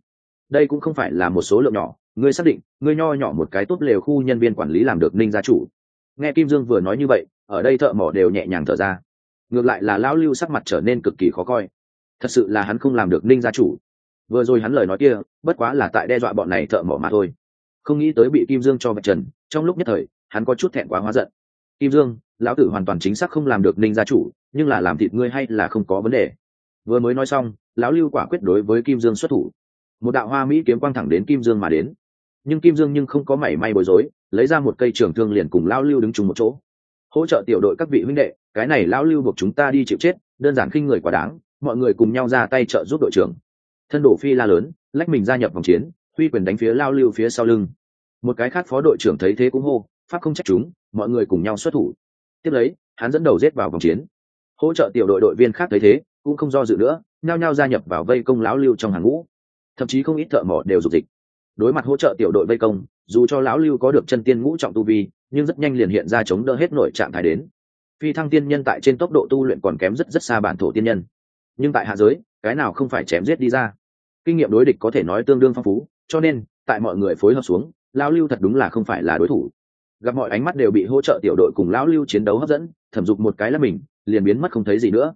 Speaker 1: Đây cũng không phải là một số lượng nhỏ, ngươi xác định, ngươi nho nhỏ một cái tốt lều khu nhân viên quản lý làm được ninh gia chủ. Nghe kim dương vừa nói như vậy, ở đây thợ mỏ đều nhẹ nhàng thở ra. Ngược lại là lão lưu sắc mặt trở nên cực kỳ khó coi. Thật sự là hắn không làm được ninh gia chủ. Vừa rồi hắn lời nói kia, bất quá là tại đe dọa bọn này thợ mỏ mà thôi. Không nghĩ tới bị kim dương cho vạch trần, trong lúc nhất thời, hắn có chút thẹn quá hóa giận kim dương, lão tử hoàn toàn chính xác không làm được ninh gia chủ, nhưng là làm thịt ngươi hay là không có vấn đề. Vừa mới nói xong, lão lưu quả quyết đối với kim dương xuất thủ. Một đạo hoa mỹ kiếm quang thẳng đến kim dương mà đến. Nhưng kim dương nhưng không có mảy may bối rối, lấy ra một cây trường thương liền cùng lão lưu đứng chung một chỗ. Hỗ trợ tiểu đội các vị huynh đệ, cái này lão lưu buộc chúng ta đi chịu chết, đơn giản khinh người quá đáng, mọi người cùng nhau ra tay trợ giúp đội trưởng. Thân đổ phi la lớn, lách mình gia nhập vòng chiến, huy quyền đánh phía lao lưu phía sau lưng. Một cái khác phó đội trưởng thấy thế cũng hô, pháp không trách chúng mọi người cùng nhau xuất thủ. Tiếp lấy, hắn dẫn đầu rết vào vòng chiến. Hỗ trợ tiểu đội đội viên khác thấy thế, cũng không do dự nữa, nhao nhao gia nhập vào vây công lão lưu trong hàng ngũ. Thậm chí không ít thợ mỏ đều dục dịch. Đối mặt hỗ trợ tiểu đội vây công, dù cho lão lưu có được chân tiên ngũ trọng tu vi, nhưng rất nhanh liền hiện ra chống đỡ hết nội trạng thái đến. Phi thăng tiên nhân tại trên tốc độ tu luyện còn kém rất rất xa bản thổ tiên nhân. Nhưng tại hạ giới, cái nào không phải chém giết đi ra? Kinh nghiệm đối địch có thể nói tương đương phong phú, cho nên, tại mọi người phối hợp xuống, lão lưu thật đúng là không phải là đối thủ gặp mọi ánh mắt đều bị hỗ trợ tiểu đội cùng lão lưu chiến đấu hấp dẫn, thẩm dục một cái là mình, liền biến mất không thấy gì nữa.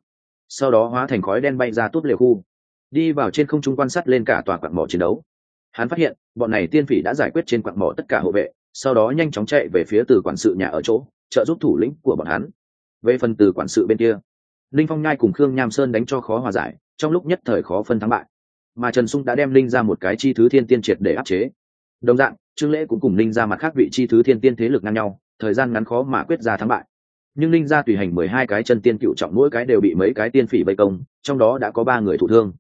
Speaker 1: Sau đó hóa thành khói đen bay ra tốt liều khu. Đi vào trên không trung quan sát lên cả tòa quặng mỏ chiến đấu. Hắn phát hiện, bọn này tiên phỉ đã giải quyết trên quặng mỏ tất cả hộ vệ, sau đó nhanh chóng chạy về phía từ quản sự nhà ở chỗ, trợ giúp thủ lĩnh của bọn hắn. Về phần từ quản sự bên kia, linh phong nhai cùng khương nham sơn đánh cho khó hòa giải, trong lúc nhất thời khó phân thắng bại. Mà trần sung đã đem linh ra một cái chi thứ thiên tiên triệt để áp chế. Đồng dạng trương lễ cũng cùng linh ra mặt khác vị chi thứ thiên tiên thế lực ngang nhau, thời gian ngắn khó mà quyết ra thắng bại. Nhưng linh ra tùy hành mười hai cái chân tiên cựu trọng mỗi cái đều bị mấy cái tiên phỉ vây công, trong đó đã có ba người thụ thương.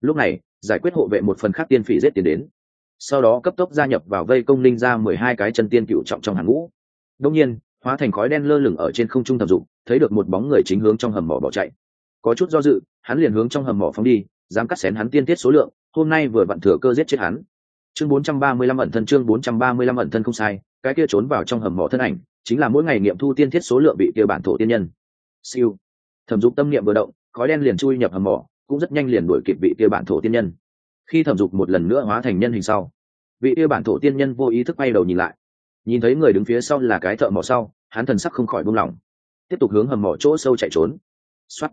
Speaker 1: Lúc này, giải quyết hộ vệ một phần khác tiên phỉ giết tiền đến. Sau đó cấp tốc gia nhập vào vây công linh ra mười hai cái chân tiên cựu trọng trong hàng ngũ. Đông nhiên, hóa thành khói đen lơ lửng ở trên không trung thập dụng thấy được một bóng người chính hướng trong hầm mỏ bỏ chạy. Có chút do dự, hắn liền hướng trong hầm mỏ phóng đi, dám cắt xén hắn tiên tiết số lượng, hôm nay vừa vặn thừa cơ giết chết hắn chương 435 ẩn thân, chương 435 ẩn thân không sai, cái kia trốn vào trong hầm mỏ thân ảnh, chính là mỗi ngày nghiệm thu tiên thiết số lượng bị kia bản thổ tiên nhân. Siêu. Thẩm dục tâm niệm vừa động, khói đen liền chui nhập hầm mỏ, cũng rất nhanh liền đuổi kịp vị kia bản thổ tiên nhân. Khi thẩm dục một lần nữa hóa thành nhân hình sau, vị kia bản thổ tiên nhân vô ý thức bay đầu nhìn lại. Nhìn thấy người đứng phía sau là cái thợ mỏ sau, hắn thần sắc không khỏi buông lỏng. Tiếp tục hướng hầm mỏ chỗ sâu chạy trốn. Xoắt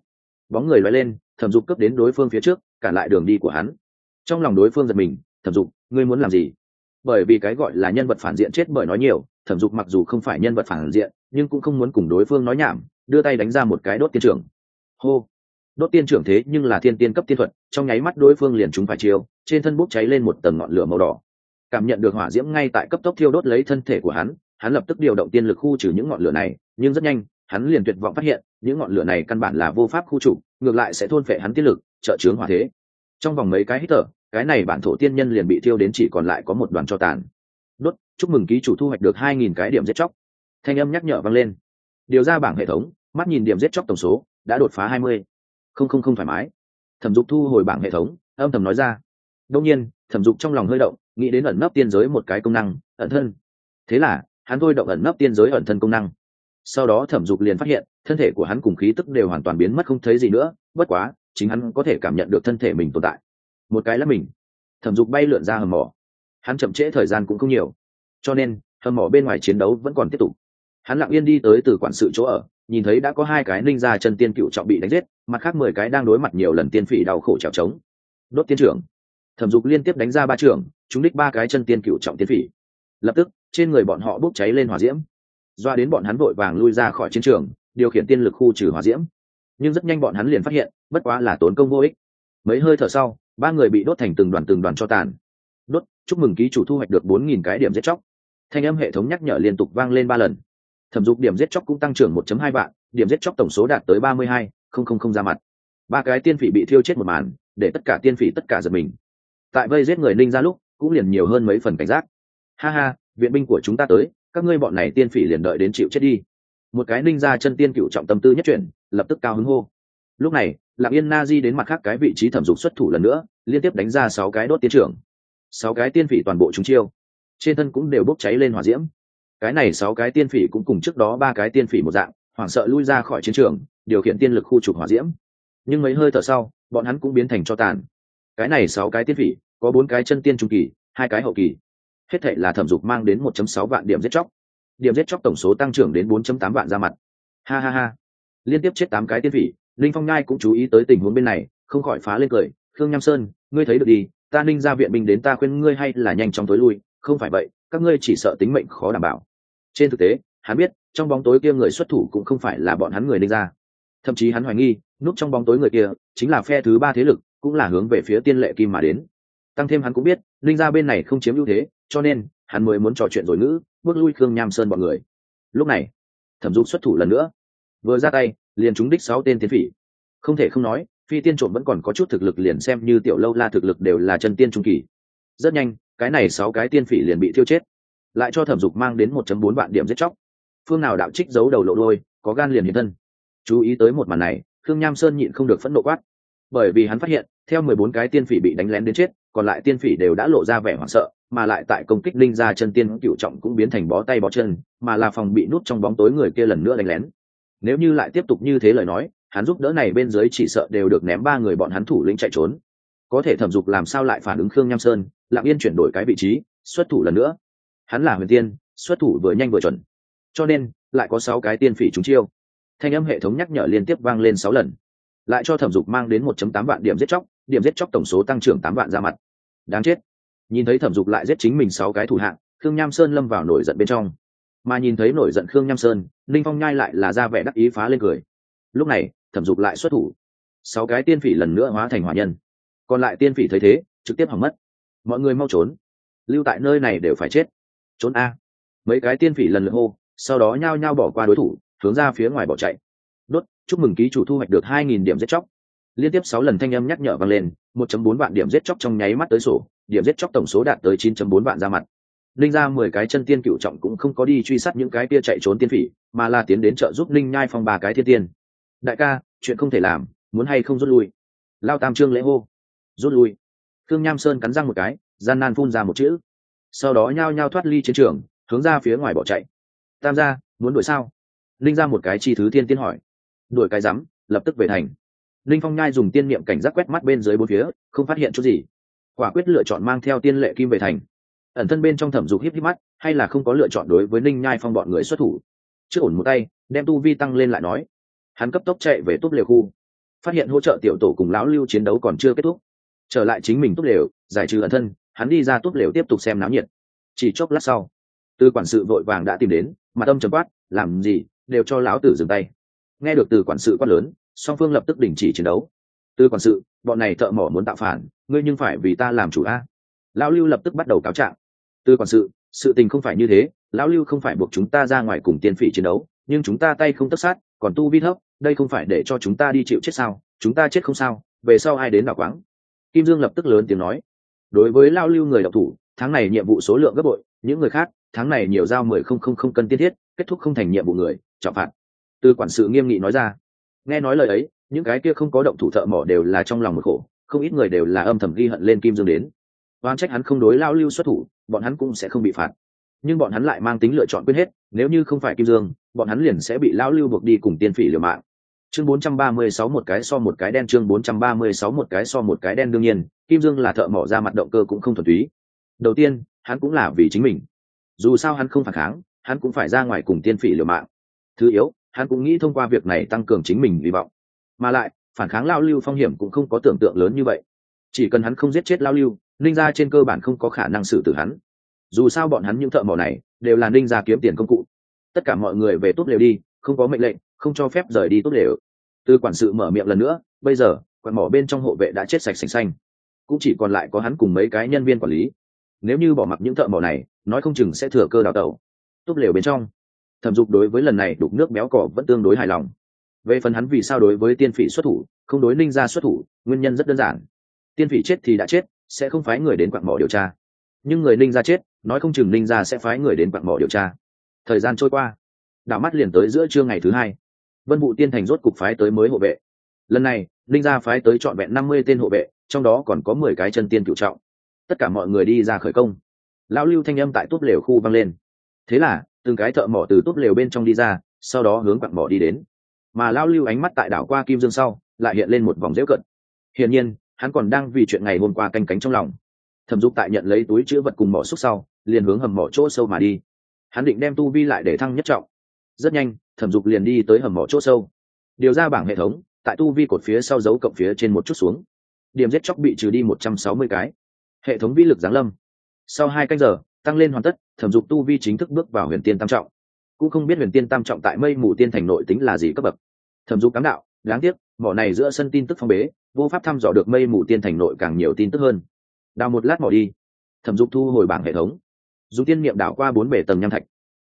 Speaker 1: bóng người loay lên, thẩm dục cấp đến đối phương phía trước, cản lại đường đi của hắn. Trong lòng đối phương giật mình thẩm dục, ngươi muốn làm gì? Bởi vì cái gọi là nhân vật phản diện chết bởi nói nhiều, thẩm dục mặc dù không phải nhân vật phản diện, nhưng cũng không muốn cùng đối phương nói nhảm, đưa tay đánh ra một cái đốt tiên trưởng. Hô! Đốt tiên trưởng thế nhưng là thiên tiên cấp tiên thuật, trong nháy mắt đối phương liền chúng phải chiêu, trên thân bốc cháy lên một tầng ngọn lửa màu đỏ. Cảm nhận được hỏa diễm ngay tại cấp tốc thiêu đốt lấy thân thể của hắn hắn lập tức điều động tiên lực khu trừ những ngọn lửa này, nhưng rất nhanh, hắn liền tuyệt vọng phát hiện, những ngọn lửa này căn bản là vô pháp khu trục, ngược lại sẽ thôn phệ hắn tiên lực, trợ chướng hỏa thế. Trong vòng mấy cái hít thở cái này bản thổ tiên nhân liền bị thiêu đến chỉ còn lại có một đoàn cho tàn. Đốt, chúc mừng ký chủ thu hoạch được hai nghìn cái điểm giết chóc. Thanh âm nhắc nhở vang lên. Điều ra bảng hệ thống, mắt nhìn điểm giết chóc tổng số đã đột phá hai mươi. Không không không thoải mái. Thẩm dục thu hồi bảng hệ thống, âm thầm nói ra. Đông nhiên, thẩm dục trong lòng hơi động, nghĩ đến ẩn nấp tiên giới một cái công năng, ẩn thân. Thế là, hắn thôi động ẩn nấp tiên giới ẩn thân công năng. Sau đó thẩm dục liền phát hiện, thân thể của hắn cùng khí tức đều hoàn toàn biến mất không thấy gì nữa, bất quá, chính hắn có thể cảm nhận được thân thể mình tồn tại một cái là mình. Thẩm dục bay lượn ra hầm mỏ. Hắn chậm trễ thời gian cũng không nhiều. Cho nên, hầm mỏ bên ngoài chiến đấu vẫn còn tiếp tục. Hắn lặng yên đi tới từ quản sự chỗ ở, nhìn thấy đã có hai cái ninh ra chân tiên cựu trọng bị đánh giết, mặt khác mười cái đang đối mặt nhiều lần tiên phỉ đau khổ trèo trống. Đốt tiên trưởng. Thẩm dục liên tiếp đánh ra ba trưởng, chúng đích ba cái chân tiên cựu trọng tiên phỉ. Lập tức, trên người bọn họ bốc cháy lên hỏa diễm. Doa đến bọn hắn vội vàng lui ra khỏi chiến trường, điều khiển tiên lực khu trừ hỏa diễm. Nhưng rất nhanh bọn hắn liền phát hiện, bất quá là tốn công vô ích. Mấy hơi thở sau ba người bị đốt thành từng đoàn từng đoàn cho tàn. Đốt, chúc mừng ký chủ thu hoạch được bốn nghìn cái điểm giết chóc. Thanh âm hệ thống nhắc nhở liên tục vang lên ba lần. Thẩm dục điểm giết chóc cũng tăng trưởng 1 hai vạn, điểm giết chóc tổng số đạt tới ba mươi hai, không không không ra mặt. Ba cái tiên phỉ bị thiêu chết một màn, để tất cả tiên phỉ tất cả giật mình. Tại vây giết người ninh ra lúc, cũng liền nhiều hơn mấy phần cảnh giác. Ha ha, viện binh của chúng ta tới, các ngươi bọn này tiên phỉ liền đợi đến chịu chết đi. Một cái ninh ra chân tiên cựu trọng tâm tư nhất chuyển, lập tức cao hứng hô. Lúc này lạng yên na di đến mặt khác cái vị trí thẩm dục xuất thủ lần nữa, liên tiếp đánh ra sáu cái đốt tiên trưởng, sáu cái tiên phỉ toàn bộ chúng chiêu. Trên thân cũng đều bốc cháy lên hỏa diễm. Cái này sáu cái tiên phỉ cũng cùng trước đó ba cái tiên phỉ một dạng, hoảng sợ lui ra khỏi chiến trường, điều khiển tiên lực khu trục hỏa diễm. Nhưng mấy hơi thở sau, bọn hắn cũng biến thành cho tàn. Cái này sáu cái tiên phỉ, có bốn cái chân tiên trung kỳ, hai cái hậu kỳ. Hết thệ là thẩm dục mang đến 1.6 vạn điểm giết chóc. Điểm giết chóc tổng số tăng trưởng đến 4.8 vạn ra mặt. Ha ha ha. Liên tiếp chết tám cái tiên phỉ linh phong nhai cũng chú ý tới tình huống bên này, không khỏi phá lên cười. Khương nham sơn, ngươi thấy được đi, ta ninh ra viện binh đến ta khuyên ngươi hay là nhanh chóng tối lui, không phải vậy, các ngươi chỉ sợ tính mệnh khó đảm bảo. Trên thực tế, hắn biết, trong bóng tối kia người xuất thủ cũng không phải là bọn hắn người ninh ra thậm chí hắn hoài nghi, núp trong bóng tối người kia, chính là phe thứ ba thế lực, cũng là hướng về phía tiên lệ kim mà đến. Tăng thêm hắn cũng biết, ninh ra bên này không chiếm ưu thế, cho nên, hắn mới muốn trò chuyện rồi ngữ, bước lui khương nham sơn bọn người. Lúc này, thẩm dục xuất thủ lần nữa. Vừa ra tay liền trúng đích sáu tên tiến phỉ. Không thể không nói, phi tiên trộm vẫn còn có chút thực lực liền xem như tiểu lâu la thực lực đều là chân tiên trung kỳ. Rất nhanh, cái này sáu cái tiên phỉ liền bị thiêu chết. Lại cho thẩm dục mang đến một bốn vạn điểm giết chóc. Phương nào đạo trích giấu đầu lộ đôi, có gan liền hiện thân. Chú ý tới một màn này, khương nham sơn nhịn không được phẫn nộ quát. Bởi vì hắn phát hiện, theo mười bốn cái tiên phỉ bị đánh lén đến chết, còn lại tiên phỉ đều đã lộ ra vẻ hoảng sợ, mà lại tại công kích linh ra chân tiên cựu trọng cũng biến thành bó tay bó chân, mà là phòng bị nút trong bóng tối người kia lần nữa đánh lén nếu như lại tiếp tục như thế lời nói, hắn giúp đỡ này bên dưới chỉ sợ đều được ném ba người bọn hắn thủ lĩnh chạy trốn. Có thể thẩm dục làm sao lại phản ứng khương nham sơn, lặng yên chuyển đổi cái vị trí, xuất thủ lần nữa. Hắn là huyền tiên, xuất thủ vừa nhanh vừa chuẩn. Cho nên, lại có sáu cái tiên phỉ trúng chiêu. Thanh âm hệ thống nhắc nhở liên tiếp vang lên sáu lần. Lại cho thẩm dục mang đến 1 tám vạn điểm giết chóc, điểm giết chóc tổng số tăng trưởng tám vạn ra mặt. Đáng chết. Nhìn thấy thẩm dục lại giết chính mình sáu cái thủ hạng, khương nham sơn lâm vào nổi giận bên trong mà nhìn thấy nổi giận khương nham sơn linh phong nhai lại là ra vẻ đắc ý phá lên cười. Lúc này, thẩm dục lại xuất thủ. Sáu cái tiên phỉ lần nữa hóa thành hỏa nhân. Còn lại tiên phỉ thấy thế, trực tiếp hỏng mất. Mọi người mau trốn. Lưu tại nơi này đều phải chết. Trốn a. Mấy cái tiên phỉ lần lượt hô, sau đó nhao nhao bỏ qua đối thủ, hướng ra phía ngoài bỏ chạy. Đốt, chúc mừng ký chủ thu hoạch được hai nghìn điểm giết chóc. Liên tiếp sáu lần thanh âm nhắc nhở vang lên, một chấm bốn vạn điểm giết chóc trong nháy mắt tới sổ, điểm giết chóc tổng số đạt tới chín chấm bốn vạn ra mặt linh ra mười cái chân tiên cựu trọng cũng không có đi truy sát những cái kia chạy trốn tiên phỉ, mà là tiến đến trợ giúp linh nhai phong ba cái thiên tiên. Đại ca, chuyện không thể làm, muốn hay không rút lui? Lao tam trương lễ hô. Rút lui. Thương nham sơn cắn răng một cái, gian nan phun ra một chữ. Sau đó nhao nhao thoát ly chiến trường, hướng ra phía ngoài bỏ chạy. Tam gia, muốn đuổi sao? Linh ra một cái chi thứ tiên tiên hỏi. Đuổi cái rắm, lập tức về thành. Linh phong nhai dùng tiên niệm cảnh giác quét mắt bên dưới bốn phía, không phát hiện chút gì. Quả quyết lựa chọn mang theo tiên lệ kim về thành ẩn thân bên trong thẩm dục híp híp mắt, hay là không có lựa chọn đối với ninh nhai phong bọn người xuất thủ. Chưa ổn một tay, đem tu vi tăng lên lại nói. Hắn cấp tốc chạy về túp lều khu. Phát hiện hỗ trợ tiểu tổ cùng lão lưu chiến đấu còn chưa kết thúc. Trở lại chính mình túp lều, giải trừ ẩn thân, hắn đi ra túp lều tiếp tục xem náo nhiệt. Chỉ chốc lát sau, từ quản sự vội vàng đã tìm đến mà tâm trầm quát, làm gì? Đều cho lão tử dừng tay. Nghe được từ quản sự quát lớn, song phương lập tức đình chỉ chiến đấu. Từ quản sự, bọn này thợ mỏ muốn tạo phản, ngươi nhưng phải vì ta làm chủ a. Lão lưu lập tức bắt đầu cáo trạng từ quản sự sự tình không phải như thế, lão lưu không phải buộc chúng ta ra ngoài cùng tiên phỉ chiến đấu, nhưng chúng ta tay không tất sát, còn tu vi thấp, đây không phải để cho chúng ta đi chịu chết sao? Chúng ta chết không sao, về sau ai đến đảo quáng? Kim dương lập tức lớn tiếng nói. Đối với lao lưu người đọc thủ, tháng này nhiệm vụ số lượng gấp bội, những người khác, tháng này nhiều giao mười không không không cân tiên thiết, kết thúc không thành nhiệm vụ người, trọng phạt. Từ quản sự nghiêm nghị nói ra. Nghe nói lời ấy, những cái kia không có động thủ thợ mỏ đều là trong lòng một khổ, không ít người đều là âm thầm ghi hận lên kim dương đến oan trách hắn không đối lao lưu xuất thủ, bọn hắn cũng sẽ không bị phạt. Nhưng bọn hắn lại mang tính lựa chọn quyết hết, nếu như không phải kim dương, bọn hắn liền sẽ bị lao lưu buộc đi cùng tiên phỉ liều mạng. Chương 436 một cái so một cái đen, chương 436 một cái so một cái đen đương nhiên, kim dương là thợ mỏ ra mặt động cơ cũng không thuần túy. Đầu tiên, hắn cũng là vì chính mình. Dù sao hắn không phản kháng, hắn cũng phải ra ngoài cùng tiên phỉ liều mạng. Thứ yếu, hắn cũng nghĩ thông qua việc này tăng cường chính mình hy vọng. Mà lại, phản kháng lao lưu phong hiểm cũng không có tưởng tượng lớn như vậy. Chỉ cần hắn không giết chết lao lưu ninh gia trên cơ bản không có khả năng xử tử hắn. Dù sao bọn hắn những thợ mỏ này đều là ninh gia kiếm tiền công cụ. Tất cả mọi người về tốt lều đi, không có mệnh lệnh, không cho phép rời đi tốt lều. Từ quản sự mở miệng lần nữa, bây giờ, quản mỏ bên trong hộ vệ đã chết sạch sành xanh. Cũng chỉ còn lại có hắn cùng mấy cái nhân viên quản lý. Nếu như bỏ mặc những thợ mỏ này, nói không chừng sẽ thừa cơ đào tẩu. Tốt lều bên trong. Thẩm dục đối với lần này đục nước béo cỏ vẫn tương đối hài lòng. Về phần hắn vì sao đối với tiên phỉ xuất thủ, không đối ninh gia xuất thủ, nguyên nhân rất đơn giản. Tiên phỉ chết thì đã chết sẽ không phái người đến quặng mỏ điều tra. Nhưng người ninh gia chết, nói không chừng ninh gia sẽ phái người đến quặng mỏ điều tra. Thời gian trôi qua, đảo mắt liền tới giữa trưa ngày thứ hai. Vân vụ tiên thành rốt cục phái tới mới hộ vệ. Lần này, ninh gia phái tới trọn vẹn năm mươi tên hộ vệ, trong đó còn có mười cái chân tiên cựu trọng. Tất cả mọi người đi ra khởi công. Lão lưu thanh âm tại túp lều khu vang lên. Thế là, từng cái thợ mỏ từ túp lều bên trong đi ra, sau đó hướng quặng mỏ đi đến. Mà lão lưu ánh mắt tại đảo qua kim dương sau, lại hiện lên một vòng dễu cận. Hiển nhiên hắn còn đang vì chuyện ngày hôm qua canh cánh trong lòng. Thẩm dục tại nhận lấy túi chữ vật cùng mỏ xúc sau, liền hướng hầm mỏ chỗ sâu mà đi. Hắn định đem tu vi lại để thăng nhất trọng. Rất nhanh, thẩm dục liền đi tới hầm mỏ chỗ sâu. Điều ra bảng hệ thống, tại tu vi cột phía sau dấu cộng phía trên một chút xuống. Điểm giết chóc bị trừ đi một trăm sáu mươi cái. Hệ thống vi lực giáng lâm. Sau hai canh giờ, tăng lên hoàn tất, thẩm dục tu vi chính thức bước vào huyền tiên tam trọng. Cũng không biết huyền tiên tam trọng tại mây mù tiên thành nội tính là gì cấp bậc. Thẩm dục cám đạo, đáng tiếc mỏ này giữa sân tin tức phong bế, vô pháp thăm dò được mây mù tiên thành nội càng nhiều tin tức hơn. Đào một lát mỏ đi. Thẩm dục thu hồi bảng hệ thống. Dùng tiên niệm đảo qua bốn bể tầng nham thạch.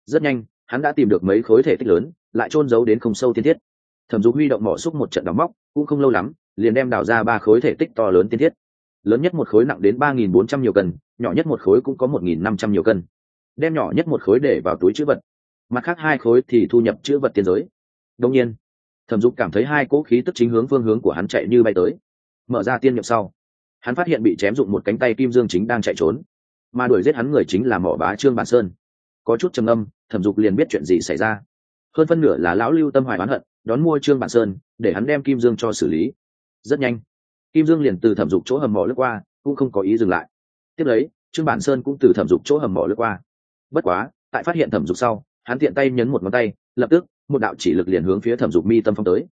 Speaker 1: Rất nhanh, hắn đã tìm được mấy khối thể tích lớn, lại trôn giấu đến không sâu tiên thiết. Thẩm dục huy động mỏ xúc một trận đóng móc, cũng không lâu lắm, liền đem đào ra ba khối thể tích to lớn tiên thiết. Lớn nhất một khối nặng đến ba nghìn bốn trăm nhiều cân, nhỏ nhất một khối cũng có một nghìn năm trăm nhiều cân. Đem nhỏ nhất một khối để vào túi chữ vật. Mặt khác hai khối thì thu nhập chữ vật tiên giới. Đông nhiên thẩm dục cảm thấy hai cỗ khí tức chính hướng phương hướng của hắn chạy như bay tới. Mở ra tiên nhậm sau, hắn phát hiện bị chém dụng một cánh tay kim dương chính đang chạy trốn. Mà đuổi giết hắn người chính là mỏ bá trương bản sơn. Có chút trầm âm thẩm dục liền biết chuyện gì xảy ra. Hơn phân nửa là lão lưu tâm hoài oán hận, đón mua trương bản sơn, để hắn đem kim dương cho xử lý. Rất nhanh, kim dương liền từ thẩm dục chỗ hầm mỏ lướt qua, cũng không có ý dừng lại. Tiếp lấy, trương bản sơn cũng từ thẩm dục chỗ hầm mỏ lướt qua. Bất quá, tại phát hiện thẩm dục sau, hắn tiện tay nhấn một ngón tay, lập tức một đạo chỉ lực liền hướng phía thẩm dục mi tâm phong tới.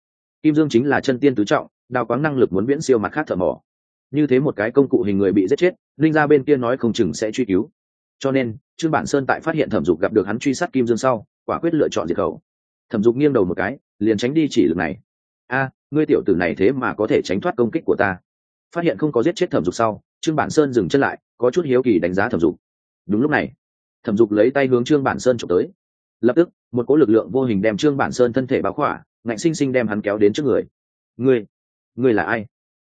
Speaker 1: Kim dương chính là chân tiên tứ trọng đào quáng năng lực muốn viễn siêu mặt khác thợ mỏ. Như thế một cái công cụ hình người bị giết chết, linh ra bên kia nói không chừng sẽ truy cứu. Cho nên, trương bản sơn tại phát hiện thẩm dục gặp được hắn truy sát kim dương sau, quả quyết lựa chọn diệt khẩu. Thẩm dục nghiêng đầu một cái, liền tránh đi chỉ lực này. A, ngươi tiểu tử này thế mà có thể tránh thoát công kích của ta. Phát hiện không có giết chết thẩm dục sau, trương bản sơn dừng chân lại, có chút hiếu kỳ đánh giá thẩm dục. Đúng lúc này, thẩm dục lấy tay hướng trương bản sơn trộm tới. Lập tức một cỗ lực lượng vô hình đem trương bản sơn thân thể báo khỏa, ngạnh xinh xinh đem hắn kéo đến trước người. Ngươi ngươi là ai?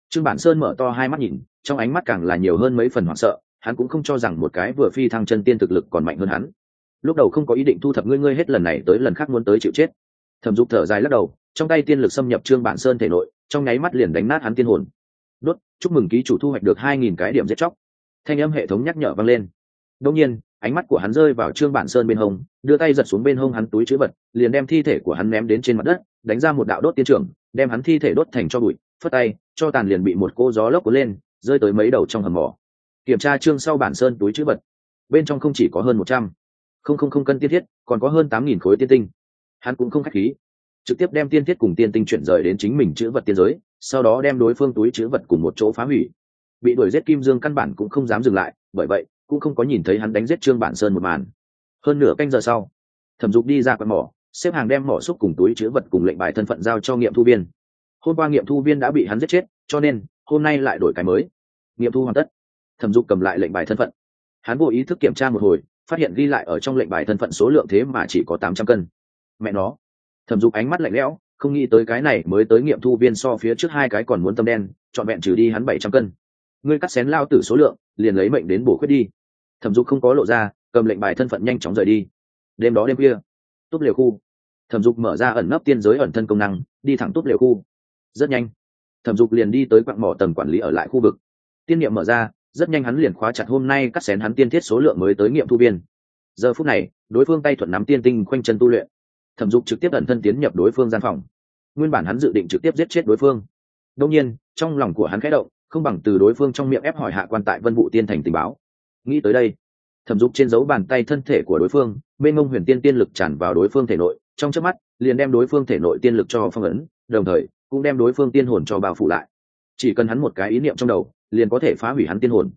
Speaker 1: Trương bản sơn mở to hai mắt nhìn, trong ánh mắt càng là nhiều hơn mấy phần hoảng sợ, hắn cũng không cho rằng một cái vừa phi thăng chân tiên thực lực còn mạnh hơn hắn. Lúc đầu không có ý định thu thập ngươi ngươi hết lần này tới lần khác muốn tới chịu chết. Thẩm dục thở dài lắc đầu, trong tay tiên lực xâm nhập trương bản sơn thể nội, trong nháy mắt liền đánh nát hắn tiên hồn. Đốt, chúc mừng ký chủ thu hoạch được hai nghìn cái điểm giết chóc. Thanh âm hệ thống nhắc nhở vang lên đông nhiên, ánh mắt của hắn rơi vào trương bản sơn bên hông, đưa tay giật xuống bên hông hắn túi chữ vật, liền đem thi thể của hắn ném đến trên mặt đất, đánh ra một đạo đốt tiên trưởng, đem hắn thi thể đốt thành cho bụi, phất tay, cho tàn liền bị một cô gió lốc cuốn lên, rơi tới mấy đầu trong hầm mỏ. Kiểm tra trương sau bản sơn túi chữ vật. Bên trong không chỉ có hơn một trăm. Không không không cân tiên thiết, còn có hơn tám nghìn khối tiên tinh. Hắn cũng không k h á c h khí. Trực tiếp đem tiên thiết cùng tiên tinh chuyển rời đến chính mình chữ vật tiên giới, sau đó đem đối phương túi chữ vật cùng một chỗ phá hủy. Bị đuổi giết kim dương căn bản cũng không dám dừng lại, bởi vậy cũng không có nhìn thấy hắn đánh giết trương bản sơn một màn. Hơn nửa canh giờ sau, thẩm dục đi ra quạt mỏ, xếp hàng đem mỏ xúc cùng túi chứa vật cùng lệnh bài thân phận giao cho nghiệm thu viên. Hôm qua nghiệm thu viên đã bị hắn giết chết, cho nên hôm nay lại đổi cái mới. Nghiệm thu hoàn tất. Thẩm dục cầm lại lệnh bài thân phận. Hắn vô ý thức kiểm tra một hồi, phát hiện ghi lại ở trong lệnh bài thân phận số lượng thế mà chỉ có tám trăm cân. Mẹ nó. Thẩm dục ánh mắt lạnh lẽo, không nghĩ tới cái này mới tới nghiệm thu viên so phía trước hai cái còn muốn tâm đen, trọn vẹn trừ đi hắn bảy trăm cân ngươi cắt xén lao tử số lượng, liền lấy mệnh đến bổ khuyết đi. Thẩm dục không có lộ ra, cầm lệnh bài thân phận nhanh chóng rời đi. Đêm đó đêm kia tốt liều khu. Thẩm dục mở ra ẩn nấp tiên giới ẩn thân công năng, đi thẳng tốt liều khu. Rất nhanh, thẩm dục liền đi tới quặng mỏ tầng quản lý ở lại khu vực. Tiên niệm mở ra, rất nhanh hắn liền khóa chặt hôm nay cắt xén hắn tiên thiết số lượng mới tới nghiệm thu viên. Giờ phút này, đối phương tay thuận nắm tiên tinh khoanh chân tu luyện. Thẩm dục trực tiếp ẩn thân tiến nhập đối phương gian phòng. Nguyên bản hắn dự định trực tiếp giết chết đối phương. Đông nhiên, trong lòng của hắn khẽ động không bằng từ đối phương trong miệng ép hỏi hạ quan tại vân vụ tiên thành tình báo. Nghĩ tới đây, thẩm dục trên dấu bàn tay thân thể của đối phương, bên ngông huyền tiên tiên lực tràn vào đối phương thể nội, trong trước mắt, liền đem đối phương thể nội tiên lực cho phong ấn, đồng thời, cũng đem đối phương tiên hồn cho bao phủ lại. Chỉ cần hắn một cái ý niệm trong đầu, liền có thể phá hủy hắn tiên hồn.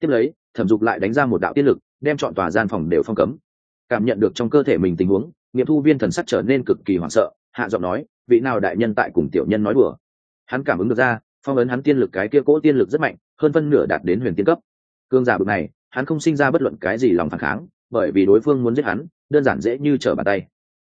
Speaker 1: Tiếp lấy, thẩm dục lại đánh ra một đạo tiên lực, đem chọn tòa gian phòng đều phong cấm. Cảm nhận được trong cơ thể mình tình huống, nghiệm thu viên thần sắc trở nên cực kỳ hoảng sợ, hạ giọng nói, vị nào đại nhân tại cùng tiểu nhân nói đùa? Hắn cảm ứng được ra phong ấn hắn tiên lực cái kia cỗ tiên lực rất mạnh, hơn phân nửa đạt đến huyền tiên cấp. Cương giả bực này, hắn không sinh ra bất luận cái gì lòng phản kháng, bởi vì đối phương muốn giết hắn, đơn giản dễ như trở bàn tay.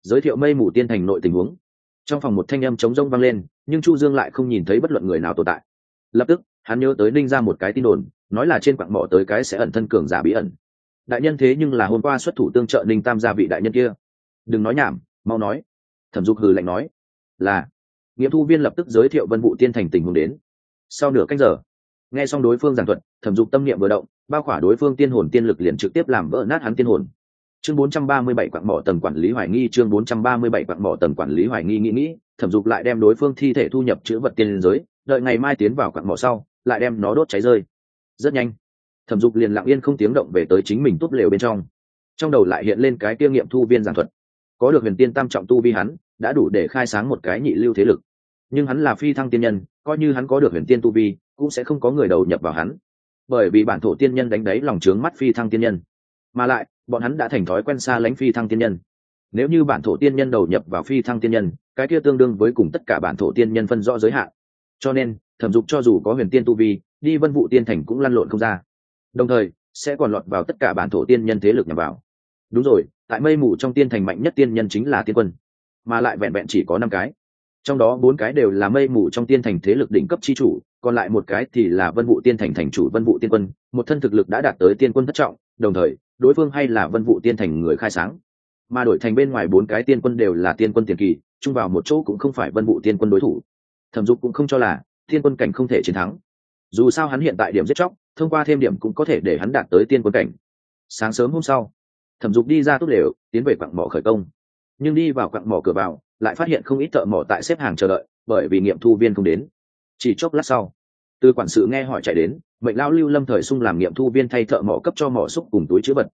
Speaker 1: Giới thiệu mây mù tiên thành nội tình huống. Trong phòng một thanh âm chống rông vang lên, nhưng chu dương lại không nhìn thấy bất luận người nào tồn tại. Lập tức, hắn nhớ tới ninh ra một cái tin đồn, nói là trên quặng mỏ tới cái sẽ ẩn thân cường giả bí ẩn. Đại nhân thế nhưng là hôm qua xuất thủ tương trợ ninh tam gia vị đại nhân kia. Đừng nói nhảm, mau nói. Thẩm dục hừ lạnh nói, là nghiệm thu viên lập tức giới thiệu vân vụ tiên thành tình huống đến. Sau nửa cách giờ, nghe xong đối phương giảng thuật, thẩm dục tâm niệm vừa động, bao khỏa đối phương tiên hồn tiên lực liền trực tiếp làm vỡ nát hắn tiên hồn. Chương 437 quặng mỏ tầng quản lý hoài nghi, chương 437 quặng mỏ tầng quản lý hoài nghi nghĩ nghĩ, thẩm dục lại đem đối phương thi thể thu nhập chữ vật tiên giới, đợi ngày mai tiến vào quặng mỏ sau, lại đem nó đốt cháy rơi. Rất nhanh, thẩm dục liền lặng yên không tiếng động về tới chính mình túp lều bên trong. Trong đầu lại hiện lên cái tiêu nghiệm thu viên giảng thuật. Có được huyền tiên tam trọng tu vi hắn đã đủ để khai sáng một cái nhị lưu thế lực. Nhưng hắn là phi thăng tiên nhân, coi như hắn có được huyền tiên tu vi, cũng sẽ không có người đầu nhập vào hắn. Bởi vì bản thổ tiên nhân đánh đáy lòng trướng mắt phi thăng tiên nhân. Mà lại, bọn hắn đã thành thói quen xa lánh phi thăng tiên nhân. Nếu như bản thổ tiên nhân đầu nhập vào phi thăng tiên nhân, cái kia tương đương với cùng tất cả bản thổ tiên nhân phân rõ giới hạn. Cho nên, thẩm dục cho dù có huyền tiên tu vi, đi vân vụ tiên thành cũng lăn lộn không ra. Đồng thời, sẽ còn lọt vào tất cả bản thổ tiên nhân thế lực nhằm vào. Đúng rồi, tại mây mù trong tiên thành mạnh nhất tiên nhân chính là tiên quân mà lại vẹn vẹn chỉ có năm cái. Trong đó bốn cái đều là mây mù trong tiên thành thế lực đỉnh cấp chi chủ, còn lại một cái thì là vân vụ tiên thành thành chủ vân vụ tiên quân, một thân thực lực đã đạt tới tiên quân thất trọng, đồng thời, đối phương hay là vân vụ tiên thành người khai sáng. Mà đổi thành bên ngoài bốn cái tiên quân đều là tiên quân tiền kỳ, chung vào một chỗ cũng không phải vân vụ tiên quân đối thủ. Thẩm dục cũng không cho là, tiên quân cảnh không thể chiến thắng. Dù sao hắn hiện tại điểm giết chóc, thông qua thêm điểm cũng có thể để hắn đạt tới tiên quân cảnh. Sáng sớm hôm sau, thẩm dục đi ra tốt đều tiến về quặng mỏ khởi công nhưng đi vào quặng mỏ cửa vào, lại phát hiện không ít thợ mỏ tại xếp hàng chờ đợi, bởi vì nghiệm thu viên không đến. Chỉ chốc lát sau, từ quản sự nghe hỏi chạy đến, mệnh lao lưu lâm thời sung làm nghiệm thu viên thay thợ mỏ cấp cho mỏ xúc cùng túi chữ vật.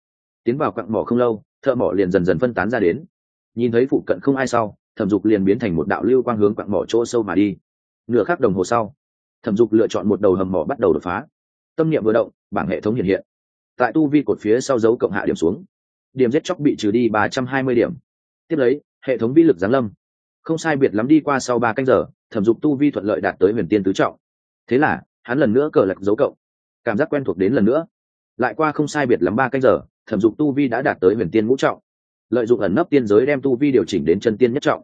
Speaker 1: Tiến vào quặng mỏ không lâu, thợ mỏ liền dần dần phân tán ra đến. Nhìn thấy phụ cận không ai sau, thẩm dục liền biến thành một đạo lưu quang hướng quặng mỏ chỗ sâu mà đi. Nửa khắc đồng hồ sau, thẩm dục lựa chọn một đầu hầm mỏ bắt đầu đột phá. Tâm niệm vừa động, bảng hệ thống hiện hiện. Tại tu vi cột phía sau dấu cộng hạ điểm xuống. Điểm giết chóc bị trừ đi ba trăm hai mươi điểm tiếp lấy, hệ thống vi lực giáng lâm. Không sai biệt lắm đi qua sau ba canh giờ, thẩm dục tu vi thuận lợi đạt tới huyền tiên tứ trọng. Thế là, hắn lần nữa cờ lạch dấu cộng. Cảm giác quen thuộc đến lần nữa. Lại qua không sai biệt lắm ba canh giờ, thẩm dục tu vi đã đạt tới huyền tiên ngũ trọng. Lợi dụng ẩn nấp tiên giới đem tu vi điều chỉnh đến chân tiên nhất trọng.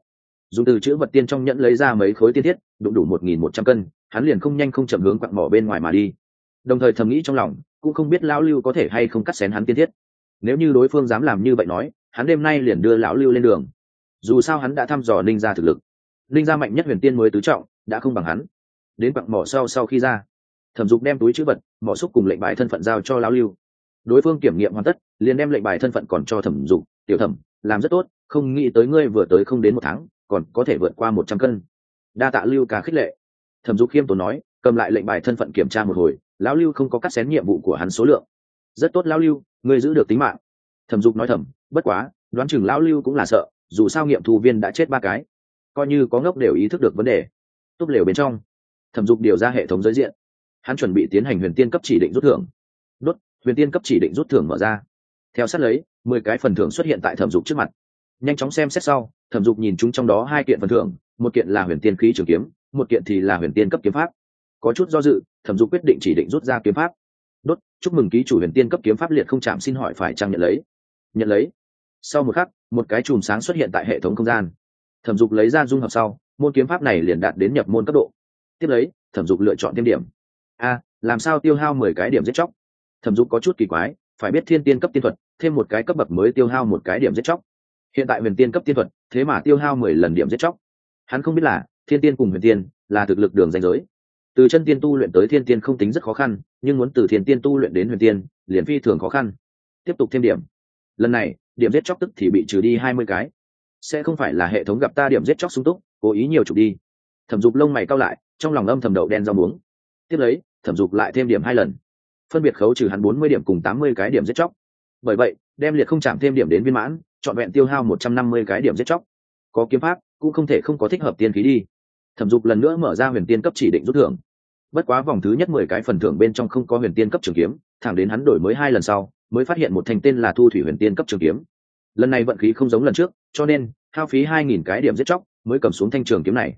Speaker 1: Dùng từ chữ vật tiên trong nhẫn lấy ra mấy khối tiên thiết, đụng đủ một nghìn một trăm cân, hắn liền không nhanh không chậm hướng quặng mỏ bên ngoài mà đi. Đồng thời thầm nghĩ trong lòng, cũng không biết lão lưu có thể hay không cắt xén hắn tiên thiết. Nếu như đối phương dám làm như vậy nói hắn đêm nay liền đưa lão lưu lên đường. Dù sao hắn đã thăm dò ninh gia thực lực. Ninh gia mạnh nhất huyền tiên mới tứ trọng, đã không bằng hắn. Đến quặng mỏ sau sau khi ra, thẩm dục đem túi chữ vật, mỏ xúc cùng lệnh bài thân phận giao cho lão lưu. Đối phương kiểm nghiệm hoàn tất, liền đem lệnh bài thân phận còn cho thẩm dục, tiểu thẩm, làm rất tốt, không nghĩ tới ngươi vừa tới không đến một tháng, còn có thể vượt qua một trăm cân. Đa tạ lưu cả khích lệ. Thẩm dục khiêm tốn nói, cầm lại lệnh bài thân phận kiểm tra một hồi, lão lưu không có cắt xén nhiệm vụ của hắn số lượng. Rất tốt lão lưu, ngươi giữ được tính mạng. Thẩm dục nói thầm bất quá, đoán chừng lão lưu cũng là sợ, dù sao nghiệm thu viên đã chết ba cái. Coi như có ngốc đều ý thức được vấn đề. Túp lều bên trong, thẩm dục điều ra hệ thống giới diện. Hắn chuẩn bị tiến hành huyền tiên cấp chỉ định rút thưởng. Đốt, huyền tiên cấp chỉ định rút thưởng mở ra. Theo sát lấy, mười cái phần thưởng xuất hiện tại thẩm dục trước mặt. Nhanh chóng xem xét sau, thẩm dục nhìn chúng trong đó hai kiện phần thưởng, một kiện là huyền tiên khí trường kiếm, một kiện thì là huyền tiên cấp kiếm pháp. Có chút do dự, thẩm dục quyết định chỉ định rút ra kiếm pháp. Đốt, chúc mừng ký chủ huyền tiên cấp kiếm pháp liệt không chạm, xin hỏi phải trang nhận lấy? Nhận lấy. Sau một khắc, một cái chùm sáng xuất hiện tại hệ thống không gian. Thẩm dục lấy ra dung hợp sau, môn kiếm pháp này liền đạt đến nhập môn cấp độ. Tiếp lấy, thẩm dục lựa chọn thêm điểm. A, làm sao tiêu hao mười cái điểm giết chóc? Thẩm dục có chút kỳ quái, phải biết thiên tiên cấp tiên thuật, thêm một cái cấp bậc mới tiêu hao một cái điểm giết chóc. Hiện tại huyền tiên cấp tiên thuật, thế mà tiêu hao mười lần điểm giết chóc. Hắn không biết là thiên tiên cùng huyền tiên là thực lực đường danh giới. Từ chân tiên tu luyện tới thiên tiên không tính rất khó khăn, nhưng muốn từ thiên tiên tu luyện đến huyền tiên, liền phi thường khó khăn. Tiếp tục thêm điểm lần này, điểm giết chóc tức thì bị trừ đi hai mươi cái. Sẽ không phải là hệ thống gặp ta điểm giết chóc sung túc, cố ý nhiều chụp đi. Thẩm dục lông mày cao lại, trong lòng âm thầm đậu đen rau muống. Tiếp lấy, thẩm dục lại thêm điểm hai lần. Phân biệt khấu trừ hắn bốn mươi điểm cùng tám mươi cái điểm giết chóc. Bởi vậy, đem liệt không chạm thêm điểm đến viên mãn, trọn vẹn tiêu hao một trăm năm mươi cái điểm giết chóc. Có kiếm pháp, cũng không thể không có thích hợp tiên khí đi. Thẩm dục lần nữa mở ra huyền tiên cấp chỉ định rút thưởng. Bất quá vòng thứ nhất mười cái phần thưởng bên trong không có huyền tiên cấp trường kiếm, thẳng đến hắn đổi mới hai lần sau mới phát hiện một thành tên là thu thủy huyền tiên cấp trường kiếm. Lần này vận khí không giống lần trước, cho nên, hao phí hai nghìn cái điểm giết chóc, mới cầm xuống thanh trường kiếm này.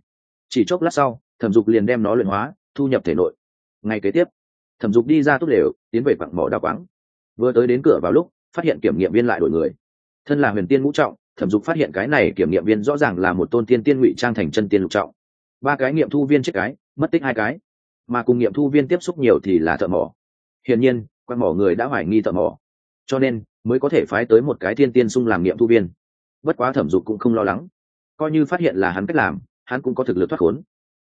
Speaker 1: Chỉ chốc lát sau, thẩm dục liền đem nó luyện hóa, thu nhập thể nội. Ngay kế tiếp, thẩm dục đi ra tốt đều tiến về quặng mỏ đa quáng. Vừa tới đến cửa vào lúc, phát hiện kiểm nghiệm viên lại đổi người. Thân là huyền tiên ngũ trọng, thẩm dục phát hiện cái này kiểm nghiệm viên rõ ràng là một tôn tiên tiên ngụy trang thành chân tiên lục trọng. Ba cái nghiệm thu viên chết cái, mất tích hai cái. Mà cùng nghiệm thu viên tiếp xúc nhiều thì là thợ mỏ. Hiển nhiên quan mỏ người đã hoài nghi thợ mỏ cho nên mới có thể phái tới một cái thiên tiên sung làm nghiệm thu viên. Bất quá thẩm dục cũng không lo lắng. Coi như phát hiện là hắn cách làm, hắn cũng có thực lực thoát khốn.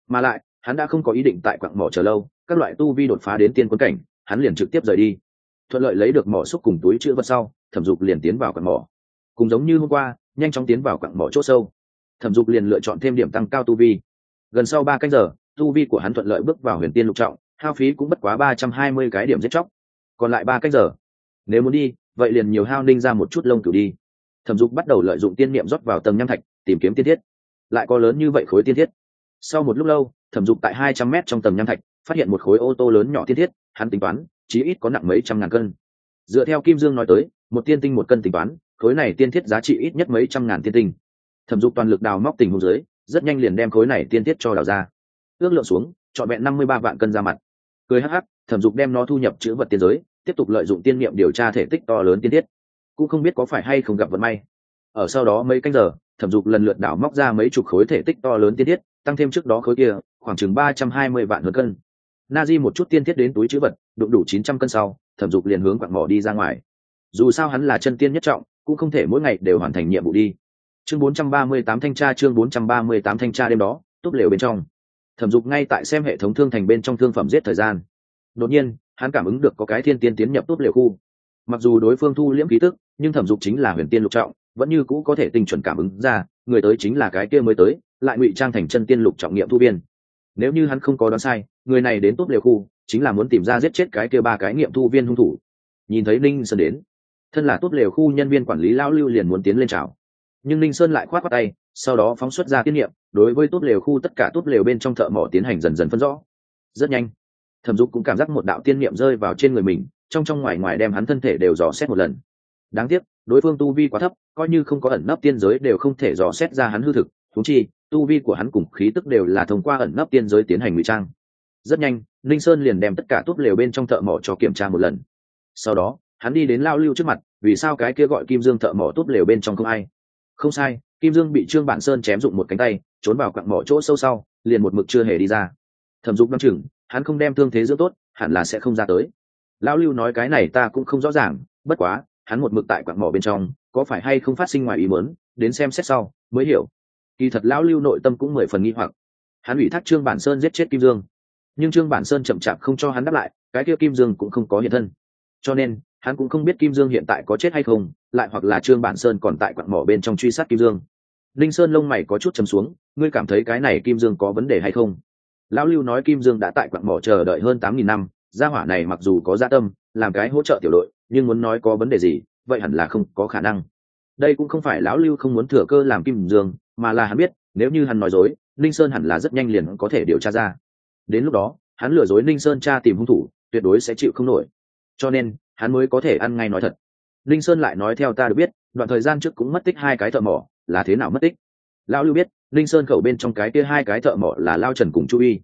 Speaker 1: Mà lại, hắn đã không có ý định tại quặng mỏ chờ lâu, các loại tu vi đột phá đến tiên quân cảnh, hắn liền trực tiếp rời đi. Thuận lợi lấy được mỏ xúc cùng túi chữ vật sau, thẩm dục liền tiến vào quặng mỏ. Cùng giống như hôm qua, nhanh chóng tiến vào quặng mỏ chỗ sâu. Thẩm dục liền lựa chọn thêm điểm tăng cao tu vi. Gần sau ba canh giờ, tu vi của hắn thuận lợi bước vào huyền tiên lục trọng, hao phí cũng bất quá ba trăm hai mươi cái điểm giết chóc. Còn lại ba canh giờ nếu muốn đi, vậy liền nhiều hao ninh ra một chút lông cửu đi. Thẩm dục bắt đầu lợi dụng tiên niệm rót vào tầng nham thạch, tìm kiếm tiên thiết. Lại có lớn như vậy khối tiên thiết. Sau một lúc lâu, thẩm dục tại hai trăm mét trong tầng nham thạch, phát hiện một khối ô tô lớn nhỏ tiên thiết, hắn tính toán, chí ít có nặng mấy trăm ngàn cân. Dựa theo kim dương nói tới, một tiên tinh một cân tính toán, khối này tiên thiết giá trị ít nhất mấy trăm ngàn tiên tinh. Thẩm dục toàn lực đào móc tình hồ dưới, rất nhanh liền đem khối này tiên thiết cho đào ra. Ước lượng xuống, trọn vẹn năm mươi ba vạn cân ra mặt. Cười hắc hắc, thẩm dục đem nó thu nhập chữ vật tiên giới tiếp tục lợi dụng tiên niệm điều tra thể tích to lớn tiên thiết. Cũng không biết có phải hay không gặp vận may. Ở sau đó mấy canh giờ, thẩm dục lần lượt đảo móc ra mấy chục khối thể tích to lớn tiên thiết, tăng thêm trước đó khối kia, khoảng chừng ba trăm hai mươi vạn hơn cân. Na di một chút tiên thiết đến túi chữ vật, đụng đủ chín trăm cân sau, thẩm dục liền hướng quặng mỏ đi ra ngoài. Dù sao hắn là chân tiên nhất trọng, cũng không thể mỗi ngày đều hoàn thành nhiệm vụ đi. Chương bốn trăm ba mươi tám thanh tra, chương bốn trăm ba mươi tám thanh tra đêm đó tốt lều bên trong. Thẩm dục ngay tại xem hệ thống thương thành bên trong thương phẩm giết thời gian. Đột nhiên hắn cảm ứng được có cái thiên tiên tiến nhập tốt liệu khu. Mặc dù đối phương thu liễm ký tức, nhưng thẩm dục chính là huyền tiên lục trọng, vẫn như cũ có thể tinh chuẩn cảm ứng ra, người tới chính là cái kia mới tới, lại ngụy trang thành chân tiên lục trọng nghiệm thu viên nếu như hắn không có đoán sai, người này đến tốt liệu khu, chính là muốn tìm ra giết chết cái kia ba cái nghiệm thu viên hung thủ. Nhìn thấy ninh sơn đến, thân là tốt lều khu nhân viên quản lý lão lưu liền muốn tiến lên chào. Nhưng ninh sơn lại khoát khoát tay, sau đó phóng xuất ra tiết niệm, đối với tốt lều khu tất cả tốt lều bên trong thợ mỏ tiến hành dần dần phân rõ. Rất nhanh thẩm dục cũng cảm giác một đạo tiên niệm rơi vào trên người mình, trong trong ngoài ngoài đem hắn thân thể đều dò xét một lần. Đáng tiếc, đối phương tu vi quá thấp, coi như không có ẩn nấp tiên giới đều không thể dò xét ra hắn hư thực. Thú chi, tu vi của hắn cùng khí tức đều là thông qua ẩn nấp tiên giới tiến hành ngụy trang. Rất nhanh linh sơn liền đem tất cả tốt lều bên trong thợ mỏ cho kiểm tra một lần. Sau đó, hắn đi đến lao lưu trước mặt, vì sao cái kia gọi kim dương thợ mỏ tốt lều bên trong không ai? Không sai, kim dương bị trương bản sơn chém dụng một cánh tay, trốn vào quặng mỏ chỗ sâu sau, liền một mực chưa hề đi ra. Thẩm dục đ o chừng hắn không đem thương thế dưỡng tốt, hẳn là sẽ không ra tới. Lão lưu nói cái này ta cũng không rõ ràng, bất quá, hắn một mực tại quặng mỏ bên trong, có phải hay không phát sinh ngoài ý mớn đến xem xét sau, mới hiểu. Kỳ thật lão lưu nội tâm cũng mười phần nghi hoặc. Hắn ủy thác trương bản sơn giết chết kim dương. Nhưng trương bản sơn chậm chạp không cho hắn đáp lại, cái kia kim dương cũng không có hiện thân. Cho nên, hắn cũng không biết kim dương hiện tại có chết hay không, lại hoặc là trương bản sơn còn tại quặng mỏ bên trong truy sát kim dương. Linh sơn lông mày có chút chấm xuống, ngươi cảm thấy cái này kim dương có vấn đề hay không? Lão lưu nói kim dương đã tại quặng mỏ chờ đợi hơn tám nghìn năm, gia hỏa này mặc dù có gia tâm, làm cái hỗ trợ tiểu đội, nhưng muốn nói có vấn đề gì, vậy hẳn là không có khả năng. Đây cũng không phải lão lưu không muốn thừa cơ làm kim dương, mà là hắn biết, nếu như hắn nói dối, ninh sơn hẳn là rất nhanh liền có thể điều tra ra. Đến lúc đó, hắn lừa dối ninh sơn tra tìm hung thủ, tuyệt đối sẽ chịu không nổi. Cho nên, hắn mới có thể ăn ngay nói thật. Ninh sơn lại nói theo ta được biết, đoạn thời gian trước cũng mất tích hai cái thợ mỏ, là thế nào mất tích? Lão lưu biết linh sơn khẩu bên trong cái kia hai cái thợ mỏ là lao trần cùng chu y.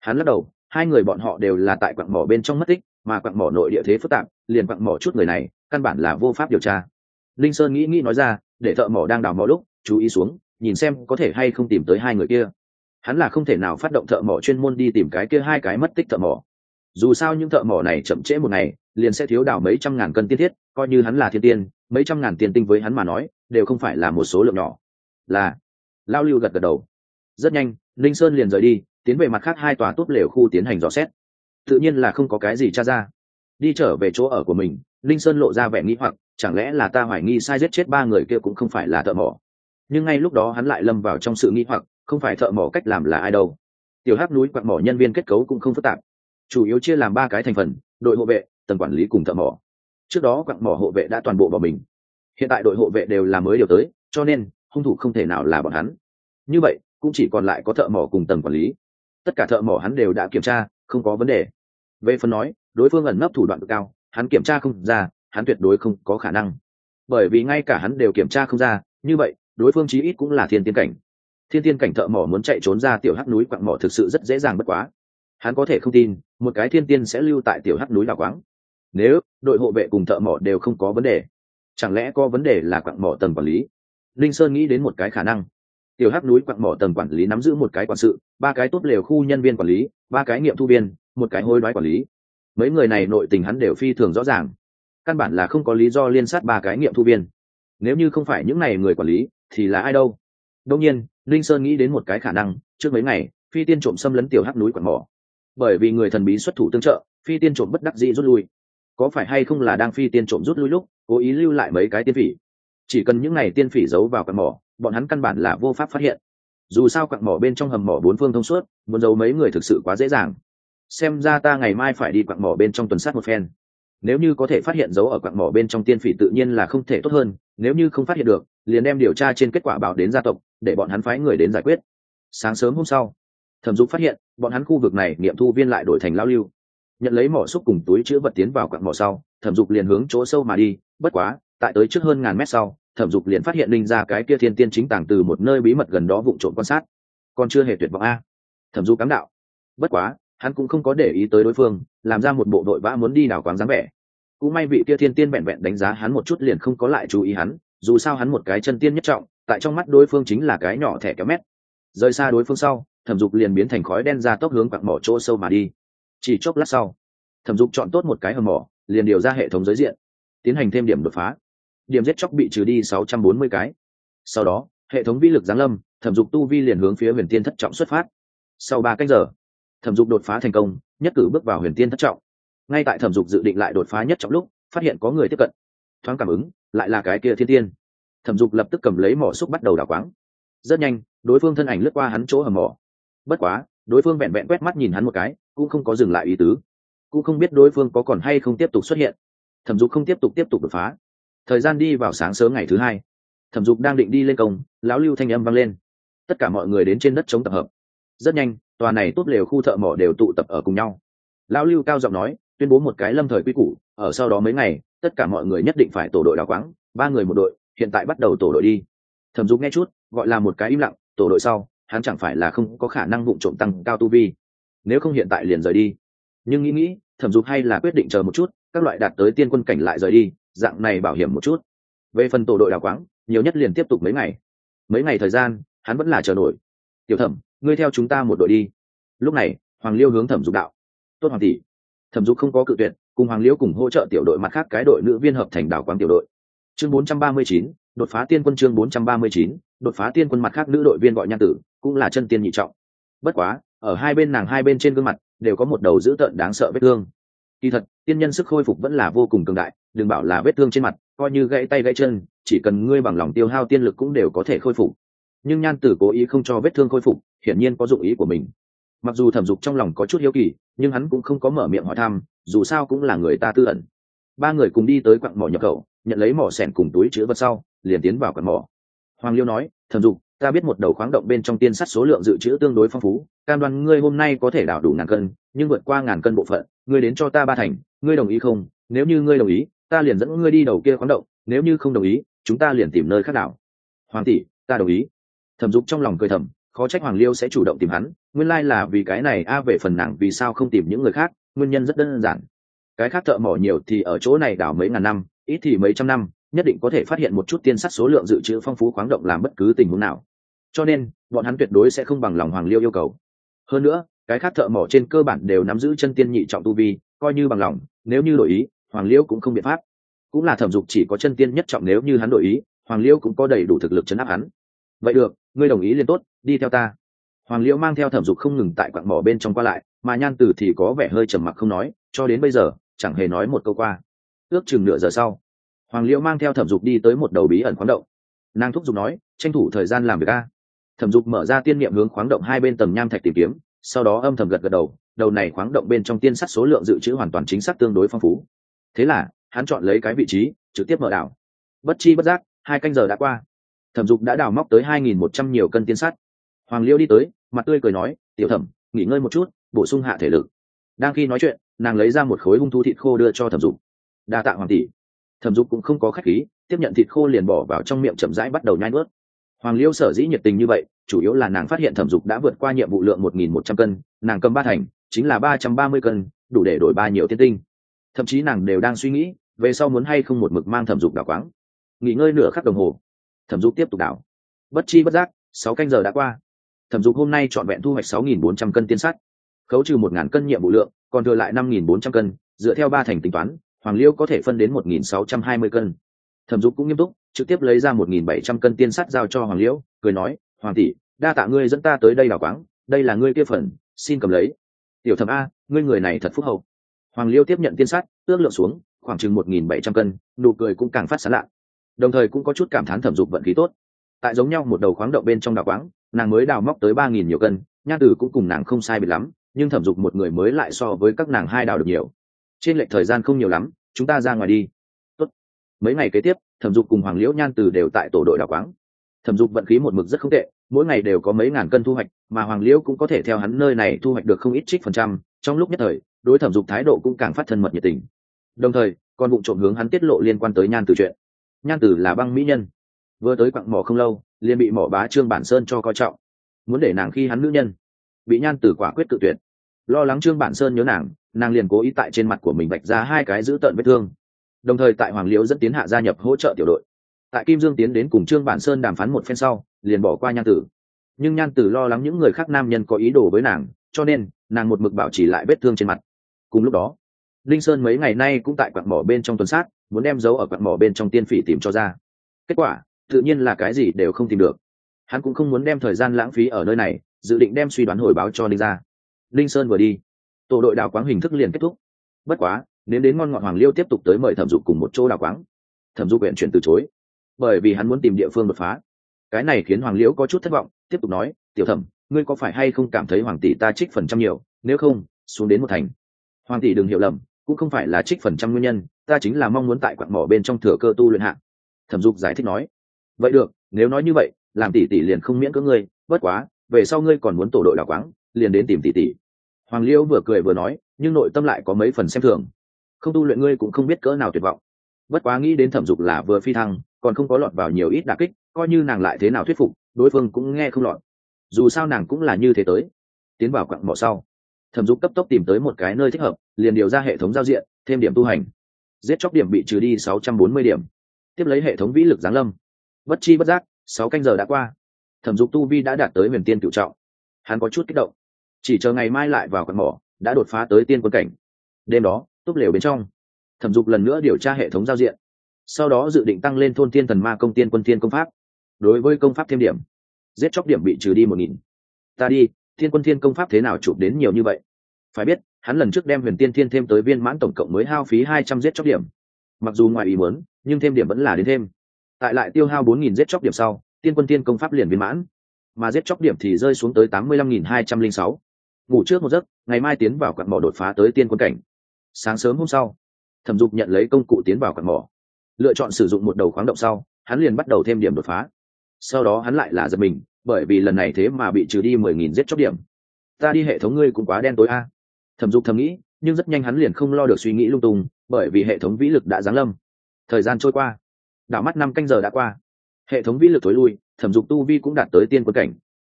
Speaker 1: Hắn lắc đầu, hai người bọn họ đều là tại quặng mỏ bên trong mất tích, mà quặng mỏ nội địa thế phức tạp, liền quặng mỏ chút người này, căn bản là vô pháp điều tra. Linh sơn nghĩ nghĩ nói ra, để thợ mỏ đang đào mỏ lúc chú ý xuống, nhìn xem có thể hay không tìm tới hai người kia. Hắn là không thể nào phát động thợ mỏ chuyên môn đi tìm cái kia hai cái mất tích thợ mỏ. Dù sao những thợ mỏ này chậm trễ một ngày, liền sẽ thiếu đào mấy trăm ngàn cân tiên thiết, coi như hắn là thiên tiên, mấy trăm ngàn tiền tinh với hắn mà nói, đều không phải là một số lượng nhỏ. Là lao lưu gật gật đầu. Rất nhanh linh sơn liền rời đi, tiến về mặt khác hai tòa tốt lều khu tiến hành dò xét. Tự nhiên là không có cái gì tra ra. Đi trở về chỗ ở của mình linh sơn lộ ra vẻ nghĩ hoặc, chẳng lẽ là ta hoài nghi sai giết chết ba người kia cũng không phải là thợ mỏ? Nhưng ngay lúc đó hắn lại lâm vào trong sự nghĩ hoặc, không phải thợ mỏ cách làm là ai đâu. Tiểu hát núi quặng mỏ nhân viên kết cấu cũng không phức tạp. Chủ yếu chia làm ba cái thành phần, đội hộ vệ, tầng quản lý cùng thợ mỏ. Trước đó quặng mỏ hộ vệ đã toàn bộ bỏ mình. Hiện tại đội hộ vệ đều là mới điều tới, cho nên hung thủ không thể nào là bọn hắn. Như vậy, cũng chỉ còn lại có thợ mỏ cùng tầng quản lý. Tất cả thợ mỏ hắn đều đã kiểm tra, không có vấn đề. Về phần nói, đối phương ẩn nấp thủ đoạn cao, hắn kiểm tra không ra, hắn tuyệt đối không có khả năng. Bởi vì ngay cả hắn đều kiểm tra không ra, như vậy, đối phương chí ít cũng là thiên tiên cảnh. Thiên tiên cảnh thợ mỏ muốn chạy trốn ra tiểu hắc núi quặng mỏ thực sự rất dễ dàng bất quá. Hắn có thể không tin, một cái thiên tiên sẽ lưu tại tiểu hắc núi đào quáng. Nếu, đội hộ vệ cùng thợ mỏ đều không có vấn đề, chẳng lẽ có vấn đề là quặng mỏ tầng quản lý? Linh sơn nghĩ đến một cái khả năng. Tiểu hắc núi quặng mỏ tầng quản lý nắm giữ một cái quản sự, ba cái tốt lều khu nhân viên quản lý, ba cái nghiệm thu viên, một cái hối đoái quản lý. Mấy người này nội tình hắn đều phi thường rõ ràng. Căn bản là không có lý do liên sát ba cái nghiệm thu viên. Nếu như không phải những n à y người quản lý, thì là ai đâu? Đông nhiên, linh sơn nghĩ đến một cái khả năng, trước mấy ngày, phi tiên trộm xâm lấn tiểu hắc núi quặng mỏ. Bởi vì người thần bí xuất thủ tương trợ, phi tiên trộm bất đắc dĩ rút lui. Có phải hay không là đang phi tiên trộm rút lui lúc, cố ý lưu lại mấy cái tiên vị? Chỉ cần những n à y tiên phỉ giấu vào quặng mỏ, bọn hắn căn bản là vô pháp phát hiện. Dù sao quặng mỏ bên trong hầm mỏ bốn phương thông suốt, muốn giấu mấy người thực sự quá dễ dàng. Xem ra ta ngày mai phải đi quặng mỏ bên trong tuần sát một phen. Nếu như có thể phát hiện dấu ở quặng mỏ bên trong tiên phỉ tự nhiên là không thể tốt hơn, nếu như không phát hiện được, liền đem điều tra trên kết quả báo đến gia tộc, để bọn hắn phái người đến giải quyết. Sáng sớm hôm sau, thẩm dục phát hiện, bọn hắn khu vực này nghiệm thu viên lại đổi thành lao lưu. Nhận lấy mỏ xúc cùng túi chữ vật tiến vào quặng mỏ sau, thẩm dục liền hướng chỗ sâu mà đi, bất quá, tại tới trước hơn ngàn mét sau thẩm dục liền phát hiện linh ra cái kia thiên tiên chính tàng từ một nơi bí mật gần đó vụ trộm quan sát. Còn chưa hề tuyệt vọng a. Thẩm dục cám đạo. Bất quá, hắn cũng không có để ý tới đối phương, làm ra một bộ đội vã muốn đi đảo quán dáng vẻ. Cũng may vị kia thiên tiên vẹn vẹn đánh giá hắn một chút liền không có lại chú ý hắn, dù sao hắn một cái chân tiên nhất trọng, tại trong mắt đối phương chính là cái nhỏ thẻ kéo mét. Rời xa đối phương sau, thẩm dục liền biến thành khói đen ra tốc hướng quặng mỏ chỗ sâu mà đi. Chỉ chốc lát sau, thẩm dục chọn tốt một cái hầm mỏ, liền điều ra hệ thống giới diện, tiến hành thêm điểm đột phá điểm giết chóc bị trừ đi sáu trăm bốn mươi cái. Sau đó, hệ thống vi lực giáng lâm, thẩm dục tu vi liền hướng phía huyền tiên thất trọng xuất phát. Sau ba cách giờ, thẩm dục đột phá thành công, nhất cử bước vào huyền tiên thất trọng. Ngay tại thẩm dục dự định lại đột phá nhất trọng lúc, phát hiện có người tiếp cận. Thoáng cảm ứng, lại là cái kia thiên tiên. Thẩm dục lập tức cầm lấy mỏ xúc bắt đầu đào quáng. Rất nhanh, đối phương thân ảnh lướt qua hắn chỗ hầm mỏ. Bất quá, đối phương vẹn vẹn quét mắt nhìn hắn một cái, cũng không có dừng lại ý tứ. Cũng không biết đối phương có còn hay không tiếp tục xuất hiện. Thẩm dục không tiếp tục tiếp tục đột phá thời gian đi vào sáng sớm ngày thứ hai, thẩm dục đang định đi lên công, lão lưu thanh âm vang lên. Tất cả mọi người đến trên đất chống tập hợp. Rất nhanh, tòa này tốt lều khu thợ mỏ đều tụ tập ở cùng nhau. Lão lưu cao giọng nói, tuyên bố một cái lâm thời quy củ, ở sau đó mấy ngày, tất cả mọi người nhất định phải tổ đội đào quáng, ba người một đội, hiện tại bắt đầu tổ đội đi. Thẩm dục nghe chút, gọi là một cái im lặng, tổ đội sau, hắn chẳng phải là không có khả năng vụ trộm tăng cao tu vi. Nếu không hiện tại liền rời đi. Nhưng nghĩ nghĩ, thẩm dục hay là quyết định chờ một chút, các loại đạt tới tiên quân cảnh lại rời đi dạng này bảo hiểm một chút. Về phần tổ đội đào quáng nhiều nhất liền tiếp tục mấy ngày. Mấy ngày thời gian hắn vẫn là chờ nổi. Tiểu thẩm ngươi theo chúng ta một đội đi. Lúc này hoàng liêu hướng thẩm dục đạo. Tốt hoàng tỷ. Thẩm dục không có cự tuyệt cùng hoàng liêu cùng hỗ trợ tiểu đội mặt khác cái đội nữ viên hợp thành đảo quang tiểu đội. Chương 439, đột phá tiên quân chương 439, đột phá tiên quân mặt khác nữ đội viên gọi nhan tử cũng là chân tiên nhị trọng. Bất quá ở hai bên nàng hai bên trên gương mặt đều có một đầu dữ tợn đáng sợ vết thương. Kỳ thật tiên nhân sức khôi phục vẫn là vô cùng cường đại, đừng bảo là vết thương trên mặt, coi như gãy tay gãy chân, chỉ cần ngươi bằng lòng tiêu hao tiên lực cũng đều có thể khôi phục. Nhưng nhan tử cố ý không cho vết thương khôi phục, hiển nhiên có dụng ý của mình. Mặc dù thẩm dục trong lòng có chút hiếu kỳ, nhưng hắn cũng không có mở miệng hỏi thăm, dù sao cũng là người ta tư ẩn. Ba người cùng đi tới quặng mỏ nhập khẩu, nhận lấy mỏ sẻn cùng túi chứa vật sau, liền tiến vào quặng mỏ. Hoàng liêu nói, thẩm dục, ta biết một đầu khoáng động bên trong tiên sắt số lượng dự trữ tương đối phong phú, cam đoan ngươi hôm nay có thể đảo đủ ngàn cân, nhưng vượt qua ngàn cân bộ phận, ngươi đến cho ta ba thành ngươi đồng ý không? Nếu như ngươi đồng ý, ta liền dẫn ngươi đi đầu kia khoáng động. Nếu như không đồng ý, chúng ta liền tìm nơi khác đảo hoàng tỷ, ta đồng ý. Thẩm dục trong lòng cười thầm, khó trách hoàng liêu sẽ chủ động tìm hắn. Nguyên lai là vì cái này, a, về phần nàng vì sao không tìm những người khác, nguyên nhân rất đơn giản. Cái khác thợ mỏ nhiều thì ở chỗ này đảo mấy ngàn năm, ít thì mấy trăm năm, nhất định có thể phát hiện một chút tiên sắt số lượng dự trữ phong phú khoáng động làm bất cứ tình huống nào. Cho nên, bọn hắn tuyệt đối sẽ không bằng lòng hoàng liêu yêu cầu. Hơn nữa, cái khác thợ mỏ trên cơ bản đều nắm giữ chân tiên nhị trọng tu vi coi như bằng lòng, nếu như đổi ý, hoàng Liễu cũng không biện pháp. Cũng là thẩm dục chỉ có chân tiên nhất trọng nếu như hắn đổi ý, hoàng Liễu cũng có đầy đủ thực lực chấn áp hắn. Vậy được, ngươi đồng ý liền tốt, đi theo ta. Hoàng liễu mang theo thẩm dục không ngừng tại quặng mỏ bên trong qua lại, mà nhan tử thì có vẻ hơi trầm mặc không nói, cho đến bây giờ, chẳng hề nói một câu qua. Ước chừng nửa giờ sau, hoàng liễu mang theo thẩm dục đi tới một đầu bí ẩn khoáng động. Nàng thúc giục nói, tranh thủ thời gian làm việc a. Thẩm dục mở ra tiên niệm hướng khoáng động hai bên tầm nham thạch tìm kiếm, sau đó âm thầm gật gật đầu đầu này khoáng động bên trong tiên sắt số lượng dự trữ hoàn toàn chính xác tương đối phong phú. Thế là, hắn chọn lấy cái vị trí, trực tiếp mở đảo. Bất chi bất giác, hai canh giờ đã qua. Thẩm dục đã đào móc tới hai nghìn một trăm nhiều cân tiên sắt. Hoàng liêu đi tới, mặt tươi cười nói, tiểu thẩm, nghỉ ngơi một chút, bổ sung hạ thể lực. Đang khi nói chuyện, nàng lấy ra một khối hung thú thịt khô đưa cho thẩm dục. Đa tạ hoàng tỷ. Thẩm dục cũng không có khách khí, tiếp nhận thịt khô liền bỏ vào trong miệng chậm rãi bắt đầu nhai nuốt. Hoàng liêu sở dĩ nhiệt tình như vậy, chủ yếu là nàng phát hiện thẩm dục đã vượt qua nhiệm vụ lượng một nghìn một trăm cân, nàng cầm ba thành chính là ba trăm ba mươi cân, đủ để đổi ba nhiều tiên tinh. Thậm chí nàng đều đang suy nghĩ, về sau muốn hay không một mực mang thẩm dục đảo quáng. Nghỉ ngơi nửa khắc đồng hồ, thẩm dục tiếp tục đảo bất chi bất giác, sáu canh giờ đã qua. Thẩm dục hôm nay chọn vẹn thu hoạch sáu nghìn bốn trăm cân tiên sắt. Khấu trừ một ngàn cân nhiệm vụ lượng, còn thừa lại năm nghìn bốn trăm cân, dựa theo ba thành tính toán, hoàng liêu có thể phân đến một nghìn sáu trăm hai mươi cân. Thẩm dục cũng nghiêm túc, trực tiếp lấy ra một nghìn bảy trăm cân tiên sắt giao cho hoàng liễu cười nói, hoàng tỷ, đa tạ ngươi dẫn ta tới đây đào quáng, đây là ngươi kia phần, xin cầm lấy tiểu thẩm a, ngươi người này thật phúc hậu. Hoàng liêu tiếp nhận tiên sắt ước lượng xuống, khoảng chừng một nghìn bảy trăm cân, nụ cười cũng càng phát sán lạ. Đồng thời cũng có chút cảm thán thẩm dục vận khí tốt. Tại giống nhau một đầu khoáng động bên trong đào quáng, nàng mới đào móc tới ba nghìn nhiều cân nhan tử cũng cùng nàng không sai biệt lắm, nhưng thẩm dục một người mới lại so với các nàng hai đào được nhiều. Trên lệch thời gian không nhiều lắm, chúng ta ra ngoài đi. Tốt. mấy ngày kế tiếp, thẩm dục cùng hoàng liễu nhan tử đều tại tổ đội đào quáng. Thẩm dục vận khí một mực rất không tệ, mỗi ngày đều có mấy ngàn cân thu hoạch mà hoàng liễu cũng có thể theo hắn nơi này thu hoạch được không ít trích phần trăm. Trong lúc nhất thời, đối thẩm dục thái độ cũng càng phát thân mật nhiệt tình. Đồng thời, còn vụ trộm hướng hắn tiết lộ liên quan tới nhan tử chuyện. Nhan tử là băng mỹ nhân. Vừa tới quặng mỏ không lâu, liền bị mỏ bá trương bản sơn cho coi trọng. Muốn để nàng khi hắn nữ nhân, bị nhan tử quả quyết tự tuyệt. Lo lắng trương bản sơn nhớ nàng nàng liền cố ý tại trên mặt của mình vạch ra hai cái giữ tợn vết thương. Đồng thời tại hoàng liễu dẫn tiến hạ gia nhập hỗ trợ tiểu đội. Tại kim dương tiến đến cùng trương bản sơn đàm phán một phen sau, liền bỏ qua nhan tử nhưng nhan tử lo lắng những người khác nam nhân có ý đồ với nàng, cho nên nàng một mực bảo chỉ lại vết thương trên mặt. Cùng lúc đó, linh sơn mấy ngày nay cũng tại quặng mỏ bên trong tuần sát, muốn đem dấu ở quặng mỏ bên trong tiên phỉ tìm cho ra. Kết quả, tự nhiên là cái gì đều không tìm được. Hắn cũng không muốn đem thời gian lãng phí ở nơi này, dự định đem suy đoán hồi báo cho linh ra. Linh sơn vừa đi, tổ đội đào quáng hình thức liền kết thúc. Bất quá, đến đến ngon ngọn hoàng liêu tiếp tục tới mời thẩm dục cùng một chỗ đào quáng. Thẩm dục huyện chuyển từ chối, bởi vì hắn muốn tìm địa phương đột phá. Cái này khiến hoàng liễu có chút thất vọng tiếp tục nói, tiểu thẩm, ngươi có phải hay không cảm thấy hoàng tỷ ta trích phần trăm nhiều? Nếu không, xuống đến một thành. Hoàng tỷ đừng hiểu lầm, cũng không phải là trích phần trăm nguyên nhân, ta chính là mong muốn tại quặng mỏ bên trong thừa cơ tu luyện hạng thẩm dục giải thích nói, vậy được, nếu nói như vậy, làm tỷ tỷ liền không miễn cưỡng ngươi, bất quá, về sau ngươi còn muốn tổ đội đào quáng, liền đến tìm tỷ tỷ. Hoàng liễu vừa cười vừa nói, nhưng nội tâm lại có mấy phần xem thường. Không tu luyện ngươi cũng không biết cỡ nào tuyệt vọng. Bất quá nghĩ đến thẩm dục là vừa phi thăng, còn không có lọt vào nhiều ít đà kích, coi như nàng lại thế nào thuyết phục đối phương cũng nghe không lọt. Dù sao nàng cũng là như thế tới. Tiến vào quặng mỏ sau, thẩm dục cấp tốc tìm tới một cái nơi thích hợp, liền điều ra hệ thống giao diện, thêm điểm tu hành. Giết chóc điểm bị trừ đi sáu trăm bốn mươi điểm. Tiếp lấy hệ thống vĩ lực giáng lâm. Bất chi bất giác, sáu canh giờ đã qua. Thẩm dục tu vi đã đạt tới huyền tiên cựu trọng. Hắn có chút kích động. Chỉ chờ ngày mai lại vào quặng mỏ, đã đột phá tới tiên quân cảnh. Đêm đó, túp lều bên trong, thẩm dục lần nữa điều tra hệ thống giao diện. Sau đó dự định tăng lên thôn tiên thần ma công tiên quân tiên công pháp đối với công pháp thêm điểm, giết chóc điểm bị trừ đi một nghìn. Ta đi, thiên quân thiên công pháp thế nào chụp đến nhiều như vậy? Phải biết, hắn lần trước đem huyền tiên thiên thêm tới viên mãn tổng cộng mới hao phí hai trăm giết chóc điểm. Mặc dù ngoài ý muốn, nhưng thêm điểm vẫn là đến thêm. Tại lại tiêu hao bốn nghìn giết chóc điểm sau tiên quân tiên công pháp liền viên mãn. Mà giết chóc điểm thì rơi xuống tới tám mươi lăm nghìn hai trăm linh sáu. Ngủ trước một giấc, ngày mai tiến vào quạt mỏ đột phá tới tiên quân cảnh. Sáng sớm hôm sau, thẩm dục nhận lấy công cụ tiến vào quạt mỏ. Lựa chọn sử dụng một đầu khoáng động sau, hắn liền bắt đầu thêm điểm đột phá sau đó hắn lại là giật mình, bởi vì lần này thế mà bị trừ đi mười nghìn giết chóc điểm. Ta đi hệ thống ngươi cũng quá đen tối a. Thẩm dục thầm nghĩ, nhưng rất nhanh hắn liền không lo được suy nghĩ lung tung, bởi vì hệ thống vĩ lực đã giáng lâm. Thời gian trôi qua, đảo mắt năm canh giờ đã qua. Hệ thống vĩ lực tối lui, thẩm dục tu vi cũng đạt tới tiên quân cảnh.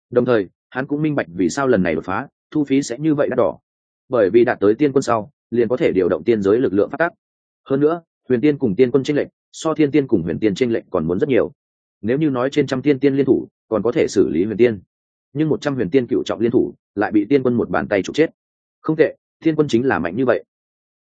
Speaker 1: Đồng thời, hắn cũng minh bạch vì sao lần này đột phá, thu phí sẽ như vậy đắt đỏ. Bởi vì đạt tới tiên quân sau, liền có thể điều động tiên giới lực lượng phát tác. Hơn nữa, huyền tiên cùng tiên quân tranh lệnh so thiên tiên cùng huyền tiên tranh lệnh còn muốn rất nhiều nếu như nói trên trăm tiên tiên liên thủ, còn có thể xử lý huyền tiên. Nhưng một trăm huyền tiên cựu trọng liên thủ, lại bị tiên quân một bàn tay trục chết. Không tệ thiên quân chính là mạnh như vậy.